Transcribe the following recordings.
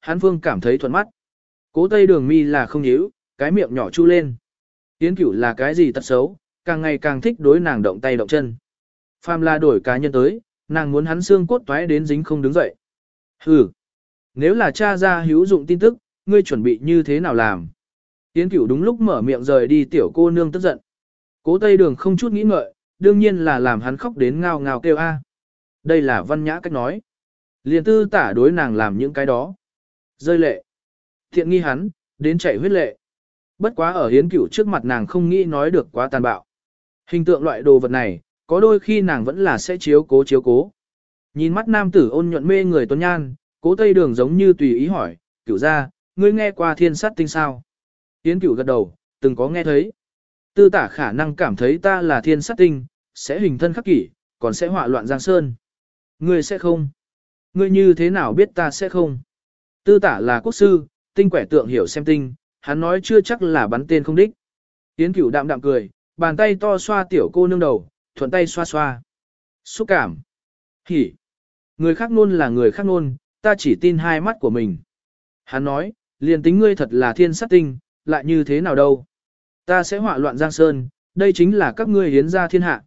hắn phương cảm thấy thuận mắt. Cố tây đường mi là không nhíu, cái miệng nhỏ chu lên. Yến cửu là cái gì tật xấu, càng ngày càng thích đối nàng động tay động chân. Phàm là đổi cá nhân tới, nàng muốn hắn xương cốt toái đến dính không đứng dậy. Hừ, nếu là cha ra hữu dụng tin tức, ngươi chuẩn bị như thế nào làm? Yến cửu đúng lúc mở miệng rời đi tiểu cô nương tức giận. Cố tây đường không chút nghĩ ngợi, đương nhiên là làm hắn khóc đến ngao ngao kêu a. Đây là văn nhã cách nói. Liền tư tả đối nàng làm những cái đó. Rơi lệ. Thiện nghi hắn, đến chảy huyết lệ. Bất quá ở hiến cửu trước mặt nàng không nghĩ nói được quá tàn bạo. Hình tượng loại đồ vật này, có đôi khi nàng vẫn là sẽ chiếu cố chiếu cố. Nhìn mắt nam tử ôn nhuận mê người tuấn nhan, cố tây đường giống như tùy ý hỏi, cửu ra, ngươi nghe qua thiên sát tinh sao? Hiến cửu gật đầu, từng có nghe thấy. Tư tả khả năng cảm thấy ta là thiên sát tinh, sẽ hình thân khắc kỷ, còn sẽ họa loạn giang sơn. Ngươi sẽ không. Ngươi như thế nào biết ta sẽ không? Tư tả là quốc sư, tinh quẻ tượng hiểu xem tinh, hắn nói chưa chắc là bắn tên không đích. Tiến cửu đạm đạm cười, bàn tay to xoa tiểu cô nương đầu, thuận tay xoa xoa. Xúc cảm. Hỉ. Người khác luôn là người khác luôn, ta chỉ tin hai mắt của mình. Hắn nói, liền tính ngươi thật là thiên sát tinh, lại như thế nào đâu. Ta sẽ họa loạn giang sơn, đây chính là các ngươi hiến ra thiên hạ.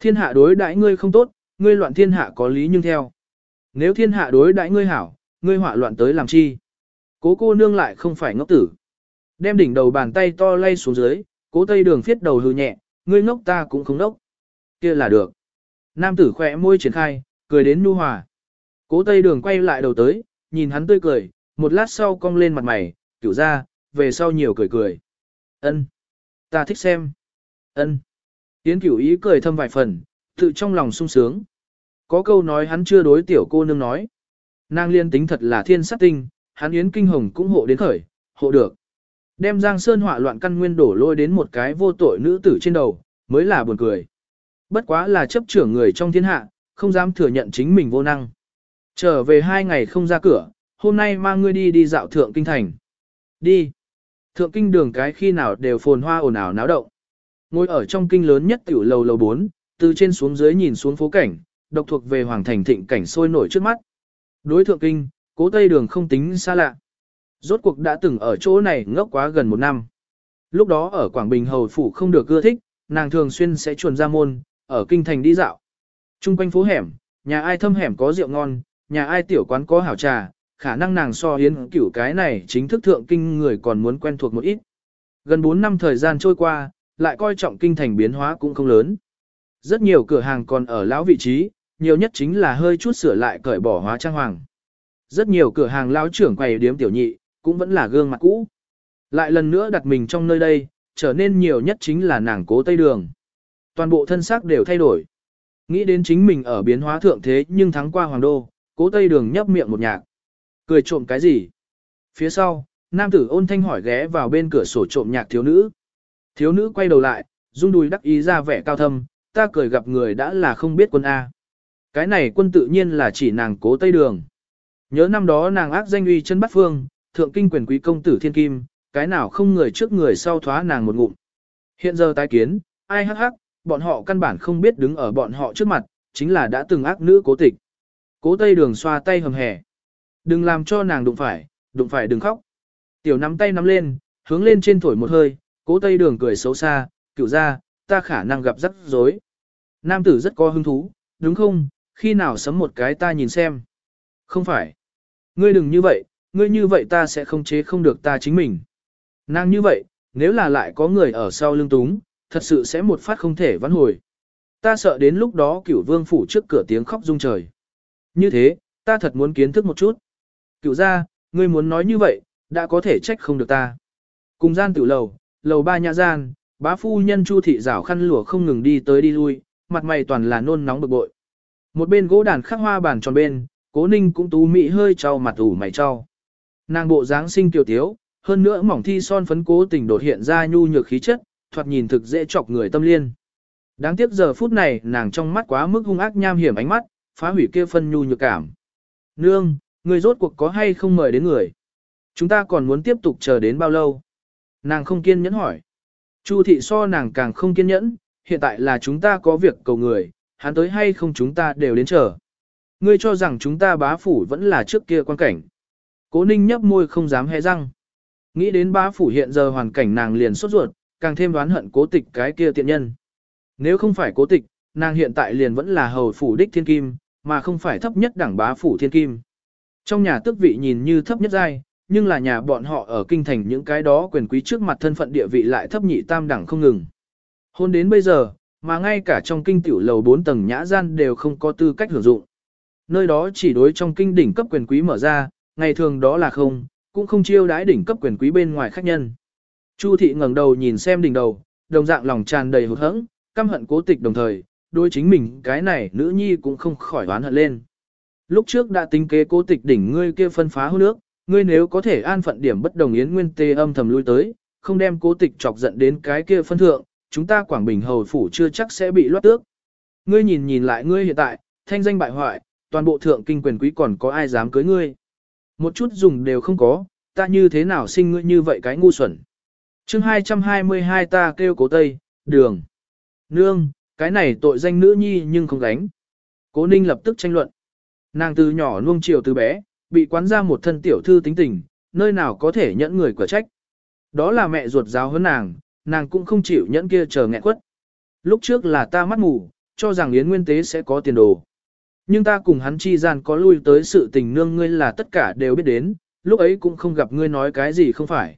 Thiên hạ đối đãi ngươi không tốt, ngươi loạn thiên hạ có lý nhưng theo. Nếu thiên hạ đối đãi ngươi hảo, ngươi họa loạn tới làm chi? Cố cô nương lại không phải ngốc tử. Đem đỉnh đầu bàn tay to lay xuống dưới, cố tây đường phiết đầu hư nhẹ, ngươi ngốc ta cũng không ngốc. kia là được. Nam tử khỏe môi triển khai, cười đến nu hòa. Cố tây đường quay lại đầu tới, nhìn hắn tươi cười, một lát sau cong lên mặt mày, kiểu ra, về sau nhiều cười cười. ân Ta thích xem. ân Tiến cửu ý cười thâm vài phần, tự trong lòng sung sướng. Có câu nói hắn chưa đối tiểu cô nương nói. Nàng liên tính thật là thiên sát tinh, hắn yến kinh hồng cũng hộ đến khởi, hộ được. Đem giang sơn họa loạn căn nguyên đổ lôi đến một cái vô tội nữ tử trên đầu, mới là buồn cười. Bất quá là chấp trưởng người trong thiên hạ, không dám thừa nhận chính mình vô năng. Trở về hai ngày không ra cửa, hôm nay mang ngươi đi đi dạo thượng kinh thành. Đi. Thượng kinh đường cái khi nào đều phồn hoa ồn ào náo động. Ngồi ở trong kinh lớn nhất tiểu lầu lầu 4, từ trên xuống dưới nhìn xuống phố cảnh, độc thuộc về hoàng thành thịnh cảnh sôi nổi trước mắt. Đối thượng kinh, cố tây đường không tính xa lạ. Rốt cuộc đã từng ở chỗ này ngốc quá gần một năm. Lúc đó ở Quảng Bình Hầu Phủ không được ưa thích, nàng thường xuyên sẽ chuồn ra môn, ở kinh thành đi dạo. Trung quanh phố hẻm, nhà ai thâm hẻm có rượu ngon, nhà ai tiểu quán có hảo trà, khả năng nàng so hiến cửu cái này chính thức thượng kinh người còn muốn quen thuộc một ít. Gần 4 năm thời gian trôi qua, lại coi trọng kinh thành biến hóa cũng không lớn. Rất nhiều cửa hàng còn ở lão vị trí, nhiều nhất chính là hơi chút sửa lại cởi bỏ hóa trang hoàng. Rất nhiều cửa hàng lão trưởng quầy điếm tiểu nhị, cũng vẫn là gương mặt cũ. Lại lần nữa đặt mình trong nơi đây, trở nên nhiều nhất chính là nàng cố tây đường. Toàn bộ thân xác đều thay đổi. Nghĩ đến chính mình ở biến hóa thượng thế nhưng thắng qua hoàng đô, cố tây đường nhấp miệng một nhạc. Cười trộm cái gì? Phía sau, nam tử ôn thanh hỏi ghé vào bên cửa sổ trộm nhạc thiếu nữ. Thiếu nữ quay đầu lại, rung đùi đắc ý ra vẻ cao thâm, ta cười gặp người đã là không biết quân A. Cái này quân tự nhiên là chỉ nàng cố tây đường. Nhớ năm đó nàng ác danh uy chân bắt phương, thượng kinh quyền quý công tử thiên kim, cái nào không người trước người sau thoá nàng một ngụm. Hiện giờ tái kiến, ai hắc hắc, bọn họ căn bản không biết đứng ở bọn họ trước mặt, chính là đã từng ác nữ cố tịch. Cố tây đường xoa tay hầm hẻ. Đừng làm cho nàng đụng phải, đụng phải đừng khóc. Tiểu nắm tay nắm lên, hướng lên trên thổi một hơi, cố tây đường cười xấu xa, cựu ra, ta khả năng gặp rắc rối. Nam tử rất có hứng thú, đúng không, khi nào sấm một cái ta nhìn xem. Không phải. Ngươi đừng như vậy, ngươi như vậy ta sẽ không chế không được ta chính mình. Nàng như vậy, nếu là lại có người ở sau lưng túng, thật sự sẽ một phát không thể vãn hồi. Ta sợ đến lúc đó cửu vương phủ trước cửa tiếng khóc rung trời. Như thế, ta thật muốn kiến thức một chút. Cửu ra, ngươi muốn nói như vậy, đã có thể trách không được ta. Cùng gian tiểu lầu, lầu ba nhà gian, bá phu nhân chu thị rảo khăn lụa không ngừng đi tới đi lui, mặt mày toàn là nôn nóng bực bội. Một bên gỗ đàn khắc hoa bàn tròn bên, cố ninh cũng tú mị hơi trao mặt ủ mày trao. Nàng bộ dáng sinh kiều tiếu, hơn nữa mỏng thi son phấn cố tình đột hiện ra nhu nhược khí chất, thoạt nhìn thực dễ chọc người tâm liên. Đáng tiếc giờ phút này nàng trong mắt quá mức hung ác nham hiểm ánh mắt, phá hủy kia phân nhu nhược cảm. Nương, người rốt cuộc có hay không mời đến người? Chúng ta còn muốn tiếp tục chờ đến bao lâu? Nàng không kiên nhẫn hỏi. Chu thị so nàng càng không kiên nhẫn, hiện tại là chúng ta có việc cầu người, hắn tới hay không chúng ta đều đến chờ. Ngươi cho rằng chúng ta bá phủ vẫn là trước kia quan cảnh. Cố ninh nhấp môi không dám hé răng. Nghĩ đến bá phủ hiện giờ hoàn cảnh nàng liền sốt ruột, càng thêm đoán hận cố tịch cái kia tiện nhân. Nếu không phải cố tịch, nàng hiện tại liền vẫn là hầu phủ đích thiên kim, mà không phải thấp nhất đẳng bá phủ thiên kim. Trong nhà tước vị nhìn như thấp nhất giai, nhưng là nhà bọn họ ở kinh thành những cái đó quyền quý trước mặt thân phận địa vị lại thấp nhị tam đẳng không ngừng. Hôn đến bây giờ, mà ngay cả trong kinh tiểu lầu 4 tầng nhã gian đều không có tư cách hưởng dụng. Nơi đó chỉ đối trong kinh đỉnh cấp quyền quý mở ra, ngày thường đó là không, cũng không chiêu đãi đỉnh cấp quyền quý bên ngoài khách nhân. Chu thị ngẩng đầu nhìn xem đỉnh đầu, đồng dạng lòng tràn đầy hụt hẫng, căm hận cố tịch đồng thời, đối chính mình cái này nữ nhi cũng không khỏi oán hận lên. Lúc trước đã tính kế cố tịch đỉnh ngươi kia phân phá hư nước, ngươi nếu có thể an phận điểm bất đồng yến nguyên tê âm thầm lui tới, không đem cố tịch chọc giận đến cái kia phân thượng, chúng ta Quảng Bình hầu phủ chưa chắc sẽ bị loát tước. Ngươi nhìn nhìn lại ngươi hiện tại, thanh danh bại hoại, toàn bộ thượng kinh quyền quý còn có ai dám cưới ngươi. Một chút dùng đều không có, ta như thế nào sinh ngươi như vậy cái ngu xuẩn. chương 222 ta kêu cố tây, đường. Nương, cái này tội danh nữ nhi nhưng không gánh. Cố ninh lập tức tranh luận. Nàng từ nhỏ nuông chiều từ bé, bị quán ra một thân tiểu thư tính tình, nơi nào có thể nhẫn người quả trách. Đó là mẹ ruột giáo hơn nàng, nàng cũng không chịu nhẫn kia chờ nghẹn quất. Lúc trước là ta mắt mù, cho rằng Yến Nguyên Tế sẽ có tiền đồ. Nhưng ta cùng hắn chi gian có lui tới sự tình nương ngươi là tất cả đều biết đến, lúc ấy cũng không gặp ngươi nói cái gì không phải.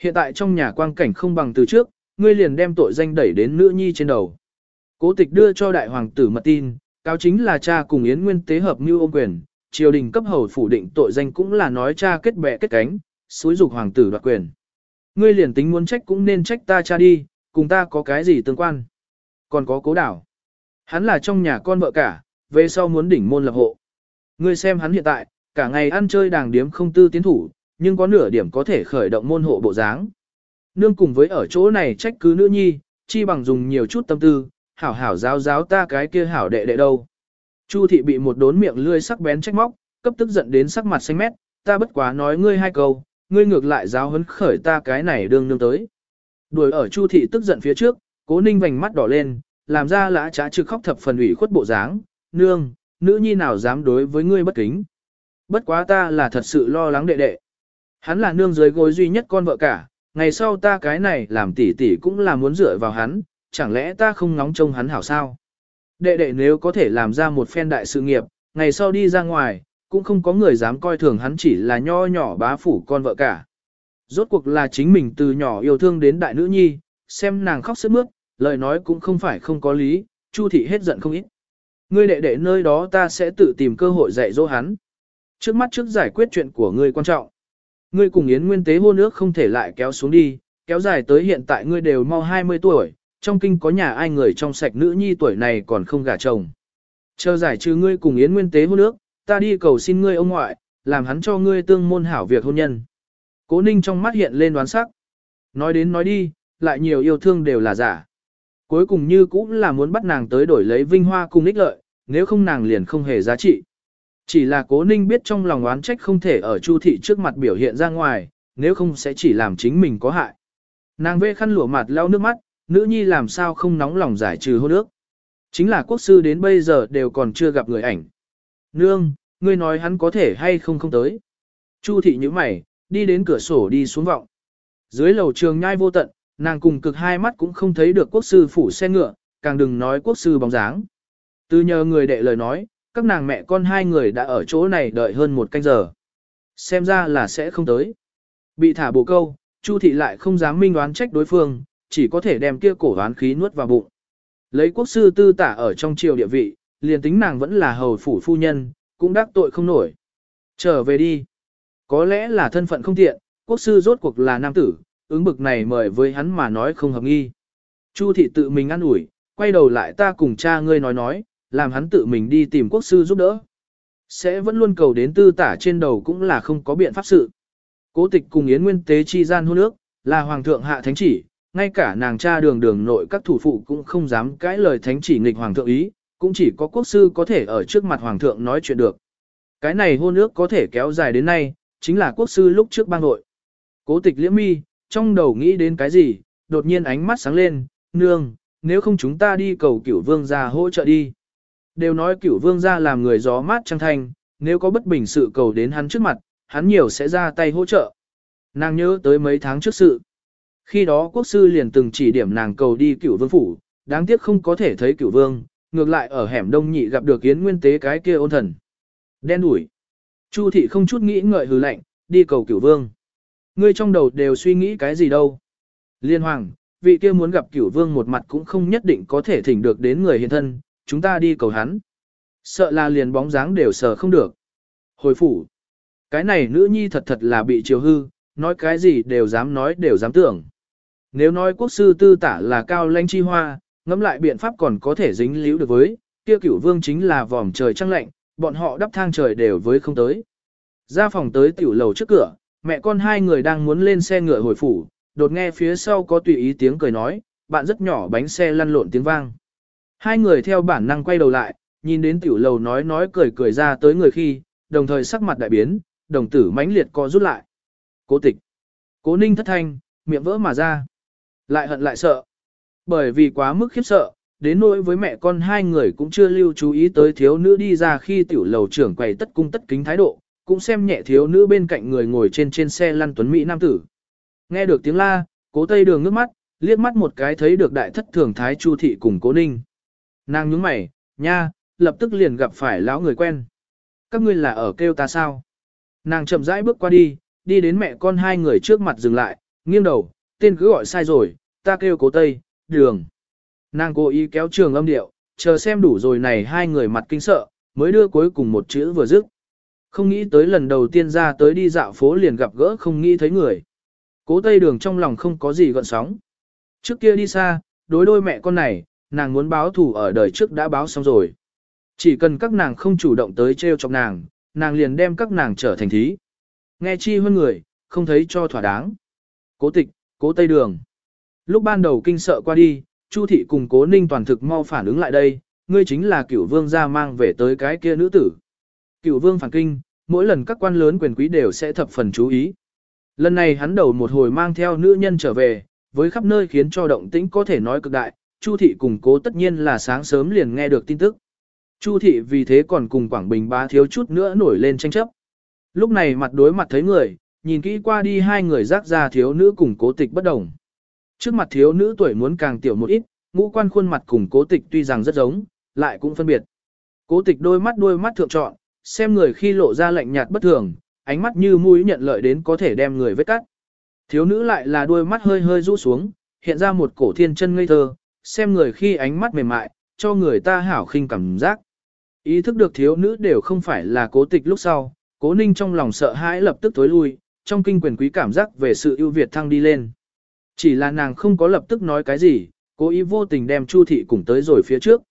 Hiện tại trong nhà quang cảnh không bằng từ trước, ngươi liền đem tội danh đẩy đến nữ nhi trên đầu. Cố tịch đưa cho đại hoàng tử mật tin, cáo chính là cha cùng Yến Nguyên Tế hợp mưu ôm quyền, triều đình cấp hầu phủ định tội danh cũng là nói cha kết bè kết cánh, xúi dục hoàng tử đoạt quyền. Ngươi liền tính muốn trách cũng nên trách ta cha đi, cùng ta có cái gì tương quan. Còn có cố đảo. Hắn là trong nhà con vợ cả, về sau muốn đỉnh môn lập hộ. Ngươi xem hắn hiện tại, cả ngày ăn chơi đàng điếm không tư tiến thủ, nhưng có nửa điểm có thể khởi động môn hộ bộ dáng. Nương cùng với ở chỗ này trách cứ nữ nhi, chi bằng dùng nhiều chút tâm tư, hảo hảo giáo giáo ta cái kia hảo đệ đệ đâu. Chu thị bị một đốn miệng lươi sắc bén trách móc, cấp tức giận đến sắc mặt xanh mét, ta bất quá nói ngươi hai câu, ngươi ngược lại giáo hấn khởi ta cái này đương nương tới. Đuổi ở Chu thị tức giận phía trước, cố ninh vành mắt đỏ lên, làm ra lã trá trực khóc thập phần ủy khuất bộ dáng, nương, nữ nhi nào dám đối với ngươi bất kính. Bất quá ta là thật sự lo lắng đệ đệ. Hắn là nương dưới gối duy nhất con vợ cả, ngày sau ta cái này làm tỷ tỷ cũng là muốn dựa vào hắn, chẳng lẽ ta không ngóng trông hắn hảo sao? Đệ đệ nếu có thể làm ra một phen đại sự nghiệp, ngày sau đi ra ngoài, cũng không có người dám coi thường hắn chỉ là nho nhỏ bá phủ con vợ cả. Rốt cuộc là chính mình từ nhỏ yêu thương đến đại nữ nhi, xem nàng khóc sướt mướt, lời nói cũng không phải không có lý, Chu thị hết giận không ít. Ngươi đệ đệ nơi đó ta sẽ tự tìm cơ hội dạy dỗ hắn. Trước mắt trước giải quyết chuyện của ngươi quan trọng. Ngươi cùng Yến Nguyên Tế hôn ước không thể lại kéo xuống đi, kéo dài tới hiện tại ngươi đều mau 20 tuổi, trong kinh có nhà ai người trong sạch nữ nhi tuổi này còn không gả chồng. Chờ giải trừ ngươi cùng Yến Nguyên Tế hôn ước, ta đi cầu xin ngươi ông ngoại, làm hắn cho ngươi tương môn hảo việc hôn nhân. Cố ninh trong mắt hiện lên đoán sắc. Nói đến nói đi, lại nhiều yêu thương đều là giả. Cuối cùng như cũng là muốn bắt nàng tới đổi lấy vinh hoa cùng ích lợi, nếu không nàng liền không hề giá trị. Chỉ là cố ninh biết trong lòng oán trách không thể ở chu thị trước mặt biểu hiện ra ngoài, nếu không sẽ chỉ làm chính mình có hại. Nàng vê khăn lụa mặt lau nước mắt, nữ nhi làm sao không nóng lòng giải trừ hôn ước. Chính là quốc sư đến bây giờ đều còn chưa gặp người ảnh. Nương, ngươi nói hắn có thể hay không không tới. Chu thị như mày, đi đến cửa sổ đi xuống vọng. Dưới lầu trường nhai vô tận, nàng cùng cực hai mắt cũng không thấy được quốc sư phủ xe ngựa, càng đừng nói quốc sư bóng dáng. Từ nhờ người đệ lời nói, các nàng mẹ con hai người đã ở chỗ này đợi hơn một canh giờ. Xem ra là sẽ không tới. Bị thả bộ câu, Chu thị lại không dám minh đoán trách đối phương, chỉ có thể đem kia cổ đoán khí nuốt vào bụng. Lấy quốc sư tư tả ở trong triều địa vị, liền tính nàng vẫn là hầu phủ phu nhân, cũng đắc tội không nổi. Trở về đi. Có lẽ là thân phận không tiện, quốc sư rốt cuộc là nam tử, ứng bực này mời với hắn mà nói không hợp nghi. Chu thị tự mình ăn ủi, quay đầu lại ta cùng cha ngươi nói nói, làm hắn tự mình đi tìm quốc sư giúp đỡ. Sẽ vẫn luôn cầu đến tư tả trên đầu cũng là không có biện pháp sự. Cố tịch cùng Yến Nguyên Tế chi gian hôn ước, là hoàng thượng hạ thánh chỉ, ngay cả nàng cha đường đường nội các thủ phụ cũng không dám cãi lời thánh chỉ nghịch hoàng thượng ý, cũng chỉ có quốc sư có thể ở trước mặt hoàng thượng nói chuyện được. Cái này hôn ước có thể kéo dài đến nay, chính là quốc sư lúc trước bang nội. Cố tịch liễm mi, trong đầu nghĩ đến cái gì, đột nhiên ánh mắt sáng lên, nương, nếu không chúng ta đi cầu cửu vương gia hỗ trợ đi. Đều nói cửu vương gia làm người gió mát trăng thanh, nếu có bất bình sự cầu đến hắn trước mặt, hắn nhiều sẽ ra tay hỗ trợ. Nàng nhớ tới mấy tháng trước sự. Khi đó quốc sư liền từng chỉ điểm nàng cầu đi cửu vương phủ, đáng tiếc không có thể thấy cửu vương, ngược lại ở hẻm đông nhị gặp được yến nguyên tế cái kia ôn thần. Đen đủi. Chu thị không chút nghĩ ngợi hừ lạnh, đi cầu cửu vương. Ngươi trong đầu đều suy nghĩ cái gì đâu. Liên hoàng, vị kia muốn gặp cửu vương một mặt cũng không nhất định có thể thỉnh được đến người hiện thân, chúng ta đi cầu hắn. Sợ là liền bóng dáng đều sờ không được. Hồi phủ. Cái này nữ nhi thật thật là bị chiều hư, nói cái gì đều dám nói đều dám tưởng. Nếu nói quốc sư tư tả là cao lãnh chi hoa, ngẫm lại biện pháp còn có thể dính líu được với, kia cửu vương chính là vòm trời trăng lạnh, bọn họ đắp thang trời đều với không tới. Ra phòng tới tiểu lầu trước cửa, mẹ con hai người đang muốn lên xe ngựa hồi phủ, đột nghe phía sau có tùy ý tiếng cười nói, bạn rất nhỏ bánh xe lăn lộn tiếng vang. Hai người theo bản năng quay đầu lại, nhìn đến tiểu lầu nói nói cười cười ra tới người khi, đồng thời sắc mặt đại biến, đồng tử mãnh liệt co rút lại. Cố tịch. Cố ninh thất thanh, miệng vỡ mà ra. Lại hận lại sợ. Bởi vì quá mức khiếp sợ, đến nỗi với mẹ con hai người cũng chưa lưu chú ý tới thiếu nữ đi ra khi tiểu lầu trưởng quầy tất cung tất kính thái độ, cũng xem nhẹ thiếu nữ bên cạnh người ngồi trên trên xe lăn tuấn Mỹ nam tử. Nghe được tiếng la, cố tây đường ngước mắt, liếc mắt một cái thấy được đại thất thường thái chu thị cùng cố ninh. Nàng nhướng mày, nha, lập tức liền gặp phải lão người quen. Các ngươi là ở kêu ta sao? Nàng chậm rãi bước qua đi, đi đến mẹ con hai người trước mặt dừng lại, nghiêng đầu, tên cứ gọi sai rồi, ta kêu cố tây, đường. Nàng cố ý kéo trường âm điệu, chờ xem đủ rồi này hai người mặt kinh sợ, mới đưa cuối cùng một chữ vừa dứt. Không nghĩ tới lần đầu tiên ra tới đi dạo phố liền gặp gỡ không nghĩ thấy người. Cố tây đường trong lòng không có gì gợn sóng. Trước kia đi xa, đối đôi mẹ con này, nàng muốn báo thù ở đời trước đã báo xong rồi. Chỉ cần các nàng không chủ động tới treo chọc nàng, nàng liền đem các nàng trở thành thí. Nghe chi hơn người, không thấy cho thỏa đáng. Cố tịch, cố tây đường. Lúc ban đầu kinh sợ qua đi, Chu thị cùng cố ninh toàn thực mau phản ứng lại đây, ngươi chính là cửu vương gia mang về tới cái kia nữ tử. Cửu vương phản kinh, mỗi lần các quan lớn quyền quý đều sẽ thập phần chú ý. Lần này hắn đầu một hồi mang theo nữ nhân trở về, với khắp nơi khiến cho động tĩnh có thể nói cực đại, Chu thị cùng cố tất nhiên là sáng sớm liền nghe được tin tức. Chu thị vì thế còn cùng Quảng Bình bá thiếu chút nữa nổi lên tranh chấp. Lúc này mặt đối mặt thấy người, nhìn kỹ qua đi hai người rác ra thiếu nữ cùng cố tịch bất đồng. Trước mặt thiếu nữ tuổi muốn càng tiểu một ít, ngũ quan khuôn mặt cùng cố tịch tuy rằng rất giống, lại cũng phân biệt. Cố tịch đôi mắt đôi mắt thượng trọn, xem người khi lộ ra lạnh nhạt bất thường, ánh mắt như mũi nhận lợi đến có thể đem người vết cắt. Thiếu nữ lại là đôi mắt hơi hơi rũ xuống, hiện ra một cổ thiên chân ngây thơ, xem người khi ánh mắt mềm mại, cho người ta hảo khinh cảm giác. Ý thức được thiếu nữ đều không phải là cố tịch lúc sau, cố ninh trong lòng sợ hãi lập tức tối lui, trong kinh quyền quý cảm giác về sự ưu việt thăng đi lên. Chỉ là nàng không có lập tức nói cái gì, cố ý vô tình đem Chu thị cùng tới rồi phía trước.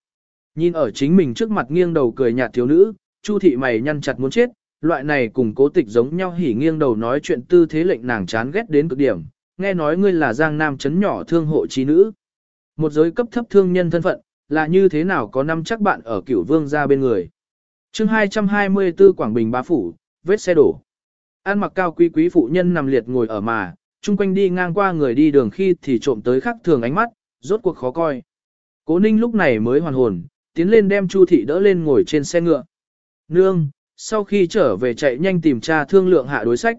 Nhìn ở chính mình trước mặt nghiêng đầu cười nhạt thiếu nữ, Chu thị mày nhăn chặt muốn chết, loại này cùng cố tịch giống nhau hỉ nghiêng đầu nói chuyện tư thế lệnh nàng chán ghét đến cực điểm, nghe nói ngươi là giang nam chấn nhỏ thương hộ trí nữ. Một giới cấp thấp thương nhân thân phận, là như thế nào có năm chắc bạn ở cửu vương ra bên người. chương 224 Quảng Bình Bá Phủ, vết xe đổ. An mặc cao quý quý phụ nhân nằm liệt ngồi ở mà, chung quanh đi ngang qua người đi đường khi thì trộm tới khắc thường ánh mắt, rốt cuộc khó coi. Cố ninh lúc này mới hoàn hồn, tiến lên đem Chu thị đỡ lên ngồi trên xe ngựa. Nương, sau khi trở về chạy nhanh tìm tra thương lượng hạ đối sách.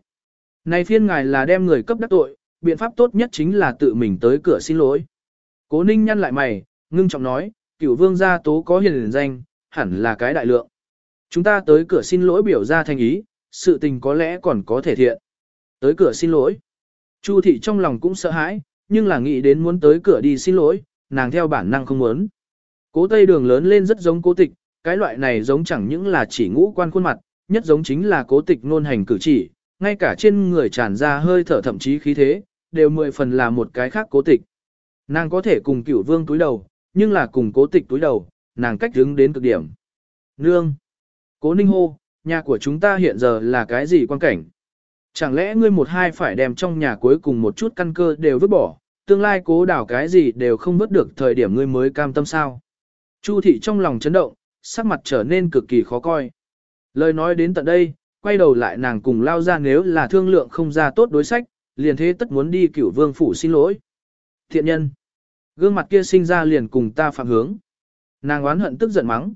Này phiên ngài là đem người cấp đắc tội, biện pháp tốt nhất chính là tự mình tới cửa xin lỗi. Cố ninh nhăn lại mày, ngưng trọng nói, cửu vương gia tố có hiền danh, hẳn là cái đại lượng. Chúng ta tới cửa xin lỗi biểu ra thành ý, sự tình có lẽ còn có thể thiện. Tới cửa xin lỗi. Chu thị trong lòng cũng sợ hãi, nhưng là nghĩ đến muốn tới cửa đi xin lỗi, nàng theo bản năng không muốn. Cố tây đường lớn lên rất giống cố tịch, cái loại này giống chẳng những là chỉ ngũ quan khuôn mặt, nhất giống chính là cố tịch nôn hành cử chỉ, ngay cả trên người tràn ra hơi thở thậm chí khí thế, đều mười phần là một cái khác cố tịch. Nàng có thể cùng cửu vương túi đầu, nhưng là cùng cố tịch túi đầu, nàng cách đứng đến cực điểm. Nương! Cố ninh hô, nhà của chúng ta hiện giờ là cái gì quan cảnh? Chẳng lẽ ngươi một hai phải đem trong nhà cuối cùng một chút căn cơ đều vứt bỏ, tương lai cố đảo cái gì đều không vứt được thời điểm ngươi mới cam tâm sao? Chu thị trong lòng chấn động, sắc mặt trở nên cực kỳ khó coi. Lời nói đến tận đây, quay đầu lại nàng cùng lao ra nếu là thương lượng không ra tốt đối sách, liền thế tất muốn đi cửu vương phủ xin lỗi. Thiện nhân, gương mặt kia sinh ra liền cùng ta phạm hướng. Nàng oán hận tức giận mắng.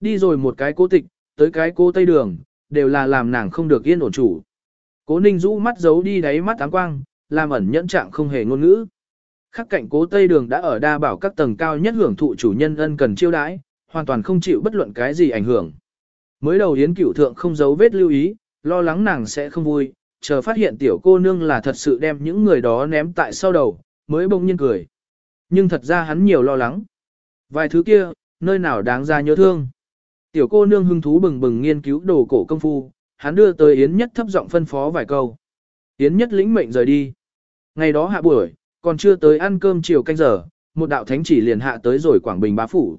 Đi rồi một cái cố tịch, tới cái cố tây đường, đều là làm nàng không được yên ổn chủ cố ninh rũ mắt giấu đi đáy mắt áng quang, làm ẩn nhẫn trạng không hề ngôn ngữ. Khắc cạnh cố Tây Đường đã ở đa bảo các tầng cao nhất hưởng thụ chủ nhân ân cần chiêu đãi, hoàn toàn không chịu bất luận cái gì ảnh hưởng. Mới đầu Yến Cửu Thượng không giấu vết lưu ý, lo lắng nàng sẽ không vui, chờ phát hiện tiểu cô nương là thật sự đem những người đó ném tại sau đầu, mới bỗng nhiên cười. Nhưng thật ra hắn nhiều lo lắng. Vài thứ kia, nơi nào đáng ra nhớ thương. Tiểu cô nương hứng thú bừng bừng nghiên cứu đồ cổ công phu, hắn đưa tới Yến Nhất thấp giọng phân phó vài câu. Yến Nhất lĩnh mệnh rời đi. Ngày đó hạ buổi, còn chưa tới ăn cơm chiều canh giờ, một đạo thánh chỉ liền hạ tới rồi Quảng Bình bá phủ.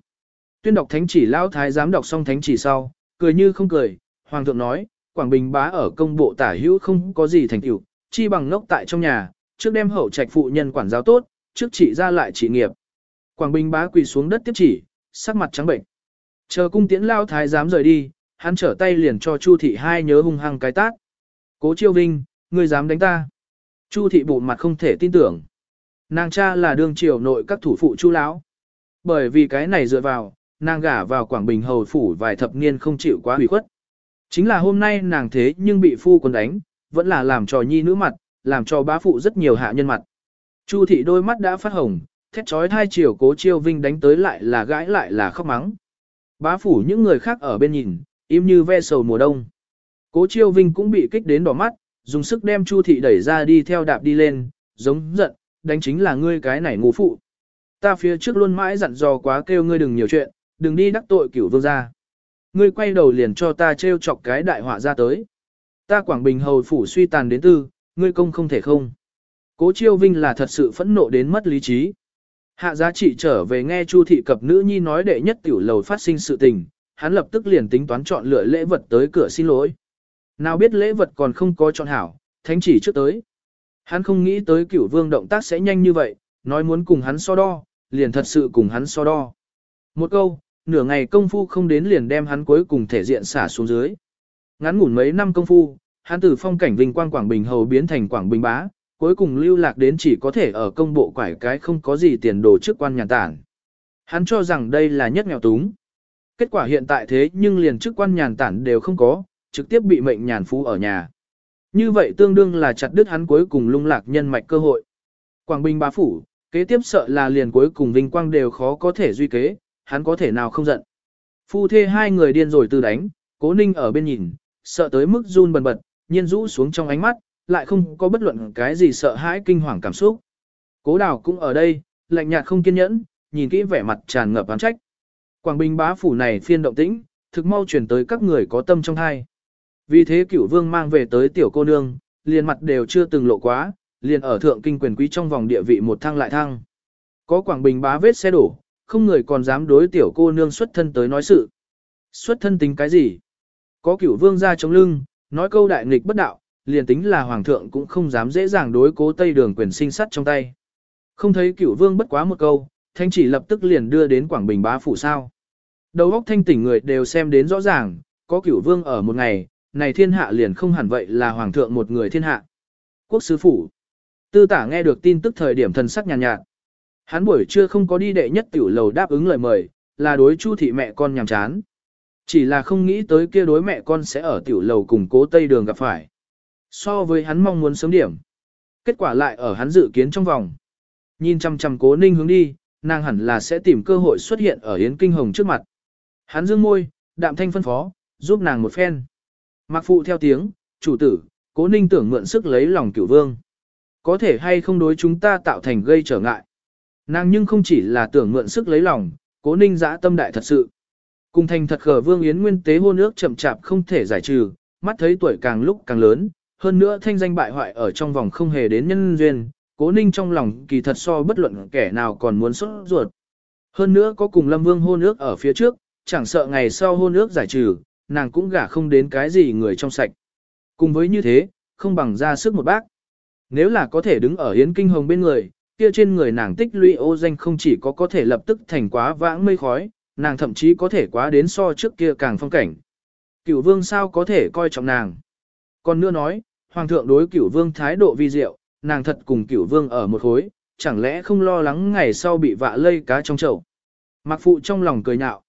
Tuyên đọc thánh chỉ lão thái giám đọc xong thánh chỉ sau, cười như không cười, hoàng thượng nói, Quảng Bình bá ở công bộ tả hữu không có gì thành tựu, chi bằng ngốc tại trong nhà, trước đem hậu trạch phụ nhân quản giáo tốt, trước chỉ ra lại trị nghiệp. Quảng Bình bá quỳ xuống đất tiếp chỉ, sắc mặt trắng bệnh. Chờ cung tiễn lao thái giám rời đi, hắn trở tay liền cho Chu thị hai nhớ hung hăng cái tát. Cố Chiêu Vinh, ngươi dám đánh ta? Chu thị bụng mặt không thể tin tưởng. Nàng cha là đương triều nội các thủ phụ Chu lão. Bởi vì cái này dựa vào, nàng gả vào Quảng Bình hầu phủ vài thập niên không chịu quá hủy khuất. Chính là hôm nay nàng thế nhưng bị phu quân đánh, vẫn là làm trò nhi nữ mặt, làm cho bá phụ rất nhiều hạ nhân mặt. Chu thị đôi mắt đã phát hồng, thét trói thai chiều cố chiêu vinh đánh tới lại là gãi lại là khóc mắng. Bá phủ những người khác ở bên nhìn, im như ve sầu mùa đông. Cố chiêu vinh cũng bị kích đến đỏ mắt, dùng sức đem chu thị đẩy ra đi theo đạp đi lên, giống giận, đánh chính là ngươi cái này ngu phụ. Ta phía trước luôn mãi dặn dò quá kêu ngươi đừng nhiều chuyện, đừng đi đắc tội cửu vương gia. Ngươi quay đầu liền cho ta trêu chọc cái đại họa ra tới. Ta Quảng Bình hầu phủ suy tàn đến tư, ngươi công không thể không. Cố Chiêu Vinh là thật sự phẫn nộ đến mất lý trí. Hạ giá trị trở về nghe Chu thị cập nữ nhi nói đệ nhất tiểu lầu phát sinh sự tình, hắn lập tức liền tính toán chọn lựa lễ vật tới cửa xin lỗi. Nào biết lễ vật còn không có chọn hảo, thánh chỉ trước tới. Hắn không nghĩ tới cửu vương động tác sẽ nhanh như vậy, nói muốn cùng hắn so đo, liền thật sự cùng hắn so đo. Một câu, nửa ngày công phu không đến liền đem hắn cuối cùng thể diện xả xuống dưới. Ngắn ngủn mấy năm công phu, hắn từ phong cảnh vinh quang Quảng Bình hầu biến thành Quảng Bình bá, cuối cùng lưu lạc đến chỉ có thể ở công bộ quải cái không có gì tiền đồ trước quan nhà tản. Hắn cho rằng đây là nhất nghèo túng. Kết quả hiện tại thế nhưng liền chức quan nhàn tản đều không có, trực tiếp bị mệnh nhàn phú ở nhà. Như vậy tương đương là chặt đứt hắn cuối cùng lung lạc nhân mạch cơ hội. Quảng Bình bá phủ, kế tiếp sợ là liền cuối cùng vinh quang đều khó có thể duy kế, hắn có thể nào không giận. Phu thê hai người điên rồi từ đánh, cố ninh ở bên nhìn, sợ tới mức run bần bật, nhiên rũ xuống trong ánh mắt, lại không có bất luận cái gì sợ hãi kinh hoàng cảm xúc. Cố đào cũng ở đây, lạnh nhạt không kiên nhẫn, nhìn kỹ vẻ mặt tràn ngập oán trách. Quảng Bình bá phủ này phiên động tĩnh, thực mau chuyển tới các người có tâm trong hai. Vì thế cửu vương mang về tới tiểu cô nương, liền mặt đều chưa từng lộ quá, liền ở thượng kinh quyền quý trong vòng địa vị một thăng lại thăng. Có Quảng Bình bá vết xe đổ, không người còn dám đối tiểu cô nương xuất thân tới nói sự. Xuất thân tính cái gì? Có cửu vương ra chống lưng, nói câu đại nghịch bất đạo, liền tính là hoàng thượng cũng không dám dễ dàng đối cố tây đường quyền sinh sắt trong tay. Không thấy cửu vương bất quá một câu, thanh chỉ lập tức liền đưa đến Quảng Bình bá phủ sao. Đầu óc thanh tỉnh người đều xem đến rõ ràng, có cửu vương ở một ngày, này thiên hạ liền không hẳn vậy là hoàng thượng một người thiên hạ. Quốc sứ phủ. Tư tả nghe được tin tức thời điểm thần sắc nhàn nhạt, nhạt. Hắn buổi trưa không có đi đệ nhất tiểu lầu đáp ứng lời mời, là đối chu thị mẹ con nhàm chán. Chỉ là không nghĩ tới kia đối mẹ con sẽ ở tiểu lầu cùng cố tây đường gặp phải. So với hắn mong muốn sớm điểm. Kết quả lại ở hắn dự kiến trong vòng. Nhìn chăm chăm cố ninh hướng đi, nàng hẳn là sẽ tìm cơ hội xuất hiện ở Yến Kinh Hồng trước mặt. Hắn dương môi, đạm thanh phân phó, giúp nàng một phen. Mặc phụ theo tiếng, chủ tử, cố ninh tưởng mượn sức lấy lòng cửu vương. Có thể hay không đối chúng ta tạo thành gây trở ngại. Nàng nhưng không chỉ là tưởng mượn sức lấy lòng, cố ninh dã tâm đại thật sự. Cùng thành thật khờ vương yến nguyên tế hôn ước chậm chạp không thể giải trừ, mắt thấy tuổi càng lúc càng lớn, hơn nữa thanh danh bại hoại ở trong vòng không hề đến nhân duyên, cố ninh trong lòng kỳ thật so bất luận kẻ nào còn muốn xuất ruột. Hơn nữa có cùng lâm vương hôn ước ở phía trước, chẳng sợ ngày sau hôn ước giải trừ, nàng cũng gả không đến cái gì người trong sạch. Cùng với như thế, không bằng ra sức một bác. Nếu là có thể đứng ở Yến Kinh Hồng bên người, kia trên người nàng tích lũy ô danh không chỉ có có thể lập tức thành quá vãng mây khói, nàng thậm chí có thể quá đến so trước kia càng phong cảnh. Cửu vương sao có thể coi trọng nàng. Còn nữa nói, hoàng thượng đối cửu vương thái độ vi diệu, nàng thật cùng cửu vương ở một khối, chẳng lẽ không lo lắng ngày sau bị vạ lây cá trong chậu. Mặc phụ trong lòng cười nhạo.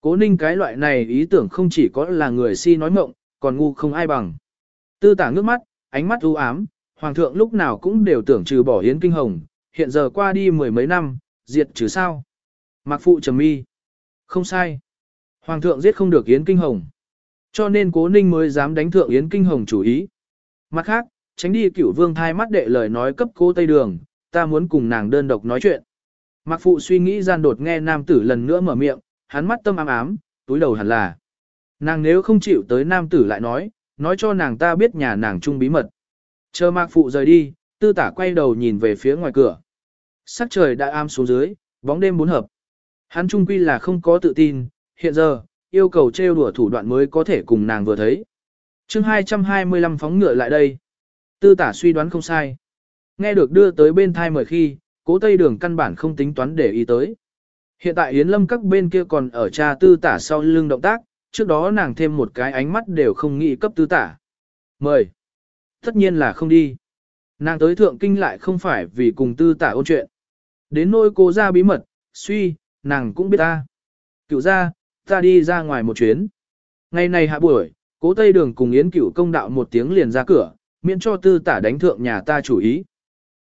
Cố ninh cái loại này ý tưởng không chỉ có là người si nói mộng, còn ngu không ai bằng. Tư tả ngước mắt, ánh mắt u ám, hoàng thượng lúc nào cũng đều tưởng trừ bỏ Yến Kinh Hồng, hiện giờ qua đi mười mấy năm, diệt trừ sao. Mạc Phụ trầm mi. Không sai. Hoàng thượng giết không được Yến Kinh Hồng. Cho nên cố ninh mới dám đánh thượng Yến Kinh Hồng chủ ý. Mặt khác, tránh đi cửu vương thai mắt đệ lời nói cấp cô Tây Đường, ta muốn cùng nàng đơn độc nói chuyện. Mạc Phụ suy nghĩ gian đột nghe nam tử lần nữa mở miệng, hắn mắt tâm ám ám, túi đầu hẳn là. Nàng nếu không chịu tới nam tử lại nói, nói cho nàng ta biết nhà nàng chung bí mật. Chờ Mạc Phụ rời đi, tư tả quay đầu nhìn về phía ngoài cửa. Sắc trời đã am xuống dưới, bóng đêm bốn hợp. Hắn trung quy là không có tự tin, hiện giờ, yêu cầu trêu đùa thủ đoạn mới có thể cùng nàng vừa thấy. chương 225 phóng ngựa lại đây. Tư tả suy đoán không sai. Nghe được đưa tới bên thai mời khi, cố tây đường căn bản không tính toán để ý tới. Hiện tại Yến Lâm các bên kia còn ở cha tư tả sau lưng động tác, trước đó nàng thêm một cái ánh mắt đều không nghĩ cấp tư tả. Mời. Tất nhiên là không đi. Nàng tới thượng kinh lại không phải vì cùng tư tả ôn chuyện. Đến nôi cô ra bí mật, suy, nàng cũng biết ta. Cựu ra, ta đi ra ngoài một chuyến. Ngày này hạ buổi, cố tây đường cùng yến cựu công đạo một tiếng liền ra cửa, miễn cho tư tả đánh thượng nhà ta chủ ý.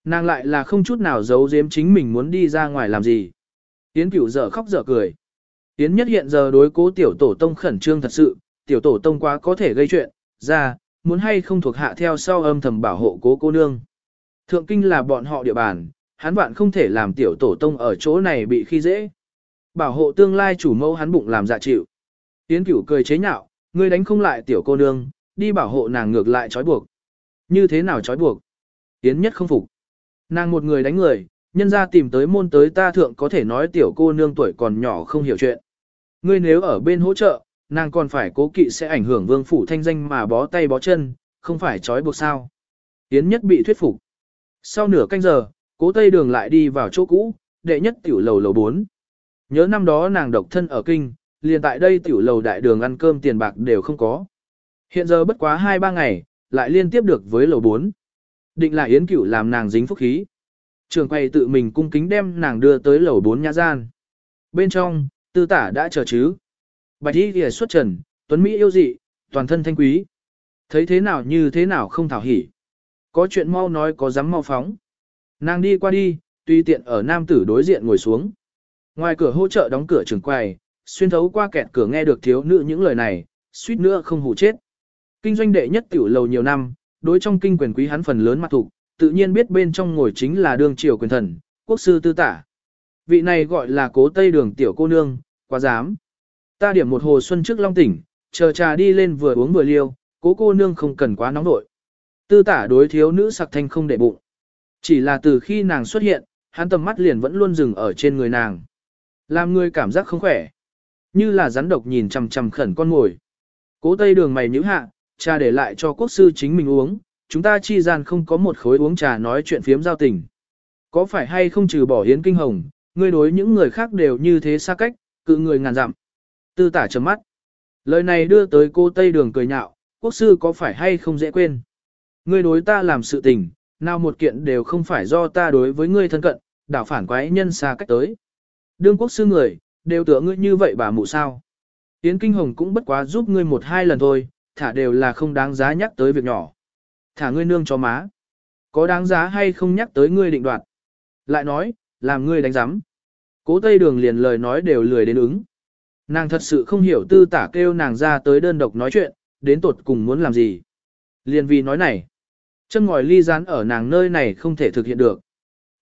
Nàng lại là không chút nào giấu giếm chính mình muốn đi ra ngoài làm gì. Yến cửu dở khóc dở cười. Yến nhất hiện giờ đối cố tiểu tổ tông khẩn trương thật sự, tiểu tổ tông quá có thể gây chuyện, ra, muốn hay không thuộc hạ theo sau âm thầm bảo hộ cố cô nương. Thượng kinh là bọn họ địa bàn, hắn vạn không thể làm tiểu tổ tông ở chỗ này bị khi dễ. Bảo hộ tương lai chủ mẫu hắn bụng làm dạ chịu. Yến cửu cười chế nhạo, ngươi đánh không lại tiểu cô nương, đi bảo hộ nàng ngược lại trói buộc. Như thế nào trói buộc? Yến nhất không phục. Nàng một người đánh người, nhân ra tìm tới môn tới ta thượng có thể nói tiểu cô nương tuổi còn nhỏ không hiểu chuyện. Ngươi nếu ở bên hỗ trợ, nàng còn phải cố kỵ sẽ ảnh hưởng vương phủ thanh danh mà bó tay bó chân, không phải trói buộc sao. Yến nhất bị thuyết phục. Sau nửa canh giờ, cố tây đường lại đi vào chỗ cũ, đệ nhất tiểu lầu lầu 4. Nhớ năm đó nàng độc thân ở kinh, liền tại đây tiểu lầu đại đường ăn cơm tiền bạc đều không có. Hiện giờ bất quá 2-3 ngày, lại liên tiếp được với lầu 4. Định là Yến Cửu làm nàng dính phúc khí. Trường quay tự mình cung kính đem nàng đưa tới lầu 4 nhã gian. Bên trong, tư tả đã chờ chứ. Bạch y kìa xuất trần, tuấn Mỹ yêu dị, toàn thân thanh quý. Thấy thế nào như thế nào không thảo hỉ. Có chuyện mau nói có dám mau phóng. Nàng đi qua đi, tùy tiện ở nam tử đối diện ngồi xuống. Ngoài cửa hỗ trợ đóng cửa trường quầy, xuyên thấu qua kẹt cửa nghe được thiếu nữ những lời này, suýt nữa không hù chết. Kinh doanh đệ nhất tiểu lầu nhiều năm, đối trong kinh quyền quý hắn phần lớn mặt thục, tự nhiên biết bên trong ngồi chính là đương triều quyền thần, quốc sư tư tả. Vị này gọi là cố tây đường tiểu cô nương, quá dám. Ta điểm một hồ xuân trước long tỉnh, chờ trà đi lên vừa uống vừa liêu, cố cô nương không cần quá nóng nội. Tư tả đối thiếu nữ sặc thanh không để bụng. Chỉ là từ khi nàng xuất hiện, hắn tầm mắt liền vẫn luôn dừng ở trên người nàng. Làm người cảm giác không khỏe. Như là rắn độc nhìn chằm chằm khẩn con ngồi. Cố tây đường mày nhữ hạ, trà để lại cho quốc sư chính mình uống, chúng ta chi gian không có một khối uống trà nói chuyện phiếm giao tình. Có phải hay không trừ bỏ hiến kinh hồng, ngươi đối những người khác đều như thế xa cách, cự người ngàn dặm. Tư tả chấm mắt. Lời này đưa tới cô Tây Đường cười nhạo, quốc sư có phải hay không dễ quên. Ngươi đối ta làm sự tình, nào một kiện đều không phải do ta đối với ngươi thân cận, đảo phản quái nhân xa cách tới. Đương quốc sư người, đều tựa ngươi như vậy bà mụ sao. Yến Kinh Hồng cũng bất quá giúp ngươi một hai lần thôi, thả đều là không đáng giá nhắc tới việc nhỏ. Thả ngươi nương cho má. Có đáng giá hay không nhắc tới ngươi định đoạt. Lại nói, làm ngươi đánh giám. Cố Tây Đường liền lời nói đều lười đến ứng. Nàng thật sự không hiểu tư tả kêu nàng ra tới đơn độc nói chuyện, đến tột cùng muốn làm gì. Liền vì nói này. Chân ngòi ly rán ở nàng nơi này không thể thực hiện được.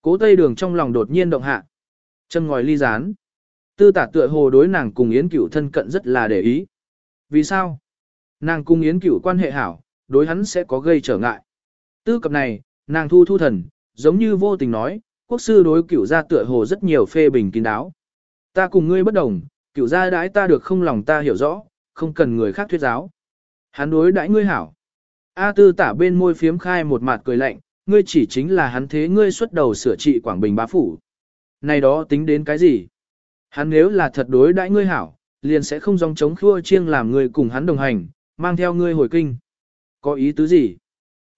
Cố Tây Đường trong lòng đột nhiên động hạ. Chân ngòi ly rán. Tư tả tựa hồ đối nàng cùng Yến Cửu thân cận rất là để ý. Vì sao? Nàng cùng Yến Cửu quan hệ hảo, đối hắn sẽ có gây trở ngại. Tư cập này, nàng thu thu thần, giống như vô tình nói, quốc sư đối cửu gia tựa hồ rất nhiều phê bình kín đáo. Ta cùng ngươi bất đồng, cửu gia đãi ta được không lòng ta hiểu rõ, không cần người khác thuyết giáo. Hắn đối đãi ngươi hảo. A tư tả bên môi phiếm khai một mặt cười lạnh, ngươi chỉ chính là hắn thế ngươi xuất đầu sửa trị Quảng Bình bá phủ. Này đó tính đến cái gì? Hắn nếu là thật đối đãi ngươi hảo, liền sẽ không dòng chống khua chiêng làm ngươi cùng hắn đồng hành, mang theo ngươi hồi kinh. Có ý tứ gì?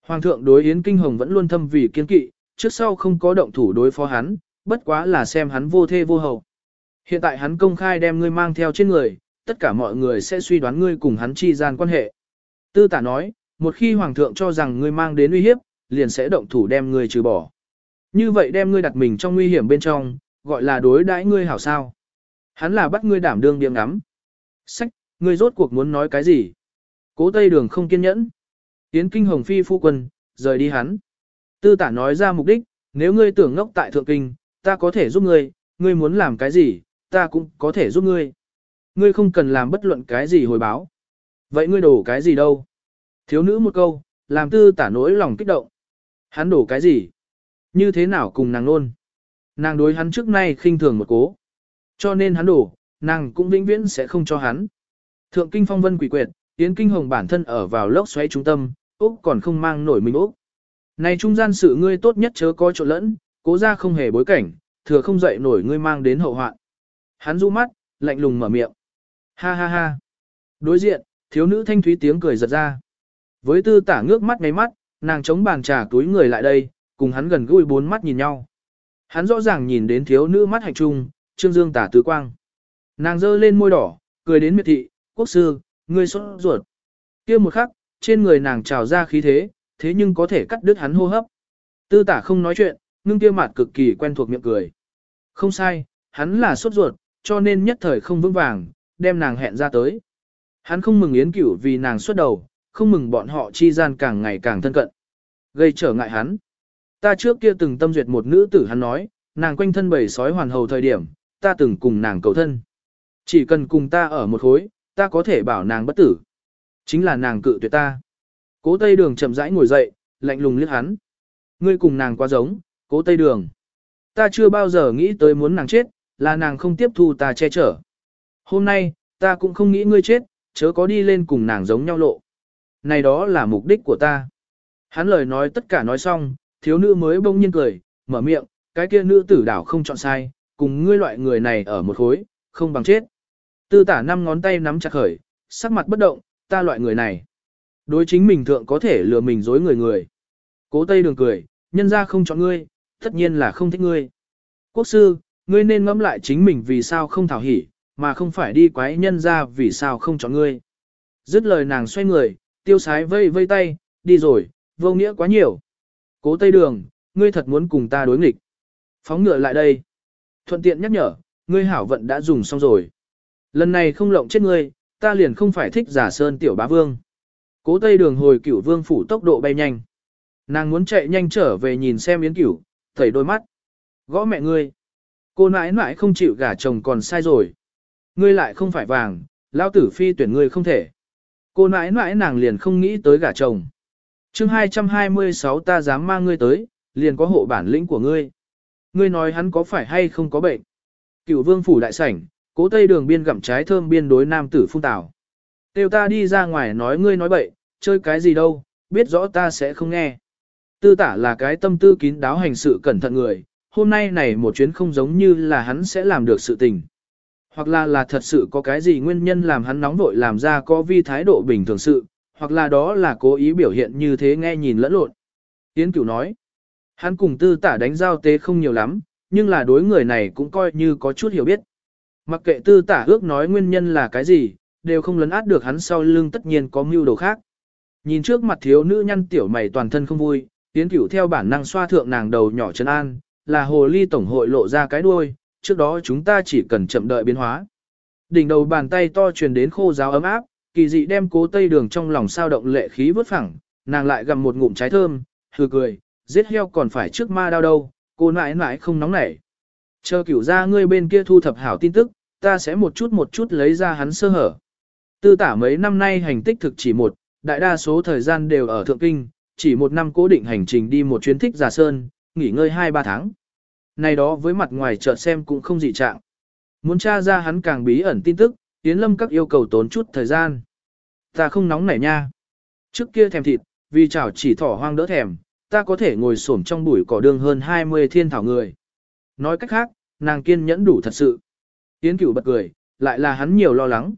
Hoàng thượng đối Yến Kinh Hồng vẫn luôn thâm vì kiên kỵ, trước sau không có động thủ đối phó hắn, bất quá là xem hắn vô thê vô hậu. Hiện tại hắn công khai đem ngươi mang theo trên người, tất cả mọi người sẽ suy đoán ngươi cùng hắn chi gian quan hệ. Tư tả nói, một khi hoàng thượng cho rằng ngươi mang đến uy hiếp, liền sẽ động thủ đem ngươi trừ bỏ. Như vậy đem ngươi đặt mình trong nguy hiểm bên trong, gọi là đối đãi ngươi hảo sao. Hắn là bắt ngươi đảm đương điểm ngắm. Sách, ngươi rốt cuộc muốn nói cái gì? Cố Tây Đường không kiên nhẫn. Yến kinh hồng phi phu quân, rời đi hắn. Tư tả nói ra mục đích, nếu ngươi tưởng ngốc tại thượng kinh, ta có thể giúp ngươi, ngươi muốn làm cái gì, ta cũng có thể giúp ngươi. Ngươi không cần làm bất luận cái gì hồi báo. Vậy ngươi đổ cái gì đâu? Thiếu nữ một câu, làm tư tả nỗi lòng kích động. Hắn đổ cái gì? Như thế nào cùng nàng nôn? Nàng đối hắn trước nay khinh thường một cố. Cho nên hắn đổ, nàng cũng vĩnh viễn sẽ không cho hắn. Thượng kinh phong vân quỷ quyệt, Yến Kinh Hồng bản thân ở vào lốc xoáy trung tâm, Úc còn không mang nổi mình Úc. Này trung gian sự ngươi tốt nhất chớ có chỗ lẫn, cố ra không hề bối cảnh, thừa không dậy nổi ngươi mang đến hậu hoạn. Hắn du mắt, lạnh lùng mở miệng. Ha ha ha. Đối diện, thiếu nữ thanh thúy tiếng cười giật ra. Với tư tả ngước mắt ngay mắt, nàng chống bàn trà túi người lại đây, cùng hắn gần gũi bốn mắt nhìn nhau. Hắn rõ ràng nhìn đến thiếu nữ mắt hạnh trung, trương dương tả tứ quang. Nàng giơ lên môi đỏ, cười đến miệt thị, quốc sư, ngươi sốt ruột. kia một khắc, trên người nàng trào ra khí thế, thế nhưng có thể cắt đứt hắn hô hấp. Tư tả không nói chuyện, ngưng kia mặt cực kỳ quen thuộc miệng cười. Không sai, hắn là sốt ruột, cho nên nhất thời không vững vàng, đem nàng hẹn ra tới. Hắn không mừng Yến Cửu vì nàng xuất đầu, không mừng bọn họ chi gian càng ngày càng thân cận. Gây trở ngại hắn. Ta trước kia từng tâm duyệt một nữ tử hắn nói, nàng quanh thân bầy sói hoàn hầu thời điểm, ta từng cùng nàng cầu thân. Chỉ cần cùng ta ở một khối, ta có thể bảo nàng bất tử. Chính là nàng cự tuyệt ta. Cố Tây Đường chậm rãi ngồi dậy, lạnh lùng liếc hắn. Ngươi cùng nàng quá giống, cố Tây Đường. Ta chưa bao giờ nghĩ tới muốn nàng chết, là nàng không tiếp thu ta che chở. Hôm nay, ta cũng không nghĩ ngươi chết, chớ có đi lên cùng nàng giống nhau lộ. Này đó là mục đích của ta. Hắn lời nói tất cả nói xong, thiếu nữ mới bỗng nhiên cười, mở miệng, cái kia nữ tử đảo không chọn sai, cùng ngươi loại người này ở một khối, không bằng chết. Tư tả năm ngón tay nắm chặt khởi, sắc mặt bất động, ta loại người này. Đối chính mình thượng có thể lừa mình dối người người. Cố Tây Đường cười, nhân ra không chọn ngươi, tất nhiên là không thích ngươi. Quốc sư, ngươi nên ngẫm lại chính mình vì sao không thảo hỉ, mà không phải đi quái nhân ra vì sao không chọn ngươi. Dứt lời nàng xoay người, tiêu sái vây vây tay, đi rồi, vô nghĩa quá nhiều. Cố Tây Đường, ngươi thật muốn cùng ta đối nghịch. Phóng ngựa lại đây. Thuận tiện nhắc nhở, ngươi hảo vận đã dùng xong rồi. Lần này không lộng chết ngươi, ta liền không phải thích giả sơn tiểu bá vương. Cố Tây Đường hồi cửu vương phủ tốc độ bay nhanh. Nàng muốn chạy nhanh trở về nhìn xem yến cửu, thầy đôi mắt. Gõ mẹ ngươi. Cô nãi nãi không chịu gả chồng còn sai rồi. Ngươi lại không phải vàng, lao tử phi tuyển ngươi không thể. Cô nãi nãi nàng liền không nghĩ tới gả chồng. chương 226 ta dám mang ngươi tới, liền có hộ bản lĩnh của ngươi. Ngươi nói hắn có phải hay không có bệnh. Cựu vương phủ đại sảnh, cố tây đường biên gặm trái thơm biên đối nam tử phung tảo. Tiêu ta đi ra ngoài nói ngươi nói bậy, chơi cái gì đâu, biết rõ ta sẽ không nghe. Tư tả là cái tâm tư kín đáo hành sự cẩn thận người, hôm nay này một chuyến không giống như là hắn sẽ làm được sự tình. Hoặc là là thật sự có cái gì nguyên nhân làm hắn nóng vội làm ra có vi thái độ bình thường sự, hoặc là đó là cố ý biểu hiện như thế nghe nhìn lẫn lộn. Tiến cửu nói, hắn cùng tư tả đánh giao tế không nhiều lắm, nhưng là đối người này cũng coi như có chút hiểu biết. Mặc kệ tư tả ước nói nguyên nhân là cái gì, đều không lấn át được hắn sau lưng tất nhiên có mưu đồ khác. Nhìn trước mặt thiếu nữ nhăn tiểu mày toàn thân không vui, tiến cửu theo bản năng xoa thượng nàng đầu nhỏ chân an, là hồ ly tổng hội lộ ra cái đuôi, trước đó chúng ta chỉ cần chậm đợi biến hóa. Đỉnh đầu bàn tay to truyền đến khô giáo ấm áp, kỳ dị đem cố tây đường trong lòng sao động lệ khí vứt phẳng, nàng lại gặm một ngụm trái thơm, hừ cười, giết heo còn phải trước ma đau đâu, cô nãi nãi không nóng nảy. Chờ cửu ra ngươi bên kia thu thập hảo tin tức, ta sẽ một chút một chút lấy ra hắn sơ hở. Tư tả mấy năm nay hành tích thực chỉ một, đại đa số thời gian đều ở Thượng Kinh, chỉ một năm cố định hành trình đi một chuyến thích giả sơn, nghỉ ngơi 2-3 tháng. Này đó với mặt ngoài chợt xem cũng không dị trạng. Muốn tra ra hắn càng bí ẩn tin tức, Yến Lâm các yêu cầu tốn chút thời gian. Ta không nóng nảy nha. Trước kia thèm thịt, vì chảo chỉ thỏ hoang đỡ thèm, ta có thể ngồi xổm trong bụi cỏ đường hơn 20 thiên thảo người. Nói cách khác, nàng kiên nhẫn đủ thật sự. Yến cửu bật cười, lại là hắn nhiều lo lắng.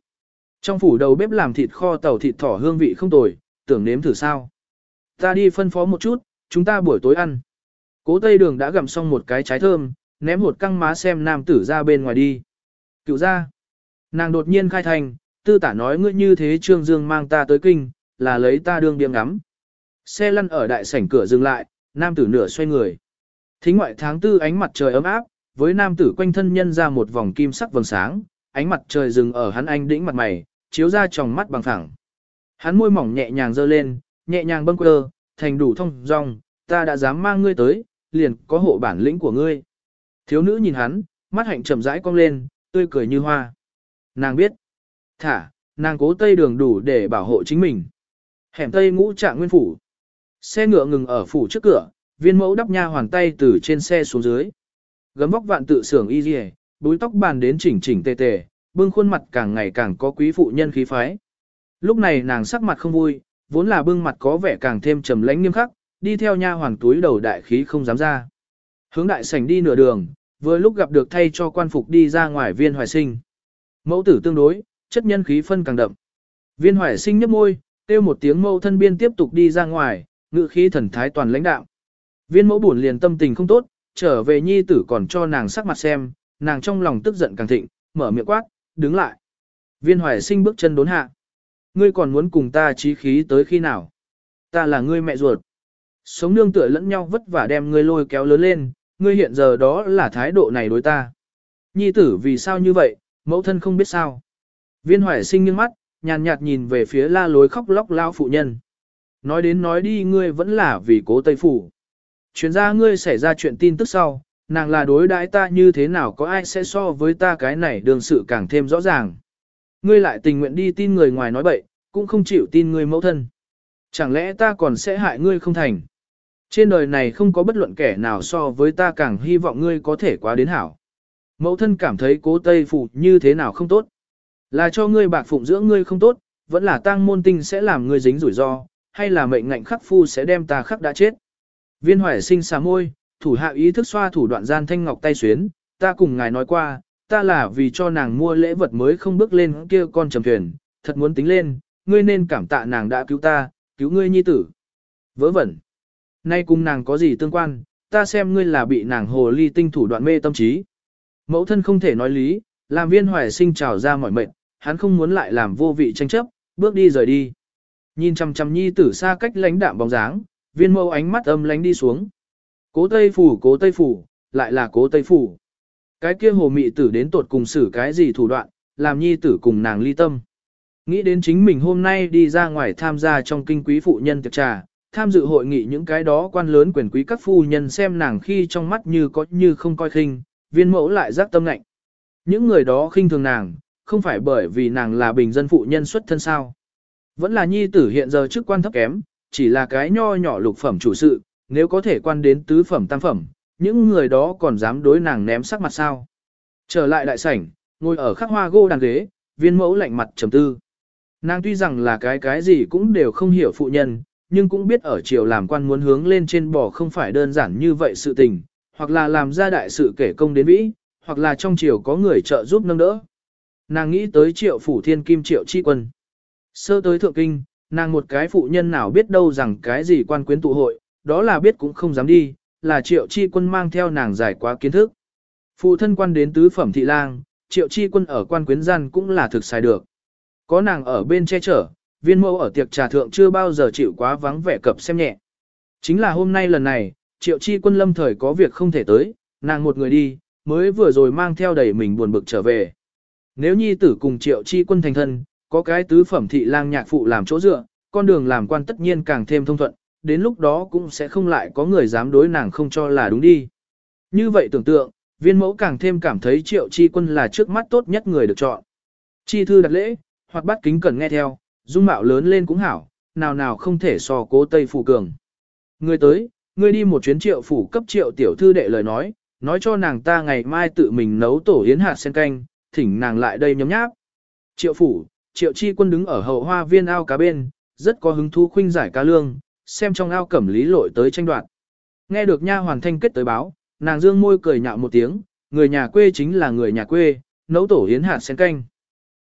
Trong phủ đầu bếp làm thịt kho tàu thịt thỏ hương vị không tồi, tưởng nếm thử sao. Ta đi phân phó một chút, chúng ta buổi tối ăn. Cố Tây Đường đã gặm xong một cái trái thơm, ném một căng má xem nam tử ra bên ngoài đi. Cựu ra. Nàng đột nhiên khai thành, tư tả nói ngươi như thế Trương Dương mang ta tới kinh, là lấy ta đương điếm ngắm. Xe lăn ở đại sảnh cửa dừng lại, nam tử nửa xoay người. Thính ngoại tháng tư ánh mặt trời ấm áp, với nam tử quanh thân nhân ra một vòng kim sắc vầng sáng, ánh mặt trời dừng ở hắn anh đĩnh mặt mày, chiếu ra tròng mắt bằng phẳng. Hắn môi mỏng nhẹ nhàng dơ lên, nhẹ nhàng bâng quơ, thành đủ thông dong, ta đã dám mang ngươi tới, liền có hộ bản lĩnh của ngươi. Thiếu nữ nhìn hắn, mắt hạnh trầm rãi cong lên, tươi cười như hoa. Nàng biết, thả, nàng cố tây đường đủ để bảo hộ chính mình. Hẻm tây ngũ trạng nguyên phủ. Xe ngựa ngừng ở phủ trước cửa, viên mẫu đắp nha hoàn tay từ trên xe xuống dưới. Gấm vóc vạn tự sưởng y dì búi tóc bàn đến chỉnh chỉnh tề tề, bưng khuôn mặt càng ngày càng có quý phụ nhân khí phái. Lúc này nàng sắc mặt không vui, vốn là bưng mặt có vẻ càng thêm trầm lãnh nghiêm khắc, đi theo nha hoàng túi đầu đại khí không dám ra. Hướng đại sảnh đi nửa đường, vừa lúc gặp được thay cho quan phục đi ra ngoài viên hoài sinh. Mẫu tử tương đối, chất nhân khí phân càng đậm. Viên hoài sinh nhấp môi, kêu một tiếng mẫu thân biên tiếp tục đi ra ngoài, ngự khí thần thái toàn lãnh đạo. Viên mẫu buồn liền tâm tình không tốt, trở về nhi tử còn cho nàng sắc mặt xem, nàng trong lòng tức giận càng thịnh, mở miệng quát, đứng lại. Viên hoài sinh bước chân đốn hạ. Ngươi còn muốn cùng ta trí khí tới khi nào? Ta là ngươi mẹ ruột. Sống nương tựa lẫn nhau vất vả đem ngươi lôi kéo lớn lên, ngươi hiện giờ đó là thái độ này đối ta. Nhi tử vì sao như vậy, mẫu thân không biết sao. Viên hoài sinh nghiêng mắt, nhàn nhạt nhìn về phía la lối khóc lóc lao phụ nhân. Nói đến nói đi ngươi vẫn là vì cố Tây Phủ. Chuyên gia ngươi xảy ra chuyện tin tức sau, nàng là đối đãi ta như thế nào có ai sẽ so với ta cái này đường sự càng thêm rõ ràng. Ngươi lại tình nguyện đi tin người ngoài nói bậy, cũng không chịu tin ngươi mẫu thân. Chẳng lẽ ta còn sẽ hại ngươi không thành? Trên đời này không có bất luận kẻ nào so với ta càng hy vọng ngươi có thể quá đến hảo. Mẫu thân cảm thấy cố Tây phụ như thế nào không tốt. Là cho ngươi bạc phụng dưỡng ngươi không tốt, vẫn là tang môn tinh sẽ làm ngươi dính rủi ro, hay là mệnh ngạnh khắc phu sẽ đem ta khắc đã chết. Viên hoài sinh xà môi, thủ hạ ý thức xoa thủ đoạn gian thanh ngọc tay xuyến, ta cùng ngài nói qua, ta là vì cho nàng mua lễ vật mới không bước lên kia con trầm thuyền, thật muốn tính lên, ngươi nên cảm tạ nàng đã cứu ta, cứu ngươi nhi tử. Vớ vẩn. Nay cùng nàng có gì tương quan, ta xem ngươi là bị nàng hồ ly tinh thủ đoạn mê tâm trí. Mẫu thân không thể nói lý, làm viên hoài sinh trào ra mọi mệnh, hắn không muốn lại làm vô vị tranh chấp, bước đi rời đi. Nhìn chăm chăm nhi tử xa cách lãnh đạm bóng dáng, viên mẫu ánh mắt âm lánh đi xuống. Cố Tây Phủ, cố Tây Phủ, lại là cố Tây Phủ. Cái kia hồ mị tử đến tột cùng xử cái gì thủ đoạn, làm nhi tử cùng nàng ly tâm. Nghĩ đến chính mình hôm nay đi ra ngoài tham gia trong kinh quý phụ nhân tiệc trà, tham dự hội nghị những cái đó quan lớn quyền quý các phu nhân xem nàng khi trong mắt như có như không coi khinh, viên mẫu lại giác tâm lạnh. Những người đó khinh thường nàng, không phải bởi vì nàng là bình dân phụ nhân xuất thân sao. Vẫn là nhi tử hiện giờ chức quan thấp kém, chỉ là cái nho nhỏ lục phẩm chủ sự, nếu có thể quan đến tứ phẩm tam phẩm, những người đó còn dám đối nàng ném sắc mặt sao. Trở lại đại sảnh, ngồi ở khắc hoa gô đàn ghế, viên mẫu lạnh mặt trầm tư. Nàng tuy rằng là cái cái gì cũng đều không hiểu phụ nhân, nhưng cũng biết ở triều làm quan muốn hướng lên trên bò không phải đơn giản như vậy sự tình, hoặc là làm ra đại sự kể công đến vĩ, hoặc là trong triều có người trợ giúp nâng đỡ. Nàng nghĩ tới triệu phủ thiên kim triệu chi quân. Sơ tới thượng kinh, nàng một cái phụ nhân nào biết đâu rằng cái gì quan quyến tụ hội, đó là biết cũng không dám đi, là triệu chi quân mang theo nàng giải quá kiến thức. Phụ thân quan đến tứ phẩm thị lang, triệu chi quân ở quan quyến gian cũng là thực xài được. Có nàng ở bên che chở, viên mẫu ở tiệc trà thượng chưa bao giờ chịu quá vắng vẻ cập xem nhẹ. Chính là hôm nay lần này, triệu chi quân lâm thời có việc không thể tới, nàng một người đi, mới vừa rồi mang theo đầy mình buồn bực trở về. Nếu nhi tử cùng triệu chi quân thành thân, có cái tứ phẩm thị lang nhạc phụ làm chỗ dựa, con đường làm quan tất nhiên càng thêm thông thuận, đến lúc đó cũng sẽ không lại có người dám đối nàng không cho là đúng đi. Như vậy tưởng tượng, viên mẫu càng thêm cảm thấy triệu chi quân là trước mắt tốt nhất người được chọn. Chi thư đặt lễ, hoặc bắt kính cần nghe theo, dung mạo lớn lên cũng hảo, nào nào không thể so cố Tây Phủ Cường. Người tới, người đi một chuyến triệu phủ cấp triệu tiểu thư đệ lời nói, nói cho nàng ta ngày mai tự mình nấu tổ yến hạt sen canh, thỉnh nàng lại đây nhấm nháp. Triệu phủ, triệu chi quân đứng ở hậu hoa viên ao cá bên, rất có hứng thú khuynh giải cá lương, xem trong ao cẩm lý lội tới tranh đoạt. Nghe được nha hoàn thanh kết tới báo, nàng dương môi cười nhạo một tiếng, người nhà quê chính là người nhà quê, nấu tổ yến hạt sen canh.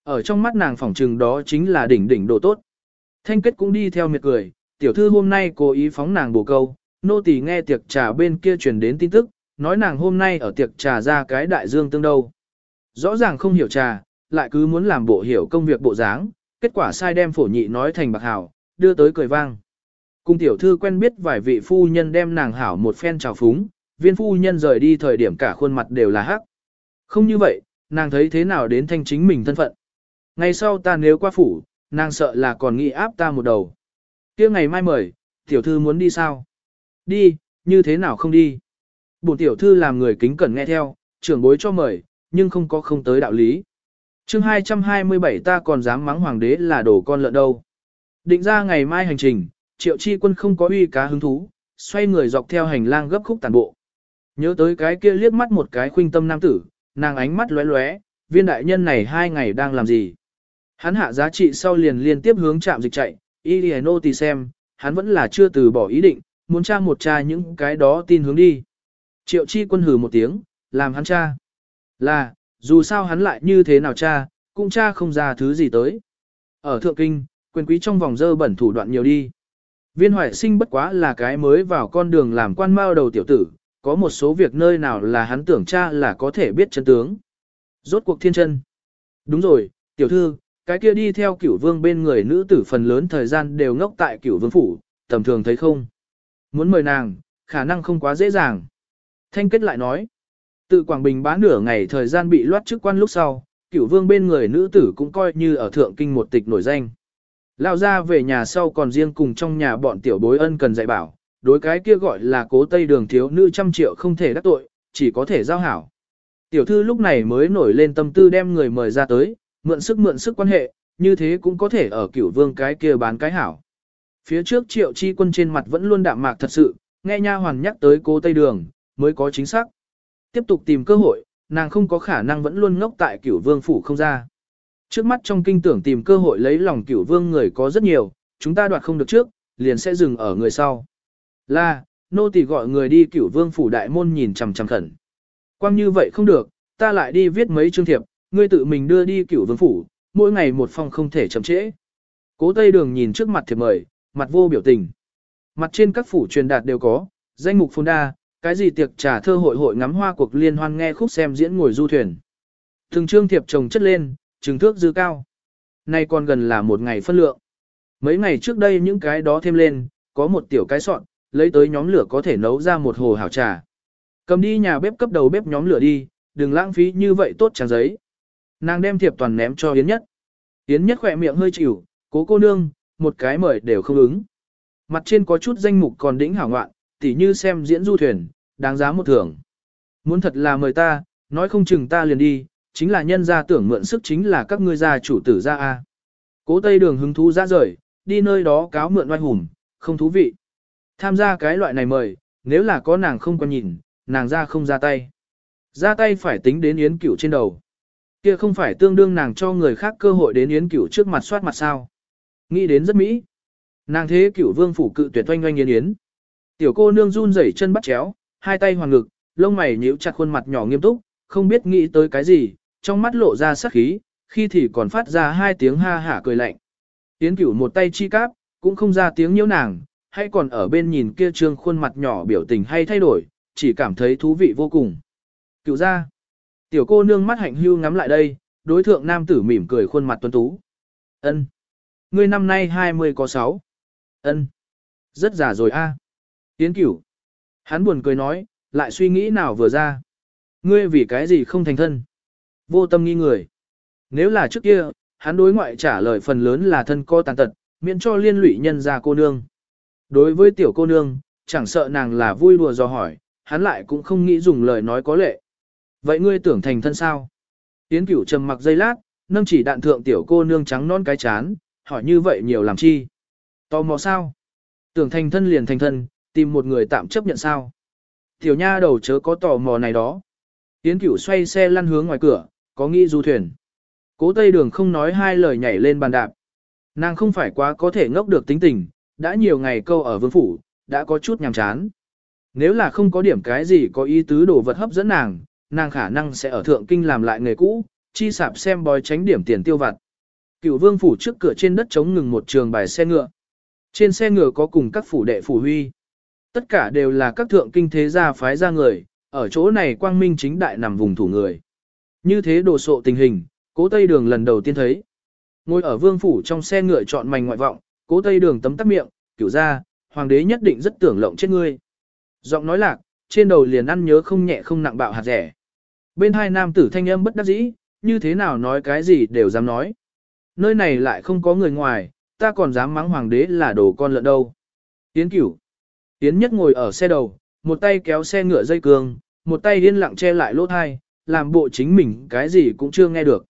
Ở trong mắt nàng phỏng trừng đó chính là đỉnh đỉnh đồ tốt. Thanh kết cũng đi theo miệt cười, tiểu thư hôm nay cố ý phóng nàng bổ câu, nô tỳ nghe tiệc trà bên kia truyền đến tin tức, nói nàng hôm nay ở tiệc trà ra cái đại dương tương đâu. Rõ ràng không hiểu trà, lại cứ muốn làm bộ hiểu công việc bộ dáng, kết quả sai đem phổ nhị nói thành bạc hảo, đưa tới cười vang. Cung tiểu thư quen biết vài vị phu nhân đem nàng hảo một phen chào phúng, viên phu nhân rời đi thời điểm cả khuôn mặt đều là hắc. Không như vậy, nàng thấy thế nào đến thanh chính mình thân phận. Ngày sau ta nếu qua phủ, nàng sợ là còn nghĩ áp ta một đầu. kia ngày mai mời, tiểu thư muốn đi sao? Đi, như thế nào không đi? Bổn tiểu thư làm người kính cẩn nghe theo, trưởng bối cho mời, nhưng không có không tới đạo lý chương 227 ta còn dám mắng hoàng đế là đồ con lợn đâu. Định ra ngày mai hành trình, triệu chi quân không có uy cá hứng thú, xoay người dọc theo hành lang gấp khúc tàn bộ. Nhớ tới cái kia liếc mắt một cái khuynh tâm nam tử, nàng ánh mắt lóe lóe, viên đại nhân này hai ngày đang làm gì. Hắn hạ giá trị sau liền liên tiếp hướng chạm dịch chạy, Iliano tì xem, hắn vẫn là chưa từ bỏ ý định, muốn tra một tra những cái đó tin hướng đi. Triệu chi quân hừ một tiếng, làm hắn tra. Là, dù sao hắn lại như thế nào cha, cũng cha không ra thứ gì tới. Ở Thượng Kinh, quyền quý trong vòng dơ bẩn thủ đoạn nhiều đi. Viên hoại sinh bất quá là cái mới vào con đường làm quan mao đầu tiểu tử, có một số việc nơi nào là hắn tưởng cha là có thể biết chân tướng. Rốt cuộc thiên chân. Đúng rồi, tiểu thư, cái kia đi theo cửu vương bên người nữ tử phần lớn thời gian đều ngốc tại cửu vương phủ, tầm thường thấy không. Muốn mời nàng, khả năng không quá dễ dàng. Thanh kết lại nói, tự Quảng Bình bán nửa ngày thời gian bị loát chức quan lúc sau, cửu vương bên người nữ tử cũng coi như ở thượng kinh một tịch nổi danh. Lao ra về nhà sau còn riêng cùng trong nhà bọn tiểu bối ân cần dạy bảo, đối cái kia gọi là cố tây đường thiếu nữ trăm triệu không thể đắc tội, chỉ có thể giao hảo. Tiểu thư lúc này mới nổi lên tâm tư đem người mời ra tới, mượn sức mượn sức quan hệ, như thế cũng có thể ở cửu vương cái kia bán cái hảo. Phía trước triệu chi quân trên mặt vẫn luôn đạm mạc thật sự, nghe nha hoàn nhắc tới cố tây đường, mới có chính xác. Tiếp tục tìm cơ hội, nàng không có khả năng vẫn luôn ngốc tại cửu vương phủ không ra. Trước mắt trong kinh tưởng tìm cơ hội lấy lòng cửu vương người có rất nhiều, chúng ta đoạt không được trước, liền sẽ dừng ở người sau. Là, nô tỳ gọi người đi cửu vương phủ đại môn nhìn chằm chằm khẩn. Quang như vậy không được, ta lại đi viết mấy chương thiệp, ngươi tự mình đưa đi cửu vương phủ, mỗi ngày một phong không thể chậm trễ. Cố Tây Đường nhìn trước mặt thiệp mời, mặt vô biểu tình. Mặt trên các phủ truyền đạt đều có, danh mục phồn đa, cái gì tiệc trà thơ hội hội ngắm hoa cuộc liên hoan nghe khúc xem diễn ngồi du thuyền. Từng trương thiệp trồng chất lên, trừng thước dư cao. Nay còn gần là một ngày phân lượng. Mấy ngày trước đây những cái đó thêm lên, có một tiểu cái sọn, lấy tới nhóm lửa có thể nấu ra một hồ hảo trà. Cầm đi nhà bếp cấp đầu bếp nhóm lửa đi, đừng lãng phí như vậy tốt trang giấy. Nàng đem thiệp toàn ném cho Yến Nhất. Yến Nhất khỏe miệng hơi chịu, cố cô nương, một cái mời đều không ứng. Mặt trên có chút danh mục còn đỉnh hảo ngoạn, tỉ như xem diễn du thuyền, đáng giá một thưởng. Muốn thật là mời ta, nói không chừng ta liền đi, chính là nhân gia tưởng mượn sức chính là các ngươi gia chủ tử gia A. Cố Tây Đường hứng thú ra rời, đi nơi đó cáo mượn oai hùng, không thú vị. Tham gia cái loại này mời, nếu là có nàng không quan nhìn, nàng ra không ra tay. Ra tay phải tính đến yến cửu trên đầu. Kia không phải tương đương nàng cho người khác cơ hội đến yến cửu trước mặt soát mặt sao. Nghĩ đến rất mỹ. Nàng thế cửu vương phủ cự tuyệt oanh oanh yến yến. Tiểu cô nương run rẩy chân bắt chéo, hai tay hoàn ngực, lông mày nhíu chặt khuôn mặt nhỏ nghiêm túc, không biết nghĩ tới cái gì, trong mắt lộ ra sắc khí, khi thì còn phát ra hai tiếng ha hả cười lạnh. Tiến cửu một tay chi cáp, cũng không ra tiếng nhiễu nàng, hay còn ở bên nhìn kia trương khuôn mặt nhỏ biểu tình hay thay đổi, chỉ cảm thấy thú vị vô cùng. Cựu ra, tiểu cô nương mắt hạnh hưu ngắm lại đây, đối thượng nam tử mỉm cười khuôn mặt tuấn tú. ân Ngươi năm nay 20 có 6. ân Rất già rồi a. Tiến cửu. Hắn buồn cười nói, lại suy nghĩ nào vừa ra. Ngươi vì cái gì không thành thân? Vô tâm nghi người. Nếu là trước kia, hắn đối ngoại trả lời phần lớn là thân co tàn tật, miễn cho liên lụy nhân ra cô nương. Đối với tiểu cô nương, chẳng sợ nàng là vui đùa do hỏi, hắn lại cũng không nghĩ dùng lời nói có lệ. Vậy ngươi tưởng thành thân sao? Tiến cửu trầm mặc dây lát, nâng chỉ đạn thượng tiểu cô nương trắng non cái chán, hỏi như vậy nhiều làm chi? Tò mò sao? Tưởng thành thân liền thành thân, tìm một người tạm chấp nhận sao? Tiểu nha đầu chớ có tò mò này đó. Tiến cửu xoay xe lăn hướng ngoài cửa, có nghĩ du thuyền. Cố tây đường không nói hai lời nhảy lên bàn đạp. Nàng không phải quá có thể ngốc được tính tình, đã nhiều ngày câu ở vương phủ, đã có chút nhàm chán. Nếu là không có điểm cái gì có ý tứ đồ vật hấp dẫn nàng, nàng khả năng sẽ ở thượng kinh làm lại nghề cũ, chi sạp xem bói tránh điểm tiền tiêu vặt. Cựu vương phủ trước cửa trên đất chống ngừng một trường bài xe ngựa. Trên xe ngựa có cùng các phủ đệ phủ huy. Tất cả đều là các thượng kinh thế gia phái ra người, ở chỗ này quang minh chính đại nằm vùng thủ người. Như thế đồ sộ tình hình, cố Tây Đường lần đầu tiên thấy. Ngồi ở vương phủ trong xe ngựa chọn mảnh ngoại vọng, cố tây đường tấm tắc miệng, kiểu ra, hoàng đế nhất định rất tưởng lộng chết ngươi. Giọng nói lạc, trên đầu liền ăn nhớ không nhẹ không nặng bạo hạt rẻ. Bên hai nam tử thanh âm bất đắc dĩ, như thế nào nói cái gì đều dám nói. Nơi này lại không có người ngoài, ta còn dám mắng hoàng đế là đồ con lợn đâu. Tiến cửu. Tiến nhất ngồi ở xe đầu, một tay kéo xe ngựa dây cương, một tay điên lặng che lại lỗ thai, làm bộ chính mình cái gì cũng chưa nghe được.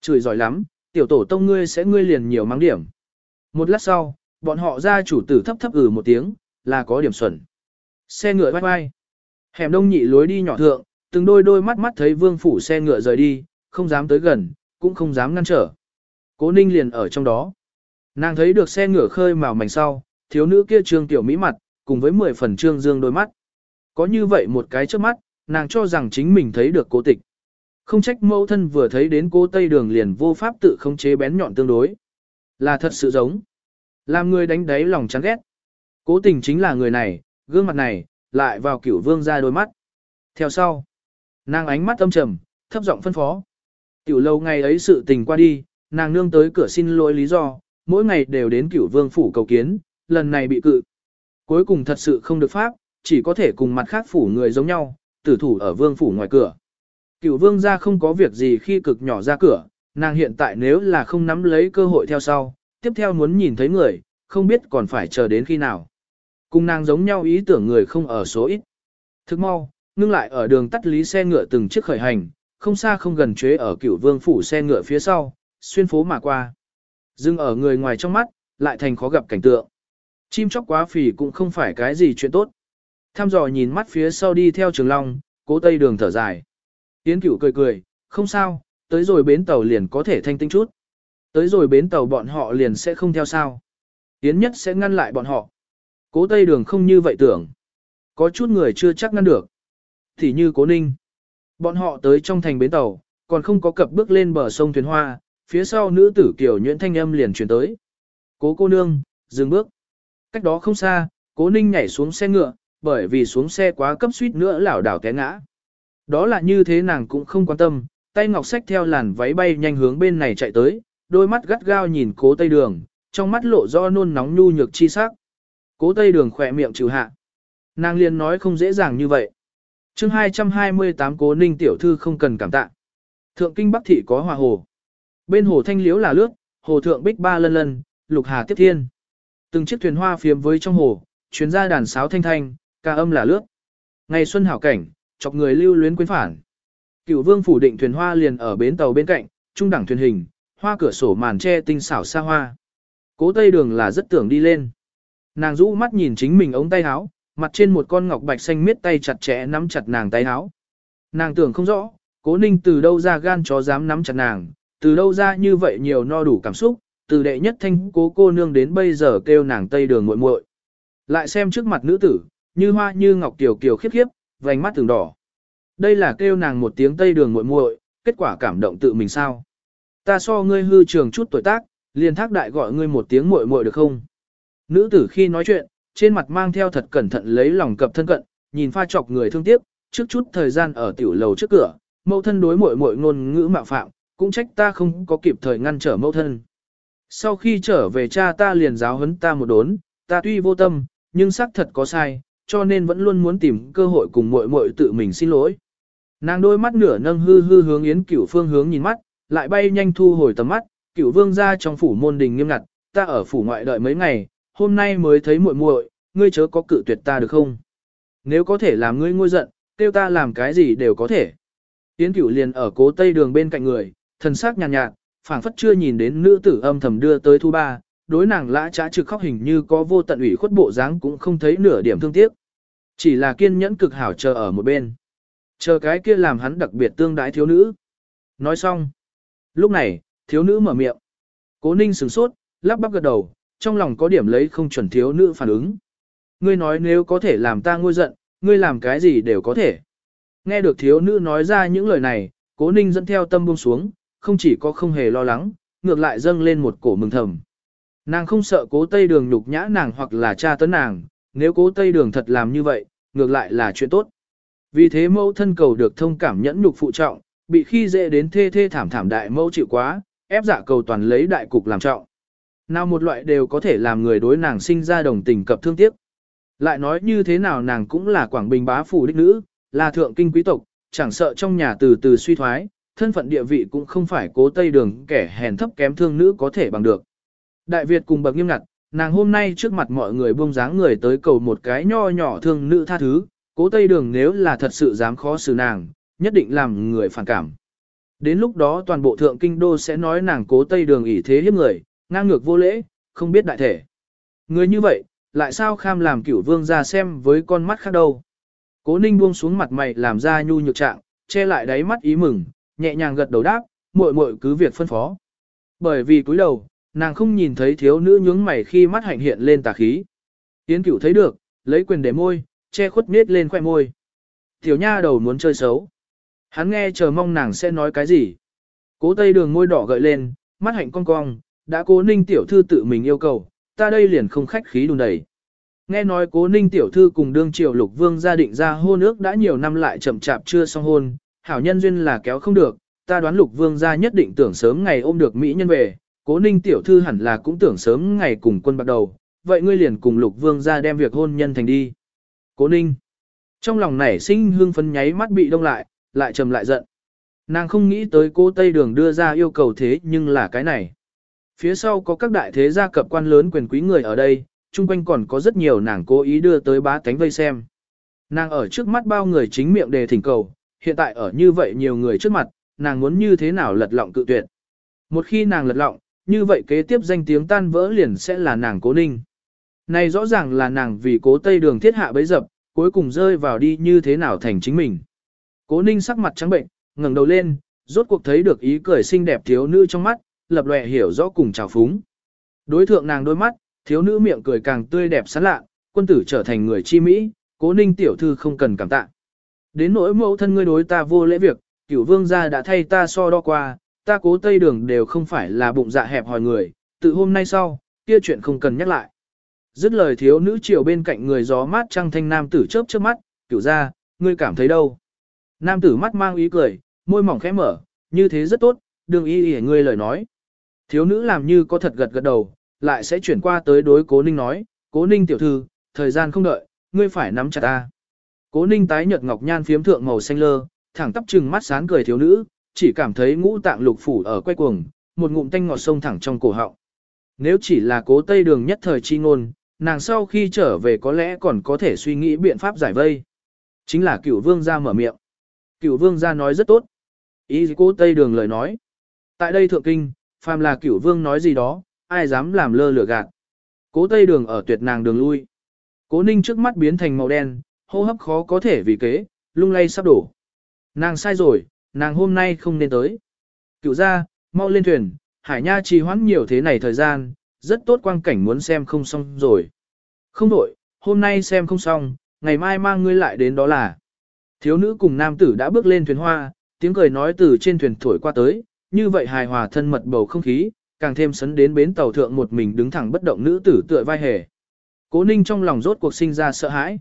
Chửi giỏi lắm, tiểu tổ tông ngươi sẽ ngươi liền nhiều mắng điểm. Một lát sau, bọn họ ra chủ tử thấp thấp ử ừ một tiếng, là có điểm xuẩn. Xe ngựa vai vai. Hẻm đông nhị lối đi nhỏ thượng, từng đôi đôi mắt mắt thấy vương phủ xe ngựa rời đi, không dám tới gần, cũng không dám ngăn trở. Cố ninh liền ở trong đó. Nàng thấy được xe ngựa khơi màu mảnh sau, thiếu nữ kia trương tiểu mỹ mặt, cùng với 10 phần trương dương đôi mắt. Có như vậy một cái trước mắt, nàng cho rằng chính mình thấy được cố tịch. Không trách mẫu thân vừa thấy đến cố tây đường liền vô pháp tự không chế bén nhọn tương đối. Là thật sự giống. Làm người đánh đáy lòng chán ghét. Cố tình chính là người này, gương mặt này, lại vào cửu vương ra đôi mắt. Theo sau, nàng ánh mắt âm trầm, thấp giọng phân phó. Tiểu lâu ngày ấy sự tình qua đi, nàng nương tới cửa xin lỗi lý do, mỗi ngày đều đến cửu vương phủ cầu kiến, lần này bị cự. Cuối cùng thật sự không được pháp, chỉ có thể cùng mặt khác phủ người giống nhau, tử thủ ở vương phủ ngoài cửa. Cửu vương ra không có việc gì khi cực nhỏ ra cửa, nàng hiện tại nếu là không nắm lấy cơ hội theo sau, tiếp theo muốn nhìn thấy người, không biết còn phải chờ đến khi nào. Cùng nàng giống nhau ý tưởng người không ở số ít. Thức mau, ngưng lại ở đường tắt lý xe ngựa từng chiếc khởi hành, không xa không gần chế ở cửu vương phủ xe ngựa phía sau, xuyên phố mà qua. Dưng ở người ngoài trong mắt, lại thành khó gặp cảnh tượng. Chim chóc quá phì cũng không phải cái gì chuyện tốt. Tham dò nhìn mắt phía sau đi theo trường long, cố tây đường thở dài. Tiến cửu cười cười, không sao, tới rồi bến tàu liền có thể thanh tinh chút. Tới rồi bến tàu bọn họ liền sẽ không theo sao. Tiến nhất sẽ ngăn lại bọn họ. Cố tây đường không như vậy tưởng. Có chút người chưa chắc ngăn được. Thì như cố ninh. Bọn họ tới trong thành bến tàu, còn không có cập bước lên bờ sông thuyền hoa, phía sau nữ tử kiểu nhuyễn thanh âm liền truyền tới. Cố cô nương, dừng bước. Cách đó không xa, cố ninh nhảy xuống xe ngựa, bởi vì xuống xe quá cấp suýt nữa lảo đảo té ngã. Đó là như thế nàng cũng không quan tâm, tay ngọc sách theo làn váy bay nhanh hướng bên này chạy tới, đôi mắt gắt gao nhìn cố tây đường, trong mắt lộ do nôn nóng nhu nhược chi sắc. Cố tây đường khỏe miệng trừ hạ. Nàng liền nói không dễ dàng như vậy. chương 228 cố ninh tiểu thư không cần cảm tạ. Thượng kinh bắc thị có hòa hồ. Bên hồ thanh liếu là lướt, hồ thượng bích ba lân lân, lục hà tiếp thiên. Từng chiếc thuyền hoa phiếm với trong hồ, chuyến ra đàn sáo thanh thanh, ca âm là lướt. Ngày xuân hảo cảnh, chọc người lưu luyến quyến phản. Cửu vương phủ định thuyền hoa liền ở bến tàu bên cạnh, trung đẳng thuyền hình, hoa cửa sổ màn che tinh xảo xa hoa. Cố tây đường là rất tưởng đi lên. Nàng rũ mắt nhìn chính mình ống tay áo, mặt trên một con ngọc bạch xanh miết tay chặt chẽ nắm chặt nàng tay áo. Nàng tưởng không rõ, cố ninh từ đâu ra gan chó dám nắm chặt nàng, từ đâu ra như vậy nhiều no đủ cảm xúc, từ đệ nhất thanh cố cô nương đến bây giờ kêu nàng tây đường muội muội. Lại xem trước mặt nữ tử, như hoa như ngọc tiểu kiều khiếp khiếp, vành mắt từng đỏ. Đây là kêu nàng một tiếng tây đường muội muội, kết quả cảm động tự mình sao? Ta so ngươi hư trường chút tuổi tác, liền thác đại gọi ngươi một tiếng muội muội được không? Nữ tử khi nói chuyện, trên mặt mang theo thật cẩn thận lấy lòng cập thân cận, nhìn pha chọc người thương tiếc, trước chút thời gian ở tiểu lầu trước cửa, mẫu thân đối muội muội ngôn ngữ mạo phạm, cũng trách ta không có kịp thời ngăn trở mẫu thân. Sau khi trở về cha ta liền giáo huấn ta một đốn, ta tuy vô tâm, nhưng xác thật có sai, cho nên vẫn luôn muốn tìm cơ hội cùng muội muội tự mình xin lỗi. Nàng đôi mắt nửa nâng hư hư hướng Yến Cửu phương hướng nhìn mắt, lại bay nhanh thu hồi tầm mắt, Cửu Vương ra trong phủ môn đình nghiêm ngặt, ta ở phủ ngoại đợi mấy ngày, hôm nay mới thấy muội muội, ngươi chớ có cự tuyệt ta được không? Nếu có thể làm ngươi ngôi giận, tiêu ta làm cái gì đều có thể. Yến Cửu liền ở cố tây đường bên cạnh người, thần sắc nhàn nhạt, nhạt phảng phất chưa nhìn đến nữ tử âm thầm đưa tới thu ba, đối nàng lã trá trực khóc hình như có vô tận ủy khuất bộ dáng cũng không thấy nửa điểm thương tiếc. Chỉ là kiên nhẫn cực hảo chờ ở một bên. Chờ cái kia làm hắn đặc biệt tương đái thiếu nữ. Nói xong. Lúc này, thiếu nữ mở miệng. Cố ninh sửng sốt, lắp bắp gật đầu, trong lòng có điểm lấy không chuẩn thiếu nữ phản ứng. Ngươi nói nếu có thể làm ta ngôi giận, ngươi làm cái gì đều có thể. Nghe được thiếu nữ nói ra những lời này, cố ninh dẫn theo tâm buông xuống, không chỉ có không hề lo lắng, ngược lại dâng lên một cổ mừng thầm. Nàng không sợ cố tây đường nhục nhã nàng hoặc là cha tấn nàng, nếu cố tây đường thật làm như vậy, ngược lại là chuyện tốt. Vì thế mẫu thân cầu được thông cảm nhẫn nhục phụ trọng, bị khi dễ đến thê thê thảm thảm đại mẫu chịu quá, ép dạ cầu toàn lấy đại cục làm trọng. Nào một loại đều có thể làm người đối nàng sinh ra đồng tình cập thương tiếc. Lại nói như thế nào nàng cũng là Quảng Bình bá phủ đích nữ, là thượng kinh quý tộc, chẳng sợ trong nhà từ từ suy thoái, thân phận địa vị cũng không phải cố tây đường kẻ hèn thấp kém thương nữ có thể bằng được. Đại Việt cùng bậc nghiêm ngặt, nàng hôm nay trước mặt mọi người buông dáng người tới cầu một cái nho nhỏ thương nữ tha thứ, cố tây đường nếu là thật sự dám khó xử nàng, nhất định làm người phản cảm. Đến lúc đó toàn bộ thượng kinh đô sẽ nói nàng cố tây đường ỷ thế hiếp người, ngang ngược vô lễ, không biết đại thể. Người như vậy, lại sao kham làm cửu vương ra xem với con mắt khác đâu. Cố ninh buông xuống mặt mày làm ra nhu nhược trạng, che lại đáy mắt ý mừng, nhẹ nhàng gật đầu đáp, muội muội cứ việc phân phó. Bởi vì cúi đầu, nàng không nhìn thấy thiếu nữ nhướng mày khi mắt hạnh hiện lên tà khí. Yến cửu thấy được, lấy quyền để môi, che khuất nết lên khoe môi. Tiểu nha đầu muốn chơi xấu. Hắn nghe chờ mong nàng sẽ nói cái gì. Cố tây đường môi đỏ gợi lên, mắt hạnh cong cong, đã cố ninh tiểu thư tự mình yêu cầu, ta đây liền không khách khí đùn đầy. Nghe nói cố ninh tiểu thư cùng đương triều lục vương gia định ra hôn ước đã nhiều năm lại chậm chạp chưa xong hôn, hảo nhân duyên là kéo không được, ta đoán lục vương gia nhất định tưởng sớm ngày ôm được Mỹ nhân về, cố ninh tiểu thư hẳn là cũng tưởng sớm ngày cùng quân bắt đầu, vậy ngươi liền cùng lục vương gia đem việc hôn nhân thành đi. Cố ninh, trong lòng nảy sinh hương phấn nháy mắt bị đông lại, lại trầm lại giận. Nàng không nghĩ tới cô Tây Đường đưa ra yêu cầu thế nhưng là cái này. Phía sau có các đại thế gia cập quan lớn quyền quý người ở đây, chung quanh còn có rất nhiều nàng cố ý đưa tới bá tánh vây xem. Nàng ở trước mắt bao người chính miệng đề thỉnh cầu, hiện tại ở như vậy nhiều người trước mặt, nàng muốn như thế nào lật lọng cự tuyệt. Một khi nàng lật lọng, như vậy kế tiếp danh tiếng tan vỡ liền sẽ là nàng cố ninh. Này rõ ràng là nàng vì cố tây đường thiết hạ bấy dập, cuối cùng rơi vào đi như thế nào thành chính mình. Cố ninh sắc mặt trắng bệnh, ngẩng đầu lên, rốt cuộc thấy được ý cười xinh đẹp thiếu nữ trong mắt, lập lòe hiểu rõ cùng chào phúng. Đối thượng nàng đôi mắt, thiếu nữ miệng cười càng tươi đẹp sán lạ, quân tử trở thành người chi mỹ, cố ninh tiểu thư không cần cảm tạ. Đến nỗi mẫu thân ngươi đối ta vô lễ việc, cửu vương gia đã thay ta so đo qua, ta cố tây đường đều không phải là bụng dạ hẹp hòi người, từ hôm nay sau, kia chuyện không cần nhắc lại. Dứt lời thiếu nữ chiều bên cạnh người gió mát trăng thanh nam tử chớp chớp mắt, cửu ra, ngươi cảm thấy đâu? Nam tử mắt mang ý cười, môi mỏng khẽ mở, như thế rất tốt, đừng y y ngươi lời nói. Thiếu nữ làm như có thật gật gật đầu, lại sẽ chuyển qua tới đối cố ninh nói, cố ninh tiểu thư, thời gian không đợi, ngươi phải nắm chặt ta. Cố ninh tái nhợt ngọc nhan phiếm thượng màu xanh lơ, thẳng tắp trừng mắt sáng cười thiếu nữ, chỉ cảm thấy ngũ tạng lục phủ ở quay cuồng, một ngụm tanh ngọt sông thẳng trong cổ họng. Nếu chỉ là cố tây đường nhất thời chi ngôn, nàng sau khi trở về có lẽ còn có thể suy nghĩ biện pháp giải vây. Chính là cửu vương gia mở miệng. Cửu vương gia nói rất tốt. Ý cố tây đường lời nói. Tại đây thượng kinh, phàm là cửu vương nói gì đó, ai dám làm lơ lửa gạt. Cố tây đường ở tuyệt nàng đường lui. Cố ninh trước mắt biến thành màu đen, hô hấp khó có thể vì kế, lung lay sắp đổ. Nàng sai rồi, nàng hôm nay không nên tới. Cựu ra, mau lên thuyền, hải nha trì hoãn nhiều thế này thời gian, rất tốt quang cảnh muốn xem không xong rồi. Không đổi, hôm nay xem không xong, ngày mai mang ngươi lại đến đó là. Thiếu nữ cùng nam tử đã bước lên thuyền hoa, tiếng cười nói từ trên thuyền thổi qua tới, như vậy hài hòa thân mật bầu không khí, càng thêm sấn đến bến tàu thượng một mình đứng thẳng bất động nữ tử tựa vai hề. Cố ninh trong lòng rốt cuộc sinh ra sợ hãi.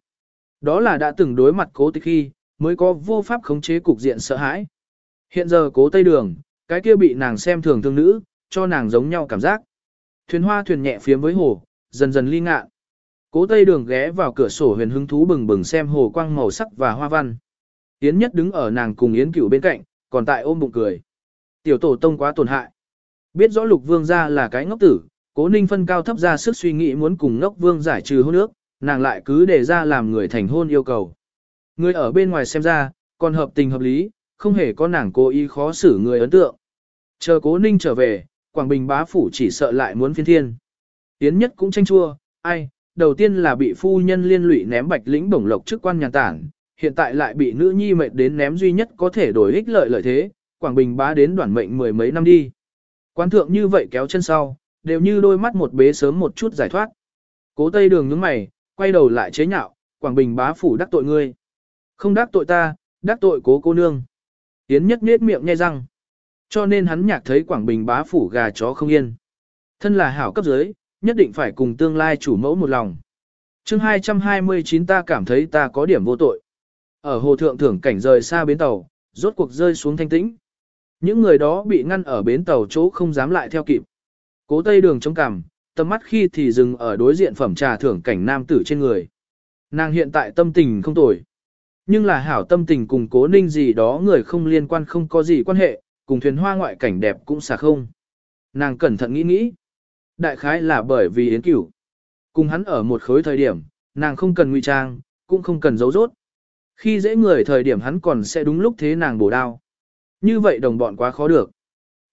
Đó là đã từng đối mặt cố tịch khi, mới có vô pháp khống chế cục diện sợ hãi. Hiện giờ cố tây đường, cái kia bị nàng xem thường thương nữ, cho nàng giống nhau cảm giác. Thuyền hoa thuyền nhẹ phía với hồ, dần dần ly ngạ. Cố tây đường ghé vào cửa sổ huyền hứng thú bừng bừng xem hồ quang màu sắc và hoa văn. Yến nhất đứng ở nàng cùng Yến cửu bên cạnh, còn tại ôm bụng cười. Tiểu tổ tông quá tổn hại. Biết rõ lục vương gia là cái ngốc tử, cố ninh phân cao thấp ra sức suy nghĩ muốn cùng ngốc vương giải trừ hôn ước, nàng lại cứ để ra làm người thành hôn yêu cầu. Người ở bên ngoài xem ra, còn hợp tình hợp lý, không hề có nàng cố ý khó xử người ấn tượng. Chờ cố ninh trở về, Quảng Bình bá phủ chỉ sợ lại muốn phiên thiên. Tiến nhất cũng tranh chua, ai, đầu tiên là bị phu nhân liên lụy ném bạch lĩnh bổng lộc chức quan nhà tản, hiện tại lại bị nữ nhi mệt đến ném duy nhất có thể đổi ích lợi lợi thế, Quảng Bình bá đến đoàn mệnh mười mấy năm đi. Quan thượng như vậy kéo chân sau, đều như đôi mắt một bế sớm một chút giải thoát. Cố tây đường nhướng mày, quay đầu lại chế nhạo, Quảng Bình bá phủ đắc tội ngươi. Không đắc tội ta, đắc tội cố cô nương. Yến nhất nết miệng nhai răng. Cho nên hắn nhạc thấy Quảng Bình bá phủ gà chó không yên. Thân là hảo cấp dưới, nhất định phải cùng tương lai chủ mẫu một lòng. chương 229 ta cảm thấy ta có điểm vô tội. Ở hồ thượng thưởng cảnh rời xa bến tàu, rốt cuộc rơi xuống thanh tĩnh. Những người đó bị ngăn ở bến tàu chỗ không dám lại theo kịp. Cố tây đường chống cằm, tầm mắt khi thì dừng ở đối diện phẩm trà thưởng cảnh nam tử trên người. Nàng hiện tại tâm tình không tồi. Nhưng là hảo tâm tình cùng cố ninh gì đó người không liên quan không có gì quan hệ, cùng thuyền hoa ngoại cảnh đẹp cũng xả không. Nàng cẩn thận nghĩ nghĩ. Đại khái là bởi vì yến cửu. Cùng hắn ở một khối thời điểm, nàng không cần ngụy trang, cũng không cần giấu rốt. Khi dễ người thời điểm hắn còn sẽ đúng lúc thế nàng bổ đao. Như vậy đồng bọn quá khó được.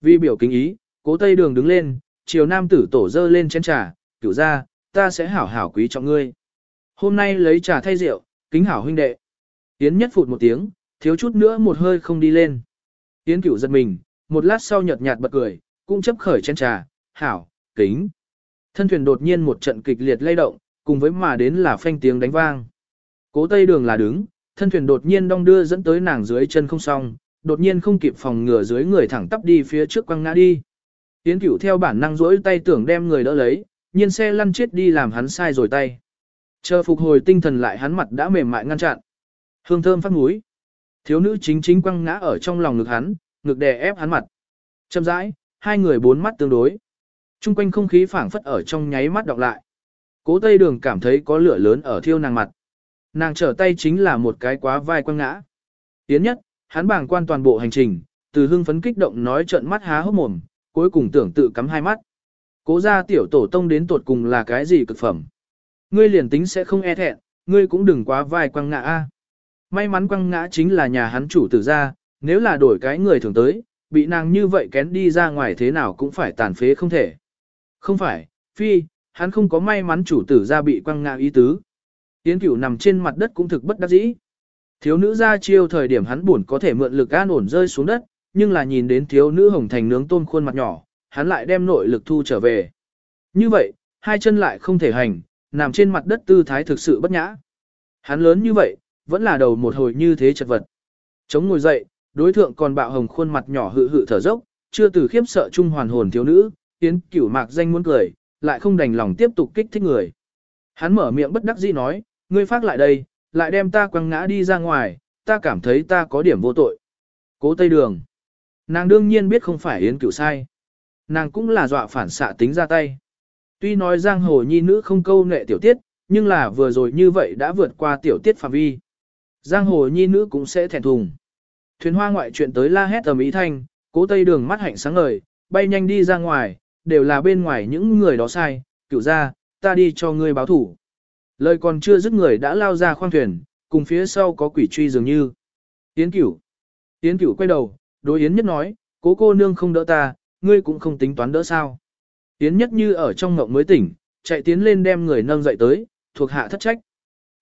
Vì biểu kính ý, cố tây đường đứng lên, chiều nam tử tổ dơ lên chén trà, cửu ra, ta sẽ hảo hảo quý trọng ngươi. Hôm nay lấy trà thay rượu, kính hảo huynh đệ. Yến nhất phụt một tiếng, thiếu chút nữa một hơi không đi lên. Yến cửu giật mình, một lát sau nhợt nhạt bật cười, cũng chấp khởi chén trà, hảo, kính. Thân thuyền đột nhiên một trận kịch liệt lay động, cùng với mà đến là phanh tiếng đánh vang. Cố tây đường là đứng, thân thuyền đột nhiên đong đưa dẫn tới nàng dưới chân không xong, đột nhiên không kịp phòng ngừa dưới người thẳng tắp đi phía trước quăng ngã đi. Yến cửu theo bản năng rỗi tay tưởng đem người đỡ lấy, nhiên xe lăn chết đi làm hắn sai rồi tay. Chờ phục hồi tinh thần lại hắn mặt đã mềm mại ngăn chặn. Hương thơm phát mũi. Thiếu nữ chính chính quăng ngã ở trong lòng ngực hắn, ngực đè ép hắn mặt. Chậm rãi, hai người bốn mắt tương đối. Trung quanh không khí phảng phất ở trong nháy mắt đọc lại. Cố Tây Đường cảm thấy có lửa lớn ở thiêu nàng mặt. Nàng trở tay chính là một cái quá vai quăng ngã. Tiến nhất, hắn bàng quan toàn bộ hành trình, từ hưng phấn kích động nói trợn mắt há hốc mồm, cuối cùng tưởng tự cắm hai mắt. Cố gia tiểu tổ tông đến tột cùng là cái gì cực phẩm. Ngươi liền tính sẽ không e thẹn, ngươi cũng đừng quá vai quăng ngã a. May mắn quăng ngã chính là nhà hắn chủ tử gia, nếu là đổi cái người thường tới, bị nàng như vậy kén đi ra ngoài thế nào cũng phải tàn phế không thể. Không phải, phi, hắn không có may mắn chủ tử gia bị quăng ngã ý tứ. tiến cửu nằm trên mặt đất cũng thực bất đắc dĩ. Thiếu nữ ra chiêu thời điểm hắn buồn có thể mượn lực an ổn rơi xuống đất, nhưng là nhìn đến thiếu nữ hồng thành nướng tôm khuôn mặt nhỏ, hắn lại đem nội lực thu trở về. Như vậy, hai chân lại không thể hành, nằm trên mặt đất tư thái thực sự bất nhã. Hắn lớn như vậy, vẫn là đầu một hồi như thế chật vật. Chống ngồi dậy, đối thượng còn bạo hồng khuôn mặt nhỏ hự hự thở dốc, chưa từ khiếp sợ trung hoàn hồn thiếu nữ, tiến cửu mạc danh muốn cười, lại không đành lòng tiếp tục kích thích người. Hắn mở miệng bất đắc dĩ nói, ngươi phát lại đây, lại đem ta quăng ngã đi ra ngoài, ta cảm thấy ta có điểm vô tội. Cố Tây Đường. Nàng đương nhiên biết không phải Yến Cửu sai. Nàng cũng là dọa phản xạ tính ra tay. Tuy nói giang hồ nhi nữ không câu nệ tiểu tiết, nhưng là vừa rồi như vậy đã vượt qua tiểu tiết phạm vi. Giang hồ nhi nữ cũng sẽ thẹn thùng. Thuyền hoa ngoại chuyện tới la hét tầm ý thanh, cố tây đường mắt hạnh sáng ngời, bay nhanh đi ra ngoài, đều là bên ngoài những người đó sai, cửu ra, ta đi cho ngươi báo thủ. Lời còn chưa dứt người đã lao ra khoang thuyền, cùng phía sau có quỷ truy dường như. tiến cửu. tiến cửu quay đầu, đối Yến nhất nói, cố cô nương không đỡ ta, ngươi cũng không tính toán đỡ sao. Yến nhất như ở trong ngộng mới tỉnh, chạy tiến lên đem người nâng dậy tới, thuộc hạ thất trách.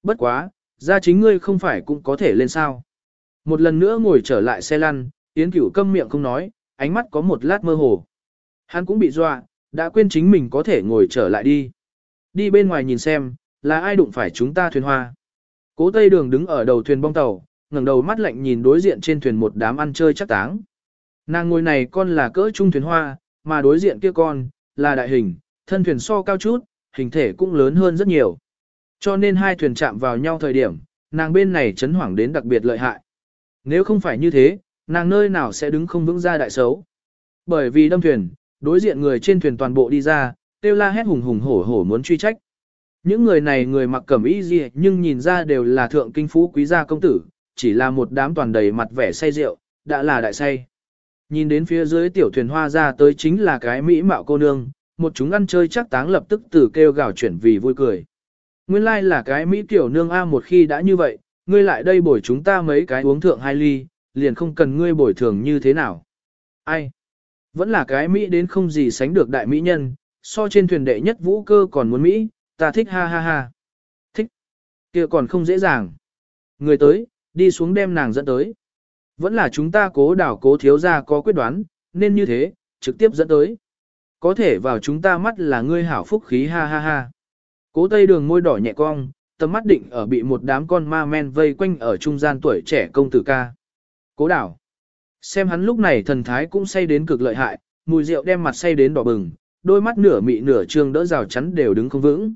Bất quá, ra chính ngươi không phải cũng có thể lên sao. Một lần nữa ngồi trở lại xe lăn, Yến cửu câm miệng không nói, ánh mắt có một lát mơ hồ. Hắn cũng bị dọa, đã quên chính mình có thể ngồi trở lại đi. Đi bên ngoài nhìn xem, là ai đụng phải chúng ta thuyền hoa. Cố Tây Đường đứng ở đầu thuyền bong tàu, ngẩng đầu mắt lạnh nhìn đối diện trên thuyền một đám ăn chơi chắc táng. Nàng ngồi này con là cỡ trung thuyền hoa, mà đối diện kia con, là đại hình, thân thuyền so cao chút, hình thể cũng lớn hơn rất nhiều. Cho nên hai thuyền chạm vào nhau thời điểm, nàng bên này chấn hoảng đến đặc biệt lợi hại. Nếu không phải như thế, nàng nơi nào sẽ đứng không vững ra đại xấu. Bởi vì đâm thuyền, đối diện người trên thuyền toàn bộ đi ra, kêu la hét hùng hùng hổ hổ muốn truy trách. Những người này người mặc cẩm y gì nhưng nhìn ra đều là thượng kinh phú quý gia công tử, chỉ là một đám toàn đầy mặt vẻ say rượu, đã là đại say. Nhìn đến phía dưới tiểu thuyền hoa ra tới chính là cái mỹ mạo cô nương, một chúng ăn chơi chắc táng lập tức từ kêu gào chuyển vì vui cười. Nguyên lai like là cái mỹ tiểu nương A một khi đã như vậy, ngươi lại đây bồi chúng ta mấy cái uống thượng hai ly, liền không cần ngươi bồi thường như thế nào. Ai? Vẫn là cái Mỹ đến không gì sánh được đại mỹ nhân, so trên thuyền đệ nhất vũ cơ còn muốn Mỹ, ta thích ha ha ha. Thích. kia còn không dễ dàng. Người tới, đi xuống đem nàng dẫn tới. Vẫn là chúng ta cố đảo cố thiếu ra có quyết đoán, nên như thế, trực tiếp dẫn tới. Có thể vào chúng ta mắt là ngươi hảo phúc khí ha ha ha. Cố tây đường môi đỏ nhẹ cong, tầm mắt định ở bị một đám con ma men vây quanh ở trung gian tuổi trẻ công tử ca. Cố đảo. Xem hắn lúc này thần thái cũng say đến cực lợi hại, mùi rượu đem mặt say đến đỏ bừng, đôi mắt nửa mị nửa trương đỡ rào chắn đều đứng không vững.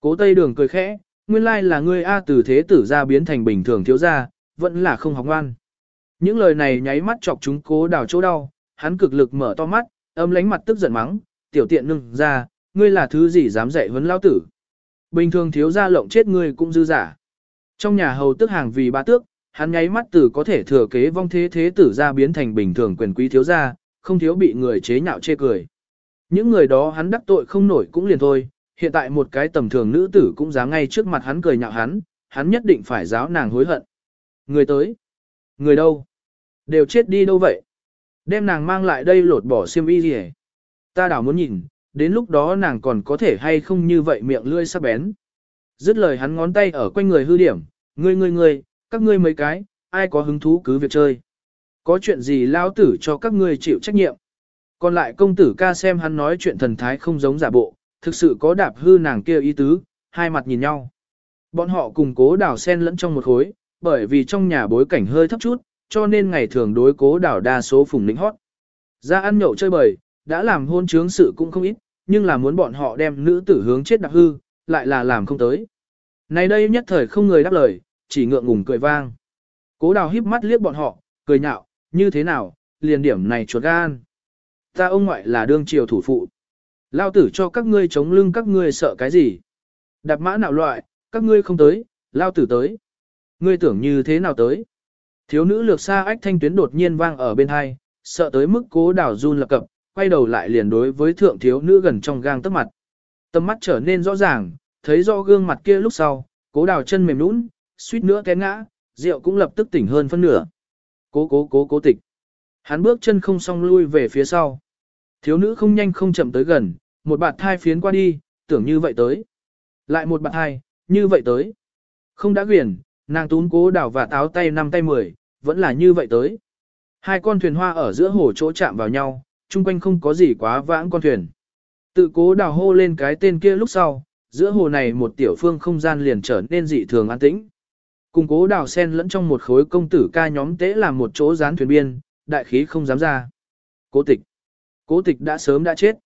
Cố Tây Đường cười khẽ, nguyên lai là ngươi A từ thế tử ra biến thành bình thường thiếu gia, vẫn là không học ngoan. Những lời này nháy mắt chọc chúng cố đào chỗ đau, hắn cực lực mở to mắt, âm lánh mặt tức giận mắng, tiểu tiện nương ra, ngươi là thứ gì dám dạy huấn lao tử. Bình thường thiếu gia lộng chết ngươi cũng dư giả. Trong nhà hầu tức hàng vì ba tước, hắn nháy mắt từ có thể thừa kế vong thế thế tử ra biến thành bình thường quyền quý thiếu gia, không thiếu bị người chế nhạo chê cười. Những người đó hắn đắc tội không nổi cũng liền thôi, hiện tại một cái tầm thường nữ tử cũng dám ngay trước mặt hắn cười nhạo hắn, hắn nhất định phải giáo nàng hối hận. Người tới? Người đâu? Đều chết đi đâu vậy? Đem nàng mang lại đây lột bỏ xiêm y gì Ta đảo muốn nhìn, đến lúc đó nàng còn có thể hay không như vậy miệng lươi sắc bén. Dứt lời hắn ngón tay ở quanh người hư điểm, ngươi ngươi ngươi, các ngươi mấy cái, ai có hứng thú cứ việc chơi. Có chuyện gì lao tử cho các ngươi chịu trách nhiệm. Còn lại công tử ca xem hắn nói chuyện thần thái không giống giả bộ, thực sự có đạp hư nàng kia ý tứ, hai mặt nhìn nhau. Bọn họ cùng cố đảo sen lẫn trong một khối, bởi vì trong nhà bối cảnh hơi thấp chút, cho nên ngày thường đối cố đảo đa số phùng lĩnh hót. Ra ăn nhậu chơi bời, đã làm hôn trướng sự cũng không ít, nhưng là muốn bọn họ đem nữ tử hướng chết đạp hư, lại là làm không tới. Này đây nhất thời không người đáp lời, chỉ ngượng ngùng cười vang. Cố đào híp mắt liếc bọn họ, cười nhạo, như thế nào, liền điểm này chuột gan. Ta ông ngoại là đương triều thủ phụ. Lao tử cho các ngươi chống lưng các ngươi sợ cái gì. Đạp mã nào loại, các ngươi không tới, lao tử tới. Ngươi tưởng như thế nào tới. Thiếu nữ lược xa ách thanh tuyến đột nhiên vang ở bên hai, sợ tới mức cố đảo run lập cập, quay đầu lại liền đối với thượng thiếu nữ gần trong gang tấc mặt. Tâm mắt trở nên rõ ràng, thấy rõ gương mặt kia lúc sau, cố đào chân mềm nũng, suýt nữa té ngã, rượu cũng lập tức tỉnh hơn phân nửa. Cố cố cố cố tịch. Hắn bước chân không song lui về phía sau. Thiếu nữ không nhanh không chậm tới gần, một bạt thai phiến qua đi, tưởng như vậy tới. Lại một bạt thai, như vậy tới. Không đã quyển, nàng tún cố đảo và táo tay năm tay mười, vẫn là như vậy tới. Hai con thuyền hoa ở giữa hồ chỗ chạm vào nhau, chung quanh không có gì quá vãng con thuyền. Tự cố đào hô lên cái tên kia lúc sau, giữa hồ này một tiểu phương không gian liền trở nên dị thường an tĩnh. Cùng cố đào sen lẫn trong một khối công tử ca nhóm tế làm một chỗ dán thuyền biên, đại khí không dám ra. Cố tịch. Cố tịch đã sớm đã chết.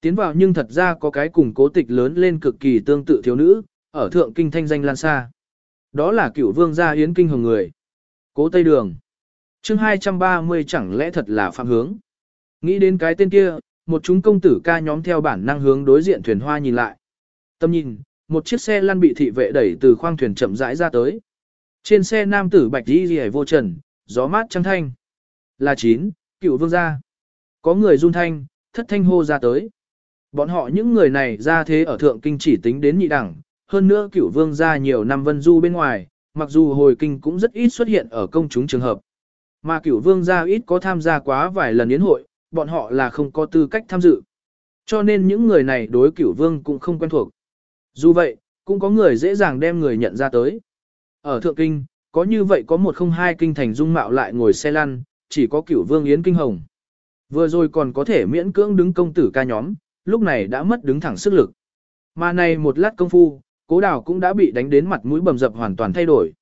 Tiến vào nhưng thật ra có cái cùng cố tịch lớn lên cực kỳ tương tự thiếu nữ, ở thượng kinh thanh danh lan xa. Đó là cựu vương gia yến kinh hồng người. Cố Tây Đường. chương 230 chẳng lẽ thật là phạm hướng. Nghĩ đến cái tên kia, một chúng công tử ca nhóm theo bản năng hướng đối diện thuyền hoa nhìn lại. Tâm nhìn, một chiếc xe lăn bị thị vệ đẩy từ khoang thuyền chậm rãi ra tới. Trên xe nam tử bạch đi rìa vô trần, gió mát trăng thanh. Là chín, cựu vương gia. Có người run thanh, thất thanh hô ra tới. Bọn họ những người này ra thế ở thượng kinh chỉ tính đến nhị đẳng, hơn nữa cửu vương gia nhiều năm vân du bên ngoài, mặc dù hồi kinh cũng rất ít xuất hiện ở công chúng trường hợp. Mà cửu vương gia ít có tham gia quá vài lần yến hội, bọn họ là không có tư cách tham dự. Cho nên những người này đối cửu vương cũng không quen thuộc. Dù vậy, cũng có người dễ dàng đem người nhận ra tới. Ở Thượng Kinh, có như vậy có một không hai kinh thành dung mạo lại ngồi xe lăn, chỉ có cửu vương Yến Kinh Hồng. Vừa rồi còn có thể miễn cưỡng đứng công tử ca nhóm, lúc này đã mất đứng thẳng sức lực. Mà này một lát công phu, cố đào cũng đã bị đánh đến mặt mũi bầm dập hoàn toàn thay đổi.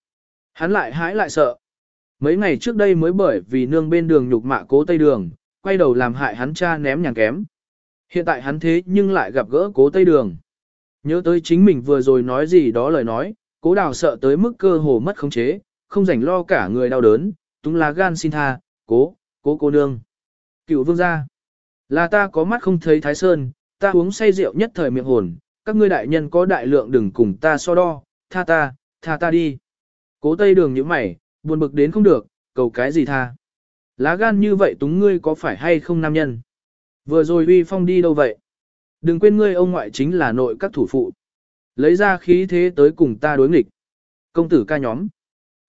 Hắn lại hãi lại sợ. Mấy ngày trước đây mới bởi vì nương bên đường nhục mạ cố tây đường, quay đầu làm hại hắn cha ném nhàng kém. Hiện tại hắn thế nhưng lại gặp gỡ cố Tây Đường. Nhớ tới chính mình vừa rồi nói gì đó lời nói, cố đào sợ tới mức cơ hồ mất khống chế, không rảnh lo cả người đau đớn, túng lá gan xin tha, cố, cố cô nương. Cựu vương gia, là ta có mắt không thấy thái sơn, ta uống say rượu nhất thời miệng hồn, các ngươi đại nhân có đại lượng đừng cùng ta so đo, tha ta, tha ta đi. Cố tây đường như mày, buồn bực đến không được, cầu cái gì tha. Lá gan như vậy túng ngươi có phải hay không nam nhân? Vừa rồi uy phong đi đâu vậy? Đừng quên ngươi ông ngoại chính là nội các thủ phụ. Lấy ra khí thế tới cùng ta đối nghịch. Công tử ca nhóm.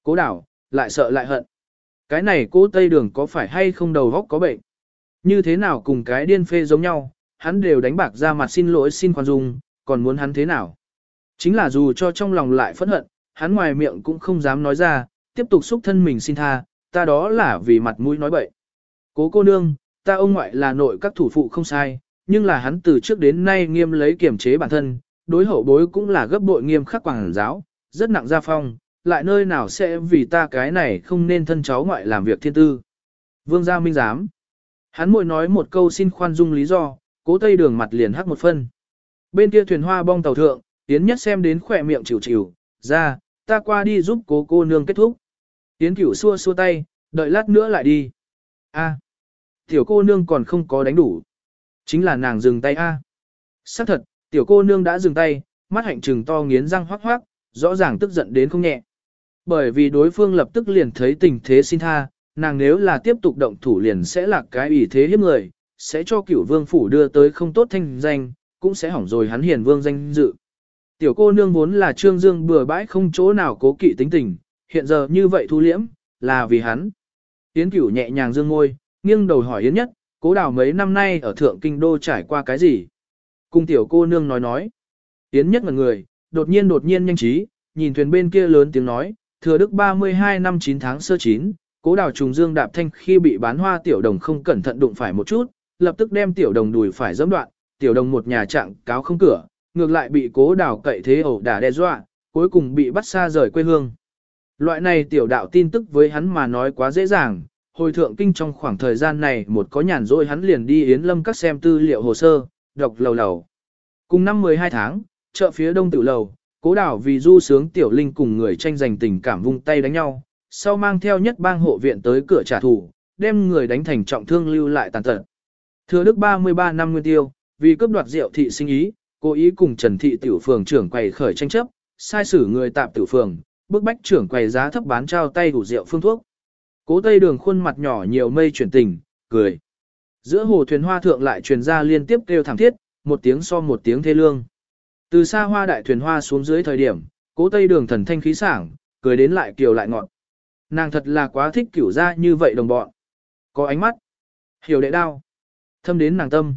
Cố đảo, lại sợ lại hận. Cái này cố tây đường có phải hay không đầu góc có bệnh? Như thế nào cùng cái điên phê giống nhau, hắn đều đánh bạc ra mặt xin lỗi xin khoan dung, còn muốn hắn thế nào? Chính là dù cho trong lòng lại phẫn hận, hắn ngoài miệng cũng không dám nói ra, tiếp tục xúc thân mình xin tha, ta đó là vì mặt mũi nói bậy. Cố cô nương, ta ông ngoại là nội các thủ phụ không sai, nhưng là hắn từ trước đến nay nghiêm lấy kiểm chế bản thân, đối hậu bối cũng là gấp bội nghiêm khắc quảng giáo, rất nặng gia phong, lại nơi nào sẽ vì ta cái này không nên thân cháu ngoại làm việc thiên tư. Vương gia minh giám. Hắn mội nói một câu xin khoan dung lý do, cố tây đường mặt liền hắc một phân. Bên kia thuyền hoa bong tàu thượng, tiến nhất xem đến khỏe miệng chịu chịu, ra, ta qua đi giúp cố cô nương kết thúc. Tiến cửu xua xua tay, đợi lát nữa lại đi. A, tiểu cô nương còn không có đánh đủ. Chính là nàng dừng tay A. Xác thật, tiểu cô nương đã dừng tay, mắt hạnh trừng to nghiến răng hoác hoác, rõ ràng tức giận đến không nhẹ. Bởi vì đối phương lập tức liền thấy tình thế xin tha, nàng nếu là tiếp tục động thủ liền sẽ là cái ủy thế hiếp người, sẽ cho cửu vương phủ đưa tới không tốt thanh danh, cũng sẽ hỏng rồi hắn hiền vương danh dự. Tiểu cô nương vốn là trương dương bừa bãi không chỗ nào cố kỵ tính tình, hiện giờ như vậy thu liễm, là vì hắn. Yến cửu nhẹ nhàng dương môi, nghiêng đầu hỏi Yến nhất, cố đào mấy năm nay ở thượng kinh đô trải qua cái gì? Cung tiểu cô nương nói nói. Yến nhất ngần người, đột nhiên đột nhiên nhanh trí, nhìn thuyền bên kia lớn tiếng nói, thừa đức 32 năm 9 tháng sơ 9, cố đào trùng dương đạp thanh khi bị bán hoa tiểu đồng không cẩn thận đụng phải một chút, lập tức đem tiểu đồng đùi phải dẫm đoạn, tiểu đồng một nhà trạng cáo không cửa, ngược lại bị cố đào cậy thế ẩu đả đe dọa, cuối cùng bị bắt xa rời quê hương. Loại này tiểu đạo tin tức với hắn mà nói quá dễ dàng, hồi thượng kinh trong khoảng thời gian này một có nhàn rỗi hắn liền đi Yến Lâm các xem tư liệu hồ sơ, đọc lầu lầu. Cùng năm 12 tháng, chợ phía đông tự lầu, cố đảo vì du sướng tiểu linh cùng người tranh giành tình cảm vung tay đánh nhau, sau mang theo nhất bang hộ viện tới cửa trả thù, đem người đánh thành trọng thương lưu lại tàn tật. Thừa đức 33 năm nguyên tiêu, vì cướp đoạt rượu thị sinh ý, cố ý cùng Trần thị tiểu phường trưởng quầy khởi tranh chấp, sai xử người tạm tiểu phường, bức bách trưởng quầy giá thấp bán trao tay đủ rượu phương thuốc. Cố Tây Đường khuôn mặt nhỏ nhiều mây chuyển tình, cười. Giữa hồ thuyền hoa thượng lại truyền ra liên tiếp kêu thảm thiết, một tiếng so một tiếng thê lương. Từ xa hoa đại thuyền hoa xuống dưới thời điểm, cố Tây Đường thần thanh khí sảng, cười đến lại kiều lại ngọt. Nàng thật là quá thích kiểu ra như vậy đồng bọn. Có ánh mắt, hiểu đệ đao, thâm đến nàng tâm.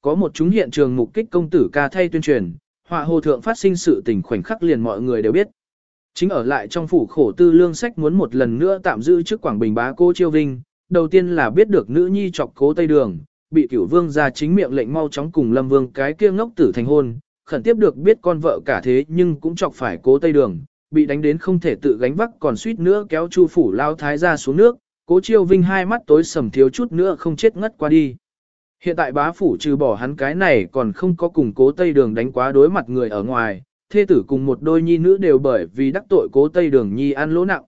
Có một chúng hiện trường mục kích công tử ca thay tuyên truyền, họa hồ thượng phát sinh sự tình khoảnh khắc liền mọi người đều biết. Chính ở lại trong phủ khổ tư lương sách muốn một lần nữa tạm giữ trước Quảng Bình bá cô Chiêu Vinh, đầu tiên là biết được nữ nhi chọc cố Tây Đường, bị cửu vương ra chính miệng lệnh mau chóng cùng lâm vương cái kia ngốc tử thành hôn, khẩn tiếp được biết con vợ cả thế nhưng cũng chọc phải cố Tây Đường, bị đánh đến không thể tự gánh vác còn suýt nữa kéo chu phủ lao thái ra xuống nước, cố Chiêu Vinh hai mắt tối sầm thiếu chút nữa không chết ngất qua đi. Hiện tại bá phủ trừ bỏ hắn cái này còn không có cùng cố Tây Đường đánh quá đối mặt người ở ngoài, thê tử cùng một đôi nhi nữ đều bởi vì đắc tội cố Tây Đường nhi ăn lỗ nặng.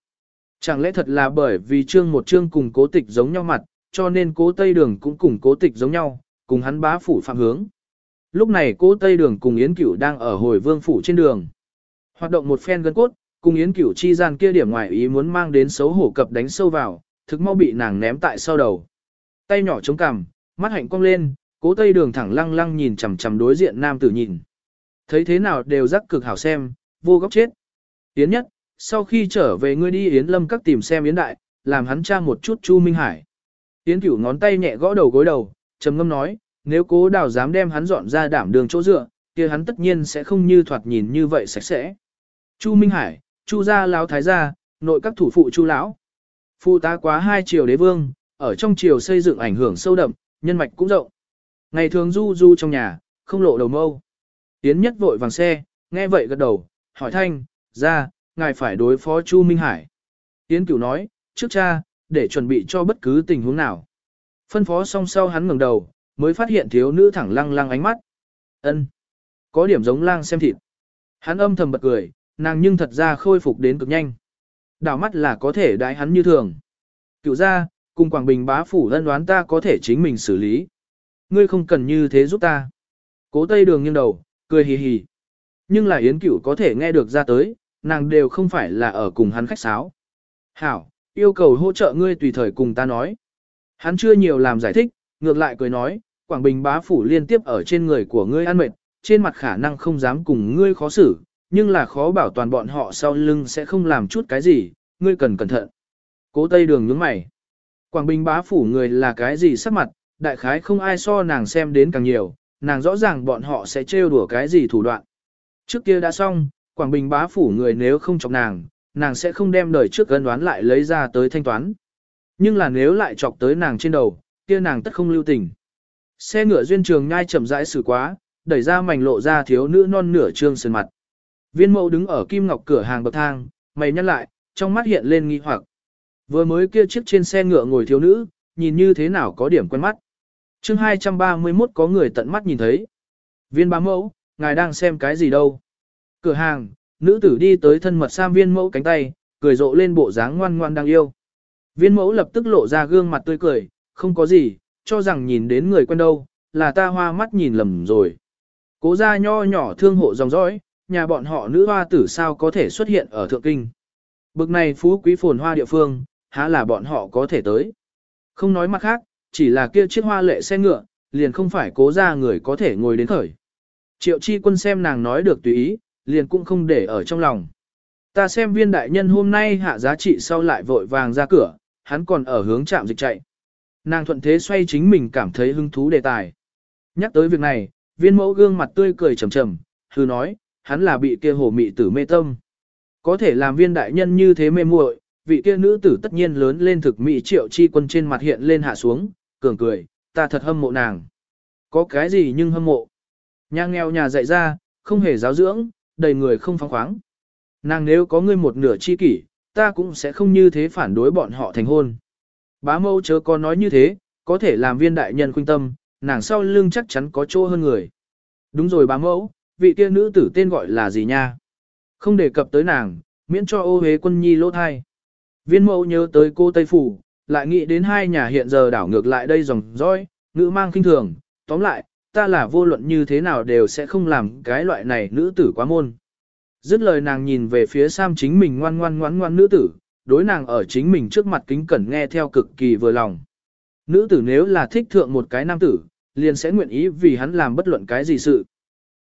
Chẳng lẽ thật là bởi vì trương một trương cùng cố tịch giống nhau mặt, cho nên cố Tây Đường cũng cùng cố tịch giống nhau, cùng hắn bá phủ phạm hướng. Lúc này cố Tây Đường cùng Yến Cửu đang ở hồi vương phủ trên đường. Hoạt động một phen gân cốt, cùng Yến Cửu chi gian kia điểm ngoài ý muốn mang đến xấu hổ cập đánh sâu vào, thực mau bị nàng ném tại sau đầu. Tay nhỏ chống cằm, mắt hạnh cong lên, cố Tây Đường thẳng lăng lăng nhìn chằm chằm đối diện nam tử nhìn. Thấy thế nào đều rắc cực hảo xem, vô góc chết. Yến nhất, sau khi trở về ngươi đi Yến lâm các tìm xem Yến đại, làm hắn tra một chút Chu Minh Hải. Yến cửu ngón tay nhẹ gõ đầu gối đầu, trầm ngâm nói, nếu cố đào dám đem hắn dọn ra đảm đường chỗ dựa, kia hắn tất nhiên sẽ không như thoạt nhìn như vậy sạch sẽ. Chu Minh Hải, Chu gia lão thái gia, nội các thủ phụ Chu lão. Phụ tá quá hai triều đế vương, ở trong triều xây dựng ảnh hưởng sâu đậm, nhân mạch cũng rộng. Ngày thường du du trong nhà, không lộ đầu mâu. Tiến nhất vội vàng xe, nghe vậy gật đầu, hỏi thanh, ra, ngài phải đối phó Chu Minh Hải. Tiến cửu nói, trước cha, để chuẩn bị cho bất cứ tình huống nào. Phân phó xong sau hắn ngẩng đầu, mới phát hiện thiếu nữ thẳng lăng lăng ánh mắt. ân Có điểm giống lang xem thịt. Hắn âm thầm bật cười, nàng nhưng thật ra khôi phục đến cực nhanh. Đảo mắt là có thể đái hắn như thường. Cựu ra, cùng Quảng Bình bá phủ ân đoán ta có thể chính mình xử lý. Ngươi không cần như thế giúp ta. Cố Tây Đường nghiêng đầu, cười hì hì. Nhưng là Yến Cửu có thể nghe được ra tới, nàng đều không phải là ở cùng hắn khách sáo. Hảo, yêu cầu hỗ trợ ngươi tùy thời cùng ta nói. Hắn chưa nhiều làm giải thích, ngược lại cười nói, Quảng Bình bá phủ liên tiếp ở trên người của ngươi ăn mệt, trên mặt khả năng không dám cùng ngươi khó xử, nhưng là khó bảo toàn bọn họ sau lưng sẽ không làm chút cái gì, ngươi cần cẩn thận. Cố Tây Đường nhướng mày. Quảng Bình bá phủ người là cái gì sắc mặt, đại khái không ai so nàng xem đến càng nhiều, nàng rõ ràng bọn họ sẽ trêu đùa cái gì thủ đoạn. Trước kia đã xong, Quảng Bình bá phủ người nếu không chọc nàng, nàng sẽ không đem đời trước gân đoán lại lấy ra tới thanh toán. Nhưng là nếu lại chọc tới nàng trên đầu, kia nàng tất không lưu tình. Xe ngựa duyên trường nhai chậm rãi xử quá, đẩy ra mảnh lộ ra thiếu nữ non nửa trương sơn mặt. Viên mẫu đứng ở kim ngọc cửa hàng bậc thang, mày nhăn lại, trong mắt hiện lên nghi hoặc. Vừa mới kia chiếc trên xe ngựa ngồi thiếu nữ, nhìn như thế nào có điểm quen mắt. chương 231 có người tận mắt nhìn thấy. Viên bá mẫu, ngài đang xem cái gì đâu? Cửa hàng, nữ tử đi tới thân mật sam viên mẫu cánh tay, cười rộ lên bộ dáng ngoan ngoan đang yêu. Viên mẫu lập tức lộ ra gương mặt tươi cười, không có gì, cho rằng nhìn đến người quen đâu, là ta hoa mắt nhìn lầm rồi. Cố ra nho nhỏ thương hộ dòng dõi, nhà bọn họ nữ hoa tử sao có thể xuất hiện ở thượng kinh. Bực này phú quý phồn hoa địa phương, há là bọn họ có thể tới. Không nói mặt khác, chỉ là kia chiếc hoa lệ xe ngựa, liền không phải cố ra người có thể ngồi đến khởi. Triệu chi quân xem nàng nói được tùy ý, liền cũng không để ở trong lòng. Ta xem viên đại nhân hôm nay hạ giá trị sau lại vội vàng ra cửa, hắn còn ở hướng chạm dịch chạy. Nàng thuận thế xoay chính mình cảm thấy hứng thú đề tài. Nhắc tới việc này, viên mẫu gương mặt tươi cười trầm trầm, hư nói, hắn là bị kia hồ mị tử mê tâm. Có thể làm viên đại nhân như thế mê muội, vị kia nữ tử tất nhiên lớn lên thực mỹ triệu chi quân trên mặt hiện lên hạ xuống, cường cười, ta thật hâm mộ nàng. Có cái gì nhưng hâm mộ. Nhà nghèo nhà dạy ra, không hề giáo dưỡng, đầy người không phóng khoáng. Nàng nếu có ngươi một nửa chi kỷ, ta cũng sẽ không như thế phản đối bọn họ thành hôn. Bá mâu chớ có nói như thế, có thể làm viên đại nhân khuyên tâm, nàng sau lưng chắc chắn có chỗ hơn người. Đúng rồi bá mẫu, vị kia nữ tử tên gọi là gì nha? Không đề cập tới nàng, miễn cho ô hế quân nhi lỗ thai. Viên mẫu nhớ tới cô Tây Phủ, lại nghĩ đến hai nhà hiện giờ đảo ngược lại đây dòng dõi, ngữ mang kinh thường, tóm lại, ta là vô luận như thế nào đều sẽ không làm cái loại này nữ tử quá môn. Dứt lời nàng nhìn về phía Sam chính mình ngoan ngoan ngoan ngoan nữ tử, đối nàng ở chính mình trước mặt kính cẩn nghe theo cực kỳ vừa lòng. Nữ tử nếu là thích thượng một cái nam tử, liền sẽ nguyện ý vì hắn làm bất luận cái gì sự.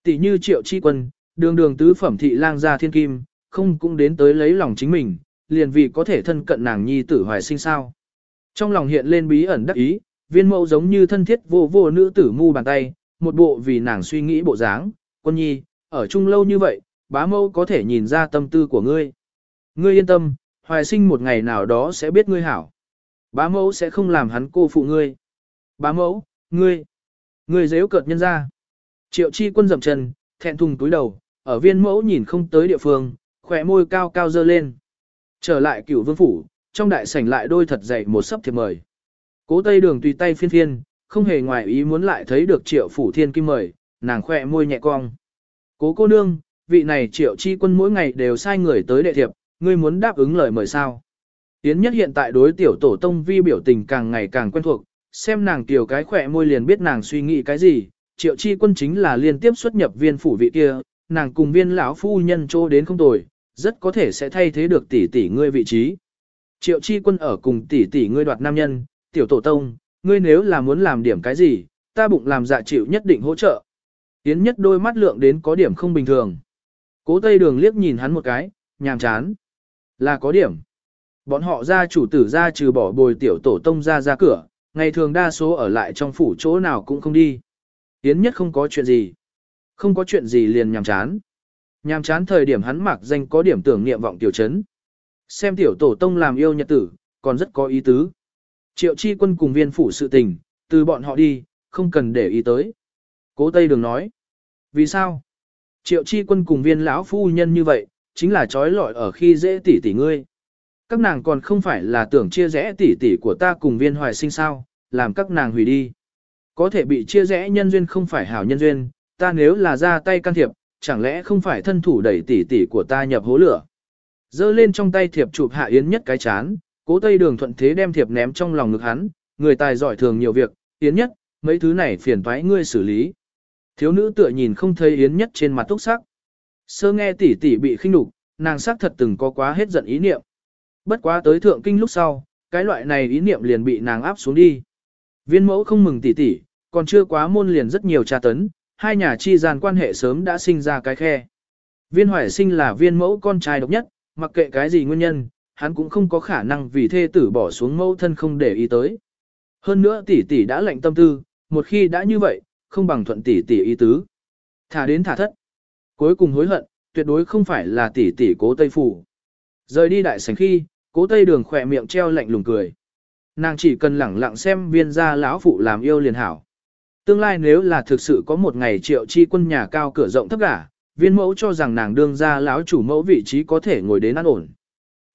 Tỷ như triệu chi quân, đường đường tứ phẩm thị lang gia thiên kim, không cũng đến tới lấy lòng chính mình, liền vì có thể thân cận nàng nhi tử hoài sinh sao. Trong lòng hiện lên bí ẩn đắc ý, viên mẫu giống như thân thiết vô vô nữ tử mu bàn tay, một bộ vì nàng suy nghĩ bộ dáng, quân nhi, ở chung lâu như vậy, bá mẫu có thể nhìn ra tâm tư của ngươi. Ngươi yên tâm, hoài sinh một ngày nào đó sẽ biết ngươi hảo. Bá mẫu sẽ không làm hắn cô phụ ngươi. Bá mẫu, ngươi, ngươi dễ cợt nhân ra. Triệu chi quân dậm chân, thẹn thùng túi đầu, ở viên mẫu nhìn không tới địa phương, khỏe môi cao cao dơ lên. Trở lại cửu vương phủ, trong đại sảnh lại đôi thật dày một sấp thiệp mời. Cố tây đường tùy tay phiên phiên, không hề ngoài ý muốn lại thấy được triệu phủ thiên kim mời, nàng khỏe môi nhẹ cong. Cố cô nương, vị này triệu chi quân mỗi ngày đều sai người tới đệ thiệp, ngươi muốn đáp ứng lời mời sao. Yến nhất hiện tại đối tiểu tổ tông vi biểu tình càng ngày càng quen thuộc, xem nàng tiểu cái khỏe môi liền biết nàng suy nghĩ cái gì, triệu chi quân chính là liên tiếp xuất nhập viên phủ vị kia, nàng cùng viên lão phu nhân chỗ đến không tồi, rất có thể sẽ thay thế được tỷ tỷ ngươi vị trí. Triệu chi quân ở cùng tỷ tỷ ngươi đoạt nam nhân, tiểu tổ tông, ngươi nếu là muốn làm điểm cái gì, ta bụng làm dạ chịu nhất định hỗ trợ. Yến nhất đôi mắt lượng đến có điểm không bình thường. Cố tây đường liếc nhìn hắn một cái, nhàm chán. Là có điểm. Bọn họ ra chủ tử ra trừ bỏ bồi tiểu tổ tông ra ra cửa, ngày thường đa số ở lại trong phủ chỗ nào cũng không đi. Yến nhất không có chuyện gì. Không có chuyện gì liền nhàm chán. Nhàm chán thời điểm hắn mặc danh có điểm tưởng niệm vọng tiểu chấn. Xem tiểu tổ tông làm yêu nhật tử, còn rất có ý tứ. Triệu chi quân cùng viên phủ sự tình, từ bọn họ đi, không cần để ý tới. Cố Tây Đường nói. Vì sao? Triệu chi quân cùng viên lão phu nhân như vậy, chính là trói lọi ở khi dễ tỷ tỷ ngươi. Các nàng còn không phải là tưởng chia rẽ tỷ tỷ của ta cùng viên hoài sinh sao, làm các nàng hủy đi. Có thể bị chia rẽ nhân duyên không phải hảo nhân duyên, ta nếu là ra tay can thiệp, chẳng lẽ không phải thân thủ đẩy tỷ tỷ của ta nhập hố lửa. Dơ lên trong tay thiệp chụp hạ yến nhất cái chán, cố tây đường thuận thế đem thiệp ném trong lòng ngực hắn, người tài giỏi thường nhiều việc, yến nhất, mấy thứ này phiền toái ngươi xử lý. Thiếu nữ tựa nhìn không thấy yến nhất trên mặt túc sắc. Sơ nghe tỷ tỷ bị khinh đục, nàng sắc thật từng có quá hết giận ý niệm. Bất quá tới thượng kinh lúc sau, cái loại này ý niệm liền bị nàng áp xuống đi. Viên mẫu không mừng tỷ tỷ, còn chưa quá môn liền rất nhiều tra tấn, hai nhà chi gian quan hệ sớm đã sinh ra cái khe. Viên hoài sinh là viên mẫu con trai độc nhất, mặc kệ cái gì nguyên nhân, hắn cũng không có khả năng vì thê tử bỏ xuống mẫu thân không để ý tới. Hơn nữa tỷ tỷ đã lệnh tâm tư, một khi đã như vậy, không bằng thuận tỷ tỷ ý tứ. Thả đến thả thất. Cuối cùng hối hận, tuyệt đối không phải là tỷ tỷ cố Tây Phủ. Rời đi đại sảnh khi, cố Tây đường khỏe miệng treo lạnh lùng cười. Nàng chỉ cần lẳng lặng xem viên gia lão phụ làm yêu liền hảo. Tương lai nếu là thực sự có một ngày triệu chi quân nhà cao cửa rộng thấp cả viên mẫu cho rằng nàng đương gia lão chủ mẫu vị trí có thể ngồi đến ăn ổn.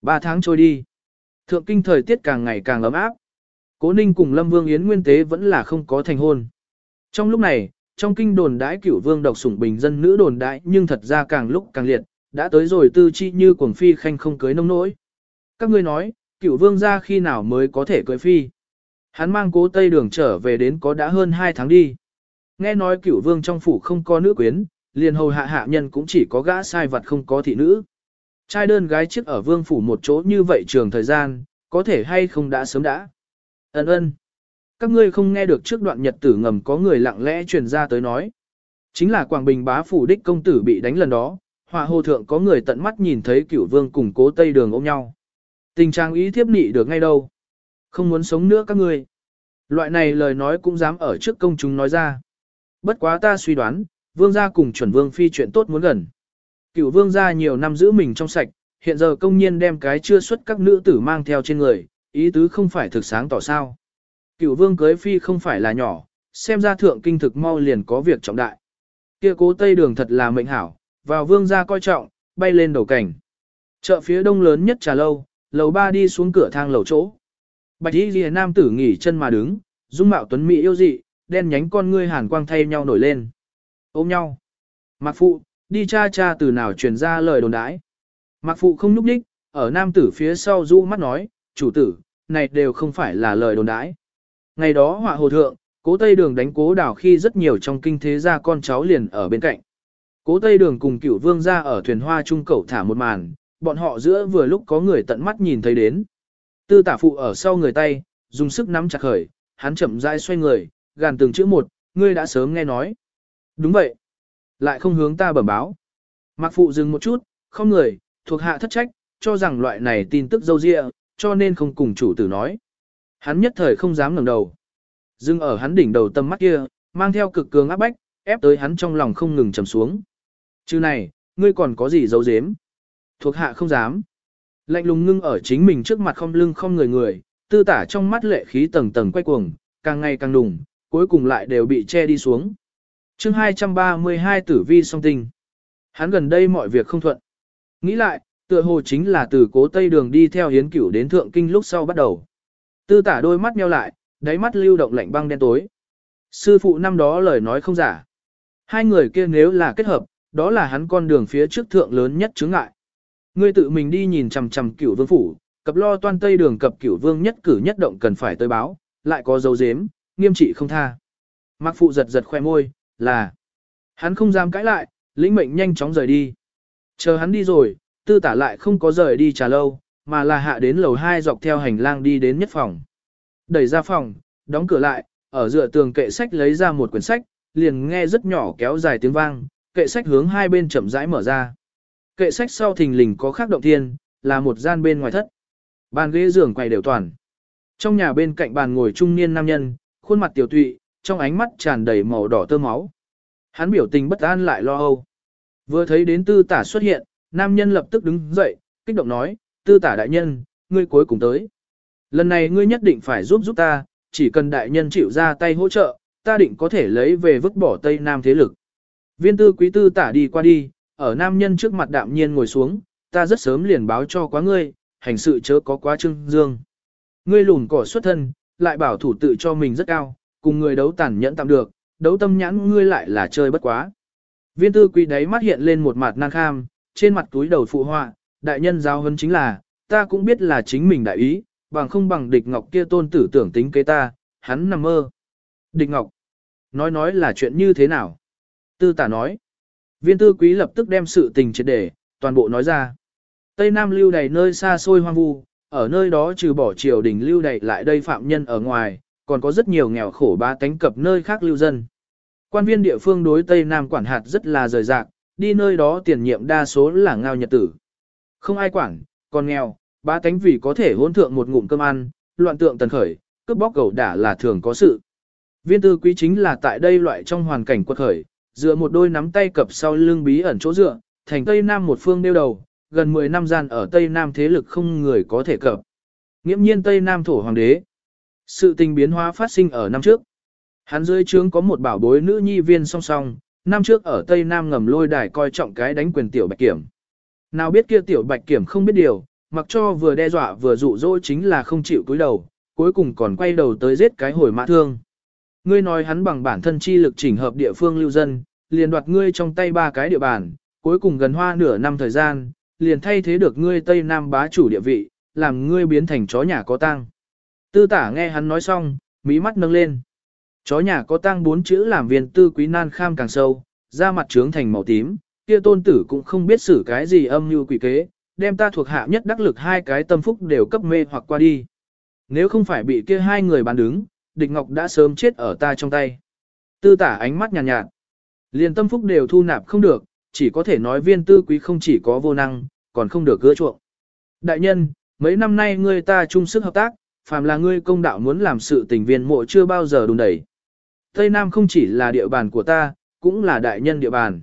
Ba tháng trôi đi. Thượng kinh thời tiết càng ngày càng ấm áp. Cố ninh cùng Lâm Vương Yến Nguyên Tế vẫn là không có thành hôn. Trong lúc này, trong kinh đồn đãi cửu vương độc sủng bình dân nữ đồn đãi nhưng thật ra càng lúc càng liệt, đã tới rồi tư chi như cuồng phi khanh không cưới nông nỗi. Các ngươi nói, cửu vương ra khi nào mới có thể cưới phi. Hắn mang cố tây đường trở về đến có đã hơn 2 tháng đi. Nghe nói cửu vương trong phủ không có nữ quyến, liền hầu hạ hạ nhân cũng chỉ có gã sai vật không có thị nữ. Trai đơn gái chiếc ở vương phủ một chỗ như vậy trường thời gian, có thể hay không đã sớm đã. Ấn ơn. Các ngươi không nghe được trước đoạn nhật tử ngầm có người lặng lẽ truyền ra tới nói. Chính là Quảng Bình bá phủ đích công tử bị đánh lần đó, họa hồ thượng có người tận mắt nhìn thấy cửu vương cùng cố tây đường ôm nhau. Tình trạng ý thiếp nị được ngay đâu. Không muốn sống nữa các ngươi. Loại này lời nói cũng dám ở trước công chúng nói ra. Bất quá ta suy đoán, vương gia cùng chuẩn vương phi chuyện tốt muốn gần. Cựu vương gia nhiều năm giữ mình trong sạch, hiện giờ công nhiên đem cái chưa xuất các nữ tử mang theo trên người, ý tứ không phải thực sáng tỏ sao. Cựu vương cưới phi không phải là nhỏ, xem ra thượng kinh thực mau liền có việc trọng đại. Kia cố tây đường thật là mệnh hảo, vào vương gia coi trọng, bay lên đầu cảnh. Chợ phía đông lớn nhất trà lâu, lầu ba đi xuống cửa thang lầu chỗ. Bạch y ghi nam tử nghỉ chân mà đứng, dung mạo tuấn mỹ yêu dị, đen nhánh con ngươi hàn quang thay nhau nổi lên. Ôm nhau. Mạc phụ, đi cha cha từ nào truyền ra lời đồn đãi. Mạc phụ không núp đích, ở nam tử phía sau du mắt nói, chủ tử, này đều không phải là lời đồn đãi. Ngày đó họa hồ thượng, cố tây đường đánh cố đảo khi rất nhiều trong kinh thế gia con cháu liền ở bên cạnh. Cố tây đường cùng cửu vương ra ở thuyền hoa trung cầu thả một màn, bọn họ giữa vừa lúc có người tận mắt nhìn thấy đến. Tư tả phụ ở sau người tay, dùng sức nắm chặt khởi, hắn chậm rãi xoay người, gàn từng chữ một, ngươi đã sớm nghe nói. Đúng vậy. Lại không hướng ta bẩm báo. Mạc phụ dừng một chút, không người, thuộc hạ thất trách, cho rằng loại này tin tức dâu dịa, cho nên không cùng chủ tử nói. Hắn nhất thời không dám ngẩng đầu. Dưng ở hắn đỉnh đầu tâm mắt kia, mang theo cực cường áp bách, ép tới hắn trong lòng không ngừng trầm xuống. Chứ này, ngươi còn có gì giấu giếm? Thuộc hạ không dám. Lạnh lùng ngưng ở chính mình trước mặt không lưng không người người, tư tả trong mắt lệ khí tầng tầng quay cuồng, càng ngày càng đùng, cuối cùng lại đều bị che đi xuống. chương 232 tử vi song tinh. Hắn gần đây mọi việc không thuận. Nghĩ lại, tựa hồ chính là từ cố tây đường đi theo hiến cửu đến thượng kinh lúc sau bắt đầu. Tư tả đôi mắt nheo lại, đáy mắt lưu động lạnh băng đen tối. Sư phụ năm đó lời nói không giả. Hai người kia nếu là kết hợp, đó là hắn con đường phía trước thượng lớn nhất chướng ngại. Ngươi tự mình đi nhìn chằm chằm cửu vương phủ, cập lo toan tây đường cập cửu vương nhất cử nhất động cần phải tới báo, lại có dấu dếm, nghiêm trị không tha. Mạc phụ giật giật khoe môi, là. Hắn không dám cãi lại, lĩnh mệnh nhanh chóng rời đi. Chờ hắn đi rồi, tư tả lại không có rời đi trà lâu, mà là hạ đến lầu 2 dọc theo hành lang đi đến nhất phòng. Đẩy ra phòng, đóng cửa lại, ở dựa tường kệ sách lấy ra một quyển sách, liền nghe rất nhỏ kéo dài tiếng vang, kệ sách hướng hai bên chậm rãi mở ra. Kệ sách sau thình lình có khác động thiên, là một gian bên ngoài thất. Bàn ghế giường quầy đều toàn. Trong nhà bên cạnh bàn ngồi trung niên nam nhân, khuôn mặt tiểu tụy, trong ánh mắt tràn đầy màu đỏ tơ máu. Hắn biểu tình bất an lại lo âu. Vừa thấy đến tư tả xuất hiện, nam nhân lập tức đứng dậy, kích động nói, tư tả đại nhân, ngươi cuối cùng tới. Lần này ngươi nhất định phải giúp giúp ta, chỉ cần đại nhân chịu ra tay hỗ trợ, ta định có thể lấy về vứt bỏ Tây Nam thế lực. Viên tư quý tư tả đi qua đi, ở nam nhân trước mặt đạm nhiên ngồi xuống, ta rất sớm liền báo cho quá ngươi, hành sự chớ có quá trưng dương. Ngươi lùn cỏ xuất thân, lại bảo thủ tự cho mình rất cao, cùng người đấu tàn nhẫn tạm được, đấu tâm nhãn ngươi lại là chơi bất quá. Viên tư quý đáy mắt hiện lên một mặt nan kham, trên mặt túi đầu phụ họa, đại nhân giáo hơn chính là, ta cũng biết là chính mình đại ý, bằng không bằng địch ngọc kia tôn tử tưởng tính kế ta, hắn nằm mơ. Địch ngọc, nói nói là chuyện như thế nào? Tư tả nói, viên tư quý lập tức đem sự tình triệt để, toàn bộ nói ra. Tây Nam lưu đầy nơi xa xôi hoang vu, ở nơi đó trừ bỏ triều đình lưu đầy lại đây phạm nhân ở ngoài, còn có rất nhiều nghèo khổ ba tánh cập nơi khác lưu dân. Quan viên địa phương đối Tây Nam quản hạt rất là rời rạc, đi nơi đó tiền nhiệm đa số là ngao nhật tử. Không ai quản, còn nghèo, ba tánh vì có thể hôn thượng một ngụm cơm ăn, loạn tượng tần khởi, cướp bóc cầu đả là thường có sự. Viên tư quý chính là tại đây loại trong hoàn cảnh quật khởi, dựa một đôi nắm tay cập sau lưng bí ẩn chỗ dựa, thành Tây Nam một phương nêu đầu, gần 10 năm gian ở Tây Nam thế lực không người có thể cập. Nghiễm nhiên Tây Nam thổ hoàng đế. Sự tình biến hóa phát sinh ở năm trước. Hắn dưới trướng có một bảo bối nữ nhi viên song song, năm trước ở Tây Nam ngầm lôi đài coi trọng cái đánh quyền tiểu bạch kiểm. Nào biết kia tiểu bạch kiểm không biết điều, mặc cho vừa đe dọa vừa dụ dỗ chính là không chịu cúi đầu, cuối cùng còn quay đầu tới giết cái hồi mã thương. Ngươi nói hắn bằng bản thân chi lực chỉnh hợp địa phương lưu dân, liền đoạt ngươi trong tay ba cái địa bàn, cuối cùng gần hoa nửa năm thời gian, liền thay thế được ngươi Tây Nam bá chủ địa vị, làm ngươi biến thành chó nhà có tang. Tư tả nghe hắn nói xong, mí mắt nâng lên. Chó nhà có tang bốn chữ làm viên tư quý nan kham càng sâu, da mặt trướng thành màu tím, kia tôn tử cũng không biết xử cái gì âm như quỷ kế, đem ta thuộc hạ nhất đắc lực hai cái tâm phúc đều cấp mê hoặc qua đi. Nếu không phải bị kia hai người bán đứng, địch ngọc đã sớm chết ở ta trong tay. Tư tả ánh mắt nhàn nhạt, nhạt. Liền tâm phúc đều thu nạp không được, chỉ có thể nói viên tư quý không chỉ có vô năng, còn không được gỡ chuộng. Đại nhân, mấy năm nay ngươi ta chung sức hợp tác, phàm là ngươi công đạo muốn làm sự tình viên mộ chưa bao giờ đùn đẩy. Tây Nam không chỉ là địa bàn của ta, cũng là đại nhân địa bàn.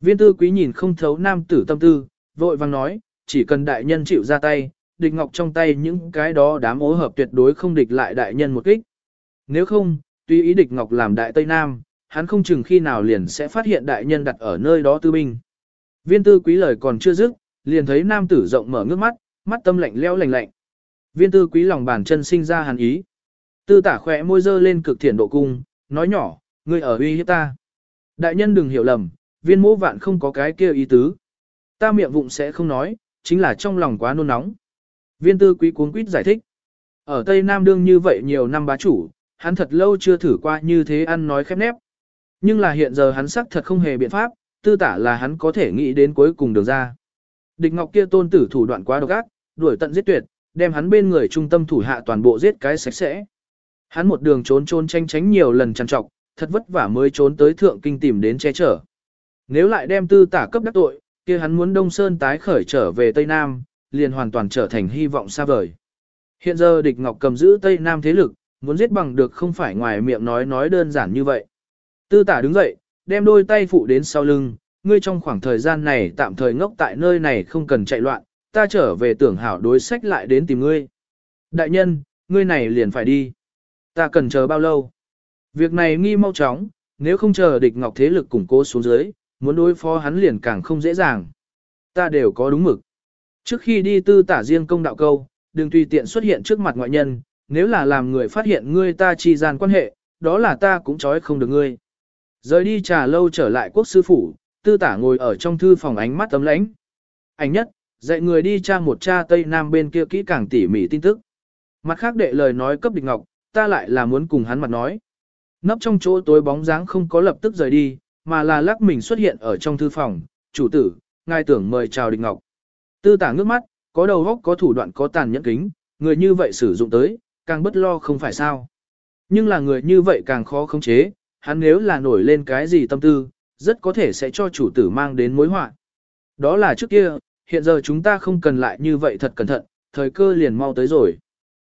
Viên tư quý nhìn không thấu nam tử tâm tư, vội vang nói, chỉ cần đại nhân chịu ra tay, địch ngọc trong tay những cái đó đám ố hợp tuyệt đối không địch lại đại nhân một kích. Nếu không, tuy ý địch ngọc làm đại Tây Nam, hắn không chừng khi nào liền sẽ phát hiện đại nhân đặt ở nơi đó tư binh. Viên tư quý lời còn chưa dứt, liền thấy nam tử rộng mở ngước mắt, mắt tâm lạnh leo lạnh lạnh. Viên tư quý lòng bàn chân sinh ra hàn ý. Tư tả khỏe môi dơ lên cực thiện độ cung, nói nhỏ, ngươi ở uy hiếp ta. Đại nhân đừng hiểu lầm, viên mỗ vạn không có cái kia ý tứ. Ta miệng vụng sẽ không nói, chính là trong lòng quá nôn nóng. Viên tư quý cuốn quýt giải thích. Ở Tây Nam đương như vậy nhiều năm bá chủ, hắn thật lâu chưa thử qua như thế ăn nói khép nép. Nhưng là hiện giờ hắn sắc thật không hề biện pháp, tư tả là hắn có thể nghĩ đến cuối cùng đường ra. Địch Ngọc kia tôn tử thủ đoạn quá độc ác, đuổi tận giết tuyệt, đem hắn bên người trung tâm thủ hạ toàn bộ giết cái sạch sẽ. Hắn một đường trốn trốn tranh tránh nhiều lần chăn trọc, thật vất vả mới trốn tới thượng kinh tìm đến che chở. Nếu lại đem tư tả cấp đắc tội, kia hắn muốn Đông Sơn tái khởi trở về Tây Nam, liền hoàn toàn trở thành hy vọng xa vời. Hiện giờ địch ngọc cầm giữ Tây Nam thế lực, muốn giết bằng được không phải ngoài miệng nói nói đơn giản như vậy. Tư tả đứng dậy, đem đôi tay phụ đến sau lưng, ngươi trong khoảng thời gian này tạm thời ngốc tại nơi này không cần chạy loạn, ta trở về tưởng hảo đối sách lại đến tìm ngươi. Đại nhân, ngươi này liền phải đi. Ta cần chờ bao lâu? Việc này nghi mau chóng, nếu không chờ địch ngọc thế lực củng cố xuống dưới, muốn đối phó hắn liền càng không dễ dàng. Ta đều có đúng mực. Trước khi đi tư tả riêng công đạo câu, đừng tùy tiện xuất hiện trước mặt ngoại nhân, nếu là làm người phát hiện ngươi ta chi gian quan hệ, đó là ta cũng trói không được ngươi. Rời đi trà lâu trở lại quốc sư phủ, tư tả ngồi ở trong thư phòng ánh mắt tấm lãnh. Ảnh nhất, dạy người đi tra một cha Tây Nam bên kia kỹ càng tỉ mỉ tin tức. Mặt khác đệ lời nói cấp địch ngọc, ta lại là muốn cùng hắn mặt nói. Nấp trong chỗ tối bóng dáng không có lập tức rời đi, mà là lắc mình xuất hiện ở trong thư phòng, chủ tử, ngài tưởng mời chào địch ngọc. Tư tả ngước mắt, có đầu góc có thủ đoạn có tàn nhẫn kính, người như vậy sử dụng tới, càng bất lo không phải sao. Nhưng là người như vậy càng khó khống chế, hắn nếu là nổi lên cái gì tâm tư, rất có thể sẽ cho chủ tử mang đến mối họa. Đó là trước kia, hiện giờ chúng ta không cần lại như vậy thật cẩn thận, thời cơ liền mau tới rồi.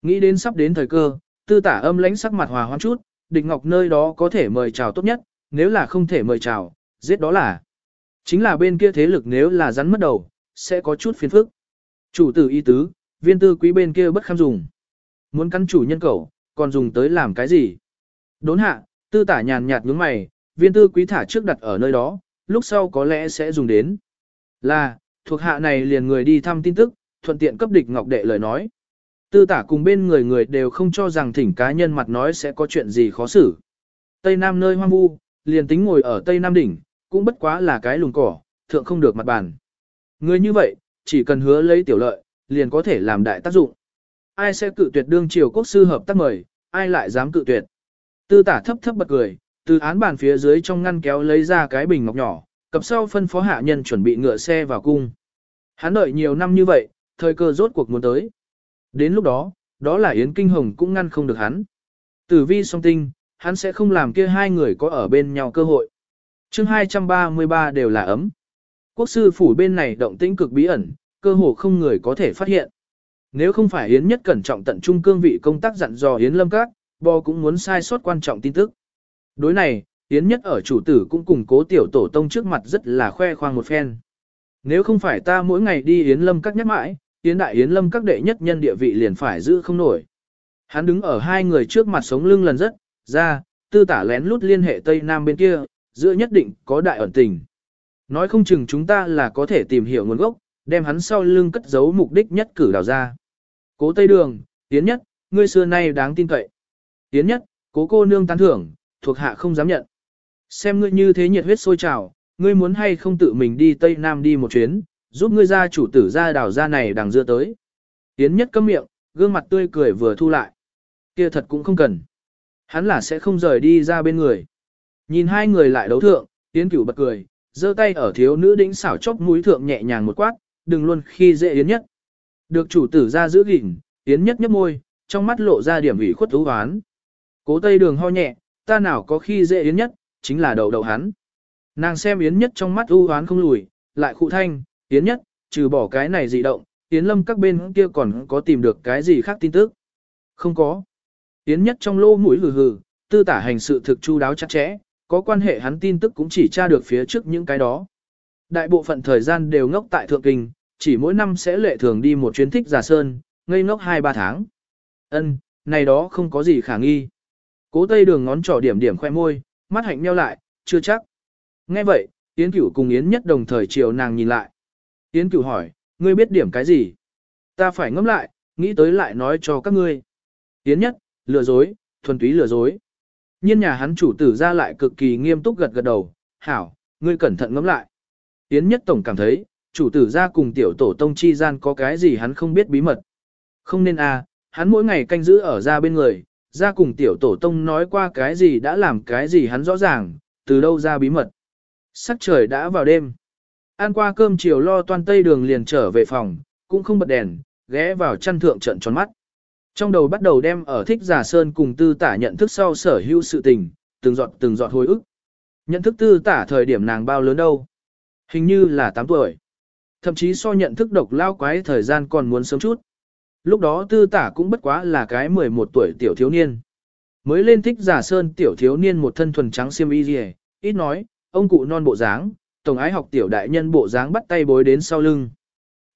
Nghĩ đến sắp đến thời cơ, tư tả âm lãnh sắc mặt hòa hoãn chút, địch ngọc nơi đó có thể mời chào tốt nhất, nếu là không thể mời chào, giết đó là. Chính là bên kia thế lực nếu là rắn mất đầu, sẽ có chút phiền phức. Chủ tử y tứ, viên tư quý bên kia bất kham dùng. Muốn cắn chủ nhân cầu, còn dùng tới làm cái gì? Đốn hạ, tư tả nhàn nhạt nhướng mày, viên tư quý thả trước đặt ở nơi đó, lúc sau có lẽ sẽ dùng đến. Là, thuộc hạ này liền người đi thăm tin tức, thuận tiện cấp địch ngọc đệ lời nói. Tư tả cùng bên người người đều không cho rằng thỉnh cá nhân mặt nói sẽ có chuyện gì khó xử. Tây Nam nơi hoang vu, liền tính ngồi ở Tây Nam đỉnh, cũng bất quá là cái lùng cỏ, thượng không được mặt bàn. Người như vậy, chỉ cần hứa lấy tiểu lợi, liền có thể làm đại tác dụng. Ai sẽ cự tuyệt đương triều quốc sư hợp tác mời, ai lại dám cự tuyệt. Tư tả thấp thấp bật cười, từ án bàn phía dưới trong ngăn kéo lấy ra cái bình ngọc nhỏ, cập sau phân phó hạ nhân chuẩn bị ngựa xe vào cung. Hắn đợi nhiều năm như vậy, thời cơ rốt cuộc muốn tới. Đến lúc đó, đó là Yến Kinh Hồng cũng ngăn không được hắn. Tử vi song tinh, hắn sẽ không làm kia hai người có ở bên nhau cơ hội. chương 233 đều là ấm. Quốc sư phủ bên này động tĩnh cực bí ẩn, cơ hồ không người có thể phát hiện. Nếu không phải Yến nhất cẩn trọng tận trung cương vị công tác dặn dò Yến lâm các, bò cũng muốn sai sót quan trọng tin tức. Đối này, Yến nhất ở chủ tử cũng cùng cố tiểu tổ tông trước mặt rất là khoe khoang một phen. Nếu không phải ta mỗi ngày đi Yến lâm các nhắc mãi, Yến đại Yến lâm các đệ nhất nhân địa vị liền phải giữ không nổi. Hắn đứng ở hai người trước mặt sống lưng lần rất, ra, tư tả lén lút liên hệ Tây Nam bên kia, giữa nhất định có đại ẩn tình. Nói không chừng chúng ta là có thể tìm hiểu nguồn gốc, đem hắn sau lưng cất giấu mục đích nhất cử đào ra. Cố Tây Đường, Yến Nhất, ngươi xưa nay đáng tin cậy. Tiến Nhất, cố cô nương tán thưởng, thuộc hạ không dám nhận. Xem ngươi như thế nhiệt huyết sôi trào, ngươi muốn hay không tự mình đi Tây Nam đi một chuyến, giúp ngươi ra chủ tử ra đào ra này đằng dưa tới. Tiến Nhất câm miệng, gương mặt tươi cười vừa thu lại. Kia thật cũng không cần. Hắn là sẽ không rời đi ra bên người. Nhìn hai người lại đấu thượng, Yến Cửu bật cười, giơ tay ở thiếu nữ đĩnh xảo chốc mũi thượng nhẹ nhàng một quát, đừng luôn khi dễ Yến nhất. Được chủ tử ra giữ gìn, Yến nhất nhấp môi, trong mắt lộ ra điểm ủy khuất thú hoán. Cố tây đường ho nhẹ, ta nào có khi dễ Yến nhất, chính là đầu đầu hắn. Nàng xem Yến nhất trong mắt u hoán không lùi, lại khụ thanh, Yến nhất, trừ bỏ cái này dị động, Yến lâm các bên kia còn có tìm được cái gì khác tin tức. Không có. Yến nhất trong lô mũi hừ hừ, tư tả hành sự thực chu đáo chặt chẽ, có quan hệ hắn tin tức cũng chỉ tra được phía trước những cái đó. Đại bộ phận thời gian đều ngốc tại Thượng Kinh, chỉ mỗi năm sẽ lệ thường đi một chuyến thích giả sơn, ngây ngốc 2-3 tháng. Ân, này đó không có gì khả nghi. Cố tây đường ngón trỏ điểm điểm khoe môi, mắt hạnh nheo lại, chưa chắc. Nghe vậy, Yến Cửu cùng Yến Nhất đồng thời chiều nàng nhìn lại. Yến Cửu hỏi, ngươi biết điểm cái gì? Ta phải ngẫm lại, nghĩ tới lại nói cho các ngươi. Yến Nhất, lừa dối, thuần túy lừa dối. Nhiên nhà hắn chủ tử ra lại cực kỳ nghiêm túc gật gật đầu, hảo, ngươi cẩn thận ngẫm lại. Yến Nhất Tổng cảm thấy, chủ tử ra cùng tiểu tổ tông chi gian có cái gì hắn không biết bí mật. Không nên à, hắn mỗi ngày canh giữ ở ra bên người, ra cùng tiểu tổ tông nói qua cái gì đã làm cái gì hắn rõ ràng, từ đâu ra bí mật. Sắc trời đã vào đêm. Ăn qua cơm chiều lo toan tây đường liền trở về phòng, cũng không bật đèn, ghé vào chăn thượng trận tròn mắt. Trong đầu bắt đầu đem ở thích giả sơn cùng tư tả nhận thức sau sở hữu sự tình, từng giọt từng giọt hồi ức. Nhận thức tư tả thời điểm nàng bao lớn đâu? Hình như là 8 tuổi. Thậm chí so nhận thức độc lao quái thời gian còn muốn sớm chút. Lúc đó tư tả cũng bất quá là cái 11 tuổi tiểu thiếu niên. Mới lên thích giả sơn tiểu thiếu niên một thân thuần trắng xiêm y gì, ít nói, ông cụ non bộ dáng, tổng ái học tiểu đại nhân bộ dáng bắt tay bối đến sau lưng.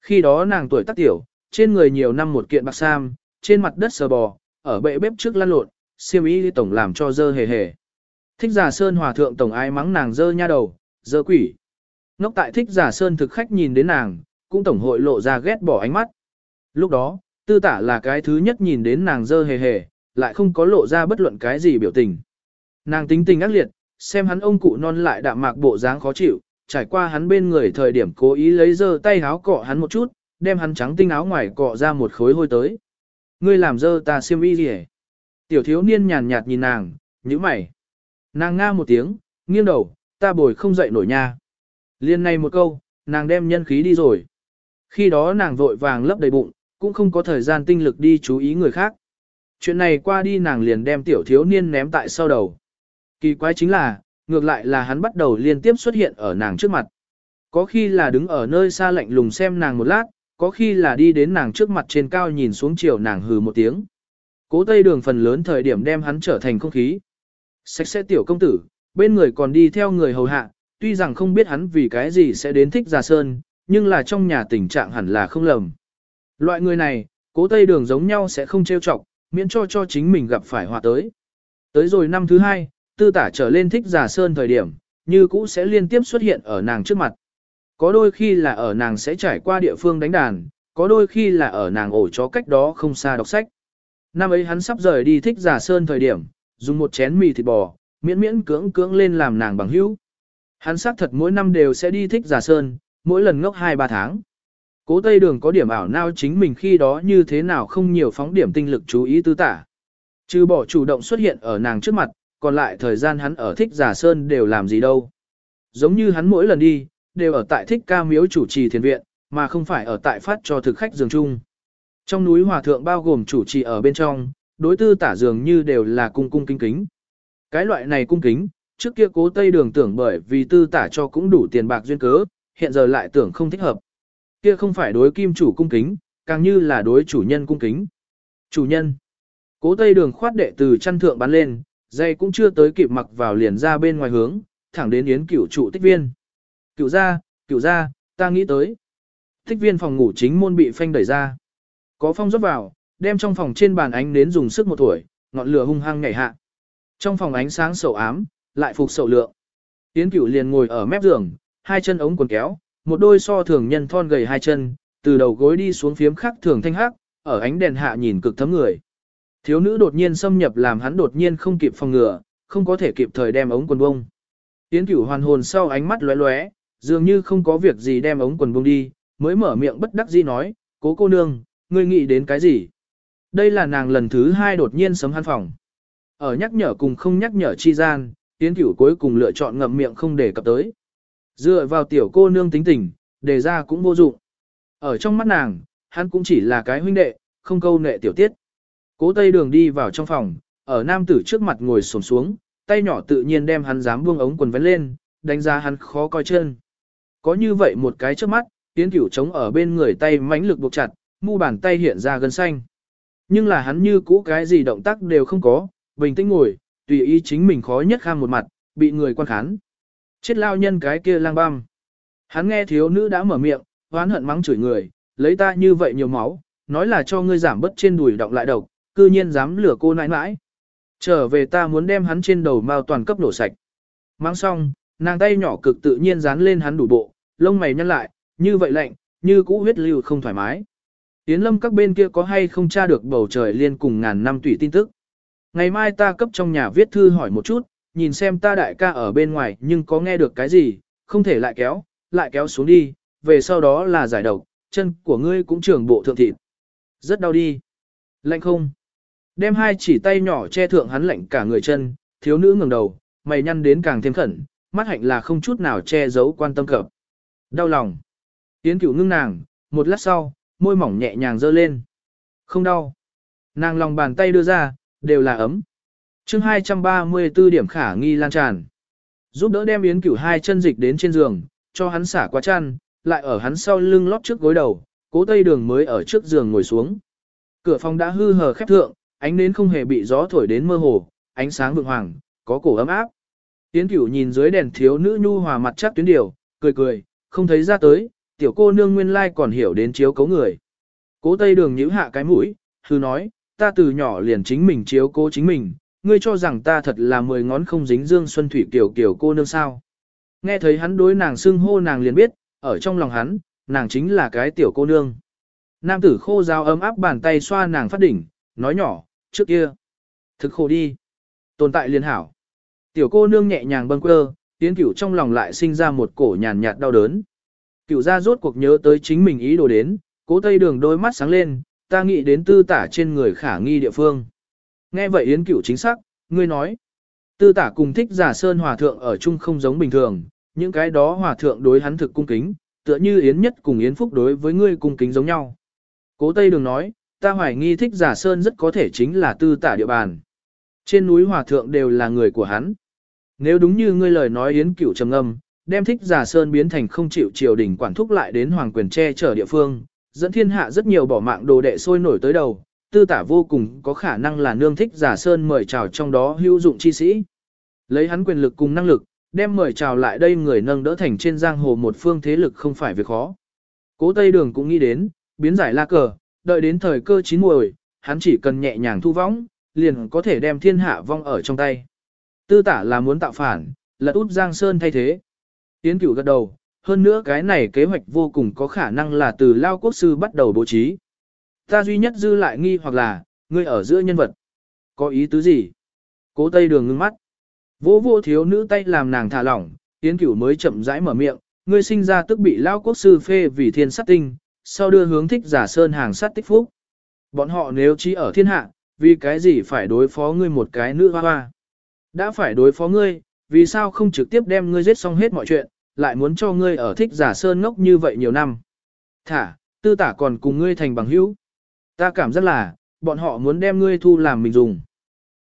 Khi đó nàng tuổi tác tiểu, trên người nhiều năm một kiện bạc sam, trên mặt đất sờ bò, ở bệ bếp trước lăn lộn, xiêm y tổng làm cho dơ hề hề. Thích giả sơn hòa thượng tổng ái mắng nàng dơ nha đầu, dơ quỷ. Ngốc tại thích giả sơn thực khách nhìn đến nàng, cũng tổng hội lộ ra ghét bỏ ánh mắt. Lúc đó, tư tả là cái thứ nhất nhìn đến nàng dơ hề hề, lại không có lộ ra bất luận cái gì biểu tình. Nàng tính tình ác liệt, xem hắn ông cụ non lại đạm mạc bộ dáng khó chịu, trải qua hắn bên người thời điểm cố ý lấy dơ tay háo cọ hắn một chút, đem hắn trắng tinh áo ngoài cọ ra một khối hôi tới. Ngươi làm dơ ta xiêm y gì Tiểu thiếu niên nhàn nhạt nhìn nàng, như mày. Nàng nga một tiếng, nghiêng đầu, ta bồi không dậy nổi nha. Liên này một câu, nàng đem nhân khí đi rồi. Khi đó nàng vội vàng lấp đầy bụng, cũng không có thời gian tinh lực đi chú ý người khác. Chuyện này qua đi nàng liền đem tiểu thiếu niên ném tại sau đầu. Kỳ quái chính là, ngược lại là hắn bắt đầu liên tiếp xuất hiện ở nàng trước mặt. Có khi là đứng ở nơi xa lạnh lùng xem nàng một lát, có khi là đi đến nàng trước mặt trên cao nhìn xuống chiều nàng hừ một tiếng. Cố tây đường phần lớn thời điểm đem hắn trở thành không khí. Sạch sẽ tiểu công tử, bên người còn đi theo người hầu hạ, tuy rằng không biết hắn vì cái gì sẽ đến thích Già Sơn, nhưng là trong nhà tình trạng hẳn là không lầm. Loại người này, cố tây đường giống nhau sẽ không trêu chọc, miễn cho cho chính mình gặp phải họa tới. Tới rồi năm thứ hai, tư tả trở lên thích giả Sơn thời điểm, như cũ sẽ liên tiếp xuất hiện ở nàng trước mặt. Có đôi khi là ở nàng sẽ trải qua địa phương đánh đàn, có đôi khi là ở nàng ổ chó cách đó không xa đọc sách. Năm ấy hắn sắp rời đi thích giả Sơn thời điểm, dùng một chén mì thịt bò, miễn miễn cưỡng cưỡng lên làm nàng bằng hữu. Hắn xác thật mỗi năm đều sẽ đi thích giả sơn, mỗi lần ngốc 2-3 tháng. Cố Tây Đường có điểm ảo nao chính mình khi đó như thế nào không nhiều phóng điểm tinh lực chú ý tư tả. Trừ bỏ chủ động xuất hiện ở nàng trước mặt, còn lại thời gian hắn ở thích giả sơn đều làm gì đâu. Giống như hắn mỗi lần đi, đều ở tại thích ca miếu chủ trì thiền viện, mà không phải ở tại phát cho thực khách giường chung. Trong núi hòa thượng bao gồm chủ trì ở bên trong, đối tư tả dường như đều là cung cung kính kính. Cái loại này cung kính, trước kia cố tây đường tưởng bởi vì tư tả cho cũng đủ tiền bạc duyên cớ, hiện giờ lại tưởng không thích hợp. Kia không phải đối kim chủ cung kính, càng như là đối chủ nhân cung kính. Chủ nhân. Cố tây đường khoát đệ từ chăn thượng bắn lên, dây cũng chưa tới kịp mặc vào liền ra bên ngoài hướng, thẳng đến yến cửu trụ tích viên. Cửu ra, cửu ra, ta nghĩ tới. Tích viên phòng ngủ chính môn bị phanh đẩy ra. Có phong rót vào, đem trong phòng trên bàn ánh đến dùng sức một tuổi, ngọn lửa hung hăng nhảy hạ. Trong phòng ánh sáng sầu ám, lại phục sầu lượng. Yến Cửu liền ngồi ở mép giường, hai chân ống quần kéo, một đôi so thường nhân thon gầy hai chân, từ đầu gối đi xuống phiếm khắc thường thanh hắc, ở ánh đèn hạ nhìn cực thấm người. Thiếu nữ đột nhiên xâm nhập làm hắn đột nhiên không kịp phòng ngừa, không có thể kịp thời đem ống quần bông. tiến Cửu hoàn hồn sau ánh mắt lóe lóe, dường như không có việc gì đem ống quần bông đi, mới mở miệng bất đắc dĩ nói, cố cô nương, ngươi nghĩ đến cái gì? Đây là nàng lần thứ hai đột nhiên sấm hắn phòng. Ở nhắc nhở cùng không nhắc nhở chi gian, tiến Cửu cuối cùng lựa chọn ngậm miệng không để cập tới. Dựa vào tiểu cô nương tính tình, đề ra cũng vô dụng. Ở trong mắt nàng, hắn cũng chỉ là cái huynh đệ, không câu nệ tiểu tiết. Cố Tây Đường đi vào trong phòng, ở nam tử trước mặt ngồi xổm xuống, tay nhỏ tự nhiên đem hắn dám buông ống quần vén lên, đánh giá hắn khó coi chân. Có như vậy một cái trước mắt, tiến Cửu chống ở bên người tay mãnh lực buộc chặt, mu bàn tay hiện ra gân xanh. Nhưng là hắn như cũ cái gì động tác đều không có, bình tĩnh ngồi, tùy ý chính mình khó nhất kham một mặt, bị người quan khán. Chết lao nhân cái kia lang băm. Hắn nghe thiếu nữ đã mở miệng, hoán hận mắng chửi người, lấy ta như vậy nhiều máu, nói là cho ngươi giảm bớt trên đùi động lại độc, cư nhiên dám lửa cô nãi nãi. Trở về ta muốn đem hắn trên đầu mao toàn cấp nổ sạch. Mang xong, nàng tay nhỏ cực tự nhiên dán lên hắn đủ bộ, lông mày nhăn lại, như vậy lạnh, như cũ huyết lưu không thoải mái. Tiến lâm các bên kia có hay không tra được bầu trời liên cùng ngàn năm tùy tin tức. Ngày mai ta cấp trong nhà viết thư hỏi một chút, nhìn xem ta đại ca ở bên ngoài nhưng có nghe được cái gì, không thể lại kéo, lại kéo xuống đi, về sau đó là giải độc, chân của ngươi cũng trưởng bộ thượng thịt. Rất đau đi. Lạnh không? Đem hai chỉ tay nhỏ che thượng hắn lạnh cả người chân, thiếu nữ ngẩng đầu, mày nhăn đến càng thêm khẩn, mắt hạnh là không chút nào che giấu quan tâm cập. Đau lòng. Yến cửu ngưng nàng, một lát sau, môi mỏng nhẹ nhàng dơ lên. Không đau. Nàng lòng bàn tay đưa ra, đều là ấm chương 234 điểm khả nghi lan tràn. Giúp đỡ đem Yến cửu hai chân dịch đến trên giường, cho hắn xả qua chăn, lại ở hắn sau lưng lót trước gối đầu, cố tây đường mới ở trước giường ngồi xuống. Cửa phòng đã hư hờ khép thượng, ánh nến không hề bị gió thổi đến mơ hồ, ánh sáng vượng hoàng, có cổ ấm áp. Yến cửu nhìn dưới đèn thiếu nữ nhu hòa mặt chắc tuyến điều, cười cười, không thấy ra tới, tiểu cô nương nguyên lai còn hiểu đến chiếu cấu người. Cố tây đường nhíu hạ cái mũi, hư nói, ta từ nhỏ liền chính mình chiếu cố chính mình, ngươi cho rằng ta thật là mười ngón không dính dương xuân thủy kiểu kiểu cô nương sao. Nghe thấy hắn đối nàng xưng hô nàng liền biết, ở trong lòng hắn, nàng chính là cái tiểu cô nương. Nam tử khô giáo ấm áp bàn tay xoa nàng phát đỉnh, nói nhỏ, trước kia. Thực khổ đi. Tồn tại liên hảo. Tiểu cô nương nhẹ nhàng bâng quơ, tiến cửu trong lòng lại sinh ra một cổ nhàn nhạt đau đớn. Cửu ra rốt cuộc nhớ tới chính mình ý đồ đến, cố tây đường đôi mắt sáng lên, ta nghĩ đến tư tả trên người khả nghi địa phương. Nghe vậy Yến Cửu chính xác, ngươi nói. Tư tả cùng thích giả sơn hòa thượng ở chung không giống bình thường, những cái đó hòa thượng đối hắn thực cung kính, tựa như Yến nhất cùng Yến Phúc đối với ngươi cung kính giống nhau. Cố Tây Đường nói, ta hoài nghi thích giả sơn rất có thể chính là tư tả địa bàn. Trên núi hòa thượng đều là người của hắn. Nếu đúng như ngươi lời nói Yến Cửu trầm ngâm, đem thích giả sơn biến thành không chịu triều đình quản thúc lại đến hoàng quyền che chở địa phương, dẫn thiên hạ rất nhiều bỏ mạng đồ đệ sôi nổi tới đầu, tư tả vô cùng có khả năng là nương thích giả sơn mời chào trong đó hữu dụng chi sĩ. Lấy hắn quyền lực cùng năng lực, đem mời chào lại đây người nâng đỡ thành trên giang hồ một phương thế lực không phải việc khó. Cố Tây Đường cũng nghĩ đến, biến giải la cờ, đợi đến thời cơ chín muồi, hắn chỉ cần nhẹ nhàng thu võng, liền có thể đem thiên hạ vong ở trong tay. Tư tả là muốn tạo phản, lật út Giang Sơn thay thế. Tiến cửu gật đầu, hơn nữa cái này kế hoạch vô cùng có khả năng là từ Lao Quốc Sư bắt đầu bố trí. Ta duy nhất dư lại nghi hoặc là, ngươi ở giữa nhân vật. Có ý tứ gì? Cố Tây Đường ngưng mắt. Vô vô thiếu nữ tay làm nàng thả lỏng, Tiến cửu mới chậm rãi mở miệng, ngươi sinh ra tức bị Lao Quốc Sư phê vì thiên sát tinh, sau đưa hướng thích giả sơn hàng sát tích phúc. Bọn họ nếu chỉ ở thiên hạ, vì cái gì phải đối phó ngươi một cái nữ hoa hoa. Đã phải đối phó ngươi, vì sao không trực tiếp đem ngươi giết xong hết mọi chuyện, lại muốn cho ngươi ở thích giả sơn ngốc như vậy nhiều năm. Thả, tư tả còn cùng ngươi thành bằng hữu. Ta cảm giác là, bọn họ muốn đem ngươi thu làm mình dùng.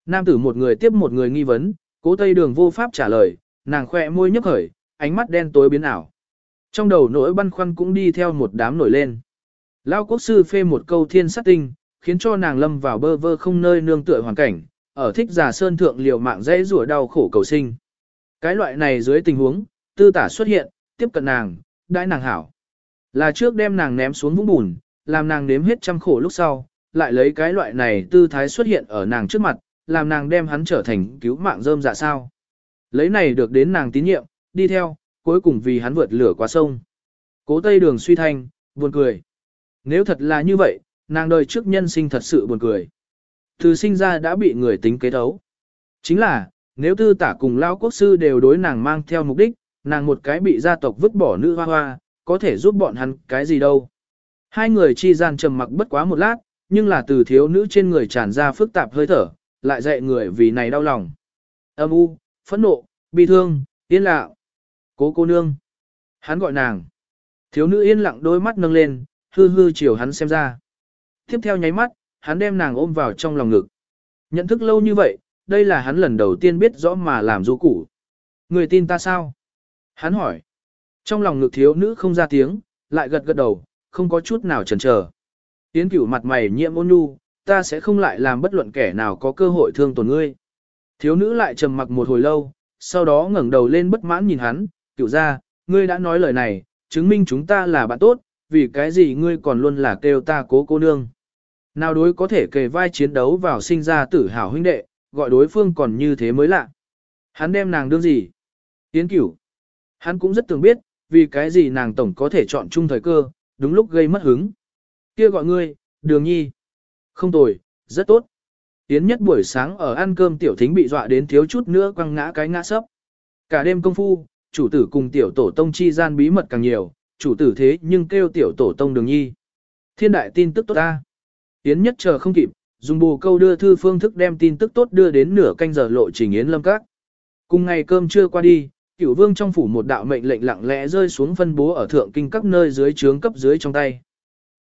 Nam tử một người tiếp một người nghi vấn, cố tây đường vô pháp trả lời, nàng khoe môi nhấp khởi, ánh mắt đen tối biến ảo. Trong đầu nỗi băn khoăn cũng đi theo một đám nổi lên. Lao quốc sư phê một câu thiên sát tinh, khiến cho nàng lâm vào bơ vơ không nơi nương tựa hoàn cảnh, ở thích giả sơn thượng liều mạng dễ rủa đau khổ cầu sinh. Cái loại này dưới tình huống, tư tả xuất hiện, tiếp cận nàng, đãi nàng hảo. Là trước đem nàng ném xuống vũng bùn, làm nàng nếm hết trăm khổ lúc sau, lại lấy cái loại này tư thái xuất hiện ở nàng trước mặt, làm nàng đem hắn trở thành cứu mạng rơm dạ sao. Lấy này được đến nàng tín nhiệm, đi theo, cuối cùng vì hắn vượt lửa qua sông. Cố tây đường suy thanh, buồn cười. Nếu thật là như vậy, nàng đời trước nhân sinh thật sự buồn cười. Từ sinh ra đã bị người tính kế thấu. Chính là, nếu tư tả cùng lao quốc sư đều đối nàng mang theo mục đích, nàng một cái bị gia tộc vứt bỏ nữ hoa hoa, có thể giúp bọn hắn cái gì đâu. Hai người chi gian trầm mặc bất quá một lát, nhưng là từ thiếu nữ trên người tràn ra phức tạp hơi thở, lại dạy người vì này đau lòng. Âm u, phẫn nộ, bi thương, yên lặng. Cố cô nương. Hắn gọi nàng. Thiếu nữ yên lặng đôi mắt nâng lên, hư hư chiều hắn xem ra. Tiếp theo nháy mắt, hắn đem nàng ôm vào trong lòng ngực. Nhận thức lâu như vậy, đây là hắn lần đầu tiên biết rõ mà làm du củ. Người tin ta sao? Hắn hỏi. Trong lòng ngực thiếu nữ không ra tiếng, lại gật gật đầu, không có chút nào chần chờ. Tiễn cửu mặt mày nhiễm ôn nhu, ta sẽ không lại làm bất luận kẻ nào có cơ hội thương tổn ngươi. Thiếu nữ lại trầm mặc một hồi lâu, sau đó ngẩng đầu lên bất mãn nhìn hắn, cửu ra, ngươi đã nói lời này, chứng minh chúng ta là bạn tốt, vì cái gì ngươi còn luôn là kêu ta cố cô nương. Nào đối có thể kề vai chiến đấu vào sinh ra tử hảo huynh đệ, gọi đối phương còn như thế mới lạ. Hắn đem nàng đương gì? Tiễn cửu. Hắn cũng rất tưởng biết, vì cái gì nàng tổng có thể chọn chung thời cơ, đúng lúc gây mất hứng. Kia gọi ngươi, đường nhi. Không tồi, rất tốt. Tiến nhất buổi sáng ở ăn cơm tiểu thính bị dọa đến thiếu chút nữa quăng ngã cái ngã sấp. Cả đêm công phu, chủ tử cùng tiểu tổ tông chi gian bí mật càng nhiều, chủ tử thế nhưng kêu tiểu tổ tông đường nhi. Thiên đại tin tức tốt ta. Tiến nhất chờ không kịp, dùng bù câu đưa thư phương thức đem tin tức tốt đưa đến nửa canh giờ lộ trình yến lâm các. Cùng ngày cơm trưa qua đi, cửu vương trong phủ một đạo mệnh lệnh lặng lẽ rơi xuống phân bố ở thượng kinh các nơi dưới trướng cấp dưới trong tay.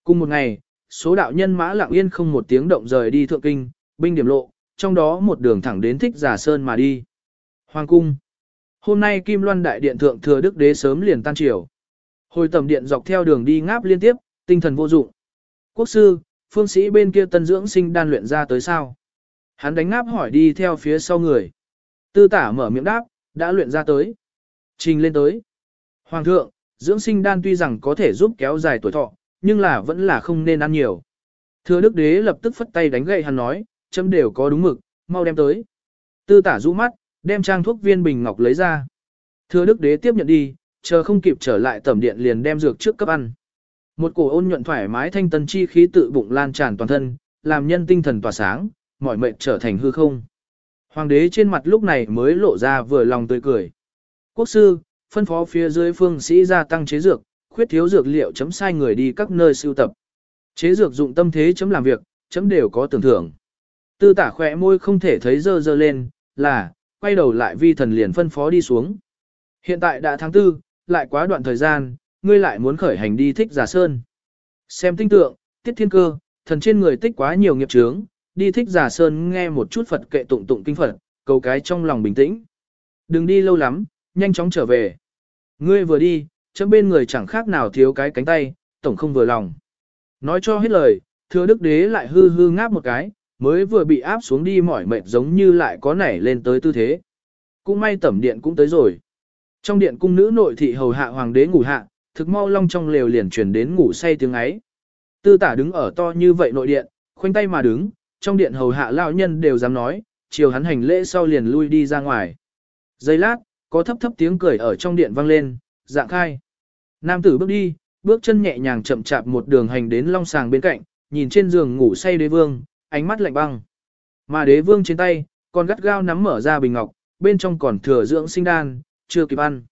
Cùng một ngày, số đạo nhân mã lặng yên không một tiếng động rời đi thượng kinh, binh điểm lộ, trong đó một đường thẳng đến thích giả sơn mà đi. Hoàng cung. Hôm nay Kim Loan Đại Điện Thượng Thừa Đức Đế sớm liền tan triều. Hồi tầm điện dọc theo đường đi ngáp liên tiếp, tinh thần vô dụng. Quốc sư, phương sĩ bên kia tân dưỡng sinh đan luyện ra tới sao? Hắn đánh ngáp hỏi đi theo phía sau người. Tư tả mở miệng đáp, đã luyện ra tới. Trình lên tới. Hoàng thượng, dưỡng sinh đan tuy rằng có thể giúp kéo dài tuổi thọ, nhưng là vẫn là không nên ăn nhiều. Thưa đức đế lập tức phất tay đánh gậy hắn nói, châm đều có đúng mực, mau đem tới. Tư tả rũ mắt, đem trang thuốc viên bình ngọc lấy ra. Thưa đức đế tiếp nhận đi, chờ không kịp trở lại tẩm điện liền đem dược trước cấp ăn. Một cổ ôn nhuận thoải mái thanh tân chi khí tự bụng lan tràn toàn thân, làm nhân tinh thần tỏa sáng, mọi mệnh trở thành hư không. Hoàng đế trên mặt lúc này mới lộ ra vừa lòng tươi cười. Quốc sư, phân phó phía dưới phương sĩ gia tăng chế dược, khuyết thiếu dược liệu chấm sai người đi các nơi sưu tập. Chế dược dụng tâm thế chấm làm việc, chấm đều có tưởng thưởng. Tư tả khỏe môi không thể thấy dơ dơ lên, là, quay đầu lại vi thần liền phân phó đi xuống. Hiện tại đã tháng tư, lại quá đoạn thời gian, ngươi lại muốn khởi hành đi thích giả sơn. Xem tinh tượng, tiết thiên cơ, thần trên người tích quá nhiều nghiệp chướng, đi thích giả sơn nghe một chút Phật kệ tụng tụng kinh Phật, cầu cái trong lòng bình tĩnh. Đừng đi lâu lắm, nhanh chóng trở về. Ngươi vừa đi, chấm bên người chẳng khác nào thiếu cái cánh tay, tổng không vừa lòng. Nói cho hết lời, thưa đức đế lại hư hư ngáp một cái, mới vừa bị áp xuống đi mỏi mệt giống như lại có nảy lên tới tư thế. Cũng may tẩm điện cũng tới rồi. Trong điện cung nữ nội thị hầu hạ hoàng đế ngủ hạ, thực mau long trong lều liền chuyển đến ngủ say tiếng ấy. Tư tả đứng ở to như vậy nội điện, khoanh tay mà đứng, trong điện hầu hạ lão nhân đều dám nói, chiều hắn hành lễ sau liền lui đi ra ngoài. Giây lát, có thấp thấp tiếng cười ở trong điện vang lên, dạng khai. Nam tử bước đi, bước chân nhẹ nhàng chậm chạp một đường hành đến long sàng bên cạnh, nhìn trên giường ngủ say đế vương, ánh mắt lạnh băng. Mà đế vương trên tay, còn gắt gao nắm mở ra bình ngọc, bên trong còn thừa dưỡng sinh đan, chưa kịp ăn.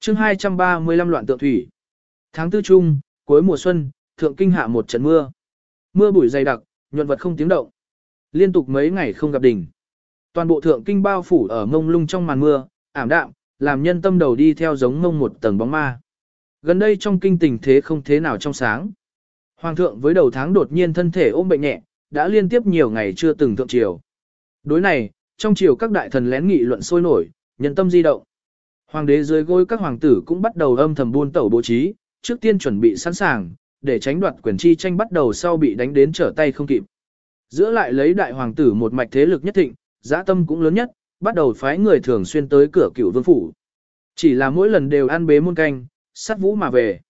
chương 235 loạn tượng thủy. Tháng tư trung, cuối mùa xuân, thượng kinh hạ một trận mưa. Mưa bụi dày đặc, nhuận vật không tiếng động. Liên tục mấy ngày không gặp đỉnh. Toàn bộ thượng kinh bao phủ ở mông lung trong màn mưa, ảm đạm, làm nhân tâm đầu đi theo giống mông một tầng bóng ma. Gần đây trong kinh tình thế không thế nào trong sáng. Hoàng thượng với đầu tháng đột nhiên thân thể ôm bệnh nhẹ, đã liên tiếp nhiều ngày chưa từng thượng triều. Đối này, trong triều các đại thần lén nghị luận sôi nổi, nhân tâm di động. Hoàng đế dưới gối các hoàng tử cũng bắt đầu âm thầm buôn tẩu bố trí, trước tiên chuẩn bị sẵn sàng, để tránh đoạt quyền chi tranh bắt đầu sau bị đánh đến trở tay không kịp. Giữa lại lấy đại hoàng tử một mạch thế lực nhất thịnh, giã tâm cũng lớn nhất, bắt đầu phái người thường xuyên tới cửa cửu vương phủ. Chỉ là mỗi lần đều ăn bế muôn canh, sát vũ mà về.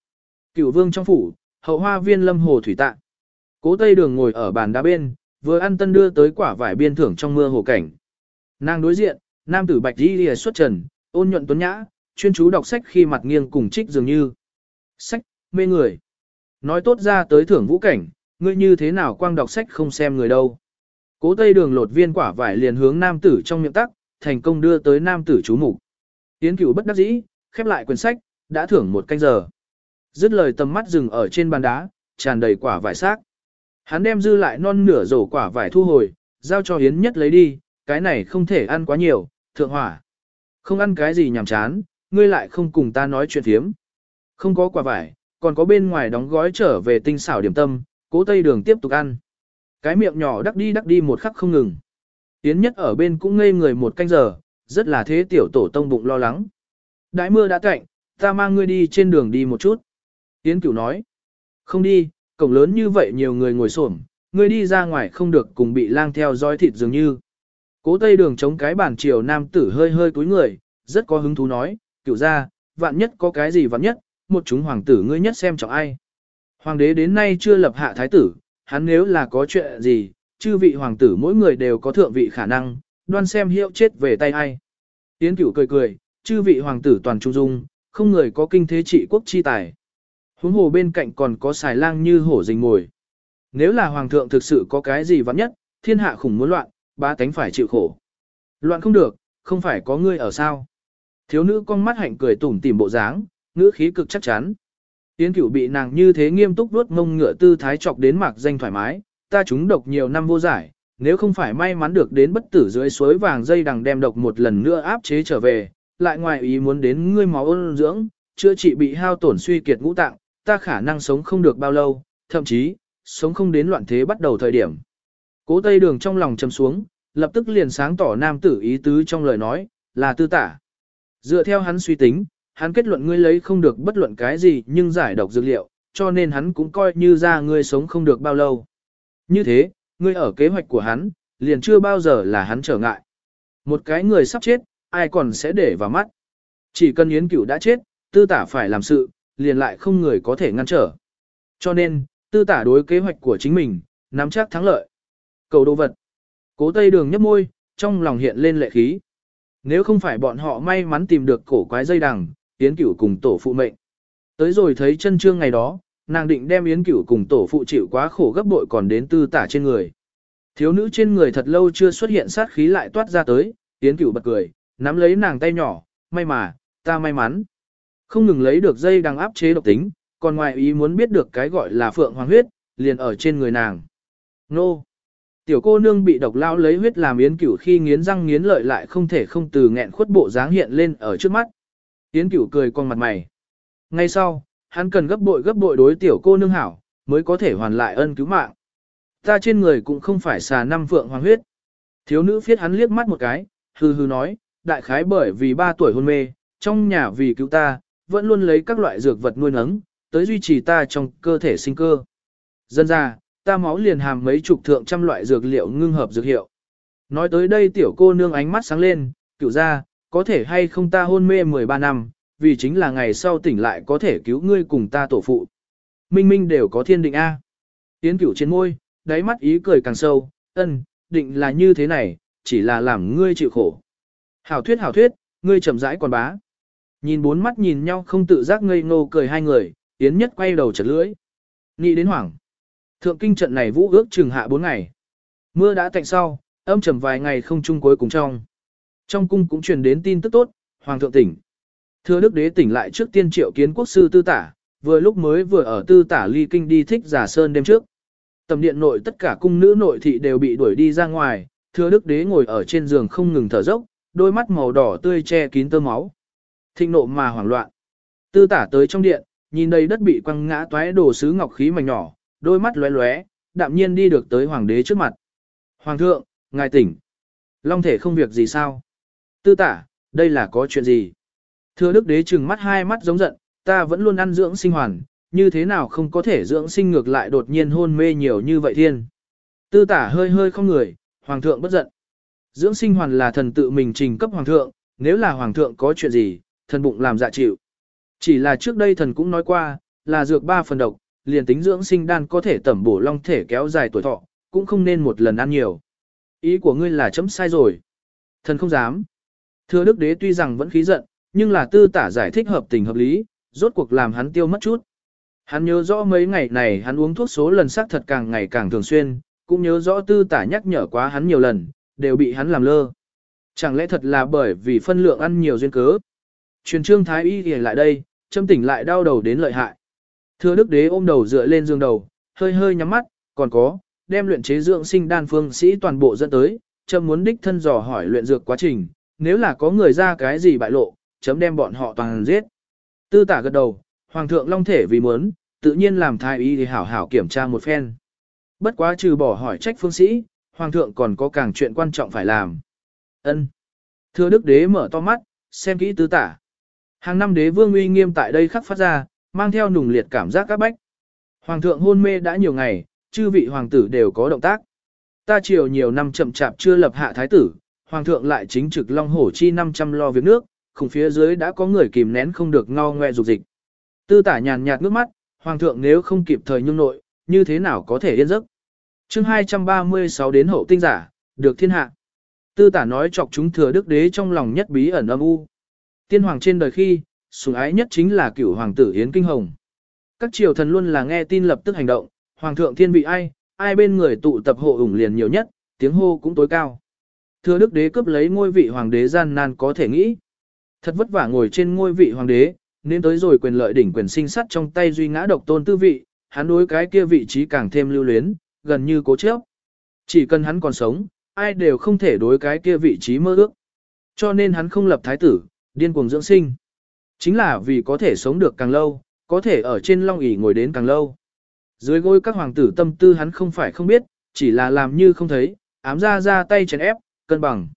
Cửu vương trong phủ, hậu hoa viên lâm hồ thủy tạ. Cố tây đường ngồi ở bàn đá bên, vừa ăn tân đưa tới quả vải biên thưởng trong mưa hồ cảnh. Nàng đối diện, nam tử bạch đi lìa xuất trần, ôn nhuận tuấn nhã, chuyên chú đọc sách khi mặt nghiêng cùng trích dường như. Sách, mê người. Nói tốt ra tới thưởng vũ cảnh, ngươi như thế nào quang đọc sách không xem người đâu. Cố tây đường lột viên quả vải liền hướng nam tử trong miệng tắc, thành công đưa tới nam tử chú mục yến cửu bất đắc dĩ, khép lại quyển sách, đã thưởng một canh giờ. Dứt lời tầm mắt dừng ở trên bàn đá, tràn đầy quả vải xác. Hắn đem dư lại non nửa rổ quả vải thu hồi, Giao cho Yến nhất lấy đi, cái này không thể ăn quá nhiều, thượng hỏa. Không ăn cái gì nhảm chán, ngươi lại không cùng ta nói chuyện thiếm. Không có quả vải, còn có bên ngoài đóng gói trở về tinh xảo điểm tâm, cố tây đường tiếp tục ăn. Cái miệng nhỏ đắc đi đắc đi một khắc không ngừng. Yến nhất ở bên cũng ngây người một canh giờ, rất là thế tiểu tổ tông bụng lo lắng. Đại mưa đã cạnh, ta mang ngươi đi trên đường đi một chút. Yến cửu nói, không đi, cổng lớn như vậy nhiều người ngồi xổm, ngươi đi ra ngoài không được cùng bị lang theo dõi thịt dường như. Cố tây đường chống cái bàn chiều nam tử hơi hơi cúi người, rất có hứng thú nói, cửu ra, vạn nhất có cái gì vạn nhất, một chúng hoàng tử ngươi nhất xem trọng ai. Hoàng đế đến nay chưa lập hạ thái tử, hắn nếu là có chuyện gì, chư vị hoàng tử mỗi người đều có thượng vị khả năng, đoan xem hiệu chết về tay ai. Yến cửu cười cười, chư vị hoàng tử toàn trung dung, không người có kinh thế trị quốc chi tài. Huống hồ bên cạnh còn có xài lang như hổ rình ngồi. Nếu là hoàng thượng thực sự có cái gì vắn nhất, thiên hạ khủng muốn loạn, ba tánh phải chịu khổ. Loạn không được, không phải có ngươi ở sao. Thiếu nữ con mắt hạnh cười tủm tỉm bộ dáng, ngữ khí cực chắc chắn. Yến cửu bị nàng như thế nghiêm túc đuốt mông ngựa tư thái chọc đến mạc danh thoải mái, ta chúng độc nhiều năm vô giải, nếu không phải may mắn được đến bất tử dưới suối vàng dây đằng đem độc một lần nữa áp chế trở về, lại ngoài ý muốn đến ngươi máu ôn dưỡng, chữa trị bị hao tổn suy kiệt ngũ tạng, ta khả năng sống không được bao lâu, thậm chí, sống không đến loạn thế bắt đầu thời điểm. Cố Tây Đường trong lòng chầm xuống, lập tức liền sáng tỏ nam tử ý tứ trong lời nói, là tư tả. Dựa theo hắn suy tính, hắn kết luận ngươi lấy không được bất luận cái gì nhưng giải độc dược liệu, cho nên hắn cũng coi như ra ngươi sống không được bao lâu. Như thế, ngươi ở kế hoạch của hắn, liền chưa bao giờ là hắn trở ngại. Một cái người sắp chết, ai còn sẽ để vào mắt. Chỉ cần Yến Cửu đã chết, tư tả phải làm sự, liền lại không người có thể ngăn trở. Cho nên, tư tả đối kế hoạch của chính mình, nắm chắc thắng lợi. Cầu đồ vật. Cố Tây Đường nhấp môi, trong lòng hiện lên lệ khí. Nếu không phải bọn họ may mắn tìm được cổ quái dây đằng, Yến Cửu cùng tổ phụ mệnh. Tới rồi thấy chân trương ngày đó, nàng định đem Yến Cửu cùng tổ phụ chịu quá khổ gấp bội còn đến tư tả trên người. Thiếu nữ trên người thật lâu chưa xuất hiện sát khí lại toát ra tới, Yến Cửu bật cười, nắm lấy nàng tay nhỏ, may mà, ta may mắn. Không ngừng lấy được dây đang áp chế độc tính, còn ngoài ý muốn biết được cái gọi là phượng hoàng huyết, liền ở trên người nàng. Nô! Tiểu cô nương bị độc lao lấy huyết làm yến cửu khi nghiến răng nghiến lợi lại không thể không từ nghẹn khuất bộ dáng hiện lên ở trước mắt. Yến cửu cười con mặt mày. Ngay sau, hắn cần gấp bội gấp bội đối tiểu cô nương hảo, mới có thể hoàn lại ân cứu mạng. Ta trên người cũng không phải xà năm phượng hoàng huyết. Thiếu nữ phiết hắn liếc mắt một cái, hừ hừ nói, đại khái bởi vì ba tuổi hôn mê, trong nhà vì cứu ta, vẫn luôn lấy các loại dược vật nuôi nấng, tới duy trì ta trong cơ thể sinh cơ. Dân ra, ta máu liền hàm mấy chục thượng trăm loại dược liệu ngưng hợp dược hiệu. Nói tới đây tiểu cô nương ánh mắt sáng lên, cựu ra, có thể hay không ta hôn mê 13 năm, vì chính là ngày sau tỉnh lại có thể cứu ngươi cùng ta tổ phụ. Minh minh đều có thiên định A. Tiến cửu trên môi, đáy mắt ý cười càng sâu, ân, định là như thế này, chỉ là làm ngươi chịu khổ. Hảo thuyết hảo thuyết, ngươi chậm rãi còn bá. Nhìn bốn mắt nhìn nhau không tự giác ngây ngô cười hai người, Yến Nhất quay đầu chật lưỡi. Nghĩ đến hoảng. Thượng kinh trận này vũ ước trừng hạ bốn ngày. Mưa đã tạnh sau, âm trầm vài ngày không chung cuối cùng trong. Trong cung cũng truyền đến tin tức tốt, Hoàng thượng tỉnh. Thưa Đức Đế tỉnh lại trước tiên triệu kiến quốc sư tư tả, vừa lúc mới vừa ở tư tả ly kinh đi thích giả sơn đêm trước. Tầm điện nội tất cả cung nữ nội thị đều bị đuổi đi ra ngoài, thưa Đức Đế ngồi ở trên giường không ngừng thở dốc, đôi mắt màu đỏ tươi che kín tơ máu. Thịnh nộ mà hoảng loạn. Tư tả tới trong điện, nhìn đầy đất bị quăng ngã toái đồ sứ ngọc khí mảnh nhỏ, đôi mắt lóe lóe, đạm nhiên đi được tới hoàng đế trước mặt. Hoàng thượng, ngài tỉnh. Long thể không việc gì sao? Tư tả, đây là có chuyện gì? Thưa đức đế trừng mắt hai mắt giống giận, ta vẫn luôn ăn dưỡng sinh hoàn, như thế nào không có thể dưỡng sinh ngược lại đột nhiên hôn mê nhiều như vậy thiên. Tư tả hơi hơi không người, hoàng thượng bất giận. Dưỡng sinh hoàn là thần tự mình trình cấp hoàng thượng, nếu là hoàng thượng có chuyện gì, thần bụng làm dạ chịu. Chỉ là trước đây thần cũng nói qua, là dược ba phần độc, liền tính dưỡng sinh đan có thể tẩm bổ long thể kéo dài tuổi thọ, cũng không nên một lần ăn nhiều. Ý của ngươi là chấm sai rồi. Thần không dám. Thưa đức đế tuy rằng vẫn khí giận, nhưng là tư tả giải thích hợp tình hợp lý, rốt cuộc làm hắn tiêu mất chút. Hắn nhớ rõ mấy ngày này hắn uống thuốc số lần sắc thật càng ngày càng thường xuyên, cũng nhớ rõ tư tả nhắc nhở quá hắn nhiều lần, đều bị hắn làm lơ. Chẳng lẽ thật là bởi vì phân lượng ăn nhiều duyên cớ. Truyền trương thái y thì lại đây, châm tỉnh lại đau đầu đến lợi hại. Thưa đức đế ôm đầu dựa lên giường đầu, hơi hơi nhắm mắt, còn có, đem luyện chế dưỡng sinh đan phương sĩ toàn bộ dẫn tới, châm muốn đích thân dò hỏi luyện dược quá trình, nếu là có người ra cái gì bại lộ, chấm đem bọn họ toàn giết. Tư tả gật đầu, hoàng thượng long thể vì muốn, tự nhiên làm thái y thì hảo hảo kiểm tra một phen. Bất quá trừ bỏ hỏi trách phương sĩ, hoàng thượng còn có càng chuyện quan trọng phải làm. Ân. Thưa đức đế mở to mắt, xem kỹ tư tả. Hàng năm đế vương uy nghiêm tại đây khắc phát ra, mang theo nùng liệt cảm giác các bách. Hoàng thượng hôn mê đã nhiều ngày, chư vị hoàng tử đều có động tác. Ta chiều nhiều năm chậm chạp chưa lập hạ thái tử, hoàng thượng lại chính trực long hổ chi 500 lo việc nước, khủng phía dưới đã có người kìm nén không được ngao ngoe dục dịch. Tư tả nhàn nhạt nước mắt, hoàng thượng nếu không kịp thời nhung nội, như thế nào có thể yên giấc. chương 236 đến hậu tinh giả, được thiên hạ. Tư tả nói chọc chúng thừa đức đế trong lòng nhất bí ẩn âm u. Tiên hoàng trên đời khi, sủng ái nhất chính là cửu hoàng tử Yến Kinh Hồng. Các triều thần luôn là nghe tin lập tức hành động, hoàng thượng thiên vị ai, ai bên người tụ tập hộ ủng liền nhiều nhất, tiếng hô cũng tối cao. Thừa đức đế cướp lấy ngôi vị hoàng đế gian nan có thể nghĩ. Thật vất vả ngồi trên ngôi vị hoàng đế, nên tới rồi quyền lợi đỉnh quyền sinh sắt trong tay duy ngã độc tôn tư vị, hắn đối cái kia vị trí càng thêm lưu luyến, gần như cố chấp. Chỉ cần hắn còn sống, ai đều không thể đối cái kia vị trí mơ ước. Cho nên hắn không lập thái tử, điên cuồng dưỡng sinh. Chính là vì có thể sống được càng lâu, có thể ở trên long ỷ ngồi đến càng lâu. Dưới gối các hoàng tử tâm tư hắn không phải không biết, chỉ là làm như không thấy, ám ra ra tay chèn ép, cân bằng.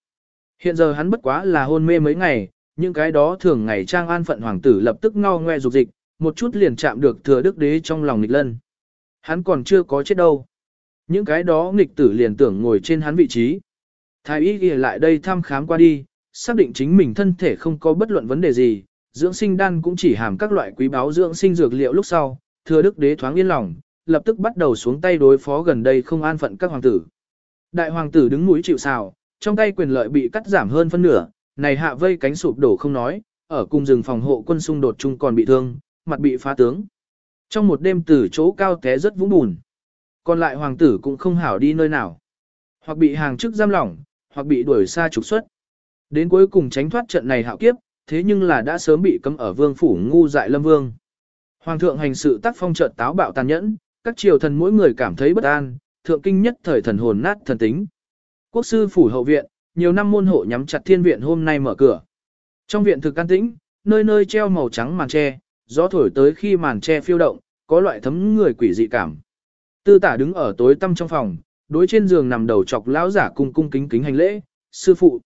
Hiện giờ hắn bất quá là hôn mê mấy ngày, những cái đó thường ngày trang an phận hoàng tử lập tức ngao ngoe dục dịch, một chút liền chạm được thừa đức đế trong lòng nghịch lân. Hắn còn chưa có chết đâu. Những cái đó nghịch tử liền tưởng ngồi trên hắn vị trí. Thái y ghi lại đây thăm khám qua đi, xác định chính mình thân thể không có bất luận vấn đề gì, dưỡng sinh đan cũng chỉ hàm các loại quý báu dưỡng sinh dược liệu lúc sau, thừa đức đế thoáng yên lòng, lập tức bắt đầu xuống tay đối phó gần đây không an phận các hoàng tử. Đại hoàng tử đứng núi chịu sào, trong tay quyền lợi bị cắt giảm hơn phân nửa, này hạ vây cánh sụp đổ không nói, ở cung rừng phòng hộ quân xung đột chung còn bị thương, mặt bị phá tướng. Trong một đêm từ chỗ cao té rất vũng bùn. Còn lại hoàng tử cũng không hảo đi nơi nào. Hoặc bị hàng chức giam lỏng, hoặc bị đuổi xa trục xuất. Đến cuối cùng tránh thoát trận này hạo kiếp, thế nhưng là đã sớm bị cấm ở vương phủ ngu dại lâm vương. Hoàng thượng hành sự tác phong trợt táo bạo tàn nhẫn, các triều thần mỗi người cảm thấy bất an, thượng kinh nhất thời thần hồn nát thần tính. Quốc sư phủ hậu viện, nhiều năm môn hộ nhắm chặt thiên viện hôm nay mở cửa. Trong viện thực an tĩnh, nơi nơi treo màu trắng màn tre, gió thổi tới khi màn tre phiêu động, có loại thấm người quỷ dị cảm. Tư tả đứng ở tối tăm trong phòng, đối trên giường nằm đầu chọc lão giả cung cung kính kính hành lễ, sư phụ.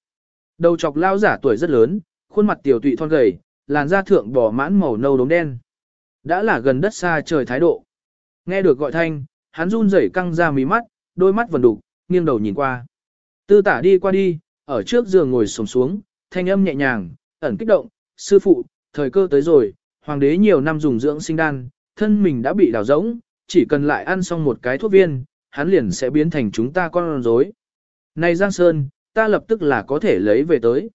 Đầu chọc lão giả tuổi rất lớn, khuôn mặt tiểu tụy thon gầy, làn da thượng bỏ mãn màu nâu đốm đen. Đã là gần đất xa trời thái độ. Nghe được gọi thanh, hắn run rẩy căng ra mí mắt, đôi mắt vần đục, nghiêng đầu nhìn qua. Tư tả đi qua đi, ở trước giường ngồi xổm xuống, thanh âm nhẹ nhàng, ẩn kích động, sư phụ, thời cơ tới rồi, hoàng đế nhiều năm dùng dưỡng sinh đan, thân mình đã bị đào rỗng, chỉ cần lại ăn xong một cái thuốc viên, hắn liền sẽ biến thành chúng ta con rối. Này Giang Sơn, ta lập tức là có thể lấy về tới.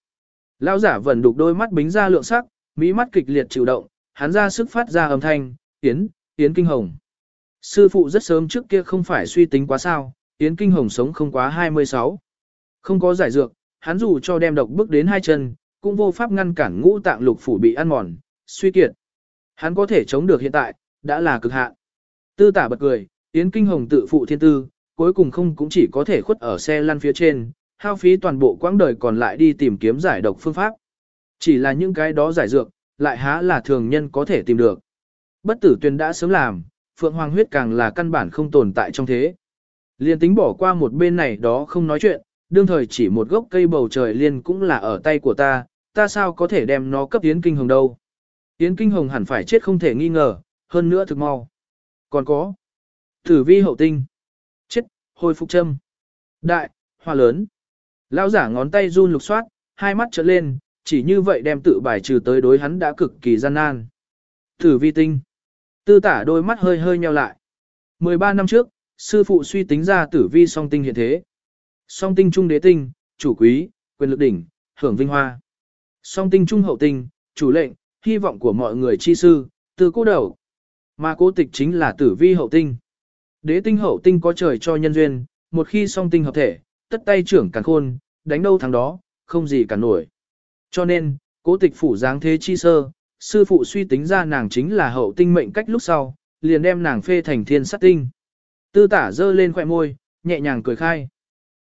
Lão giả vẩn đục đôi mắt bính ra lượng sắc, mỹ mắt kịch liệt chịu động, hắn ra sức phát ra âm thanh, tiến, tiến kinh hồng. Sư phụ rất sớm trước kia không phải suy tính quá sao, tiến Kinh Hồng sống không quá 26. Không có giải dược, hắn dù cho đem độc bước đến hai chân, cũng vô pháp ngăn cản ngũ tạng lục phủ bị ăn mòn, suy kiệt. Hắn có thể chống được hiện tại, đã là cực hạn. Tư tả bật cười, Yến Kinh Hồng tự phụ thiên tư, cuối cùng không cũng chỉ có thể khuất ở xe lăn phía trên, hao phí toàn bộ quãng đời còn lại đi tìm kiếm giải độc phương pháp. Chỉ là những cái đó giải dược, lại há là thường nhân có thể tìm được. Bất tử tuyên đã sớm làm, phượng hoàng huyết càng là căn bản không tồn tại trong thế. Liên tính bỏ qua một bên này đó không nói chuyện, đương thời chỉ một gốc cây bầu trời liên cũng là ở tay của ta, ta sao có thể đem nó cấp Yến Kinh Hồng đâu. Yến Kinh Hồng hẳn phải chết không thể nghi ngờ, hơn nữa thực mau. Còn có, tử vi hậu tinh, chết, hồi phục châm, đại, hoa lớn. Lão giả ngón tay run lục soát, hai mắt trợn lên, chỉ như vậy đem tự bài trừ tới đối hắn đã cực kỳ gian nan. Tử vi tinh. Tư tả đôi mắt hơi hơi nheo lại. 13 năm trước, sư phụ suy tính ra tử vi song tinh hiện thế. Song tinh trung đế tinh, chủ quý, quyền lực đỉnh, hưởng vinh hoa. Song tinh trung hậu tinh, chủ lệnh, hy vọng của mọi người chi sư, từ cô đầu. Mà cố tịch chính là tử vi hậu tinh. Đế tinh hậu tinh có trời cho nhân duyên, một khi song tinh hợp thể, tất tay trưởng càng khôn, đánh đâu thắng đó, không gì cả nổi. Cho nên, cố tịch phủ dáng thế chi sơ, sư phụ suy tính ra nàng chính là hậu tinh mệnh cách lúc sau, liền đem nàng phê thành thiên sát tinh. Tư tả dơ lên khỏe môi, nhẹ nhàng cười khai.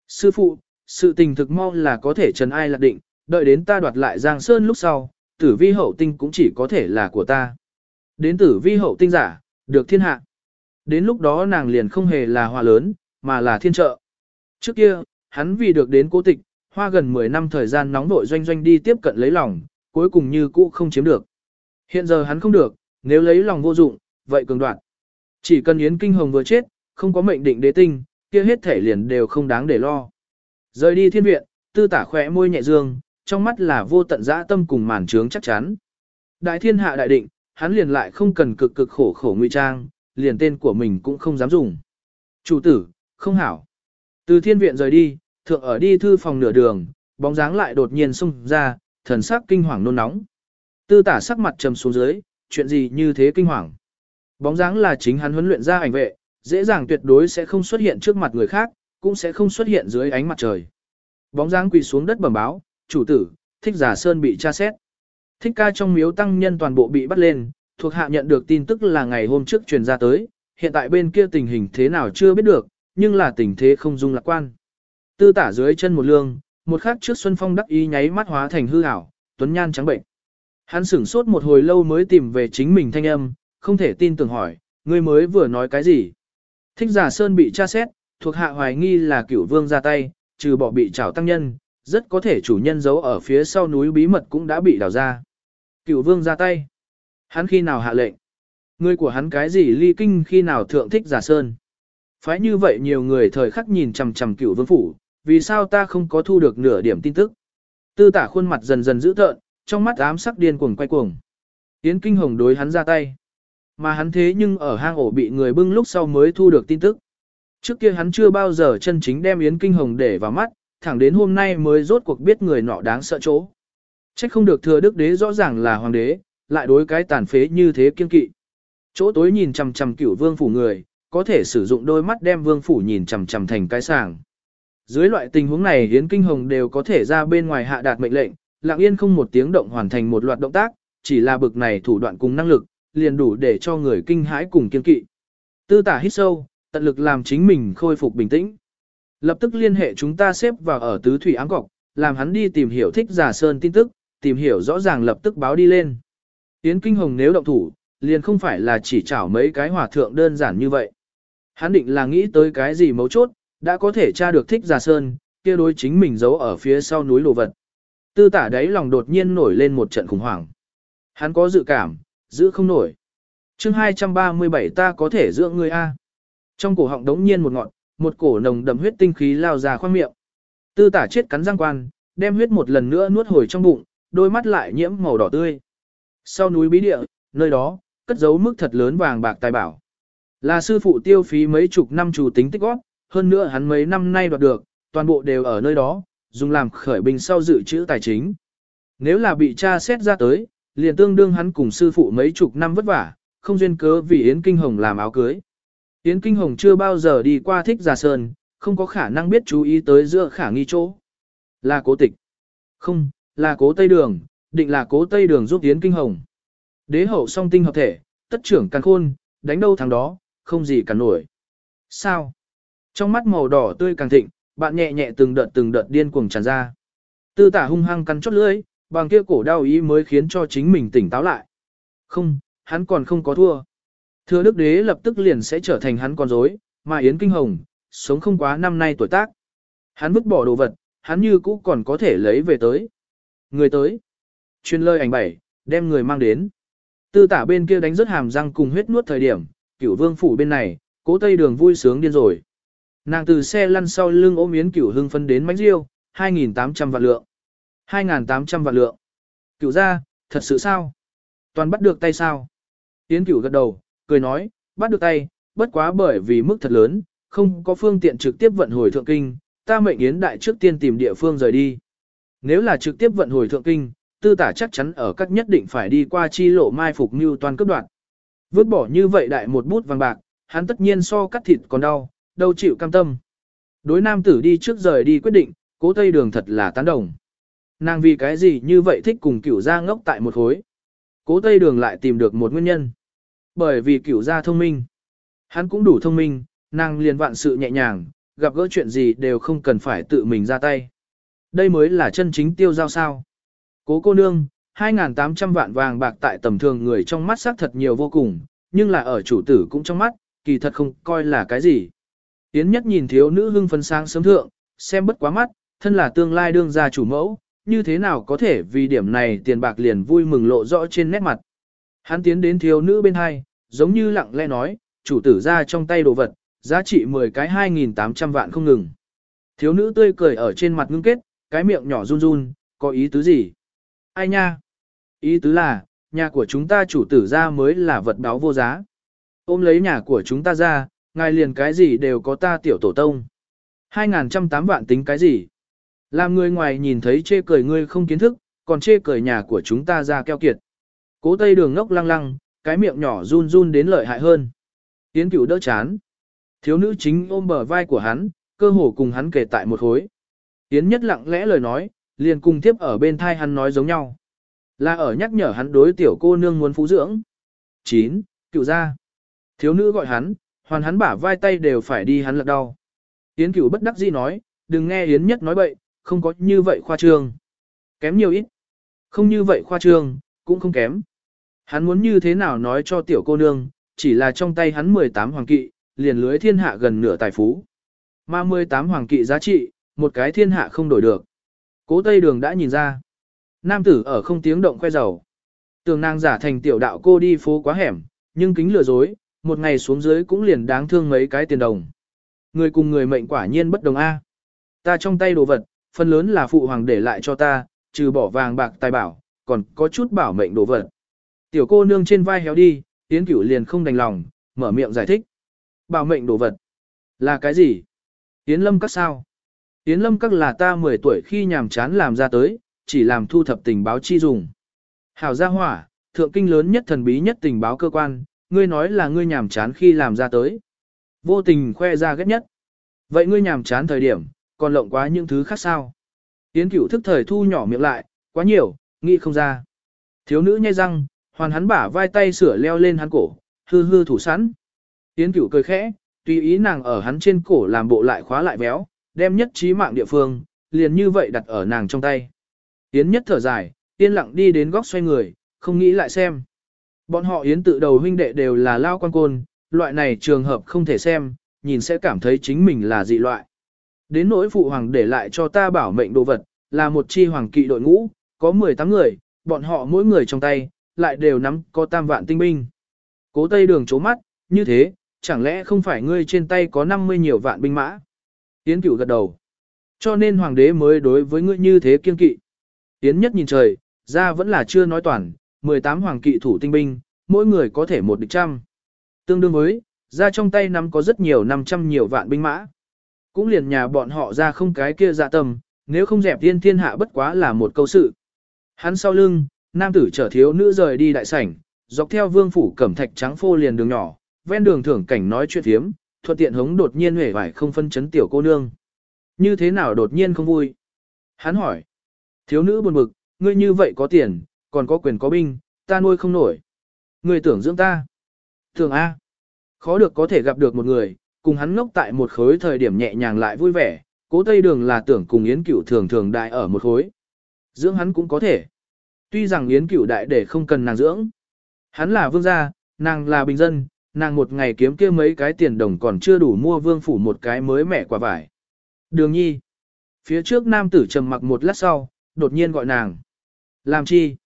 Sư phụ, sự tình thực mau là có thể trần ai lạc định, đợi đến ta đoạt lại Giang Sơn lúc sau, tử vi hậu tinh cũng chỉ có thể là của ta. Đến tử vi hậu tinh giả, được thiên hạ. Đến lúc đó nàng liền không hề là hòa lớn, mà là thiên trợ. Trước kia, hắn vì được đến cố tịch, hoa gần 10 năm thời gian nóng vội doanh doanh đi tiếp cận lấy lòng, cuối cùng như cũ không chiếm được. Hiện giờ hắn không được, nếu lấy lòng vô dụng, vậy cường đoạn. Chỉ cần Yến Kinh Hồng vừa chết, không có mệnh định đế tinh, kia hết thể liền đều không đáng để lo. Rời đi thiên viện, tư tả khỏe môi nhẹ dương, trong mắt là vô tận dã tâm cùng màn trướng chắc chắn. Đại thiên hạ đại định, hắn liền lại không cần cực cực khổ khổ nguy trang, liền tên của mình cũng không dám dùng. Chủ tử, không hảo. Từ thiên viện rời đi, thượng ở đi thư phòng nửa đường, bóng dáng lại đột nhiên xông ra, thần sắc kinh hoàng nôn nóng. Tư tả sắc mặt trầm xuống dưới, chuyện gì như thế kinh hoàng. Bóng dáng là chính hắn huấn luyện ra ảnh vệ, dễ dàng tuyệt đối sẽ không xuất hiện trước mặt người khác, cũng sẽ không xuất hiện dưới ánh mặt trời. Bóng dáng quỳ xuống đất bẩm báo, chủ tử, thích giả sơn bị tra xét. Thích ca trong miếu tăng nhân toàn bộ bị bắt lên, thuộc hạ nhận được tin tức là ngày hôm trước truyền ra tới, hiện tại bên kia tình hình thế nào chưa biết được, nhưng là tình thế không dung lạc quan. Tư tả dưới chân một lương, một khắc trước Xuân Phong đắc ý nháy mắt hóa thành hư ảo, tuấn nhan trắng bệnh. Hắn sửng sốt một hồi lâu mới tìm về chính mình thanh âm, không thể tin tưởng hỏi, ngươi mới vừa nói cái gì? Thích giả sơn bị tra xét, thuộc hạ hoài nghi là cửu vương ra tay, trừ bỏ bị trảo tăng nhân, rất có thể chủ nhân giấu ở phía sau núi bí mật cũng đã bị đào ra. Cửu vương ra tay. Hắn khi nào hạ lệnh? Người của hắn cái gì ly kinh khi nào thượng thích giả sơn? Phái như vậy nhiều người thời khắc nhìn chằm chằm cửu vương phủ, vì sao ta không có thu được nửa điểm tin tức? Tư tả khuôn mặt dần dần dữ tợn, trong mắt ám sắc điên cuồng quay cuồng. Yến Kinh Hồng đối hắn ra tay. Mà hắn thế nhưng ở hang ổ bị người bưng lúc sau mới thu được tin tức. Trước kia hắn chưa bao giờ chân chính đem Yến Kinh Hồng để vào mắt, thẳng đến hôm nay mới rốt cuộc biết người nọ đáng sợ chỗ. Trách không được thừa đức đế rõ ràng là hoàng đế, lại đối cái tàn phế như thế kiên kỵ. Chỗ tối nhìn chằm chằm cửu vương phủ người, có thể sử dụng đôi mắt đem vương phủ nhìn chằm chằm thành cái sàng. Dưới loại tình huống này Yến Kinh Hồng đều có thể ra bên ngoài hạ đạt mệnh lệnh, lặng yên không một tiếng động hoàn thành một loạt động tác, chỉ là bực này thủ đoạn cùng năng lực, liền đủ để cho người kinh hãi cùng kiên kỵ. Tư tả hít sâu, tận lực làm chính mình khôi phục bình tĩnh. Lập tức liên hệ chúng ta xếp vào ở tứ thủy áng cọc, làm hắn đi tìm hiểu thích giả sơn tin tức, tìm hiểu rõ ràng lập tức báo đi lên. Yến Kinh Hồng nếu động thủ, liền không phải là chỉ chảo mấy cái hòa thượng đơn giản như vậy. Hắn định là nghĩ tới cái gì mấu chốt, đã có thể tra được thích giả sơn, kia đối chính mình giấu ở phía sau núi lồ vật. Tư tả đấy lòng đột nhiên nổi lên một trận khủng hoảng. Hắn có dự cảm, giữ không nổi. chương 237 ta có thể dưỡng người A. Trong cổ họng đống nhiên một ngọn, một cổ nồng đậm huyết tinh khí lao ra khoang miệng. Tư tả chết cắn răng quan, đem huyết một lần nữa nuốt hồi trong bụng, đôi mắt lại nhiễm màu đỏ tươi. Sau núi bí địa, nơi đó, cất giấu mức thật lớn vàng bạc tài bảo. Là sư phụ tiêu phí mấy chục năm chủ tính tích góp, hơn nữa hắn mấy năm nay đoạt được, toàn bộ đều ở nơi đó, dùng làm khởi bình sau dự trữ tài chính. Nếu là bị cha xét ra tới, liền tương đương hắn cùng sư phụ mấy chục năm vất vả, không duyên cớ vì Yến Kinh Hồng làm áo cưới. Yến Kinh Hồng chưa bao giờ đi qua thích giả sơn, không có khả năng biết chú ý tới giữa khả nghi chỗ. Là cố tịch. Không, là cố Tây Đường, định là cố Tây Đường giúp Yến Kinh Hồng. Đế hậu song tinh hợp thể, tất trưởng càng khôn, đánh đâu thằng đó, không gì cả nổi. Sao? Trong mắt màu đỏ tươi càng thịnh, bạn nhẹ nhẹ từng đợt từng đợt điên cuồng tràn ra. Tư tả hung hăng cắn chốt lưỡi, bằng kia cổ đau ý mới khiến cho chính mình tỉnh táo lại. Không, hắn còn không có thua. Thưa đức đế lập tức liền sẽ trở thành hắn con rối, mà Yến Kinh Hồng, sống không quá năm nay tuổi tác. Hắn vứt bỏ đồ vật, hắn như cũ còn có thể lấy về tới. Người tới. Chuyên lời ảnh bảy, đem người mang đến. Tư tả bên kia đánh rất hàm răng cùng huyết nuốt thời điểm, cửu vương phủ bên này, cố tây đường vui sướng điên rồi. Nàng từ xe lăn sau lưng ôm yến cửu hưng phân đến mánh riêu, 2.800 vạn lượng. 2.800 vạn lượng. Cửu ra, thật sự sao? Toàn bắt được tay sao? Yến cửu gật đầu, cười nói, bắt được tay, bất quá bởi vì mức thật lớn, không có phương tiện trực tiếp vận hồi thượng kinh, ta mệnh yến đại trước tiên tìm địa phương rời đi. Nếu là trực tiếp vận hồi thượng kinh, tư tả chắc chắn ở các nhất định phải đi qua chi lộ mai phục như toàn cấp đoạn. Vứt bỏ như vậy đại một bút vàng bạc, hắn tất nhiên so cắt thịt còn đau, đâu chịu cam tâm. Đối nam tử đi trước rời đi quyết định, cố tây đường thật là tán đồng. Nàng vì cái gì như vậy thích cùng cửu gia ngốc tại một khối. Cố tây đường lại tìm được một nguyên nhân. Bởi vì cửu gia thông minh. Hắn cũng đủ thông minh, nàng liền vạn sự nhẹ nhàng, gặp gỡ chuyện gì đều không cần phải tự mình ra tay. Đây mới là chân chính tiêu giao sao. Cố cô nương, 2.800 vạn vàng bạc tại tầm thường người trong mắt xác thật nhiều vô cùng, nhưng là ở chủ tử cũng trong mắt, kỳ thật không coi là cái gì. Yến nhất nhìn thiếu nữ hưng phấn sáng sớm thượng, xem bất quá mắt, thân là tương lai đương gia chủ mẫu, như thế nào có thể vì điểm này tiền bạc liền vui mừng lộ rõ trên nét mặt. Hắn tiến đến thiếu nữ bên hai, giống như lặng lẽ nói, chủ tử ra trong tay đồ vật, giá trị 10 cái 2.800 vạn không ngừng. Thiếu nữ tươi cười ở trên mặt ngưng kết, cái miệng nhỏ run run, có ý tứ gì? Ai nha? Ý tứ là, nhà của chúng ta chủ tử ra mới là vật báo vô giá. Ôm lấy nhà của chúng ta ra, ngài liền cái gì đều có ta tiểu tổ tông. 2.108 vạn tính cái gì? Làm người ngoài nhìn thấy chê cười ngươi không kiến thức, còn chê cười nhà của chúng ta ra keo kiệt. Cố tây đường ngốc lăng lăng, cái miệng nhỏ run run đến lợi hại hơn. Tiến cửu đỡ chán. Thiếu nữ chính ôm bờ vai của hắn, cơ hồ cùng hắn kể tại một khối. Tiến nhất lặng lẽ lời nói, liền cùng tiếp ở bên thai hắn nói giống nhau. Là ở nhắc nhở hắn đối tiểu cô nương muốn phú dưỡng. 9. Cựu ra. Thiếu nữ gọi hắn, hoàn hắn bả vai tay đều phải đi hắn lật đau. Yến cửu bất đắc dĩ nói, đừng nghe Yến nhất nói bậy, không có như vậy khoa trương. Kém nhiều ít. Không như vậy khoa trương, cũng không kém. Hắn muốn như thế nào nói cho tiểu cô nương, chỉ là trong tay hắn 18 hoàng kỵ, liền lưới thiên hạ gần nửa tài phú. Mà 18 hoàng kỵ giá trị, một cái thiên hạ không đổi được. Cố Tây Đường đã nhìn ra. Nam tử ở không tiếng động khoe giàu. Tường nàng giả thành tiểu đạo cô đi phố quá hẻm, nhưng kính lừa dối, một ngày xuống dưới cũng liền đáng thương mấy cái tiền đồng. Người cùng người mệnh quả nhiên bất đồng A. Ta trong tay đồ vật, phần lớn là phụ hoàng để lại cho ta, trừ bỏ vàng bạc tài bảo, còn có chút bảo mệnh đồ vật. Tiểu cô nương trên vai héo đi, Yến cửu liền không đành lòng, mở miệng giải thích. Bảo mệnh đồ vật. Là cái gì? Yến lâm các sao? Yến lâm các là ta 10 tuổi khi nhàm chán làm ra tới, chỉ làm thu thập tình báo chi dùng. Hảo gia hỏa, thượng kinh lớn nhất thần bí nhất tình báo cơ quan, ngươi nói là ngươi nhàm chán khi làm ra tới. Vô tình khoe ra ghét nhất. Vậy ngươi nhàm chán thời điểm, còn lộng quá những thứ khác sao? Tiến cửu thức thời thu nhỏ miệng lại, quá nhiều, nghĩ không ra. Thiếu nữ nhai răng, hoàn hắn bả vai tay sửa leo lên hắn cổ, hư hư thủ sẵn. Tiến cửu cười khẽ, tùy ý nàng ở hắn trên cổ làm bộ lại khóa lại béo, đem nhất trí mạng địa phương, liền như vậy đặt ở nàng trong tay. Yến nhất thở dài, yên lặng đi đến góc xoay người, không nghĩ lại xem. Bọn họ Yến tự đầu huynh đệ đều là lao quan côn, loại này trường hợp không thể xem, nhìn sẽ cảm thấy chính mình là dị loại. Đến nỗi phụ hoàng để lại cho ta bảo mệnh đồ vật, là một chi hoàng kỵ đội ngũ, có 18 người, bọn họ mỗi người trong tay, lại đều nắm có tam vạn tinh binh. Cố Tây Đường chố mắt, như thế, chẳng lẽ không phải ngươi trên tay có 50 nhiều vạn binh mã? Yến cửu gật đầu. Cho nên hoàng đế mới đối với ngươi như thế kiên kỵ. Yến nhất nhìn trời, ra vẫn là chưa nói toàn, 18 hoàng kỵ thủ tinh binh, mỗi người có thể một địch trăm. Tương đương với, ra trong tay nắm có rất nhiều 500 nhiều vạn binh mã. Cũng liền nhà bọn họ ra không cái kia dạ tâm, nếu không dẹp thiên thiên hạ bất quá là một câu sự. Hắn sau lưng, nam tử trở thiếu nữ rời đi đại sảnh, dọc theo vương phủ cẩm thạch trắng phô liền đường nhỏ, ven đường thưởng cảnh nói chuyện thiếm, thuận tiện hống đột nhiên hể vải không phân chấn tiểu cô nương. Như thế nào đột nhiên không vui? Hắn hỏi. Thiếu nữ buồn bực, ngươi như vậy có tiền, còn có quyền có binh, ta nuôi không nổi. Ngươi tưởng dưỡng ta. Thường A. Khó được có thể gặp được một người, cùng hắn ngốc tại một khối thời điểm nhẹ nhàng lại vui vẻ, cố tây đường là tưởng cùng Yến Cửu thường thường đại ở một khối. Dưỡng hắn cũng có thể. Tuy rằng Yến Cửu đại để không cần nàng dưỡng. Hắn là vương gia, nàng là bình dân, nàng một ngày kiếm kia mấy cái tiền đồng còn chưa đủ mua vương phủ một cái mới mẻ quả vải. Đường nhi. Phía trước nam tử trầm mặc một lát sau, đột nhiên gọi nàng. Làm chi?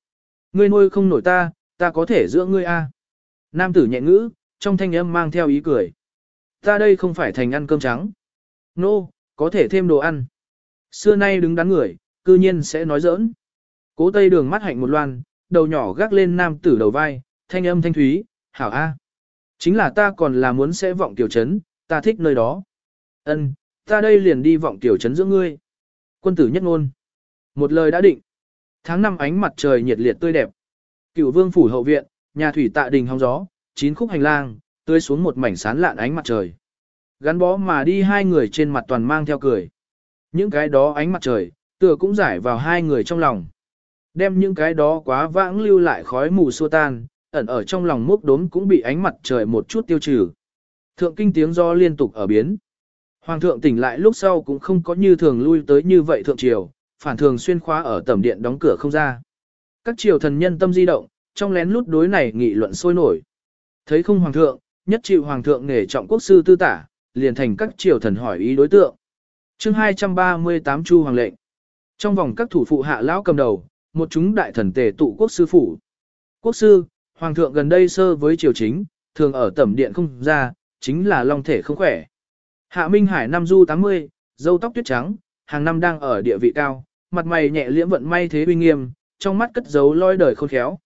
Ngươi nuôi không nổi ta, ta có thể dưỡng ngươi a. Nam tử nhẹ ngữ, trong thanh âm mang theo ý cười. Ta đây không phải thành ăn cơm trắng. Nô, no, có thể thêm đồ ăn. Xưa nay đứng đắn người, cư nhiên sẽ nói giỡn. Cố tây đường mắt hạnh một loan, đầu nhỏ gác lên nam tử đầu vai, thanh âm thanh thúy, hảo a. Chính là ta còn là muốn sẽ vọng tiểu trấn, ta thích nơi đó. Ân, ta đây liền đi vọng tiểu trấn giữa ngươi. Quân tử nhất ngôn. Một lời đã định. Tháng năm ánh mặt trời nhiệt liệt tươi đẹp. Cựu vương phủ hậu viện, nhà thủy tạ đình hóng gió, chín khúc hành lang, tươi xuống một mảnh sán lạn ánh mặt trời. Gắn bó mà đi hai người trên mặt toàn mang theo cười. Những cái đó ánh mặt trời, tựa cũng giải vào hai người trong lòng. Đem những cái đó quá vãng lưu lại khói mù xua tan, ẩn ở trong lòng mốc đốm cũng bị ánh mặt trời một chút tiêu trừ. Thượng kinh tiếng do liên tục ở biến. Hoàng thượng tỉnh lại lúc sau cũng không có như thường lui tới như vậy thượng triều, phản thường xuyên khóa ở tầm điện đóng cửa không ra. Các triều thần nhân tâm di động, trong lén lút đối này nghị luận sôi nổi. Thấy không hoàng thượng, nhất chịu hoàng thượng nghề trọng quốc sư tư tả, liền thành các triều thần hỏi ý đối tượng. chương 238 Chu Hoàng lệnh. Trong vòng các thủ phụ hạ lão cầm đầu, một chúng đại thần tề tụ quốc sư phủ. Quốc sư, hoàng thượng gần đây sơ với triều chính, thường ở tẩm điện không ra, chính là long thể không khỏe. Hạ Minh Hải năm du 80, dâu tóc tuyết trắng, hàng năm đang ở địa vị cao, mặt mày nhẹ liễm vận may thế uy nghiêm, trong mắt cất giấu lôi đời khôn khéo.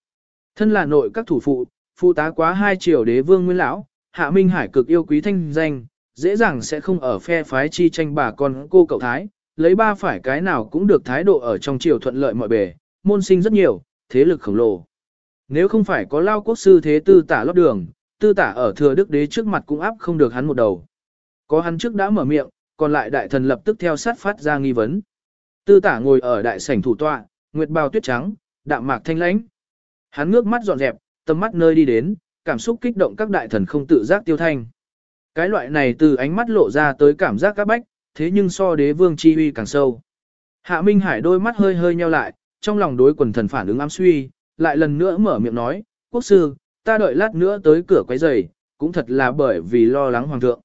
Thân là nội các thủ phụ, phụ tá quá hai triều đế vương nguyên lão, Hạ Minh Hải cực yêu quý thanh danh, dễ dàng sẽ không ở phe phái chi tranh bà con cô cậu thái, lấy ba phải cái nào cũng được thái độ ở trong triều thuận lợi mọi bề, môn sinh rất nhiều, thế lực khổng lồ. Nếu không phải có lao quốc sư thế tư tả lót đường, tư tả ở thừa đức đế trước mặt cũng áp không được hắn một đầu. Có hắn trước đã mở miệng, còn lại đại thần lập tức theo sát phát ra nghi vấn. Tư tả ngồi ở đại sảnh thủ tọa, nguyệt bào tuyết trắng, đạm mạc thanh lãnh. Hắn ngước mắt dọn dẹp, tầm mắt nơi đi đến, cảm xúc kích động các đại thần không tự giác tiêu thanh. Cái loại này từ ánh mắt lộ ra tới cảm giác các bách, thế nhưng so đế vương chi uy càng sâu. Hạ Minh Hải đôi mắt hơi hơi nheo lại, trong lòng đối quần thần phản ứng ám suy, lại lần nữa mở miệng nói, quốc sư, ta đợi lát nữa tới cửa quấy giày, cũng thật là bởi vì lo lắng hoàng thượng.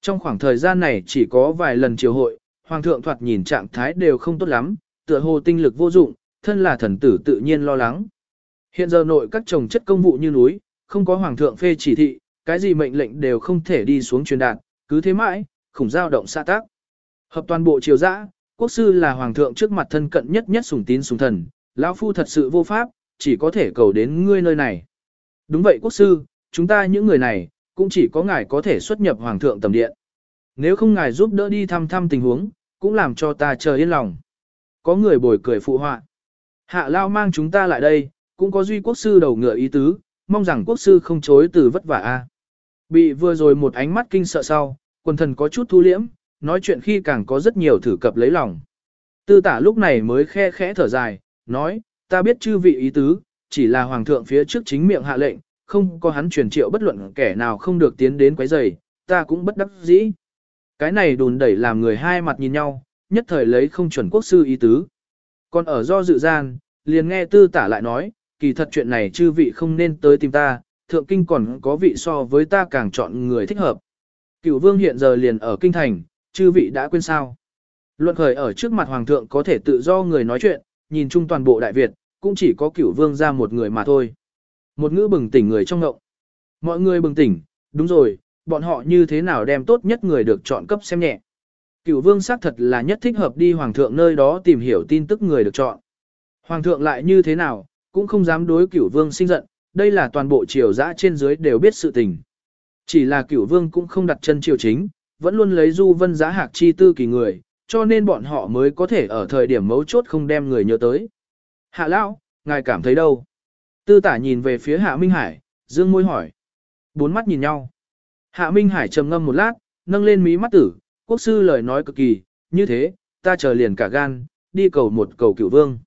Trong khoảng thời gian này chỉ có vài lần triều hội, hoàng thượng thoạt nhìn trạng thái đều không tốt lắm, tựa hồ tinh lực vô dụng, thân là thần tử tự nhiên lo lắng. Hiện giờ nội các chồng chất công vụ như núi, không có hoàng thượng phê chỉ thị, cái gì mệnh lệnh đều không thể đi xuống truyền đạt, cứ thế mãi, khủng giao động xa tác. Hợp toàn bộ triều dã, quốc sư là hoàng thượng trước mặt thân cận nhất nhất sùng tín sùng thần, lão phu thật sự vô pháp, chỉ có thể cầu đến ngươi nơi này. Đúng vậy quốc sư, chúng ta những người này, cũng chỉ có ngài có thể xuất nhập hoàng thượng tầm điện. Nếu không ngài giúp đỡ đi thăm thăm tình huống, cũng làm cho ta chờ yên lòng. Có người bồi cười phụ họa. Hạ Lao mang chúng ta lại đây, cũng có duy quốc sư đầu ngựa ý tứ, mong rằng quốc sư không chối từ vất vả a. Bị vừa rồi một ánh mắt kinh sợ sau, quần thần có chút thu liễm, nói chuyện khi càng có rất nhiều thử cập lấy lòng. Tư tả lúc này mới khe khẽ thở dài, nói, ta biết chư vị ý tứ, chỉ là hoàng thượng phía trước chính miệng hạ lệnh, không có hắn truyền triệu bất luận kẻ nào không được tiến đến quấy rầy, ta cũng bất đắc dĩ. Cái này đùn đẩy làm người hai mặt nhìn nhau, nhất thời lấy không chuẩn quốc sư ý tứ. Còn ở do dự gian, liền nghe tư tả lại nói, kỳ thật chuyện này chư vị không nên tới tìm ta, thượng kinh còn có vị so với ta càng chọn người thích hợp. Cửu vương hiện giờ liền ở kinh thành, chư vị đã quên sao. Luận khởi ở trước mặt hoàng thượng có thể tự do người nói chuyện, nhìn chung toàn bộ Đại Việt, cũng chỉ có cửu vương ra một người mà thôi. Một ngữ bừng tỉnh người trong ngộng. Mọi người bừng tỉnh, đúng rồi, bọn họ như thế nào đem tốt nhất người được chọn cấp xem nhẹ. Cửu vương xác thật là nhất thích hợp đi hoàng thượng nơi đó tìm hiểu tin tức người được chọn. Hoàng thượng lại như thế nào, cũng không dám đối cửu vương sinh giận, đây là toàn bộ triều dã trên dưới đều biết sự tình. Chỉ là cửu vương cũng không đặt chân triều chính, vẫn luôn lấy du vân giá hạc chi tư kỳ người, cho nên bọn họ mới có thể ở thời điểm mấu chốt không đem người nhớ tới. Hạ lão, ngài cảm thấy đâu? Tư tả nhìn về phía Hạ Minh Hải, dương môi hỏi. Bốn mắt nhìn nhau. Hạ Minh Hải trầm ngâm một lát, nâng lên mí mắt tử, quốc sư lời nói cực kỳ, như thế, ta chờ liền cả gan, đi cầu một cầu cửu vương.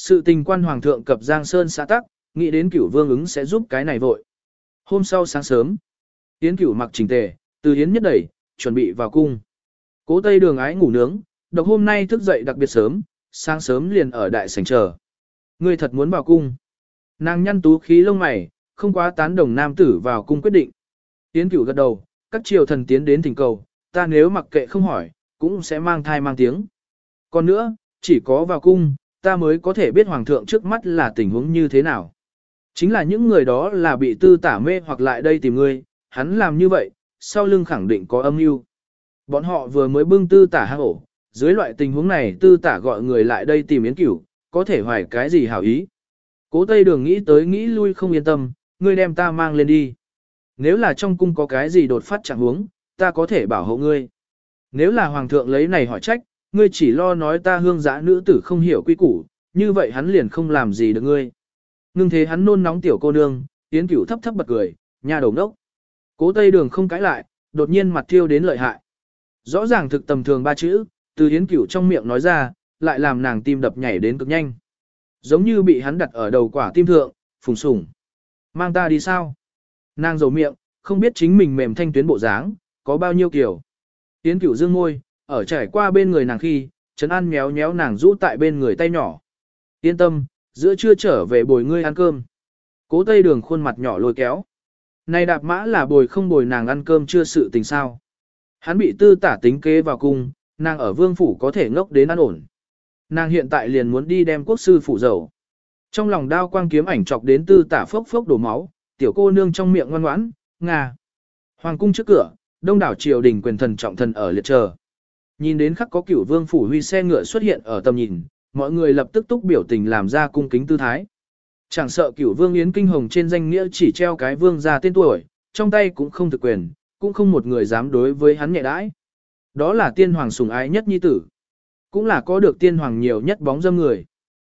Sự tình quan hoàng thượng cập Giang Sơn xã tắc, nghĩ đến cửu vương ứng sẽ giúp cái này vội. Hôm sau sáng sớm, Yến cửu mặc chỉnh tề, từ Yến nhất đẩy, chuẩn bị vào cung. Cố tây đường ái ngủ nướng, độc hôm nay thức dậy đặc biệt sớm, sáng sớm liền ở đại sảnh chờ. Ngươi thật muốn vào cung. Nàng nhăn tú khí lông mày, không quá tán đồng nam tử vào cung quyết định. Yến cửu gật đầu, các triều thần tiến đến thỉnh cầu, ta nếu mặc kệ không hỏi, cũng sẽ mang thai mang tiếng. Còn nữa, chỉ có vào cung, ta mới có thể biết hoàng thượng trước mắt là tình huống như thế nào. Chính là những người đó là bị tư tả mê hoặc lại đây tìm ngươi, hắn làm như vậy, sau lưng khẳng định có âm mưu. Bọn họ vừa mới bưng tư tả hang ổ, dưới loại tình huống này tư tả gọi người lại đây tìm yến cửu, có thể hoài cái gì hảo ý. Cố Tây Đường nghĩ tới nghĩ lui không yên tâm, ngươi đem ta mang lên đi. Nếu là trong cung có cái gì đột phát chẳng huống, ta có thể bảo hộ ngươi. Nếu là hoàng thượng lấy này hỏi trách, ngươi chỉ lo nói ta hương giã nữ tử không hiểu quy củ, như vậy hắn liền không làm gì được ngươi. Ngưng thế hắn nôn nóng tiểu cô nương, tiến cửu thấp thấp bật cười, nhà đầu đốc. Cố Tây Đường không cãi lại, đột nhiên mặt thiêu đến lợi hại. Rõ ràng thực tầm thường ba chữ, từ Yến Cửu trong miệng nói ra, lại làm nàng tim đập nhảy đến cực nhanh. Giống như bị hắn đặt ở đầu quả tim thượng, phùng sủng. Mang ta đi sao? Nàng dầu miệng, không biết chính mình mềm thanh tuyến bộ dáng, có bao nhiêu kiểu. Yến cửu dương môi, ở trải qua bên người nàng khi, Trấn An méo méo nàng rũ tại bên người tay nhỏ. Yên tâm, giữa trưa trở về bồi ngươi ăn cơm. Cố tây đường khuôn mặt nhỏ lôi kéo. Này đạp mã là bồi không bồi nàng ăn cơm chưa sự tình sao. Hắn bị tư tả tính kế vào cung, nàng ở vương phủ có thể ngốc đến ăn ổn. Nàng hiện tại liền muốn đi đem quốc sư phủ dầu. Trong lòng đao quang kiếm ảnh chọc đến tư tả phốc phốc đổ máu, tiểu cô nương trong miệng ngoan ngoãn, ngà. Hoàng cung trước cửa, đông đảo triều đình quyền thần trọng thần ở liệt chờ. Nhìn đến khắc có cửu vương phủ huy xe ngựa xuất hiện ở tầm nhìn, mọi người lập tức túc biểu tình làm ra cung kính tư thái. Chẳng sợ cửu vương yến kinh hồng trên danh nghĩa chỉ treo cái vương ra tên tuổi, trong tay cũng không thực quyền, cũng không một người dám đối với hắn nhẹ đãi. Đó là tiên hoàng sùng ái nhất nhi tử. Cũng là có được tiên hoàng nhiều nhất bóng dâm người.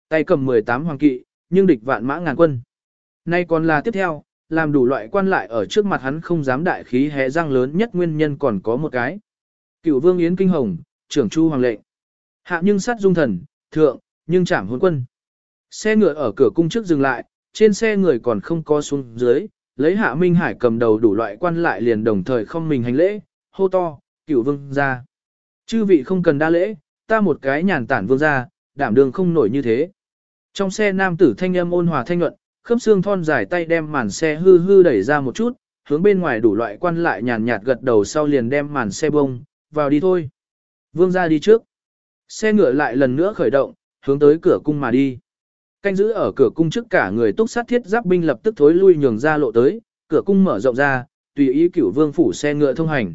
Tay cầm 18 hoàng kỵ, nhưng địch vạn mã ngàn quân. Nay còn là tiếp theo, làm đủ loại quan lại ở trước mặt hắn không dám đại khí hé răng lớn nhất nguyên nhân còn có một cái. Cựu vương Yến Kinh Hồng, trưởng chu hoàng lệnh. Hạ nhưng sát dung thần, thượng, nhưng chảm hôn quân. Xe ngựa ở cửa cung trước dừng lại, trên xe người còn không có xuống dưới, lấy hạ Minh Hải cầm đầu đủ loại quan lại liền đồng thời không mình hành lễ, hô to, cựu vương ra. Chư vị không cần đa lễ, ta một cái nhàn tản vương ra, đảm đường không nổi như thế. Trong xe nam tử thanh âm ôn hòa thanh nhuận, khớp xương thon dài tay đem màn xe hư hư đẩy ra một chút, hướng bên ngoài đủ loại quan lại nhàn nhạt gật đầu sau liền đem màn xe bông, vào đi thôi. Vương ra đi trước. Xe ngựa lại lần nữa khởi động, hướng tới cửa cung mà đi. Canh giữ ở cửa cung trước cả người túc sát thiết giáp binh lập tức thối lui nhường ra lộ tới, cửa cung mở rộng ra, tùy ý cửu vương phủ xe ngựa thông hành.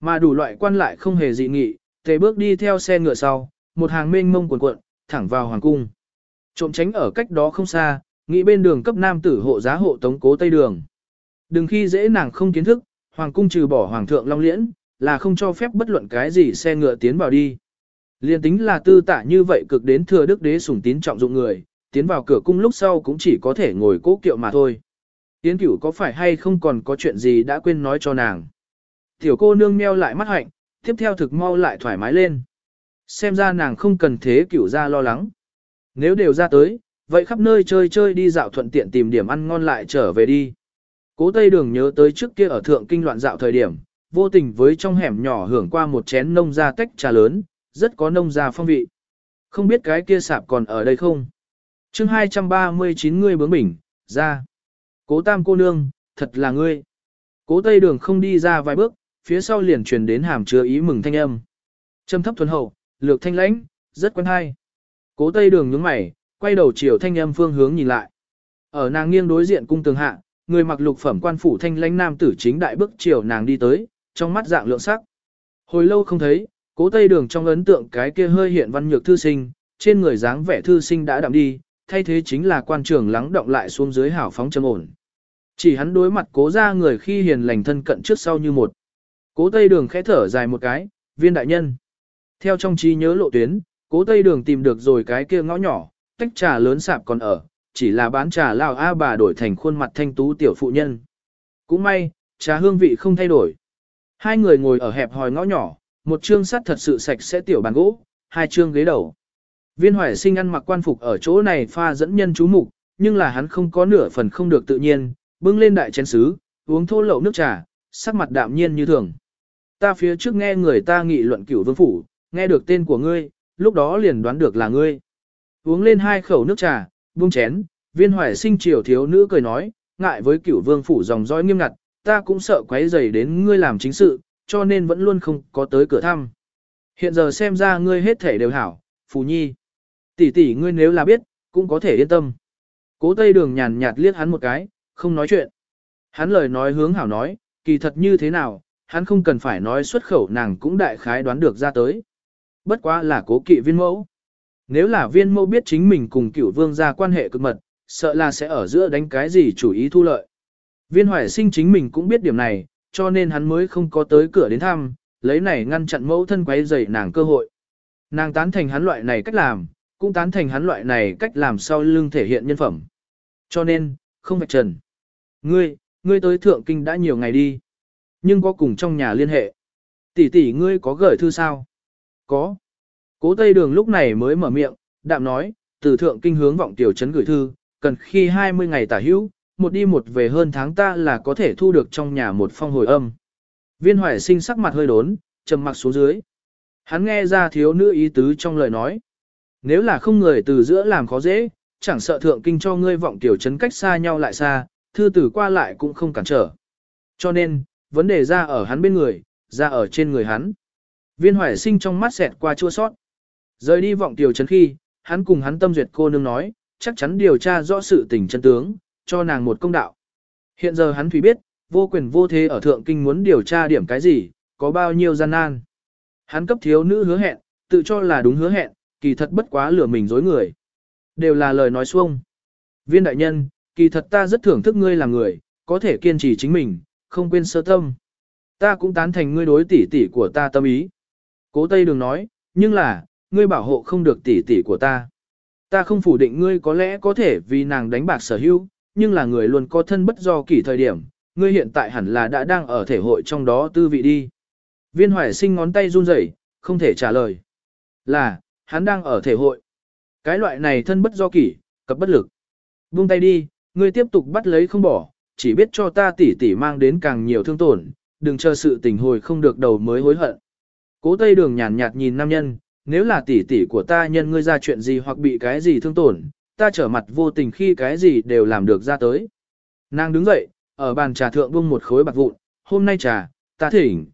Mà đủ loại quan lại không hề dị nghị, tề bước đi theo xe ngựa sau, một hàng mênh mông cuộn cuộn, thẳng vào hoàng cung. Trộm tránh ở cách đó không xa, nghĩ bên đường cấp nam tử hộ giá hộ tống cố tây đường. Đừng khi dễ nàng không kiến thức, hoàng cung trừ bỏ hoàng thượng long liễn, là không cho phép bất luận cái gì xe ngựa tiến vào đi. Liên tính là tư tả như vậy cực đến thừa đức đế sủng tín trọng dụng người, tiến vào cửa cung lúc sau cũng chỉ có thể ngồi cố kiệu mà thôi. Tiến cửu có phải hay không còn có chuyện gì đã quên nói cho nàng. Tiểu cô nương meo lại mắt hạnh, tiếp theo thực mau lại thoải mái lên. Xem ra nàng không cần thế cửu ra lo lắng. Nếu đều ra tới, vậy khắp nơi chơi chơi đi dạo thuận tiện tìm điểm ăn ngon lại trở về đi. Cố Tây Đường nhớ tới trước kia ở thượng kinh loạn dạo thời điểm, vô tình với trong hẻm nhỏ hưởng qua một chén nông gia tách trà lớn, rất có nông gia phong vị. Không biết cái kia sạp còn ở đây không? chương 239 ngươi bướng bỉnh, ra. Cố tam cô nương, thật là ngươi. Cố Tây Đường không đi ra vài bước, phía sau liền truyền đến hàm chứa ý mừng thanh âm. Trầm thấp thuần hậu, lược thanh lãnh, rất quen hay. Cố Tây Đường nhướng mày, quay đầu chiều thanh âm phương hướng nhìn lại. Ở nàng nghiêng đối diện cung tường hạ, người mặc lục phẩm quan phủ thanh lãnh nam tử chính đại bước chiều nàng đi tới, trong mắt dạng lượng sắc. Hồi lâu không thấy, cố tây đường trong ấn tượng cái kia hơi hiện văn nhược thư sinh, trên người dáng vẻ thư sinh đã đậm đi, thay thế chính là quan trường lắng động lại xuống dưới hảo phóng trầm ổn. Chỉ hắn đối mặt cố ra người khi hiền lành thân cận trước sau như một. Cố tây đường khẽ thở dài một cái, viên đại nhân. Theo trong trí nhớ lộ tuyến, cố tây đường tìm được rồi cái kia ngõ nhỏ, tách trà lớn sạp còn ở, chỉ là bán trà lao A bà đổi thành khuôn mặt thanh tú tiểu phụ nhân. Cũng may, trà hương vị không thay đổi. Hai người ngồi ở hẹp hòi ngõ nhỏ, một chương sắt thật sự sạch sẽ tiểu bàn gỗ, hai chương ghế đầu. Viên hoài sinh ăn mặc quan phục ở chỗ này pha dẫn nhân chú mục, nhưng là hắn không có nửa phần không được tự nhiên, bưng lên đại chén sứ, uống thô lậu nước trà, sắc mặt đạm nhiên như thường. Ta phía trước nghe người ta nghị luận cửu vương phủ, nghe được tên của ngươi, lúc đó liền đoán được là ngươi. Uống lên hai khẩu nước trà, buông chén, viên hoài sinh triều thiếu nữ cười nói, ngại với cửu vương phủ dòng dõi nghiêm ngặt, ta cũng sợ quấy rầy đến ngươi làm chính sự, cho nên vẫn luôn không có tới cửa thăm. Hiện giờ xem ra ngươi hết thể đều hảo, phù nhi. Tỷ tỷ ngươi nếu là biết, cũng có thể yên tâm. Cố tây đường nhàn nhạt liếc hắn một cái, không nói chuyện. Hắn lời nói hướng hảo nói, kỳ thật như thế nào, hắn không cần phải nói xuất khẩu nàng cũng đại khái đoán được ra tới. Bất quá là cố kỵ viên mẫu. Nếu là viên mẫu biết chính mình cùng cửu vương ra quan hệ cực mật, sợ là sẽ ở giữa đánh cái gì chủ ý thu lợi. Viên hoài sinh chính mình cũng biết điểm này, cho nên hắn mới không có tới cửa đến thăm, lấy này ngăn chặn mẫu thân quấy rầy nàng cơ hội. Nàng tán thành hắn loại này cách làm, cũng tán thành hắn loại này cách làm sau lưng thể hiện nhân phẩm. Cho nên, không phải trần. Ngươi, ngươi tới thượng kinh đã nhiều ngày đi. Nhưng có cùng trong nhà liên hệ. Tỷ tỷ ngươi có gửi thư sao? Có. Cố Tây Đường lúc này mới mở miệng, đạm nói, từ thượng kinh hướng vọng tiểu trấn gửi thư, cần khi 20 ngày tả hữu, một đi một về hơn tháng ta là có thể thu được trong nhà một phong hồi âm. Viên hoài sinh sắc mặt hơi đốn, trầm mặc xuống dưới. Hắn nghe ra thiếu nữ ý tứ trong lời nói. Nếu là không người từ giữa làm khó dễ, chẳng sợ thượng kinh cho ngươi vọng tiểu trấn cách xa nhau lại xa, thư tử qua lại cũng không cản trở. Cho nên, vấn đề ra ở hắn bên người, ra ở trên người hắn. Viên hoài sinh trong mắt xẹt qua chua sót. Rời đi vọng tiểu trấn khi, hắn cùng hắn tâm duyệt cô nương nói, chắc chắn điều tra rõ sự tình chân tướng, cho nàng một công đạo. Hiện giờ hắn thủy biết, vô quyền vô thế ở thượng kinh muốn điều tra điểm cái gì, có bao nhiêu gian nan. Hắn cấp thiếu nữ hứa hẹn, tự cho là đúng hứa hẹn, kỳ thật bất quá lừa mình dối người. Đều là lời nói xuông. Viên đại nhân, kỳ thật ta rất thưởng thức ngươi là người, có thể kiên trì chính mình, không quên sơ tâm. Ta cũng tán thành ngươi đối tỷ tỷ của ta tâm ý. Cố Tây Đường nói, nhưng là, ngươi bảo hộ không được tỷ tỷ của ta. Ta không phủ định ngươi có lẽ có thể vì nàng đánh bạc sở hữu, nhưng là người luôn có thân bất do kỷ thời điểm, ngươi hiện tại hẳn là đã đang ở thể hội trong đó tư vị đi. Viên hoài sinh ngón tay run rẩy, không thể trả lời. Là, hắn đang ở thể hội. Cái loại này thân bất do kỷ, cập bất lực. Buông tay đi, ngươi tiếp tục bắt lấy không bỏ, chỉ biết cho ta tỉ tỉ mang đến càng nhiều thương tổn, đừng chờ sự tình hồi không được đầu mới hối hận. Cố tây đường nhàn nhạt nhìn nam nhân, nếu là tỷ tỷ của ta nhân ngươi ra chuyện gì hoặc bị cái gì thương tổn, ta trở mặt vô tình khi cái gì đều làm được ra tới. Nàng đứng dậy, ở bàn trà thượng buông một khối bạc vụn, hôm nay trà, ta thỉnh.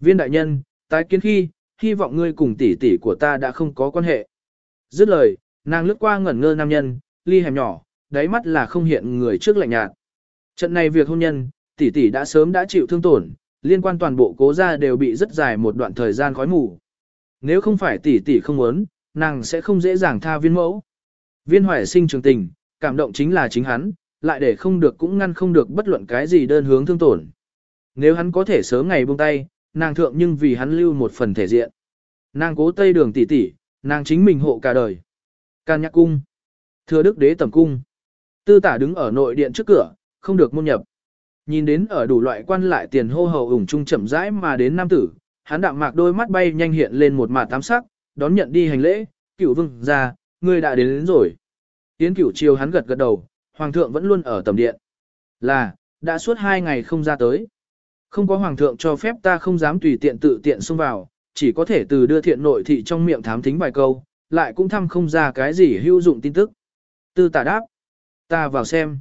Viên đại nhân, tái kiến khi, hy vọng ngươi cùng tỷ tỷ của ta đã không có quan hệ. Dứt lời, nàng lướt qua ngẩn ngơ nam nhân, ly hẻm nhỏ, đáy mắt là không hiện người trước lạnh nhạt. Trận này việc hôn nhân, tỷ tỷ đã sớm đã chịu thương tổn, liên quan toàn bộ cố gia đều bị rất dài một đoạn thời gian khói mù. Nếu không phải tỷ tỷ không muốn, nàng sẽ không dễ dàng tha viên mẫu. Viên hoài sinh trường tình, cảm động chính là chính hắn, lại để không được cũng ngăn không được bất luận cái gì đơn hướng thương tổn. Nếu hắn có thể sớm ngày buông tay, nàng thượng nhưng vì hắn lưu một phần thể diện. Nàng cố tây đường tỷ tỷ, nàng chính mình hộ cả đời. Can nhạc cung. Thưa đức đế tầm cung. Tư tả đứng ở nội điện trước cửa, không được môn nhập. Nhìn đến ở đủ loại quan lại tiền hô hầu ủng trung chậm rãi mà đến nam tử, hắn đạm mạc đôi mắt bay nhanh hiện lên một mạt tám sắc, đón nhận đi hành lễ, cựu vương ra, ngươi đã đến, đến rồi. Yến cửu chiều hắn gật gật đầu, hoàng thượng vẫn luôn ở tầm điện. Là, đã suốt hai ngày không ra tới. Không có hoàng thượng cho phép ta không dám tùy tiện tự tiện xông vào, chỉ có thể từ đưa thiện nội thị trong miệng thám thính vài câu, lại cũng thăm không ra cái gì hữu dụng tin tức. Tư tả đáp, ta vào xem.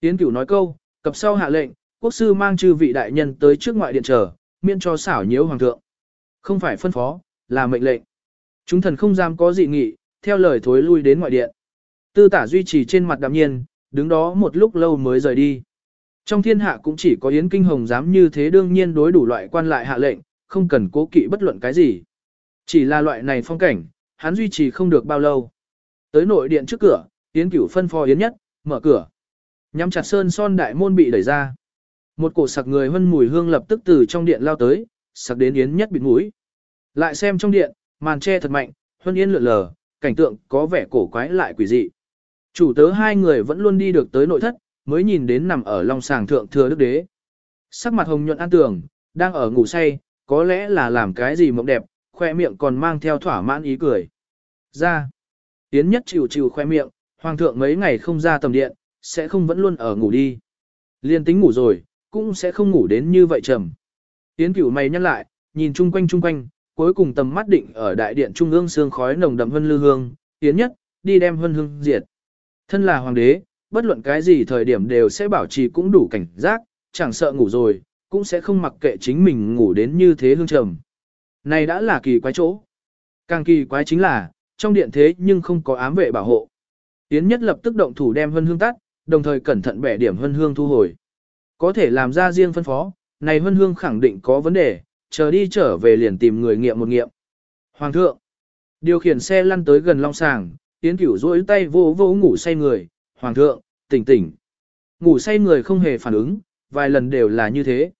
Yến cửu nói câu, cập sau hạ lệnh, quốc sư mang chư vị đại nhân tới trước ngoại điện chờ, miễn cho xảo nhiễu hoàng thượng. Không phải phân phó, là mệnh lệnh. Chúng thần không dám có dị nghị, theo lời thối lui đến ngoại điện. Tư tả duy trì trên mặt đạm nhiên, đứng đó một lúc lâu mới rời đi. Trong thiên hạ cũng chỉ có Yến Kinh Hồng dám như thế đương nhiên đối đủ loại quan lại hạ lệnh, không cần cố kỵ bất luận cái gì. Chỉ là loại này phong cảnh, hắn duy trì không được bao lâu. Tới nội điện trước cửa, Yến Cửu phân phó Yến Nhất, mở cửa. Nhắm chặt sơn son đại môn bị đẩy ra. Một cổ sặc người hân mùi hương lập tức từ trong điện lao tới, sặc đến Yến Nhất bịt mũi. Lại xem trong điện, màn che thật mạnh, huân yên lượn lờ, cảnh tượng có vẻ cổ quái lại quỷ dị. Chủ tớ hai người vẫn luôn đi được tới nội thất, mới nhìn đến nằm ở long sàng thượng thừa đức đế. Sắc mặt hồng nhuận an tường, đang ở ngủ say, có lẽ là làm cái gì mộng đẹp, khoe miệng còn mang theo thỏa mãn ý cười. Ra. tiến nhất chịu chịu khoe miệng, hoàng thượng mấy ngày không ra tầm điện, sẽ không vẫn luôn ở ngủ đi. Liên tính ngủ rồi, cũng sẽ không ngủ đến như vậy trầm. tiến cửu mày nhăn lại, nhìn chung quanh chung quanh, cuối cùng tầm mắt định ở đại điện trung ương sương khói nồng đậm vân lư hương, tiến nhất, đi đem vân hương diệt. Thân là hoàng đế, bất luận cái gì thời điểm đều sẽ bảo trì cũng đủ cảnh giác, chẳng sợ ngủ rồi, cũng sẽ không mặc kệ chính mình ngủ đến như thế hương trầm. Này đã là kỳ quái chỗ. Càng kỳ quái chính là, trong điện thế nhưng không có ám vệ bảo hộ. Yến nhất lập tức động thủ đem hân hương tắt, đồng thời cẩn thận bẻ điểm hân hương thu hồi. Có thể làm ra riêng phân phó, này hân hương khẳng định có vấn đề, chờ đi trở về liền tìm người nghiệm một nghiệm. Hoàng thượng, điều khiển xe lăn tới gần long sàng, tiến cửu rỗi tay vô vô ngủ say người, Hoàng thượng, tỉnh tỉnh. Ngủ say người không hề phản ứng, vài lần đều là như thế.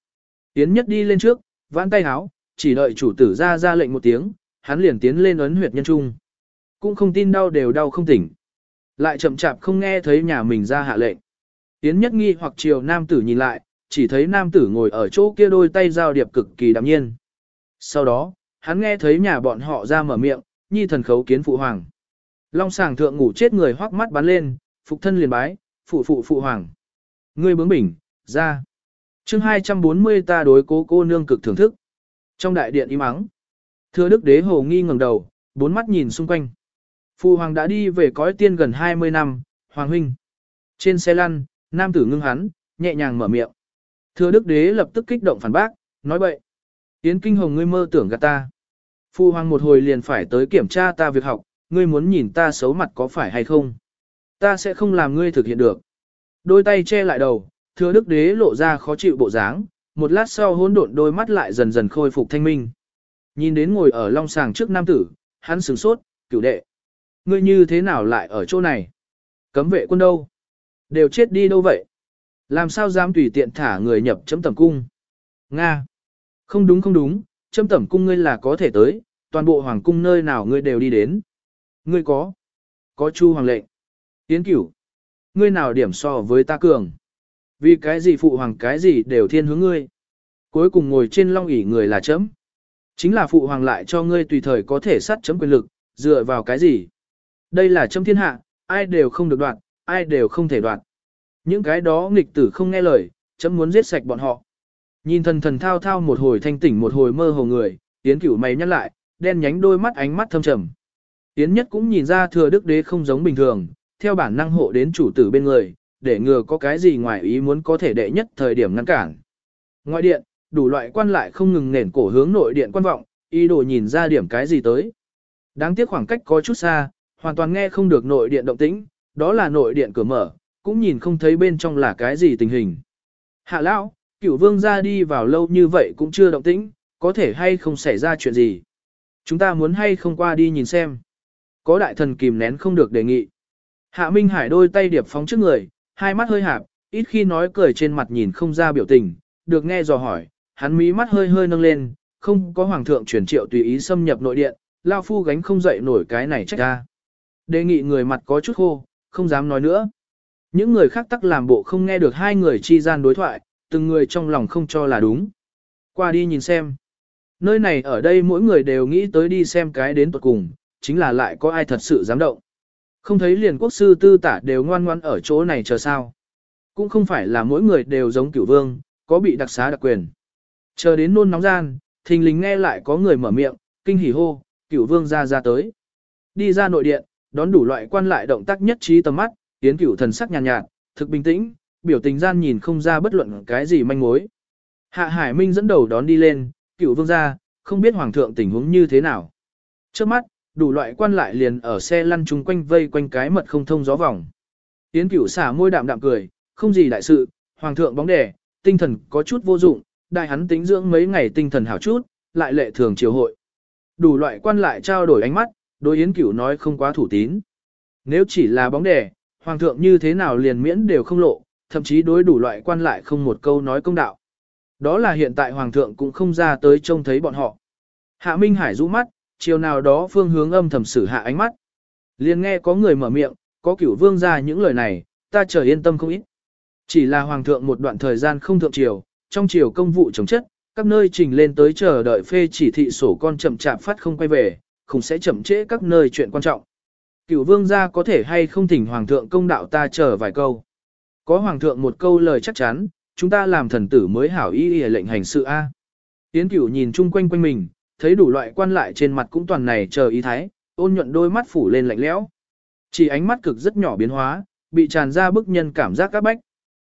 tiến nhất đi lên trước, vãn tay háo, chỉ đợi chủ tử ra ra lệnh một tiếng, hắn liền tiến lên ấn huyệt nhân trung. Cũng không tin đau đều đau không tỉnh. Lại chậm chạp không nghe thấy nhà mình ra hạ lệnh. tiến nhất nghi hoặc chiều nam tử nhìn lại, chỉ thấy nam tử ngồi ở chỗ kia đôi tay giao điệp cực kỳ đạm nhiên. Sau đó, hắn nghe thấy nhà bọn họ ra mở miệng, nhi thần khấu kiến phụ hoàng. Long sàng thượng ngủ chết người hoắc mắt bắn lên, phục thân liền bái, phụ phụ phụ hoàng. Ngươi bướng bỉnh, ra. chương 240 ta đối cố cô nương cực thưởng thức. Trong đại điện im ắng, thưa đức đế hồ nghi ngẩng đầu, bốn mắt nhìn xung quanh. phụ hoàng đã đi về cõi tiên gần 20 năm, hoàng huynh. Trên xe lăn, nam tử ngưng hắn, nhẹ nhàng mở miệng. Thưa đức đế lập tức kích động phản bác, nói bậy. Yến kinh hồng ngươi mơ tưởng gạt ta. Phu hoàng một hồi liền phải tới kiểm tra ta việc học, ngươi muốn nhìn ta xấu mặt có phải hay không. Ta sẽ không làm ngươi thực hiện được. Đôi tay che lại đầu, thưa đức đế lộ ra khó chịu bộ dáng, một lát sau hỗn độn đôi mắt lại dần dần khôi phục thanh minh. Nhìn đến ngồi ở long sàng trước nam tử, hắn sửng sốt, cửu đệ. Ngươi như thế nào lại ở chỗ này? Cấm vệ quân đâu? Đều chết đi đâu vậy? Làm sao dám tùy tiện thả người nhập chấm tẩm cung? Nga! Không đúng không đúng, chấm tẩm cung ngươi là có thể tới, toàn bộ hoàng cung nơi nào ngươi đều đi đến. Ngươi có? Có chu hoàng lệnh. Tiến cửu. Ngươi nào điểm so với ta cường? Vì cái gì phụ hoàng cái gì đều thiên hướng ngươi. Cuối cùng ngồi trên long ỷ người là chấm. Chính là phụ hoàng lại cho ngươi tùy thời có thể sát chấm quyền lực, dựa vào cái gì? Đây là chấm thiên hạ, ai đều không được đoạt, ai đều không thể đoạt. Những cái đó nghịch tử không nghe lời, chấm muốn giết sạch bọn họ. Nhìn thần thần thao thao một hồi thanh tỉnh một hồi mơ hồ người, tiến cửu mày nhắc lại, đen nhánh đôi mắt ánh mắt thâm trầm. Tiến nhất cũng nhìn ra thừa đức đế không giống bình thường, theo bản năng hộ đến chủ tử bên người, để ngừa có cái gì ngoài ý muốn có thể đệ nhất thời điểm ngăn cản. Ngoại điện, đủ loại quan lại không ngừng nền cổ hướng nội điện quan vọng, ý đồ nhìn ra điểm cái gì tới. Đáng tiếc khoảng cách có chút xa, hoàn toàn nghe không được nội điện động tĩnh, đó là nội điện cửa mở, cũng nhìn không thấy bên trong là cái gì tình hình. Hạ lão, cửu vương ra đi vào lâu như vậy cũng chưa động tĩnh, có thể hay không xảy ra chuyện gì. Chúng ta muốn hay không qua đi nhìn xem. Có đại thần kìm nén không được đề nghị. Hạ Minh Hải đôi tay điệp phóng trước người, hai mắt hơi hạp, ít khi nói cười trên mặt nhìn không ra biểu tình, được nghe dò hỏi, hắn mí mắt hơi hơi nâng lên, không có hoàng thượng chuyển triệu tùy ý xâm nhập nội điện, lao phu gánh không dậy nổi cái này trách ra. Đề nghị người mặt có chút khô, không dám nói nữa. Những người khác tắc làm bộ không nghe được hai người chi gian đối thoại, từng người trong lòng không cho là đúng. Qua đi nhìn xem. Nơi này ở đây mỗi người đều nghĩ tới đi xem cái đến tuật cùng, chính là lại có ai thật sự dám động. Không thấy liền quốc sư tư tả đều ngoan ngoan ở chỗ này chờ sao. Cũng không phải là mỗi người đều giống cửu vương, có bị đặc xá đặc quyền. Chờ đến nôn nóng gian, thình lình nghe lại có người mở miệng, kinh hỉ hô, cửu vương ra ra tới. Đi ra nội điện, đón đủ loại quan lại động tác nhất trí tầm mắt, Yến cửu thần sắc nhàn nhạt, nhạt, thực bình tĩnh, biểu tình gian nhìn không ra bất luận cái gì manh mối. Hạ Hải Minh dẫn đầu đón đi lên, cửu vương gia, không biết hoàng thượng tình huống như thế nào. Trước mắt, đủ loại quan lại liền ở xe lăn chung quanh vây quanh cái mật không thông gió vòng. Yến cửu xả môi đạm đạm cười, không gì đại sự, hoàng thượng bóng đẻ, tinh thần có chút vô dụng, đại hắn tính dưỡng mấy ngày tinh thần hảo chút, lại lệ thường triều hội. Đủ loại quan lại trao đổi ánh mắt, đối yến cửu nói không quá thủ tín. Nếu chỉ là bóng đẻ, hoàng thượng như thế nào liền miễn đều không lộ, thậm chí đối đủ loại quan lại không một câu nói công đạo. Đó là hiện tại hoàng thượng cũng không ra tới trông thấy bọn họ. Hạ Minh Hải rũ mắt, chiều nào đó phương hướng âm thầm xử hạ ánh mắt. Liền nghe có người mở miệng, có cửu vương ra những lời này, ta chờ yên tâm không ít. Chỉ là hoàng thượng một đoạn thời gian không thượng triều, trong triều công vụ chống chất, các nơi trình lên tới chờ đợi phê chỉ thị sổ con chậm chạp phát không quay về, không sẽ chậm trễ các nơi chuyện quan trọng. Cửu vương gia có thể hay không thỉnh hoàng thượng công đạo ta chờ vài câu. Có hoàng thượng một câu lời chắc chắn, chúng ta làm thần tử mới hảo ý ý lệnh hành sự A. Yến cửu nhìn chung quanh quanh mình, thấy đủ loại quan lại trên mặt cũng toàn này chờ ý thái, ôn nhuận đôi mắt phủ lên lạnh lẽo. Chỉ ánh mắt cực rất nhỏ biến hóa, bị tràn ra bức nhân cảm giác các bách.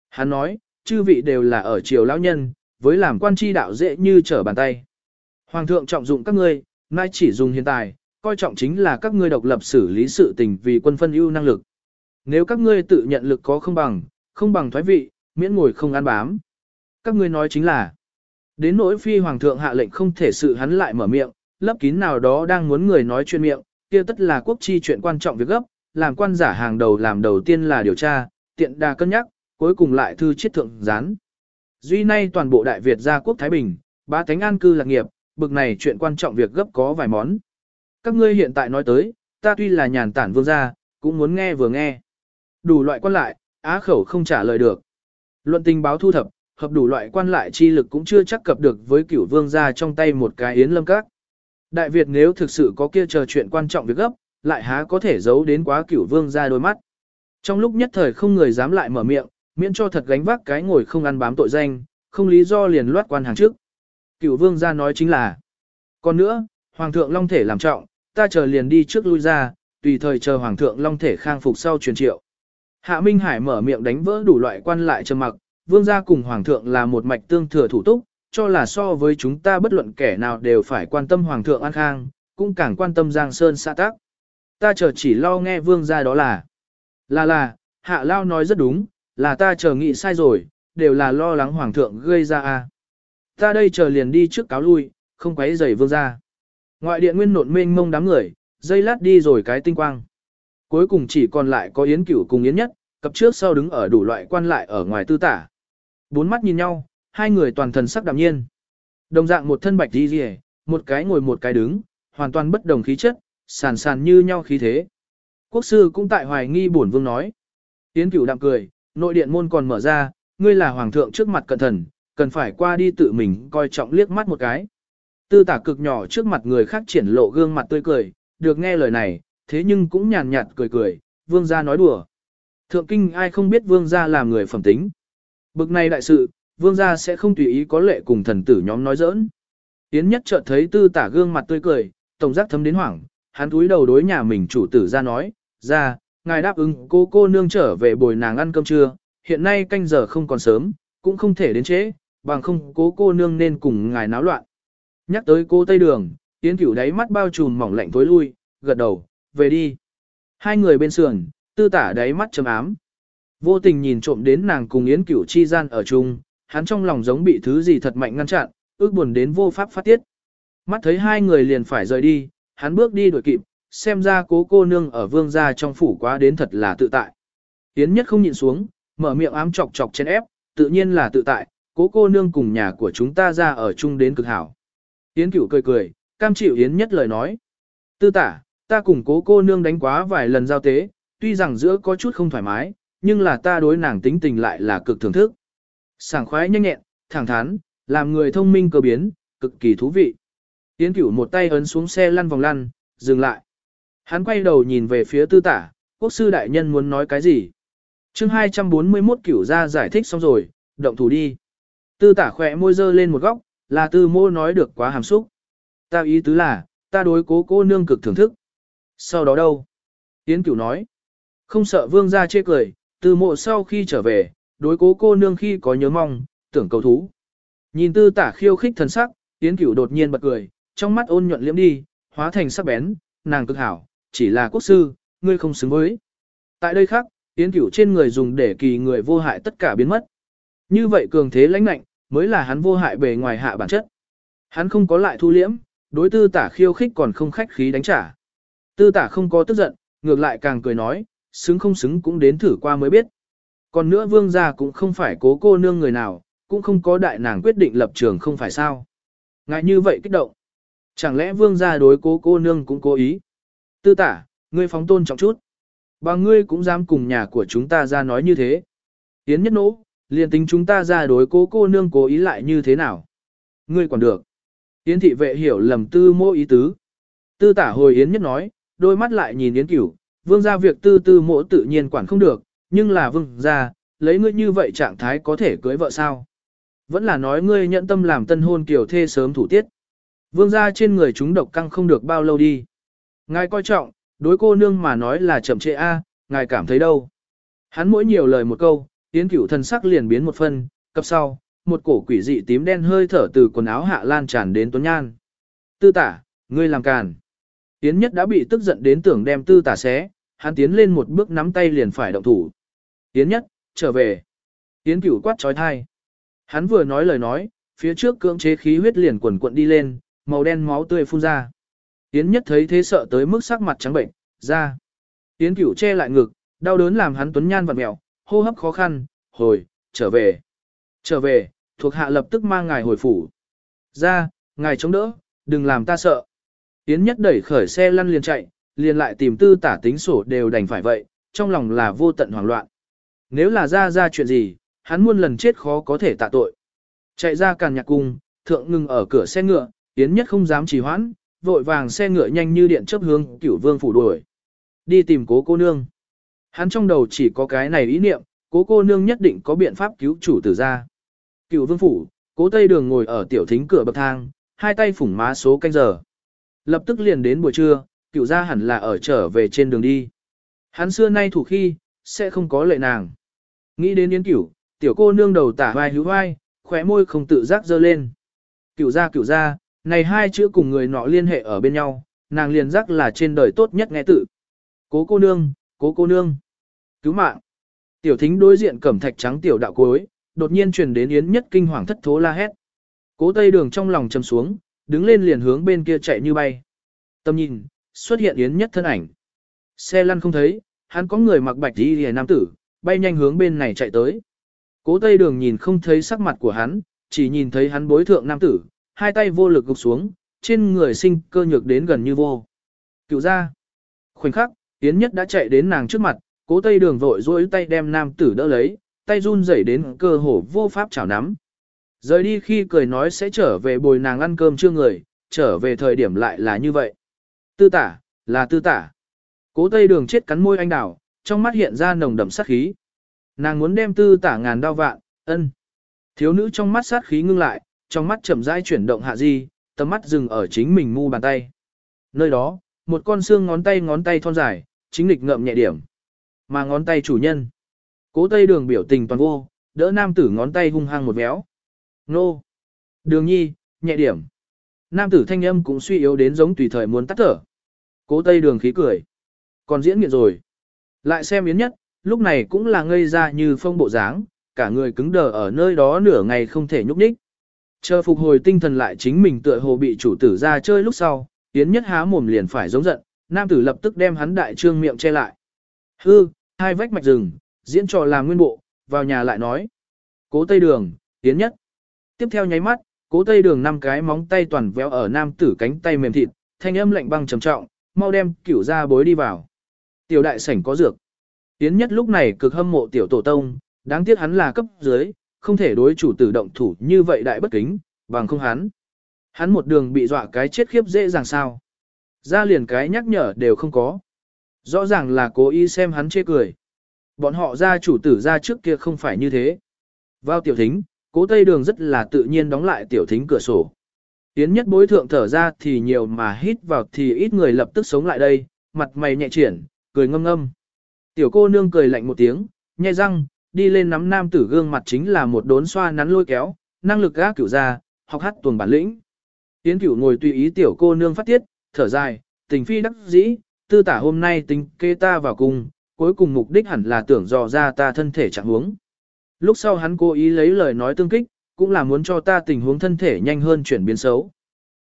Hắn nói, chư vị đều là ở triều lão nhân, với làm quan tri đạo dễ như trở bàn tay. Hoàng thượng trọng dụng các ngươi, nay chỉ dùng hiện tại, coi trọng chính là các ngươi độc lập xử lý sự tình vì quân phân ưu năng lực. Nếu các ngươi tự nhận lực có không bằng, không bằng thoái vị, miễn ngồi không ăn bám. Các ngươi nói chính là, đến nỗi phi hoàng thượng hạ lệnh không thể sự hắn lại mở miệng, lấp kín nào đó đang muốn người nói chuyện miệng, kia tất là quốc chi chuyện quan trọng việc gấp, làm quan giả hàng đầu làm đầu tiên là điều tra, tiện đà cân nhắc, cuối cùng lại thư chiết thượng gián. Duy nay toàn bộ Đại Việt gia quốc Thái Bình, ba thánh an cư lạc nghiệp, bực này chuyện quan trọng việc gấp có vài món. Các ngươi hiện tại nói tới, ta tuy là nhàn tản vương gia, cũng muốn nghe vừa nghe. Đủ loại quan lại, á khẩu không trả lời được. Luận tình báo thu thập, hợp đủ loại quan lại chi lực cũng chưa chắc cập được với cửu vương gia trong tay một cái yến lâm các. Đại Việt nếu thực sự có kia chờ chuyện quan trọng việc gấp, lại há có thể giấu đến quá cửu vương gia đôi mắt. Trong lúc nhất thời không người dám lại mở miệng, miễn cho thật gánh vác cái ngồi không ăn bám tội danh, không lý do liền loát quan hàng trước. Cửu vương gia nói chính là, còn nữa, hoàng thượng long thể làm trọng, ta chờ liền đi trước lui ra, tùy thời chờ hoàng thượng long thể khang phục sau truyền triệu. Hạ Minh Hải mở miệng đánh vỡ đủ loại quan lại trầm mặc, vương gia cùng hoàng thượng là một mạch tương thừa thủ túc, cho là so với chúng ta bất luận kẻ nào đều phải quan tâm hoàng thượng an khang, cũng càng quan tâm Giang Sơn xã tác. Ta chờ chỉ lo nghe vương gia đó là. Là là, hạ lao nói rất đúng, là ta chờ nghĩ sai rồi, đều là lo lắng hoàng thượng gây ra a. Ta đây chờ liền đi trước cáo lui, không quấy rầy vương gia. Ngoại điện nguyên nộn mênh mông đám người, dây lát đi rồi cái tinh quang. Cuối cùng chỉ còn lại có Yến Cửu cùng Yến Nhất, cặp trước sau đứng ở đủ loại quan lại ở ngoài tư tả. Bốn mắt nhìn nhau, hai người toàn thần sắc đạm nhiên. Đồng dạng một thân bạch đi rìa, một cái ngồi một cái đứng, hoàn toàn bất đồng khí chất, sàn sàn như nhau khí thế. Quốc sư cũng tại hoài nghi bổn vương nói. Yến Cửu đạm cười, nội điện môn còn mở ra, ngươi là hoàng thượng trước mặt cẩn thận, cần phải qua đi tự mình coi trọng liếc mắt một cái. Tư tả cực nhỏ trước mặt người khác triển lộ gương mặt tươi cười, được nghe lời này, thế nhưng cũng nhàn nhạt cười cười, vương gia nói đùa. Thượng kinh ai không biết vương gia làm người phẩm tính. Bực này đại sự, vương gia sẽ không tùy ý có lệ cùng thần tử nhóm nói giỡn. Tiến nhất chợt thấy tư tả gương mặt tươi cười, tổng giác thấm đến hoảng, hắn túi đầu đối nhà mình chủ tử ra nói, ra, ngài đáp ứng cô cô nương trở về bồi nàng ăn cơm trưa, hiện nay canh giờ không còn sớm, cũng không thể đến trễ, bằng không cố cô nương nên cùng ngài náo loạn. Nhắc tới cô Tây Đường, Yến Cửu đáy mắt bao trùm mỏng lạnh tối lui, gật đầu, về đi. Hai người bên sườn, tư tả đáy mắt trầm ám. Vô tình nhìn trộm đến nàng cùng Yến Cửu chi gian ở chung, hắn trong lòng giống bị thứ gì thật mạnh ngăn chặn, ước buồn đến vô pháp phát tiết. Mắt thấy hai người liền phải rời đi, hắn bước đi đuổi kịp, xem ra cố cô nương ở vương gia trong phủ quá đến thật là tự tại. Yến nhất không nhịn xuống, mở miệng ám chọc chọc trên ép, tự nhiên là tự tại, cố cô nương cùng nhà của chúng ta ra ở chung đến cực hảo. Yến cửu cười cười, cam chịu Yến nhất lời nói. Tư tả, ta cùng cố cô nương đánh quá vài lần giao tế, tuy rằng giữa có chút không thoải mái, nhưng là ta đối nàng tính tình lại là cực thưởng thức. Sảng khoái nhanh nhẹn, thẳng thắn, làm người thông minh cơ biến, cực kỳ thú vị. Yến cửu một tay ấn xuống xe lăn vòng lăn, dừng lại. Hắn quay đầu nhìn về phía tư tả, quốc sư đại nhân muốn nói cái gì. chương 241 cửu ra giải thích xong rồi, động thủ đi. Tư tả khỏe môi dơ lên một góc, là tư mô nói được quá hàm xúc. Ta ý tứ là, ta đối cố cô nương cực thưởng thức. Sau đó đâu? Tiến cửu nói. Không sợ vương gia chê cười, Tư mộ sau khi trở về, đối cố cô nương khi có nhớ mong, tưởng cầu thú. Nhìn tư tả khiêu khích thần sắc, tiến cửu đột nhiên bật cười, trong mắt ôn nhuận liễm đi, hóa thành sắc bén, nàng cực hảo, chỉ là quốc sư, ngươi không xứng với. Tại đây khác, tiến cửu trên người dùng để kỳ người vô hại tất cả biến mất. Như vậy cường thế lãnh lạnh, mới là hắn vô hại bề ngoài hạ bản chất. Hắn không có lại thu liễm, đối tư tả khiêu khích còn không khách khí đánh trả. Tư tả không có tức giận, ngược lại càng cười nói, xứng không xứng cũng đến thử qua mới biết. Còn nữa vương gia cũng không phải cố cô nương người nào, cũng không có đại nàng quyết định lập trường không phải sao. Ngại như vậy kích động. Chẳng lẽ vương gia đối cố cô nương cũng cố ý. Tư tả, ngươi phóng tôn trọng chút. Bà ngươi cũng dám cùng nhà của chúng ta ra nói như thế. Tiến nhất nỗ, liền tính chúng ta ra đối cố cô nương cố ý lại như thế nào. Ngươi còn được. Yến thị vệ hiểu lầm tư mô ý tứ. Tư tả hồi Yến nhất nói, đôi mắt lại nhìn Yến cửu, vương gia việc tư tư mộ tự nhiên quản không được, nhưng là vương gia, lấy ngươi như vậy trạng thái có thể cưới vợ sao. Vẫn là nói ngươi nhận tâm làm tân hôn kiểu thê sớm thủ tiết. Vương gia trên người chúng độc căng không được bao lâu đi. Ngài coi trọng, đối cô nương mà nói là chậm trễ a, ngài cảm thấy đâu. Hắn mỗi nhiều lời một câu, Yến cửu thần sắc liền biến một phân, cấp sau, một cổ quỷ dị tím đen hơi thở từ quần áo hạ lan tràn đến tuấn nhan. Tư tả, ngươi làm càn. Yến nhất đã bị tức giận đến tưởng đem tư tả xé, hắn tiến lên một bước nắm tay liền phải động thủ. Yến nhất, trở về. Yến cửu quát trói thai. Hắn vừa nói lời nói, phía trước cưỡng chế khí huyết liền quần cuộn đi lên, màu đen máu tươi phun ra. Yến nhất thấy thế sợ tới mức sắc mặt trắng bệnh, ra. Yến cửu che lại ngực, đau đớn làm hắn tuấn nhan vặn mèo hô hấp khó khăn, hồi, trở về. Trở về, thuộc hạ lập tức mang ngài hồi phủ. Ra, ngài chống đỡ, đừng làm ta sợ. Yến nhất đẩy khởi xe lăn liền chạy, liền lại tìm tư tả tính sổ đều đành phải vậy, trong lòng là vô tận hoảng loạn. Nếu là ra ra chuyện gì, hắn muôn lần chết khó có thể tạ tội. Chạy ra càn nhạc cung, thượng ngừng ở cửa xe ngựa, Yến nhất không dám trì hoãn, vội vàng xe ngựa nhanh như điện chớp hướng cửu vương phủ đuổi. Đi tìm cố cô nương. Hắn trong đầu chỉ có cái này ý niệm, cố cô nương nhất định có biện pháp cứu chủ tử ra. Cựu vương phủ, cố tây đường ngồi ở tiểu thính cửa bậc thang, hai tay phủng má số canh giờ. Lập tức liền đến buổi trưa, cựu ra hẳn là ở trở về trên đường đi. Hắn xưa nay thủ khi, sẽ không có lệ nàng. Nghĩ đến yến cửu, tiểu cô nương đầu tả vai hữu vai, khóe môi không tự giác dơ lên. cựu ra cựu ra, này hai chữ cùng người nọ liên hệ ở bên nhau, nàng liền giác là trên đời tốt nhất nghe tự. Cố cô nương, cố cô nương. Cứu mạng. Tiểu thính đối diện cẩm thạch trắng tiểu đạo cuối, đột nhiên truyền đến yến nhất kinh hoàng thất thố la hét. Cố tây đường trong lòng chầm xuống, đứng lên liền hướng bên kia chạy như bay. Tâm nhìn, xuất hiện yến nhất thân ảnh. Xe lăn không thấy, hắn có người mặc bạch đi hề nam tử, bay nhanh hướng bên này chạy tới. Cố tây đường nhìn không thấy sắc mặt của hắn, chỉ nhìn thấy hắn bối thượng nam tử, hai tay vô lực gục xuống, trên người sinh cơ nhược đến gần như vô. Cựu ra. Khoảnh khắc, Yến Nhất đã chạy đến nàng trước mặt, cố tây đường vội dỗi tay đem nam tử đỡ lấy, tay run rẩy đến cơ hồ vô pháp chảo nắm. Rời đi khi cười nói sẽ trở về bồi nàng ăn cơm chưa người, trở về thời điểm lại là như vậy. Tư tả, là tư tả. Cố tây đường chết cắn môi anh đảo, trong mắt hiện ra nồng đậm sát khí. Nàng muốn đem tư tả ngàn đao vạn, ân. Thiếu nữ trong mắt sát khí ngưng lại, trong mắt chậm rãi chuyển động hạ di, tầm mắt dừng ở chính mình mu bàn tay. Nơi đó, một con xương ngón tay ngón tay thon dài, chính lịch ngậm nhẹ điểm. Mà ngón tay chủ nhân. Cố tây đường biểu tình toàn vô, đỡ nam tử ngón tay hung hăng một véo. Nô. Đường nhi, nhẹ điểm. Nam tử thanh âm cũng suy yếu đến giống tùy thời muốn tắt thở. Cố tây đường khí cười. Còn diễn nghiện rồi. Lại xem yến nhất, lúc này cũng là ngây ra như phong bộ dáng, cả người cứng đờ ở nơi đó nửa ngày không thể nhúc nhích. Chờ phục hồi tinh thần lại chính mình tựa hồ bị chủ tử ra chơi lúc sau, yến nhất há mồm liền phải giống giận, nam tử lập tức đem hắn đại trương miệng che lại. Hư, hai vách mạch rừng, diễn trò làm nguyên bộ, vào nhà lại nói. Cố tây đường, tiến nhất. Tiếp theo nháy mắt, cố tây đường năm cái móng tay toàn véo ở nam tử cánh tay mềm thịt, thanh âm lạnh băng trầm trọng, mau đem cửu ra bối đi vào. Tiểu đại sảnh có dược. tiến nhất lúc này cực hâm mộ tiểu tổ tông, đáng tiếc hắn là cấp dưới, không thể đối chủ tử động thủ như vậy đại bất kính, bằng không hắn. Hắn một đường bị dọa cái chết khiếp dễ dàng sao. Ra liền cái nhắc nhở đều không có. Rõ ràng là cố ý xem hắn chê cười. Bọn họ ra chủ tử ra trước kia không phải như thế. Vào tiểu thính, cố tây đường rất là tự nhiên đóng lại tiểu thính cửa sổ. Yến nhất bối thượng thở ra thì nhiều mà hít vào thì ít người lập tức sống lại đây, mặt mày nhẹ triển, cười ngâm ngâm. Tiểu cô nương cười lạnh một tiếng, nhai răng, đi lên nắm nam tử gương mặt chính là một đốn xoa nắn lôi kéo, năng lực gác cửu ra, học hát tuồng bản lĩnh. Yến cửu ngồi tùy ý tiểu cô nương phát tiết, thở dài, tình phi đắc dĩ, tư tả hôm nay tính kê ta vào cùng, cuối cùng mục đích hẳn là tưởng dò ra ta thân thể trạng huống. Lúc sau hắn cố ý lấy lời nói tương kích, cũng là muốn cho ta tình huống thân thể nhanh hơn chuyển biến xấu.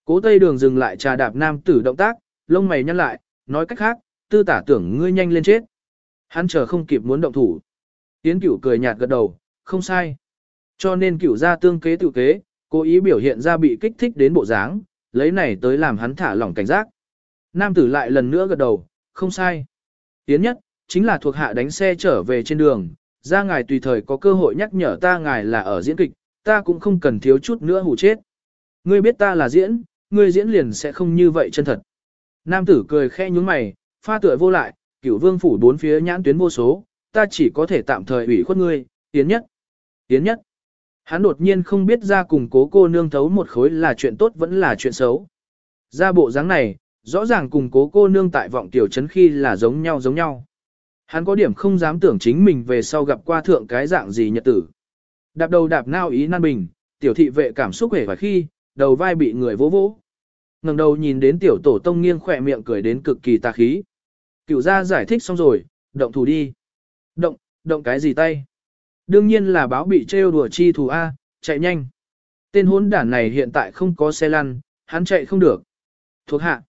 Cố Tây Đường dừng lại trà đạp nam tử động tác, lông mày nhăn lại, nói cách khác, tư tả tưởng ngươi nhanh lên chết. Hắn chờ không kịp muốn động thủ. Tiến cửu cười nhạt gật đầu, không sai. Cho nên cửu ra tương kế tự kế, cố ý biểu hiện ra bị kích thích đến bộ dáng, lấy này tới làm hắn thả lỏng cảnh giác. Nam tử lại lần nữa gật đầu, không sai. Tiến nhất, chính là thuộc hạ đánh xe trở về trên đường, ra ngài tùy thời có cơ hội nhắc nhở ta ngài là ở diễn kịch, ta cũng không cần thiếu chút nữa hù chết. Ngươi biết ta là diễn, ngươi diễn liền sẽ không như vậy chân thật. Nam tử cười khẽ nhúng mày, pha tựa vô lại, cửu vương phủ bốn phía nhãn tuyến vô số, ta chỉ có thể tạm thời ủy khuất ngươi, tiến nhất. Tiến nhất. Hắn đột nhiên không biết ra cùng cố cô nương thấu một khối là chuyện tốt vẫn là chuyện xấu. Ra bộ dáng này, rõ ràng cùng cố cô nương tại vọng tiểu trấn khi là giống nhau giống nhau. Hắn có điểm không dám tưởng chính mình về sau gặp qua thượng cái dạng gì nhật tử. Đạp đầu đạp nao ý nan bình, tiểu thị vệ cảm xúc hề phải khi, đầu vai bị người vỗ vỗ. ngẩng đầu nhìn đến tiểu tổ tông nghiêng khỏe miệng cười đến cực kỳ tà khí. Cựu gia giải thích xong rồi, động thủ đi. Động, động cái gì tay? Đương nhiên là báo bị trêu đùa chi thù A, chạy nhanh. Tên hốn đản này hiện tại không có xe lăn, hắn chạy không được. Thuộc hạ.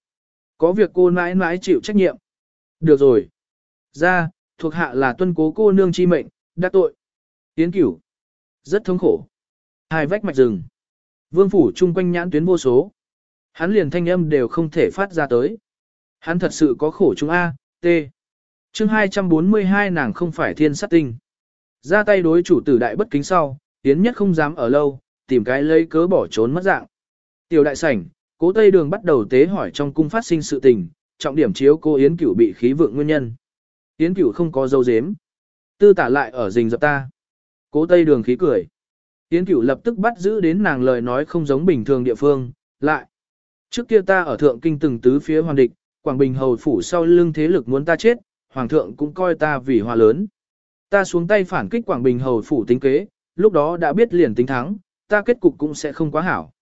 Có việc cô mãi mãi chịu trách nhiệm. Được rồi. Ra, thuộc hạ là tuân cố cô nương chi mệnh, đã tội. Tiến cửu. Rất thống khổ. Hai vách mạch rừng. Vương phủ chung quanh nhãn tuyến vô số. Hắn liền thanh âm đều không thể phát ra tới. Hắn thật sự có khổ chúng A, T. chương 242 nàng không phải thiên sát tinh. Ra tay đối chủ tử đại bất kính sau, tiến nhất không dám ở lâu, tìm cái lấy cớ bỏ trốn mất dạng. Tiểu đại sảnh, cố tây đường bắt đầu tế hỏi trong cung phát sinh sự tình, trọng điểm chiếu cô Yến Cửu bị khí vượng nguyên nhân. Yến Cửu không có dấu dếm. Tư tả lại ở rình dập ta. Cố tây đường khí cười. Yến cửu lập tức bắt giữ đến nàng lời nói không giống bình thường địa phương, lại. Trước kia ta ở thượng kinh từng tứ phía hoàn địch, Quảng Bình hầu phủ sau lưng thế lực muốn ta chết, Hoàng thượng cũng coi ta vì hòa lớn. Ta xuống tay phản kích Quảng Bình hầu phủ tính kế, lúc đó đã biết liền tính thắng, ta kết cục cũng sẽ không quá hảo.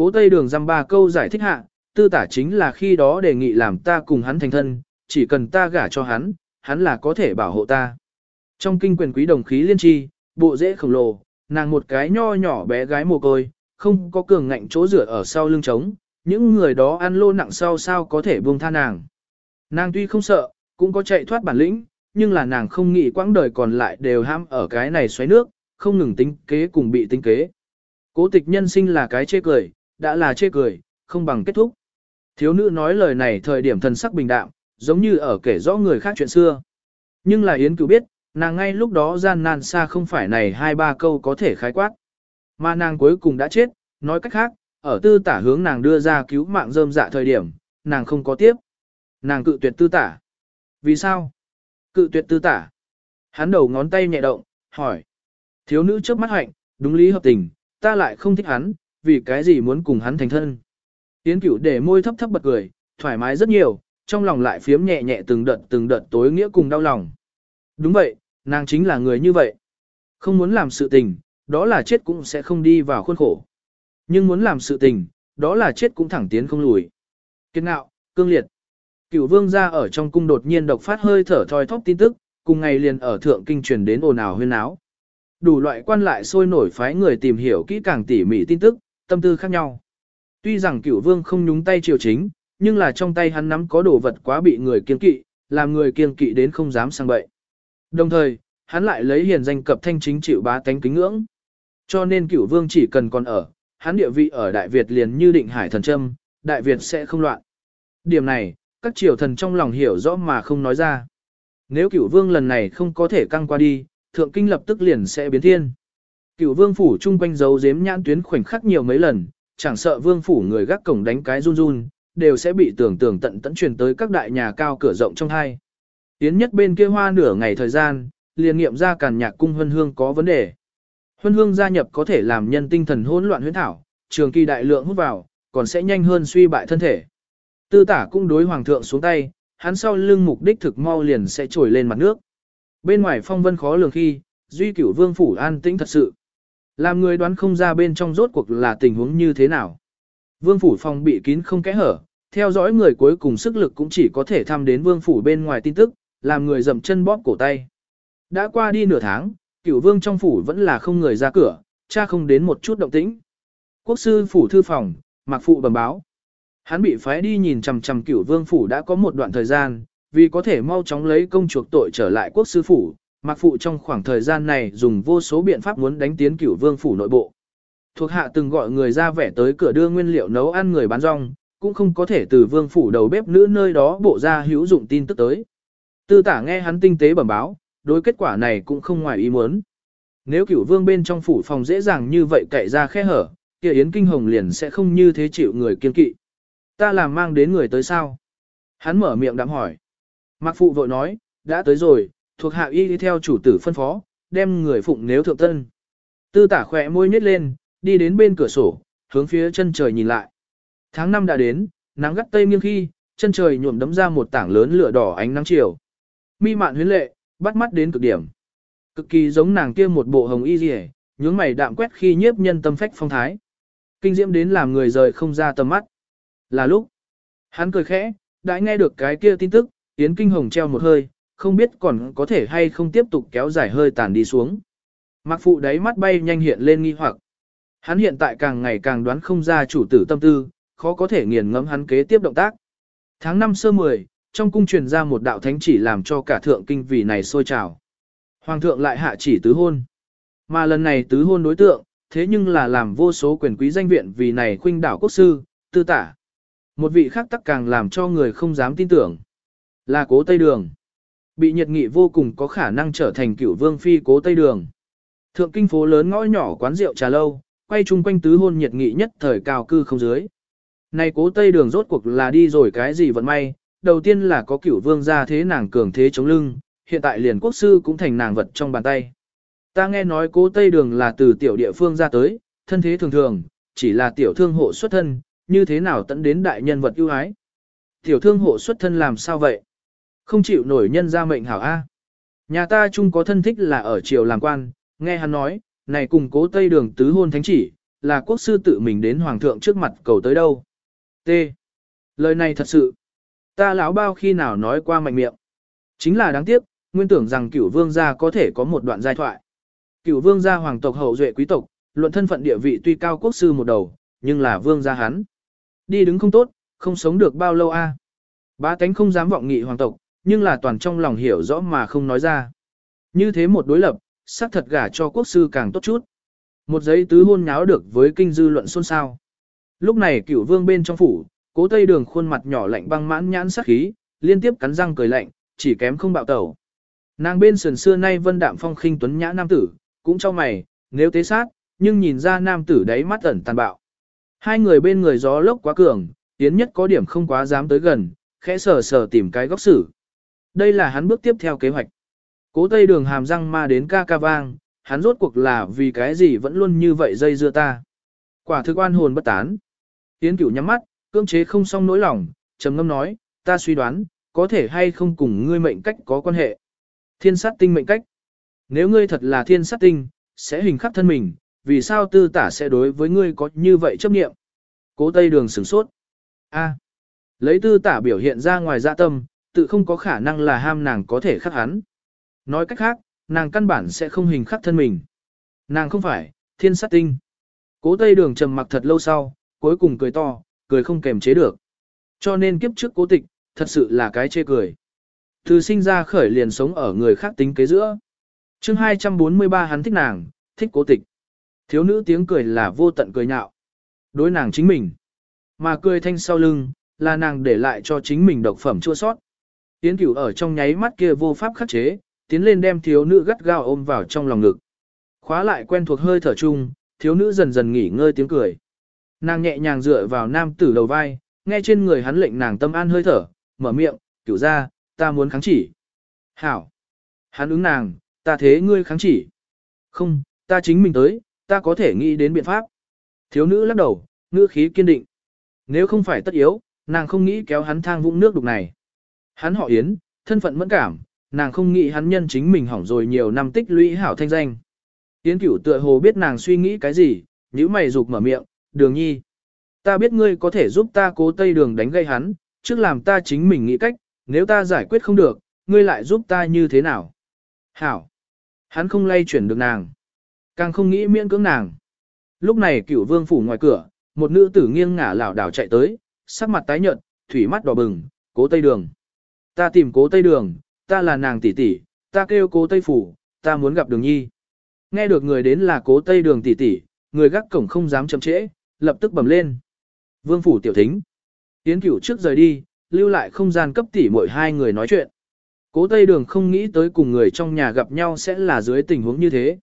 Cố Tây Đường dăm ba câu giải thích hạ, tư tả chính là khi đó đề nghị làm ta cùng hắn thành thân, chỉ cần ta gả cho hắn, hắn là có thể bảo hộ ta. Trong kinh quyền quý đồng khí liên tri, bộ dễ khổng lồ, nàng một cái nho nhỏ bé gái mồ côi, không có cường ngạnh chỗ rửa ở sau lưng trống, những người đó ăn lô nặng sau sao có thể buông tha nàng. Nàng tuy không sợ, cũng có chạy thoát bản lĩnh, nhưng là nàng không nghĩ quãng đời còn lại đều ham ở cái này xoáy nước, không ngừng tính kế cùng bị tính kế. Cố tịch nhân sinh là cái chê cười, đã là chê cười, không bằng kết thúc. Thiếu nữ nói lời này thời điểm thần sắc bình đạm, giống như ở kể rõ người khác chuyện xưa. Nhưng là Yến cửu biết, nàng ngay lúc đó gian nan xa không phải này hai ba câu có thể khái quát. Mà nàng cuối cùng đã chết, nói cách khác, ở tư tả hướng nàng đưa ra cứu mạng rơm dạ thời điểm, nàng không có tiếp. Nàng cự tuyệt tư tả. Vì sao? Cự tuyệt tư tả. Hắn đầu ngón tay nhẹ động, hỏi. Thiếu nữ trước mắt hạnh, đúng lý hợp tình, ta lại không thích hắn, vì cái gì muốn cùng hắn thành thân. Yến cửu để môi thấp thấp bật cười, thoải mái rất nhiều, trong lòng lại phiếm nhẹ nhẹ từng đợt từng đợt tối nghĩa cùng đau lòng. Đúng vậy, nàng chính là người như vậy. Không muốn làm sự tình, đó là chết cũng sẽ không đi vào khuôn khổ. Nhưng muốn làm sự tình, đó là chết cũng thẳng tiến không lùi. Kiên nạo, cương liệt. Cửu vương gia ở trong cung đột nhiên độc phát hơi thở thoi thóp tin tức, cùng ngày liền ở thượng kinh truyền đến ồn ào huyên áo. Đủ loại quan lại sôi nổi phái người tìm hiểu kỹ càng tỉ mỉ tin tức, tâm tư khác nhau. Tuy rằng cửu vương không nhúng tay triều chính, nhưng là trong tay hắn nắm có đồ vật quá bị người kiên kỵ, làm người kiên kỵ đến không dám sang bậy. Đồng thời, hắn lại lấy hiền danh cập thanh chính chịu bá tánh kính ngưỡng. Cho nên cửu vương chỉ cần còn ở, hắn địa vị ở Đại Việt liền như định hải thần châm, Đại Việt sẽ không loạn. Điểm này, các triều thần trong lòng hiểu rõ mà không nói ra. Nếu cửu vương lần này không có thể căng qua đi, thượng kinh lập tức liền sẽ biến thiên. Cửu vương phủ chung quanh dấu giếm nhãn tuyến khoảnh khắc nhiều mấy lần, chẳng sợ vương phủ người gác cổng đánh cái run run, đều sẽ bị tưởng tưởng tận tận truyền tới các đại nhà cao cửa rộng trong hai. Tiến nhất bên kia hoa nửa ngày thời gian, liền nghiệm ra càn nhạc cung huân hương có vấn đề. Huân hương gia nhập có thể làm nhân tinh thần hỗn loạn huyễn thảo, trường kỳ đại lượng hút vào, còn sẽ nhanh hơn suy bại thân thể. Tư tả cũng đối hoàng thượng xuống tay, hắn sau lưng mục đích thực mau liền sẽ trồi lên mặt nước. Bên ngoài phong vân khó lường khi, duy cửu vương phủ an tĩnh thật sự. Làm người đoán không ra bên trong rốt cuộc là tình huống như thế nào. Vương phủ phòng bị kín không kẽ hở, theo dõi người cuối cùng sức lực cũng chỉ có thể thăm đến vương phủ bên ngoài tin tức, làm người dậm chân bóp cổ tay. Đã qua đi nửa tháng, cửu vương trong phủ vẫn là không người ra cửa, cha không đến một chút động tĩnh. Quốc sư phủ thư phòng, mặc phụ bẩm báo. Hắn bị phái đi nhìn chằm chằm cửu vương phủ đã có một đoạn thời gian, vì có thể mau chóng lấy công chuộc tội trở lại quốc sư phủ, Mạc phụ trong khoảng thời gian này dùng vô số biện pháp muốn đánh tiến cửu vương phủ nội bộ. Thuộc hạ từng gọi người ra vẻ tới cửa đưa nguyên liệu nấu ăn người bán rong, cũng không có thể từ vương phủ đầu bếp nữ nơi đó bộ ra hữu dụng tin tức tới. Tư tả nghe hắn tinh tế bẩm báo, đối kết quả này cũng không ngoài ý muốn. Nếu cửu vương bên trong phủ phòng dễ dàng như vậy cậy ra khe hở, kia Yến Kinh Hồng liền sẽ không như thế chịu người kiên kỵ. Ta làm mang đến người tới sao? Hắn mở miệng đạm hỏi. Mạc phụ vội nói, đã tới rồi, thuộc hạ y đi theo chủ tử phân phó, đem người phụng nếu thượng tân. Tư tả khỏe môi nhếch lên, đi đến bên cửa sổ, hướng phía chân trời nhìn lại. Tháng năm đã đến, nắng gắt tây nghiêng khi, chân trời nhuộm đấm ra một tảng lớn lửa đỏ ánh nắng chiều. Mi mạn huyến lệ, bắt mắt đến cực điểm. Cực kỳ giống nàng kia một bộ hồng y rìa, nhướng mày đạm quét khi nhiếp nhân tâm phách phong thái. Kinh diễm đến làm người rời không ra tầm mắt. Là lúc, hắn cười khẽ, đã nghe được cái kia tin tức, Yến Kinh Hồng treo một hơi, không biết còn có thể hay không tiếp tục kéo dài hơi tàn đi xuống. Mạc phụ đáy mắt bay nhanh hiện lên nghi hoặc. Hắn hiện tại càng ngày càng đoán không ra chủ tử tâm tư, khó có thể nghiền ngẫm hắn kế tiếp động tác. Tháng 5 sơ 10, trong cung truyền ra một đạo thánh chỉ làm cho cả thượng kinh vì này sôi trào. Hoàng thượng lại hạ chỉ tứ hôn. Mà lần này tứ hôn đối tượng, thế nhưng là làm vô số quyền quý danh viện vì này khuynh đảo quốc sư, tư tả. Một vị khác tắc càng làm cho người không dám tin tưởng. Là cố Tây Đường. Bị nhiệt nghị vô cùng có khả năng trở thành cửu vương phi cố Tây Đường. Thượng kinh phố lớn ngõ nhỏ quán rượu trà lâu, quay chung quanh tứ hôn nhiệt nghị nhất thời cao cư không dưới. Này cố Tây Đường rốt cuộc là đi rồi cái gì vận may, đầu tiên là có cửu vương ra thế nàng cường thế chống lưng, hiện tại liền quốc sư cũng thành nàng vật trong bàn tay. Ta nghe nói cố Tây Đường là từ tiểu địa phương ra tới, thân thế thường thường, chỉ là tiểu thương hộ xuất thân, như thế nào tận đến đại nhân vật ưu ái. Tiểu thương hộ xuất thân làm sao vậy? Không chịu nổi nhân ra mệnh hảo A. Nhà ta chung có thân thích là ở triều làm quan, nghe hắn nói, này cùng cố Tây Đường tứ hôn thánh chỉ, là quốc sư tự mình đến hoàng thượng trước mặt cầu tới đâu. T. Lời này thật sự. Ta lão bao khi nào nói qua mạnh miệng. Chính là đáng tiếc, nguyên tưởng rằng cửu vương gia có thể có một đoạn giai thoại. Cửu vương gia hoàng tộc hậu duệ quý tộc, luận thân phận địa vị tuy cao quốc sư một đầu, nhưng là vương gia hắn. Đi đứng không tốt, không sống được bao lâu a. À. Bá tánh không dám vọng nghị hoàng tộc, nhưng là toàn trong lòng hiểu rõ mà không nói ra. Như thế một đối lập, xác thật gả cho quốc sư càng tốt chút. Một giấy tứ hôn nháo được với kinh dư luận xôn xao. Lúc này cửu vương bên trong phủ, cố tây đường khuôn mặt nhỏ lạnh băng mãn nhãn sắc khí, liên tiếp cắn răng cười lạnh, chỉ kém không bạo tẩu. Nàng bên sườn xưa nay vân đạm phong khinh tuấn nhã nam tử, cũng cho mày, nếu tế sát, nhưng nhìn ra nam tử đáy mắt ẩn tàn bạo. Hai người bên người gió lốc quá cường, tiến nhất có điểm không quá dám tới gần, khẽ sờ sờ tìm cái góc xử. Đây là hắn bước tiếp theo kế hoạch. Cố tây đường hàm răng ma đến ca ca vang, hắn rốt cuộc là vì cái gì vẫn luôn như vậy dây dưa ta. Quả thực oan hồn bất tán. Tiến cửu nhắm mắt, cưỡng chế không xong nỗi lòng, trầm ngâm nói, ta suy đoán, có thể hay không cùng ngươi mệnh cách có quan hệ. Thiên sát tinh mệnh cách. Nếu ngươi thật là thiên sát tinh, sẽ hình khắc thân mình, vì sao tư tả sẽ đối với ngươi có như vậy chấp nghiệm. Cố tây đường sửng sốt. A. lấy tư tả biểu hiện ra ngoài dạ tâm, tự không có khả năng là ham nàng có thể khắc hắn. Nói cách khác, nàng căn bản sẽ không hình khắc thân mình. Nàng không phải, thiên sát tinh. Cố tây đường trầm mặc thật lâu sau, cuối cùng cười to, cười không kềm chế được. Cho nên kiếp trước cố tịch, thật sự là cái chê cười. Từ sinh ra khởi liền sống ở người khác tính kế giữa. chương 243 hắn thích nàng, thích cố tịch. Thiếu nữ tiếng cười là vô tận cười nhạo. Đối nàng chính mình. Mà cười thanh sau lưng, là nàng để lại cho chính mình độc phẩm chua sót. Tiến cửu ở trong nháy mắt kia vô pháp khắc chế, tiến lên đem thiếu nữ gắt gao ôm vào trong lòng ngực. Khóa lại quen thuộc hơi thở chung, thiếu nữ dần dần nghỉ ngơi tiếng cười. Nàng nhẹ nhàng dựa vào nam tử đầu vai, nghe trên người hắn lệnh nàng tâm an hơi thở, mở miệng, cửu ra, ta muốn kháng chỉ. Hảo. Hắn ứng nàng, ta thế ngươi kháng chỉ. Không, ta chính mình tới, ta có thể nghĩ đến biện pháp. Thiếu nữ lắc đầu, ngữ khí kiên định. Nếu không phải tất yếu, nàng không nghĩ kéo hắn thang vũng nước đục này. Hắn họ Yến, thân phận mẫn cảm, nàng không nghĩ hắn nhân chính mình hỏng rồi nhiều năm tích lũy hảo thanh danh. Yến cửu tựa hồ biết nàng suy nghĩ cái gì, nếu mày rụt mở miệng, đường nhi. Ta biết ngươi có thể giúp ta cố tây đường đánh gây hắn, trước làm ta chính mình nghĩ cách, nếu ta giải quyết không được, ngươi lại giúp ta như thế nào? Hảo! Hắn không lay chuyển được nàng. Càng không nghĩ miễn cưỡng nàng. Lúc này cửu vương phủ ngoài cửa, một nữ tử nghiêng ngả lảo đảo chạy tới, sắc mặt tái nhợt, thủy mắt đỏ bừng, cố tây đường. Ta tìm cố tây đường, ta là nàng tỷ tỷ, ta kêu cố tây phủ, ta muốn gặp đường nhi. Nghe được người đến là cố tây đường tỷ tỷ, người gác cổng không dám chậm trễ, lập tức bầm lên. Vương phủ tiểu thính. Tiến cửu trước rời đi, lưu lại không gian cấp tỷ mỗi hai người nói chuyện. Cố Tây Đường không nghĩ tới cùng người trong nhà gặp nhau sẽ là dưới tình huống như thế.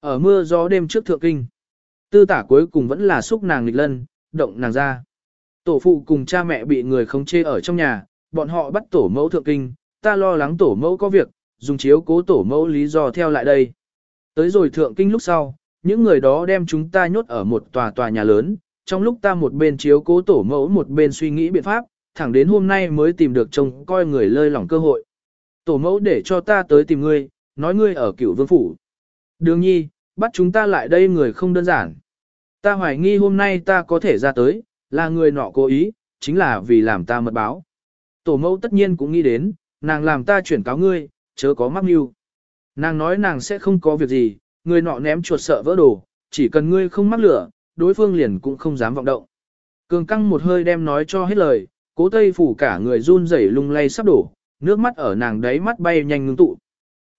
Ở mưa gió đêm trước thượng kinh, tư tả cuối cùng vẫn là xúc nàng nghịch lân, động nàng ra. Tổ phụ cùng cha mẹ bị người không chê ở trong nhà, bọn họ bắt tổ mẫu thượng kinh, ta lo lắng tổ mẫu có việc, dùng chiếu cố tổ mẫu lý do theo lại đây. Tới rồi thượng kinh lúc sau, những người đó đem chúng ta nhốt ở một tòa tòa nhà lớn, trong lúc ta một bên chiếu cố tổ mẫu một bên suy nghĩ biện pháp, thẳng đến hôm nay mới tìm được trông coi người lơi lỏng cơ hội. Tổ mẫu để cho ta tới tìm ngươi, nói ngươi ở cửu vương phủ. Đường nhi, bắt chúng ta lại đây người không đơn giản. Ta hoài nghi hôm nay ta có thể ra tới, là người nọ cố ý, chính là vì làm ta mật báo. Tổ mẫu tất nhiên cũng nghĩ đến, nàng làm ta chuyển cáo ngươi, chớ có mắc mưu. Nàng nói nàng sẽ không có việc gì, người nọ ném chuột sợ vỡ đồ, chỉ cần ngươi không mắc lửa, đối phương liền cũng không dám vọng động. Cường căng một hơi đem nói cho hết lời, cố tây phủ cả người run rẩy lung lay sắp đổ, nước mắt ở nàng đấy mắt bay nhanh ngưng tụ.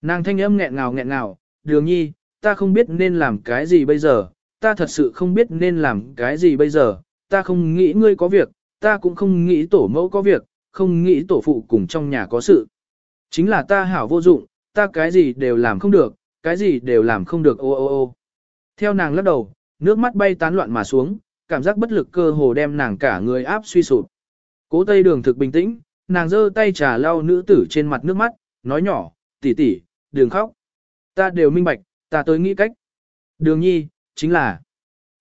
Nàng thanh âm nghẹn ngào nghẹn ngào, đường nhi, ta không biết nên làm cái gì bây giờ, ta thật sự không biết nên làm cái gì bây giờ, ta không nghĩ ngươi có việc, ta cũng không nghĩ tổ mẫu có việc, không nghĩ tổ phụ cùng trong nhà có sự. Chính là ta hảo vô dụng, ta cái gì đều làm không được, cái gì đều làm không được ô ô ô. Theo nàng lắc đầu, nước mắt bay tán loạn mà xuống, cảm giác bất lực cơ hồ đem nàng cả người áp suy sụp. Cố Tây Đường thực bình tĩnh, nàng giơ tay trà lau nữ tử trên mặt nước mắt, nói nhỏ, tỷ tỷ, đừng khóc. Ta đều minh bạch, ta tới nghĩ cách. Đường nhi, chính là,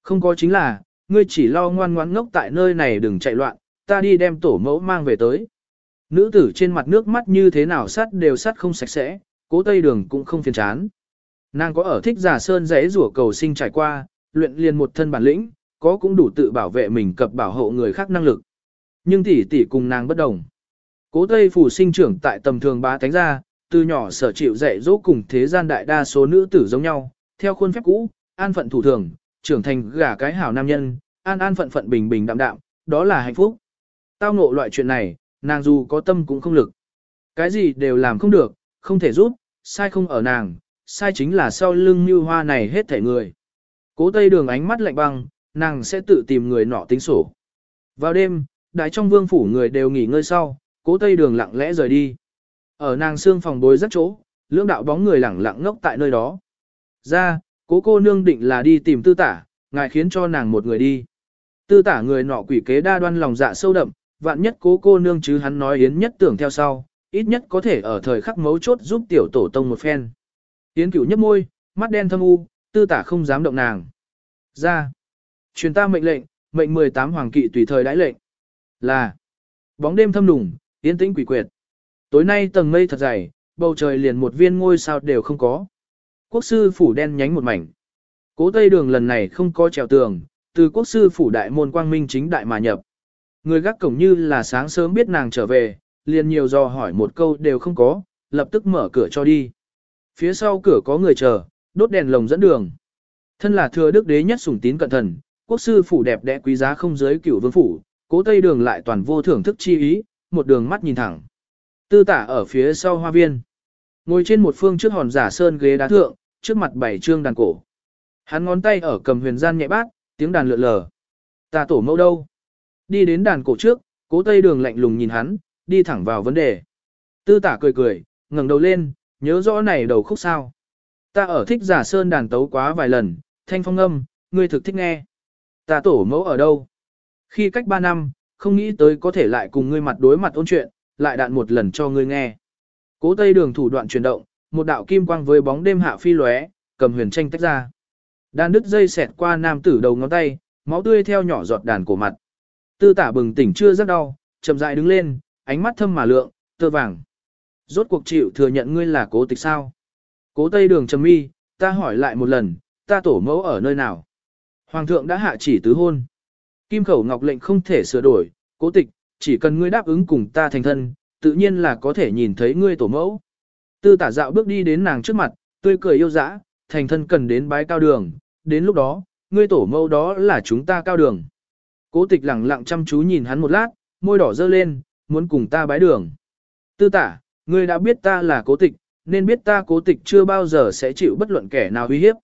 không có chính là, ngươi chỉ lo ngoan ngoãn ngốc tại nơi này đừng chạy loạn, ta đi đem tổ mẫu mang về tới. Nữ tử trên mặt nước mắt như thế nào sắt đều sắt không sạch sẽ, cố tây đường cũng không phiền chán. Nàng có ở thích giả sơn rẽ rủa cầu sinh trải qua, luyện liền một thân bản lĩnh, có cũng đủ tự bảo vệ mình cập bảo hộ người khác năng lực. Nhưng tỷ tỷ cùng nàng bất đồng. Cố Tây Phủ sinh trưởng tại tầm thường bá tánh gia, từ nhỏ sở chịu dạy dỗ cùng thế gian đại đa số nữ tử giống nhau, theo khuôn phép cũ, an phận thủ thường, trưởng thành gả cái hảo nam nhân, an an phận phận bình bình đạm đạm, đó là hạnh phúc. Tao ngộ loại chuyện này, nàng dù có tâm cũng không lực. Cái gì đều làm không được, không thể giúp, sai không ở nàng, sai chính là sau lưng như hoa này hết thể người. Cố Tây Đường ánh mắt lạnh băng, nàng sẽ tự tìm người nọ tính sổ. Vào đêm, đại trong vương phủ người đều nghỉ ngơi sau, cố Tây Đường lặng lẽ rời đi. Ở nàng xương phòng bối rất chỗ, lưỡng đạo bóng người lẳng lặng ngốc tại nơi đó. Ra, cố cô nương định là đi tìm tư tả, ngài khiến cho nàng một người đi. Tư tả người nọ quỷ kế đa đoan lòng dạ sâu đậm, vạn nhất cố cô nương chứ hắn nói yến nhất tưởng theo sau, ít nhất có thể ở thời khắc mấu chốt giúp tiểu tổ tông một phen. Yến cửu nhấp môi, mắt đen thâm u, tư tả không dám động nàng. Ra. Truyền ta mệnh lệnh, mệnh 18 hoàng kỵ tùy thời đãi lệnh. Là. Bóng đêm thâm đùng, yên tĩnh quỷ quyệt. Tối nay tầng mây thật dày, bầu trời liền một viên ngôi sao đều không có. Quốc sư phủ đen nhánh một mảnh. Cố Tây Đường lần này không có trèo tường, từ quốc sư phủ đại môn quang minh chính đại mà nhập. Người gác cổng như là sáng sớm biết nàng trở về, liền nhiều do hỏi một câu đều không có, lập tức mở cửa cho đi. Phía sau cửa có người chờ, đốt đèn lồng dẫn đường. Thân là thừa đức đế nhất sủng tín cận thần, quốc sư phủ đẹp đẽ quý giá không giới cửu vương phủ, cố tây đường lại toàn vô thưởng thức chi ý, một đường mắt nhìn thẳng. Tư tả ở phía sau hoa viên. Ngồi trên một phương trước hòn giả sơn ghế đá thượng, trước mặt bảy trương đàn cổ. Hắn ngón tay ở cầm huyền gian nhẹ bát, tiếng đàn lượn lờ. Ta tổ mẫu đâu? Đi đến đàn cổ trước, cố tây đường lạnh lùng nhìn hắn, đi thẳng vào vấn đề. Tư tả cười cười, ngẩng đầu lên, nhớ rõ này đầu khúc sao. Ta ở thích giả sơn đàn tấu quá vài lần, thanh phong âm, ngươi thực thích nghe. Ta tổ mẫu ở đâu? Khi cách 3 năm, không nghĩ tới có thể lại cùng ngươi mặt đối mặt ôn chuyện, lại đạn một lần cho ngươi nghe. Cố tây đường thủ đoạn chuyển động, một đạo kim quang với bóng đêm hạ phi lóe, cầm huyền tranh tách ra. Đàn đứt dây xẹt qua nam tử đầu ngón tay, máu tươi theo nhỏ giọt đàn cổ mặt. Tư tả bừng tỉnh chưa rất đau, chậm rãi đứng lên, ánh mắt thâm mà lượng, tơ vàng. Rốt cuộc chịu thừa nhận ngươi là cố tịch sao? Cố tây đường trầm mi, ta hỏi lại một lần, ta tổ mẫu ở nơi nào? Hoàng thượng đã hạ chỉ tứ hôn. Kim khẩu ngọc lệnh không thể sửa đổi, cố tịch, chỉ cần ngươi đáp ứng cùng ta thành thân, tự nhiên là có thể nhìn thấy ngươi tổ mẫu. Tư tả dạo bước đi đến nàng trước mặt, tươi cười yêu dã, thành thân cần đến bái cao đường, đến lúc đó, ngươi tổ mẫu đó là chúng ta cao đường. Cố tịch lẳng lặng chăm chú nhìn hắn một lát, môi đỏ dơ lên, muốn cùng ta bái đường. Tư tả, ngươi đã biết ta là cố tịch, nên biết ta cố tịch chưa bao giờ sẽ chịu bất luận kẻ nào uy hiếp.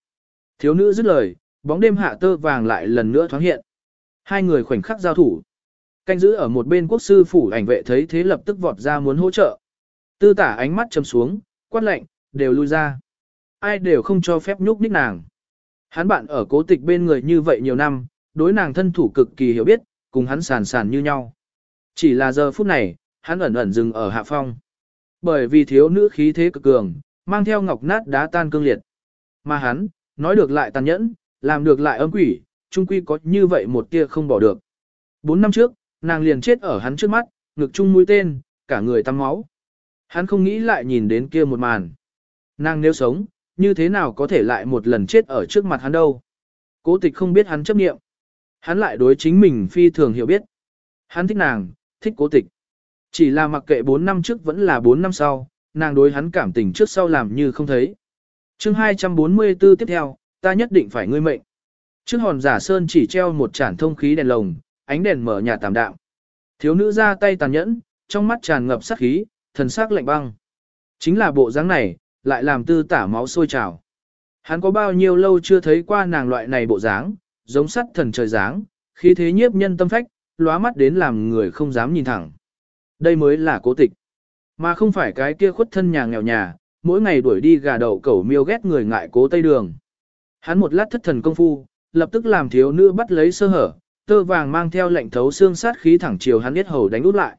Thiếu nữ dứt lời, bóng đêm hạ tơ vàng lại lần nữa thoáng hiện. Hai người khoảnh khắc giao thủ. Canh giữ ở một bên quốc sư phủ ảnh vệ thấy thế lập tức vọt ra muốn hỗ trợ. Tư tả ánh mắt chầm xuống, quát lệnh, đều lui ra. Ai đều không cho phép nhúc nhích nàng. Hắn bạn ở cố tịch bên người như vậy nhiều năm, đối nàng thân thủ cực kỳ hiểu biết, cùng hắn sàn sàn như nhau. Chỉ là giờ phút này, hắn ẩn ẩn dừng ở hạ phong. Bởi vì thiếu nữ khí thế cực cường, mang theo ngọc nát đá tan cương liệt. Mà hắn, nói được lại tàn nhẫn, làm được lại âm quỷ, trung quy có như vậy một tia không bỏ được. Bốn năm trước, nàng liền chết ở hắn trước mắt, ngực chung mũi tên, cả người tắm máu. Hắn không nghĩ lại nhìn đến kia một màn. Nàng nếu sống, như thế nào có thể lại một lần chết ở trước mặt hắn đâu. Cố tịch không biết hắn chấp nghiệm. Hắn lại đối chính mình phi thường hiểu biết. Hắn thích nàng, thích cố tịch. Chỉ là mặc kệ 4 năm trước vẫn là 4 năm sau, nàng đối hắn cảm tình trước sau làm như không thấy. chương 244 tiếp theo, ta nhất định phải ngươi mệnh. Trước hòn giả sơn chỉ treo một chản thông khí đèn lồng, ánh đèn mở nhà tạm đạo. Thiếu nữ ra tay tàn nhẫn, trong mắt tràn ngập sát khí, thần sắc lạnh băng. Chính là bộ dáng này, lại làm tư tả máu sôi trào. Hắn có bao nhiêu lâu chưa thấy qua nàng loại này bộ dáng, giống sắt thần trời dáng, khí thế nhiếp nhân tâm phách, lóa mắt đến làm người không dám nhìn thẳng. Đây mới là cố tịch. Mà không phải cái kia khuất thân nhà nghèo nhà, mỗi ngày đuổi đi gà đậu cẩu miêu ghét người ngại cố tây đường. Hắn một lát thất thần công phu, lập tức làm thiếu nữ bắt lấy sơ hở, tơ vàng mang theo lệnh thấu xương sát khí thẳng chiều hắn biết hầu đánh út lại.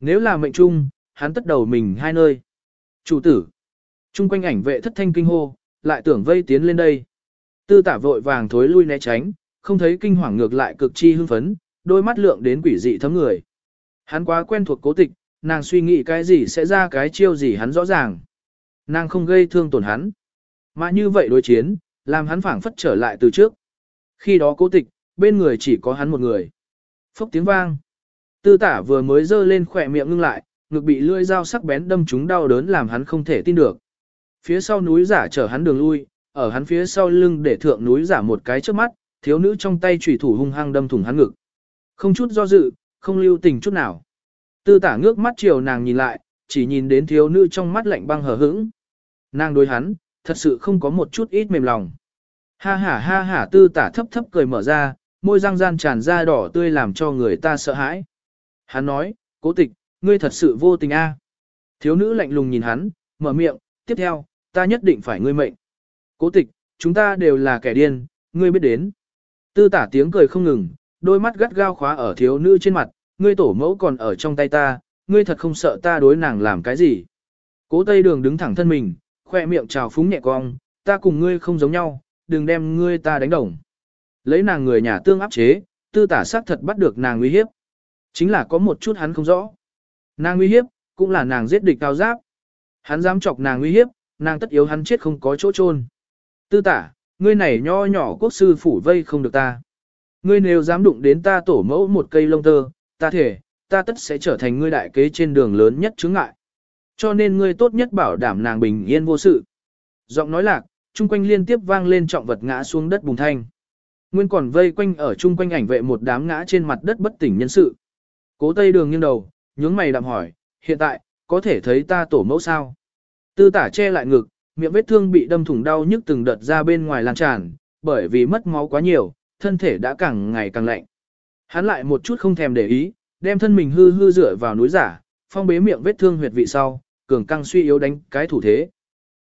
Nếu là mệnh trung, hắn tất đầu mình hai nơi. Chủ tử. Trung quanh ảnh vệ thất thanh kinh hô, lại tưởng vây tiến lên đây. Tư tả vội vàng thối lui né tránh, không thấy kinh hoàng ngược lại cực chi hưng phấn, đôi mắt lượng đến quỷ dị thấm người. Hắn quá quen thuộc cố tịch, nàng suy nghĩ cái gì sẽ ra cái chiêu gì hắn rõ ràng. Nàng không gây thương tổn hắn. Mà như vậy đối chiến, làm hắn phảng phất trở lại từ trước. Khi đó cố tịch, bên người chỉ có hắn một người. Phốc tiếng vang. Tư tả vừa mới dơ lên khỏe miệng ngưng lại, ngực bị lưỡi dao sắc bén đâm trúng đau đớn làm hắn không thể tin được. Phía sau núi giả chở hắn đường lui, ở hắn phía sau lưng để thượng núi giả một cái trước mắt, thiếu nữ trong tay chủy thủ hung hăng đâm thủng hắn ngực. Không chút do dự, không lưu tình chút nào. Tư tả ngước mắt chiều nàng nhìn lại, chỉ nhìn đến thiếu nữ trong mắt lạnh băng hờ hững. Nàng đối hắn, thật sự không có một chút ít mềm lòng. Ha ha ha ha tư tả thấp thấp cười mở ra, môi răng gian tràn ra đỏ tươi làm cho người ta sợ hãi. Hắn nói, cố tịch, ngươi thật sự vô tình a. Thiếu nữ lạnh lùng nhìn hắn, mở miệng, tiếp theo, ta nhất định phải ngươi mệnh. Cố tịch, chúng ta đều là kẻ điên, ngươi biết đến. Tư tả tiếng cười không ngừng, đôi mắt gắt gao khóa ở thiếu nữ trên mặt, ngươi tổ mẫu còn ở trong tay ta, ngươi thật không sợ ta đối nàng làm cái gì. Cố tây đường đứng thẳng thân mình, khoe miệng trào phúng nhẹ cong, ta cùng ngươi không giống nhau, đừng đem ngươi ta đánh đồng. Lấy nàng người nhà tương áp chế, tư tả xác thật bắt được nàng uy hiếp. Chính là có một chút hắn không rõ. Nàng uy hiếp, cũng là nàng giết địch cao giáp. Hắn dám chọc nàng uy hiếp, nàng tất yếu hắn chết không có chỗ chôn. Tư tả, ngươi này nho nhỏ quốc sư phủ vây không được ta. Ngươi nếu dám đụng đến ta tổ mẫu một cây lông tơ, ta thể, ta tất sẽ trở thành ngươi đại kế trên đường lớn nhất chướng ngại. Cho nên ngươi tốt nhất bảo đảm nàng bình yên vô sự. Giọng nói lạc, chung quanh liên tiếp vang lên trọng vật ngã xuống đất bùng thanh. Nguyên còn vây quanh ở chung quanh ảnh vệ một đám ngã trên mặt đất bất tỉnh nhân sự. Cố tây đường nghiêng đầu, nhướng mày đạm hỏi, hiện tại, có thể thấy ta tổ mẫu sao? Tư tả che lại ngực, miệng vết thương bị đâm thủng đau nhức từng đợt ra bên ngoài lan tràn, bởi vì mất máu quá nhiều, thân thể đã càng ngày càng lạnh. Hắn lại một chút không thèm để ý, đem thân mình hư hư dựa vào núi giả, phong bế miệng vết thương huyệt vị sau, cường căng suy yếu đánh cái thủ thế.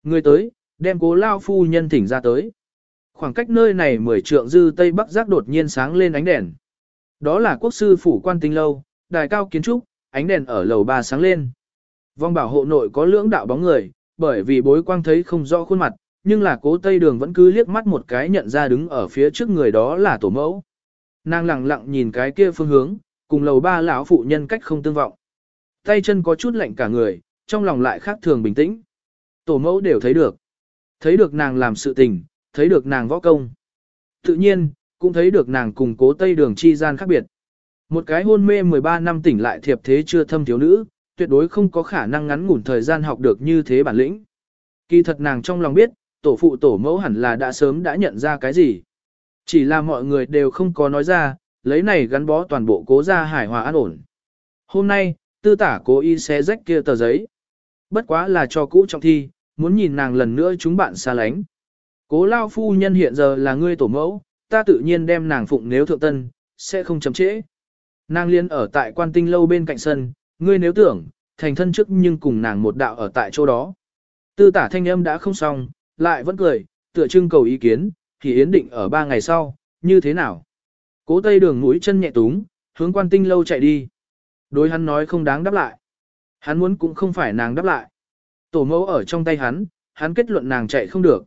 Người tới, đem cố lao phu nhân thỉnh ra tới. Khoảng cách nơi này mười trượng dư tây bắc giác đột nhiên sáng lên ánh đèn. Đó là quốc sư phủ quan tinh lâu, đài cao kiến trúc, ánh đèn ở lầu ba sáng lên. Vong bảo hộ nội có lưỡng đạo bóng người, bởi vì bối quang thấy không rõ khuôn mặt, nhưng là cố tây đường vẫn cứ liếc mắt một cái nhận ra đứng ở phía trước người đó là tổ mẫu. Nàng lặng lặng nhìn cái kia phương hướng, cùng lầu ba lão phụ nhân cách không tương vọng. Tay chân có chút lạnh cả người, trong lòng lại khác thường bình tĩnh. Tổ mẫu đều thấy được. Thấy được nàng làm sự tình, thấy được nàng võ công. Tự nhiên, cũng thấy được nàng cùng cố tây đường chi gian khác biệt. Một cái hôn mê 13 năm tỉnh lại thiệp thế chưa thâm thiếu nữ, tuyệt đối không có khả năng ngắn ngủn thời gian học được như thế bản lĩnh. Kỳ thật nàng trong lòng biết, tổ phụ tổ mẫu hẳn là đã sớm đã nhận ra cái gì. Chỉ là mọi người đều không có nói ra, lấy này gắn bó toàn bộ cố gia hải hòa an ổn. Hôm nay, tư tả cố y xé rách kia tờ giấy. Bất quá là cho cũ trọng thi, muốn nhìn nàng lần nữa chúng bạn xa lánh. Cố lao phu nhân hiện giờ là ngươi tổ mẫu, ta tự nhiên đem nàng phụng nếu thượng tân, sẽ không chấm trễ. Nàng liên ở tại quan tinh lâu bên cạnh sân, ngươi nếu tưởng, thành thân trước nhưng cùng nàng một đạo ở tại chỗ đó. Tư tả thanh âm đã không xong, lại vẫn cười, tựa trưng cầu ý kiến, thì yến định ở ba ngày sau, như thế nào? Cố tây đường mũi chân nhẹ túng, hướng quan tinh lâu chạy đi. Đối hắn nói không đáng đáp lại. Hắn muốn cũng không phải nàng đáp lại. Tổ mẫu ở trong tay hắn, hắn kết luận nàng chạy không được.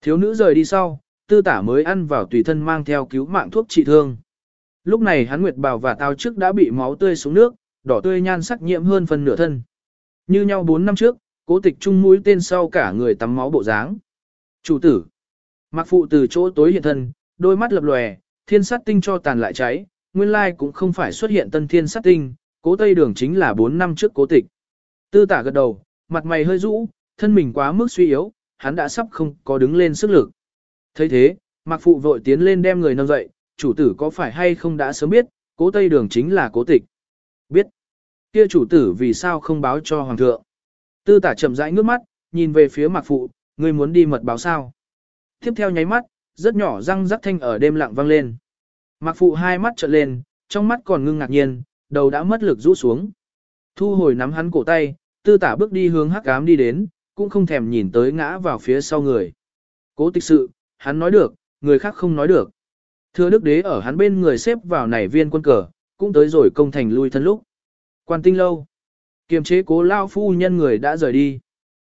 Thiếu nữ rời đi sau, tư tả mới ăn vào tùy thân mang theo cứu mạng thuốc trị thương. Lúc này hắn nguyệt bào và tao trước đã bị máu tươi xuống nước, đỏ tươi nhan sắc nhiễm hơn phần nửa thân. Như nhau 4 năm trước, cố tịch trung mũi tên sau cả người tắm máu bộ dáng. Chủ tử. Mặc phụ từ chỗ tối hiện thân, đôi mắt lập lòe, thiên sát tinh cho tàn lại cháy, nguyên lai cũng không phải xuất hiện tân thiên sát tinh, cố tây đường chính là 4 năm trước cố tịch. Tư tả gật đầu, mặt mày hơi rũ, thân mình quá mức suy yếu, hắn đã sắp không có đứng lên sức lực. thấy thế, Mạc Phụ vội tiến lên đem người nâng dậy, chủ tử có phải hay không đã sớm biết, cố Tây Đường chính là cố tịch. Biết. Kia chủ tử vì sao không báo cho Hoàng thượng. Tư tả chậm rãi ngước mắt, nhìn về phía Mạc Phụ, người muốn đi mật báo sao. Tiếp theo nháy mắt, rất nhỏ răng rắc thanh ở đêm lặng vang lên. Mạc Phụ hai mắt trợn lên, trong mắt còn ngưng ngạc nhiên, đầu đã mất lực rũ xuống. Thu hồi nắm hắn cổ tay, tư tả bước đi hướng hắc ám đi đến, cũng không thèm nhìn tới ngã vào phía sau người. Cố tịch sự, hắn nói được, người khác không nói được. Thưa đức đế ở hắn bên người xếp vào nảy viên quân cờ, cũng tới rồi công thành lui thân lúc. Quan tinh lâu. Kiềm chế cố lao phu nhân người đã rời đi.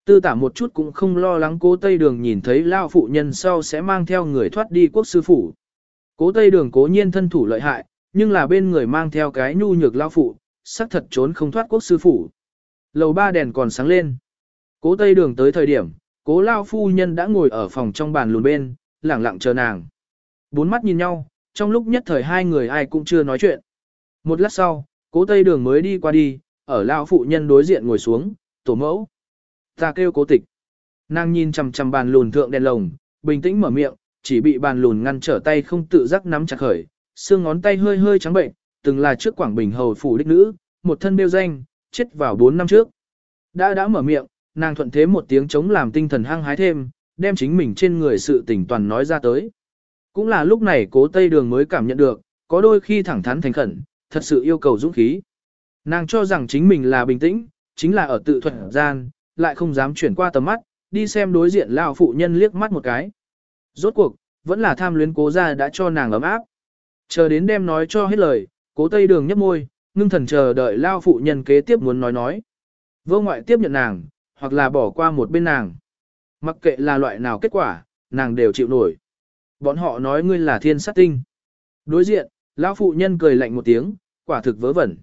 Tư tả một chút cũng không lo lắng cố Tây Đường nhìn thấy lao phụ nhân sau sẽ mang theo người thoát đi quốc sư phủ. Cố Tây Đường cố nhiên thân thủ lợi hại, nhưng là bên người mang theo cái nhu nhược lao phụ, sắc thật trốn không thoát quốc sư phủ. Lầu ba đèn còn sáng lên. Cố Tây Đường tới thời điểm, cố lao phu nhân đã ngồi ở phòng trong bàn lùn bên, lẳng lặng chờ nàng. Bốn mắt nhìn nhau, trong lúc nhất thời hai người ai cũng chưa nói chuyện. Một lát sau, cố Tây Đường mới đi qua đi, ở lao phụ nhân đối diện ngồi xuống, tổ mẫu. Ta kêu cố tịch. Nàng nhìn chằm chằm bàn lùn thượng đèn lồng, bình tĩnh mở miệng, chỉ bị bàn lùn ngăn trở tay không tự giác nắm chặt khởi, xương ngón tay hơi hơi trắng bệnh, từng là trước Quảng Bình hầu phủ đích nữ, một thân bêu danh, chết vào 4 năm trước. Đã đã mở miệng, nàng thuận thế một tiếng chống làm tinh thần hăng hái thêm, đem chính mình trên người sự tỉnh toàn nói ra tới. Cũng là lúc này cố Tây Đường mới cảm nhận được, có đôi khi thẳng thắn thành khẩn, thật sự yêu cầu dũng khí. Nàng cho rằng chính mình là bình tĩnh, chính là ở tự thuật gian, lại không dám chuyển qua tầm mắt, đi xem đối diện lao phụ nhân liếc mắt một cái. Rốt cuộc, vẫn là tham luyến cố ra đã cho nàng ấm áp. Chờ đến đem nói cho hết lời, cố tây đường nhấp môi, ngưng thần chờ đợi lao phụ nhân kế tiếp muốn nói nói. Vô ngoại tiếp nhận nàng, hoặc là bỏ qua một bên nàng. Mặc kệ là loại nào kết quả, nàng đều chịu nổi. Bọn họ nói ngươi là thiên sát tinh. Đối diện, lão phụ nhân cười lạnh một tiếng, quả thực vớ vẩn.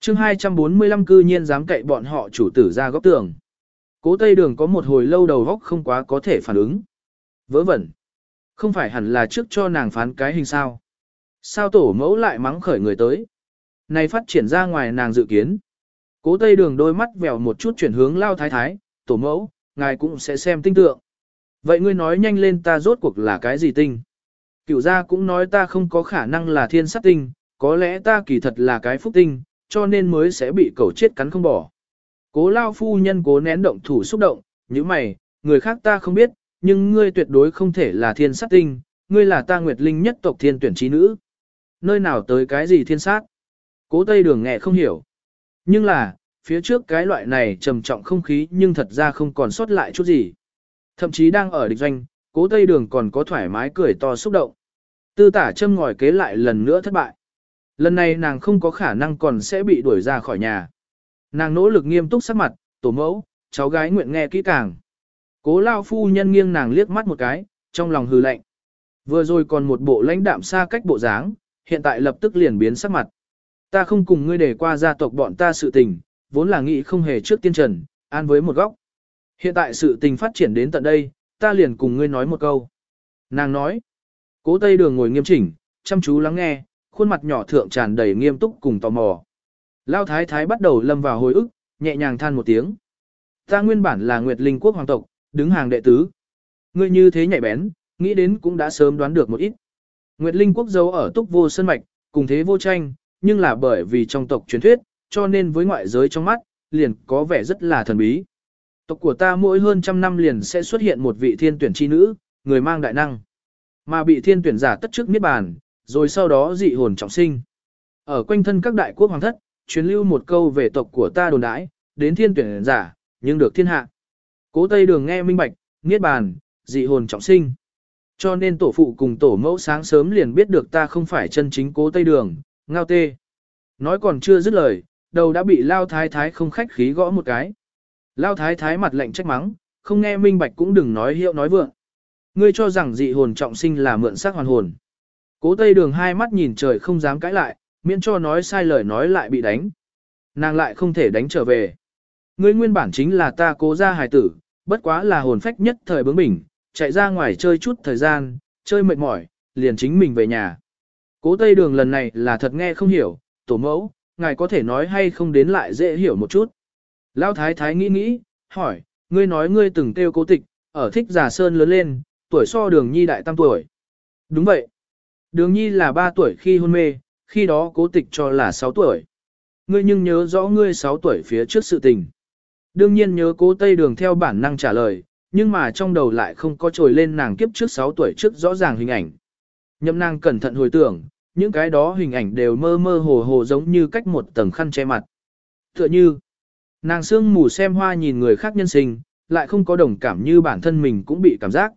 chương 245 cư nhiên dám cậy bọn họ chủ tử ra góc tường. Cố Tây Đường có một hồi lâu đầu góc không quá có thể phản ứng. Vớ vẩn. Không phải hẳn là trước cho nàng phán cái hình sao. Sao tổ mẫu lại mắng khởi người tới. Này phát triển ra ngoài nàng dự kiến. Cố Tây Đường đôi mắt vèo một chút chuyển hướng lao thái thái, tổ mẫu, ngài cũng sẽ xem tinh tượng. Vậy ngươi nói nhanh lên ta rốt cuộc là cái gì tinh? Cựu gia cũng nói ta không có khả năng là thiên sát tinh, có lẽ ta kỳ thật là cái phúc tinh, cho nên mới sẽ bị cẩu chết cắn không bỏ. Cố lao phu nhân cố nén động thủ xúc động, như mày, người khác ta không biết, nhưng ngươi tuyệt đối không thể là thiên sát tinh, ngươi là ta nguyệt linh nhất tộc thiên tuyển trí nữ. Nơi nào tới cái gì thiên sát? Cố tây đường nghe không hiểu. Nhưng là, phía trước cái loại này trầm trọng không khí nhưng thật ra không còn sót lại chút gì. Thậm chí đang ở địch doanh, cố tây đường còn có thoải mái cười to xúc động. Tư tả châm ngòi kế lại lần nữa thất bại. Lần này nàng không có khả năng còn sẽ bị đuổi ra khỏi nhà. Nàng nỗ lực nghiêm túc sắc mặt, tổ mẫu, cháu gái nguyện nghe kỹ càng. Cố lao phu nhân nghiêng nàng liếc mắt một cái, trong lòng hừ lạnh. Vừa rồi còn một bộ lãnh đạm xa cách bộ dáng, hiện tại lập tức liền biến sắc mặt. Ta không cùng ngươi để qua gia tộc bọn ta sự tình, vốn là nghĩ không hề trước tiên trần, an với một góc. Hiện tại sự tình phát triển đến tận đây, ta liền cùng ngươi nói một câu. Nàng nói, cố tây đường ngồi nghiêm chỉnh, chăm chú lắng nghe, khuôn mặt nhỏ thượng tràn đầy nghiêm túc cùng tò mò. Lao thái thái bắt đầu lâm vào hồi ức, nhẹ nhàng than một tiếng. Ta nguyên bản là Nguyệt Linh quốc hoàng tộc, đứng hàng đệ tứ. Ngươi như thế nhạy bén, nghĩ đến cũng đã sớm đoán được một ít. Nguyệt Linh quốc giấu ở túc vô sân mạch, cùng thế vô tranh, nhưng là bởi vì trong tộc truyền thuyết, cho nên với ngoại giới trong mắt, liền có vẻ rất là thần bí. Tộc của ta mỗi hơn trăm năm liền sẽ xuất hiện một vị thiên tuyển chi nữ, người mang đại năng. Mà bị thiên tuyển giả tất trước niết bàn, rồi sau đó dị hồn trọng sinh. Ở quanh thân các đại quốc hoàng thất, truyền lưu một câu về tộc của ta đồn đãi, đến thiên tuyển giả, nhưng được thiên hạ. Cố Tây Đường nghe minh bạch, niết bàn, dị hồn trọng sinh. Cho nên tổ phụ cùng tổ mẫu sáng sớm liền biết được ta không phải chân chính cố Tây Đường, ngao tê. Nói còn chưa dứt lời, đầu đã bị Lao Thái Thái không khách khí gõ một cái. Lao Thái Thái mặt lạnh trách mắng, không nghe minh bạch cũng đừng nói hiệu nói vượng. Ngươi cho rằng dị hồn trọng sinh là mượn xác hoàn hồn. Cố Tây Đường hai mắt nhìn trời không dám cãi lại, miễn cho nói sai lời nói lại bị đánh. Nàng lại không thể đánh trở về. Ngươi nguyên bản chính là ta cố ra hài tử, bất quá là hồn phách nhất thời bướng bỉnh, chạy ra ngoài chơi chút thời gian, chơi mệt mỏi, liền chính mình về nhà. Cố Tây Đường lần này là thật nghe không hiểu, tổ mẫu, ngài có thể nói hay không đến lại dễ hiểu một chút. Lão Thái Thái nghĩ nghĩ, hỏi, ngươi nói ngươi từng kêu cố tịch, ở thích giả sơn lớn lên, tuổi so đường nhi đại tam tuổi. Đúng vậy. Đường nhi là 3 tuổi khi hôn mê, khi đó cố tịch cho là 6 tuổi. Ngươi nhưng nhớ rõ ngươi 6 tuổi phía trước sự tình. Đương nhiên nhớ cố Tây Đường theo bản năng trả lời, nhưng mà trong đầu lại không có trồi lên nàng kiếp trước 6 tuổi trước rõ ràng hình ảnh. Nhậm nàng cẩn thận hồi tưởng, những cái đó hình ảnh đều mơ mơ hồ hồ giống như cách một tầng khăn che mặt. Tựa như, nàng sương mù xem hoa nhìn người khác nhân sinh, lại không có đồng cảm như bản thân mình cũng bị cảm giác.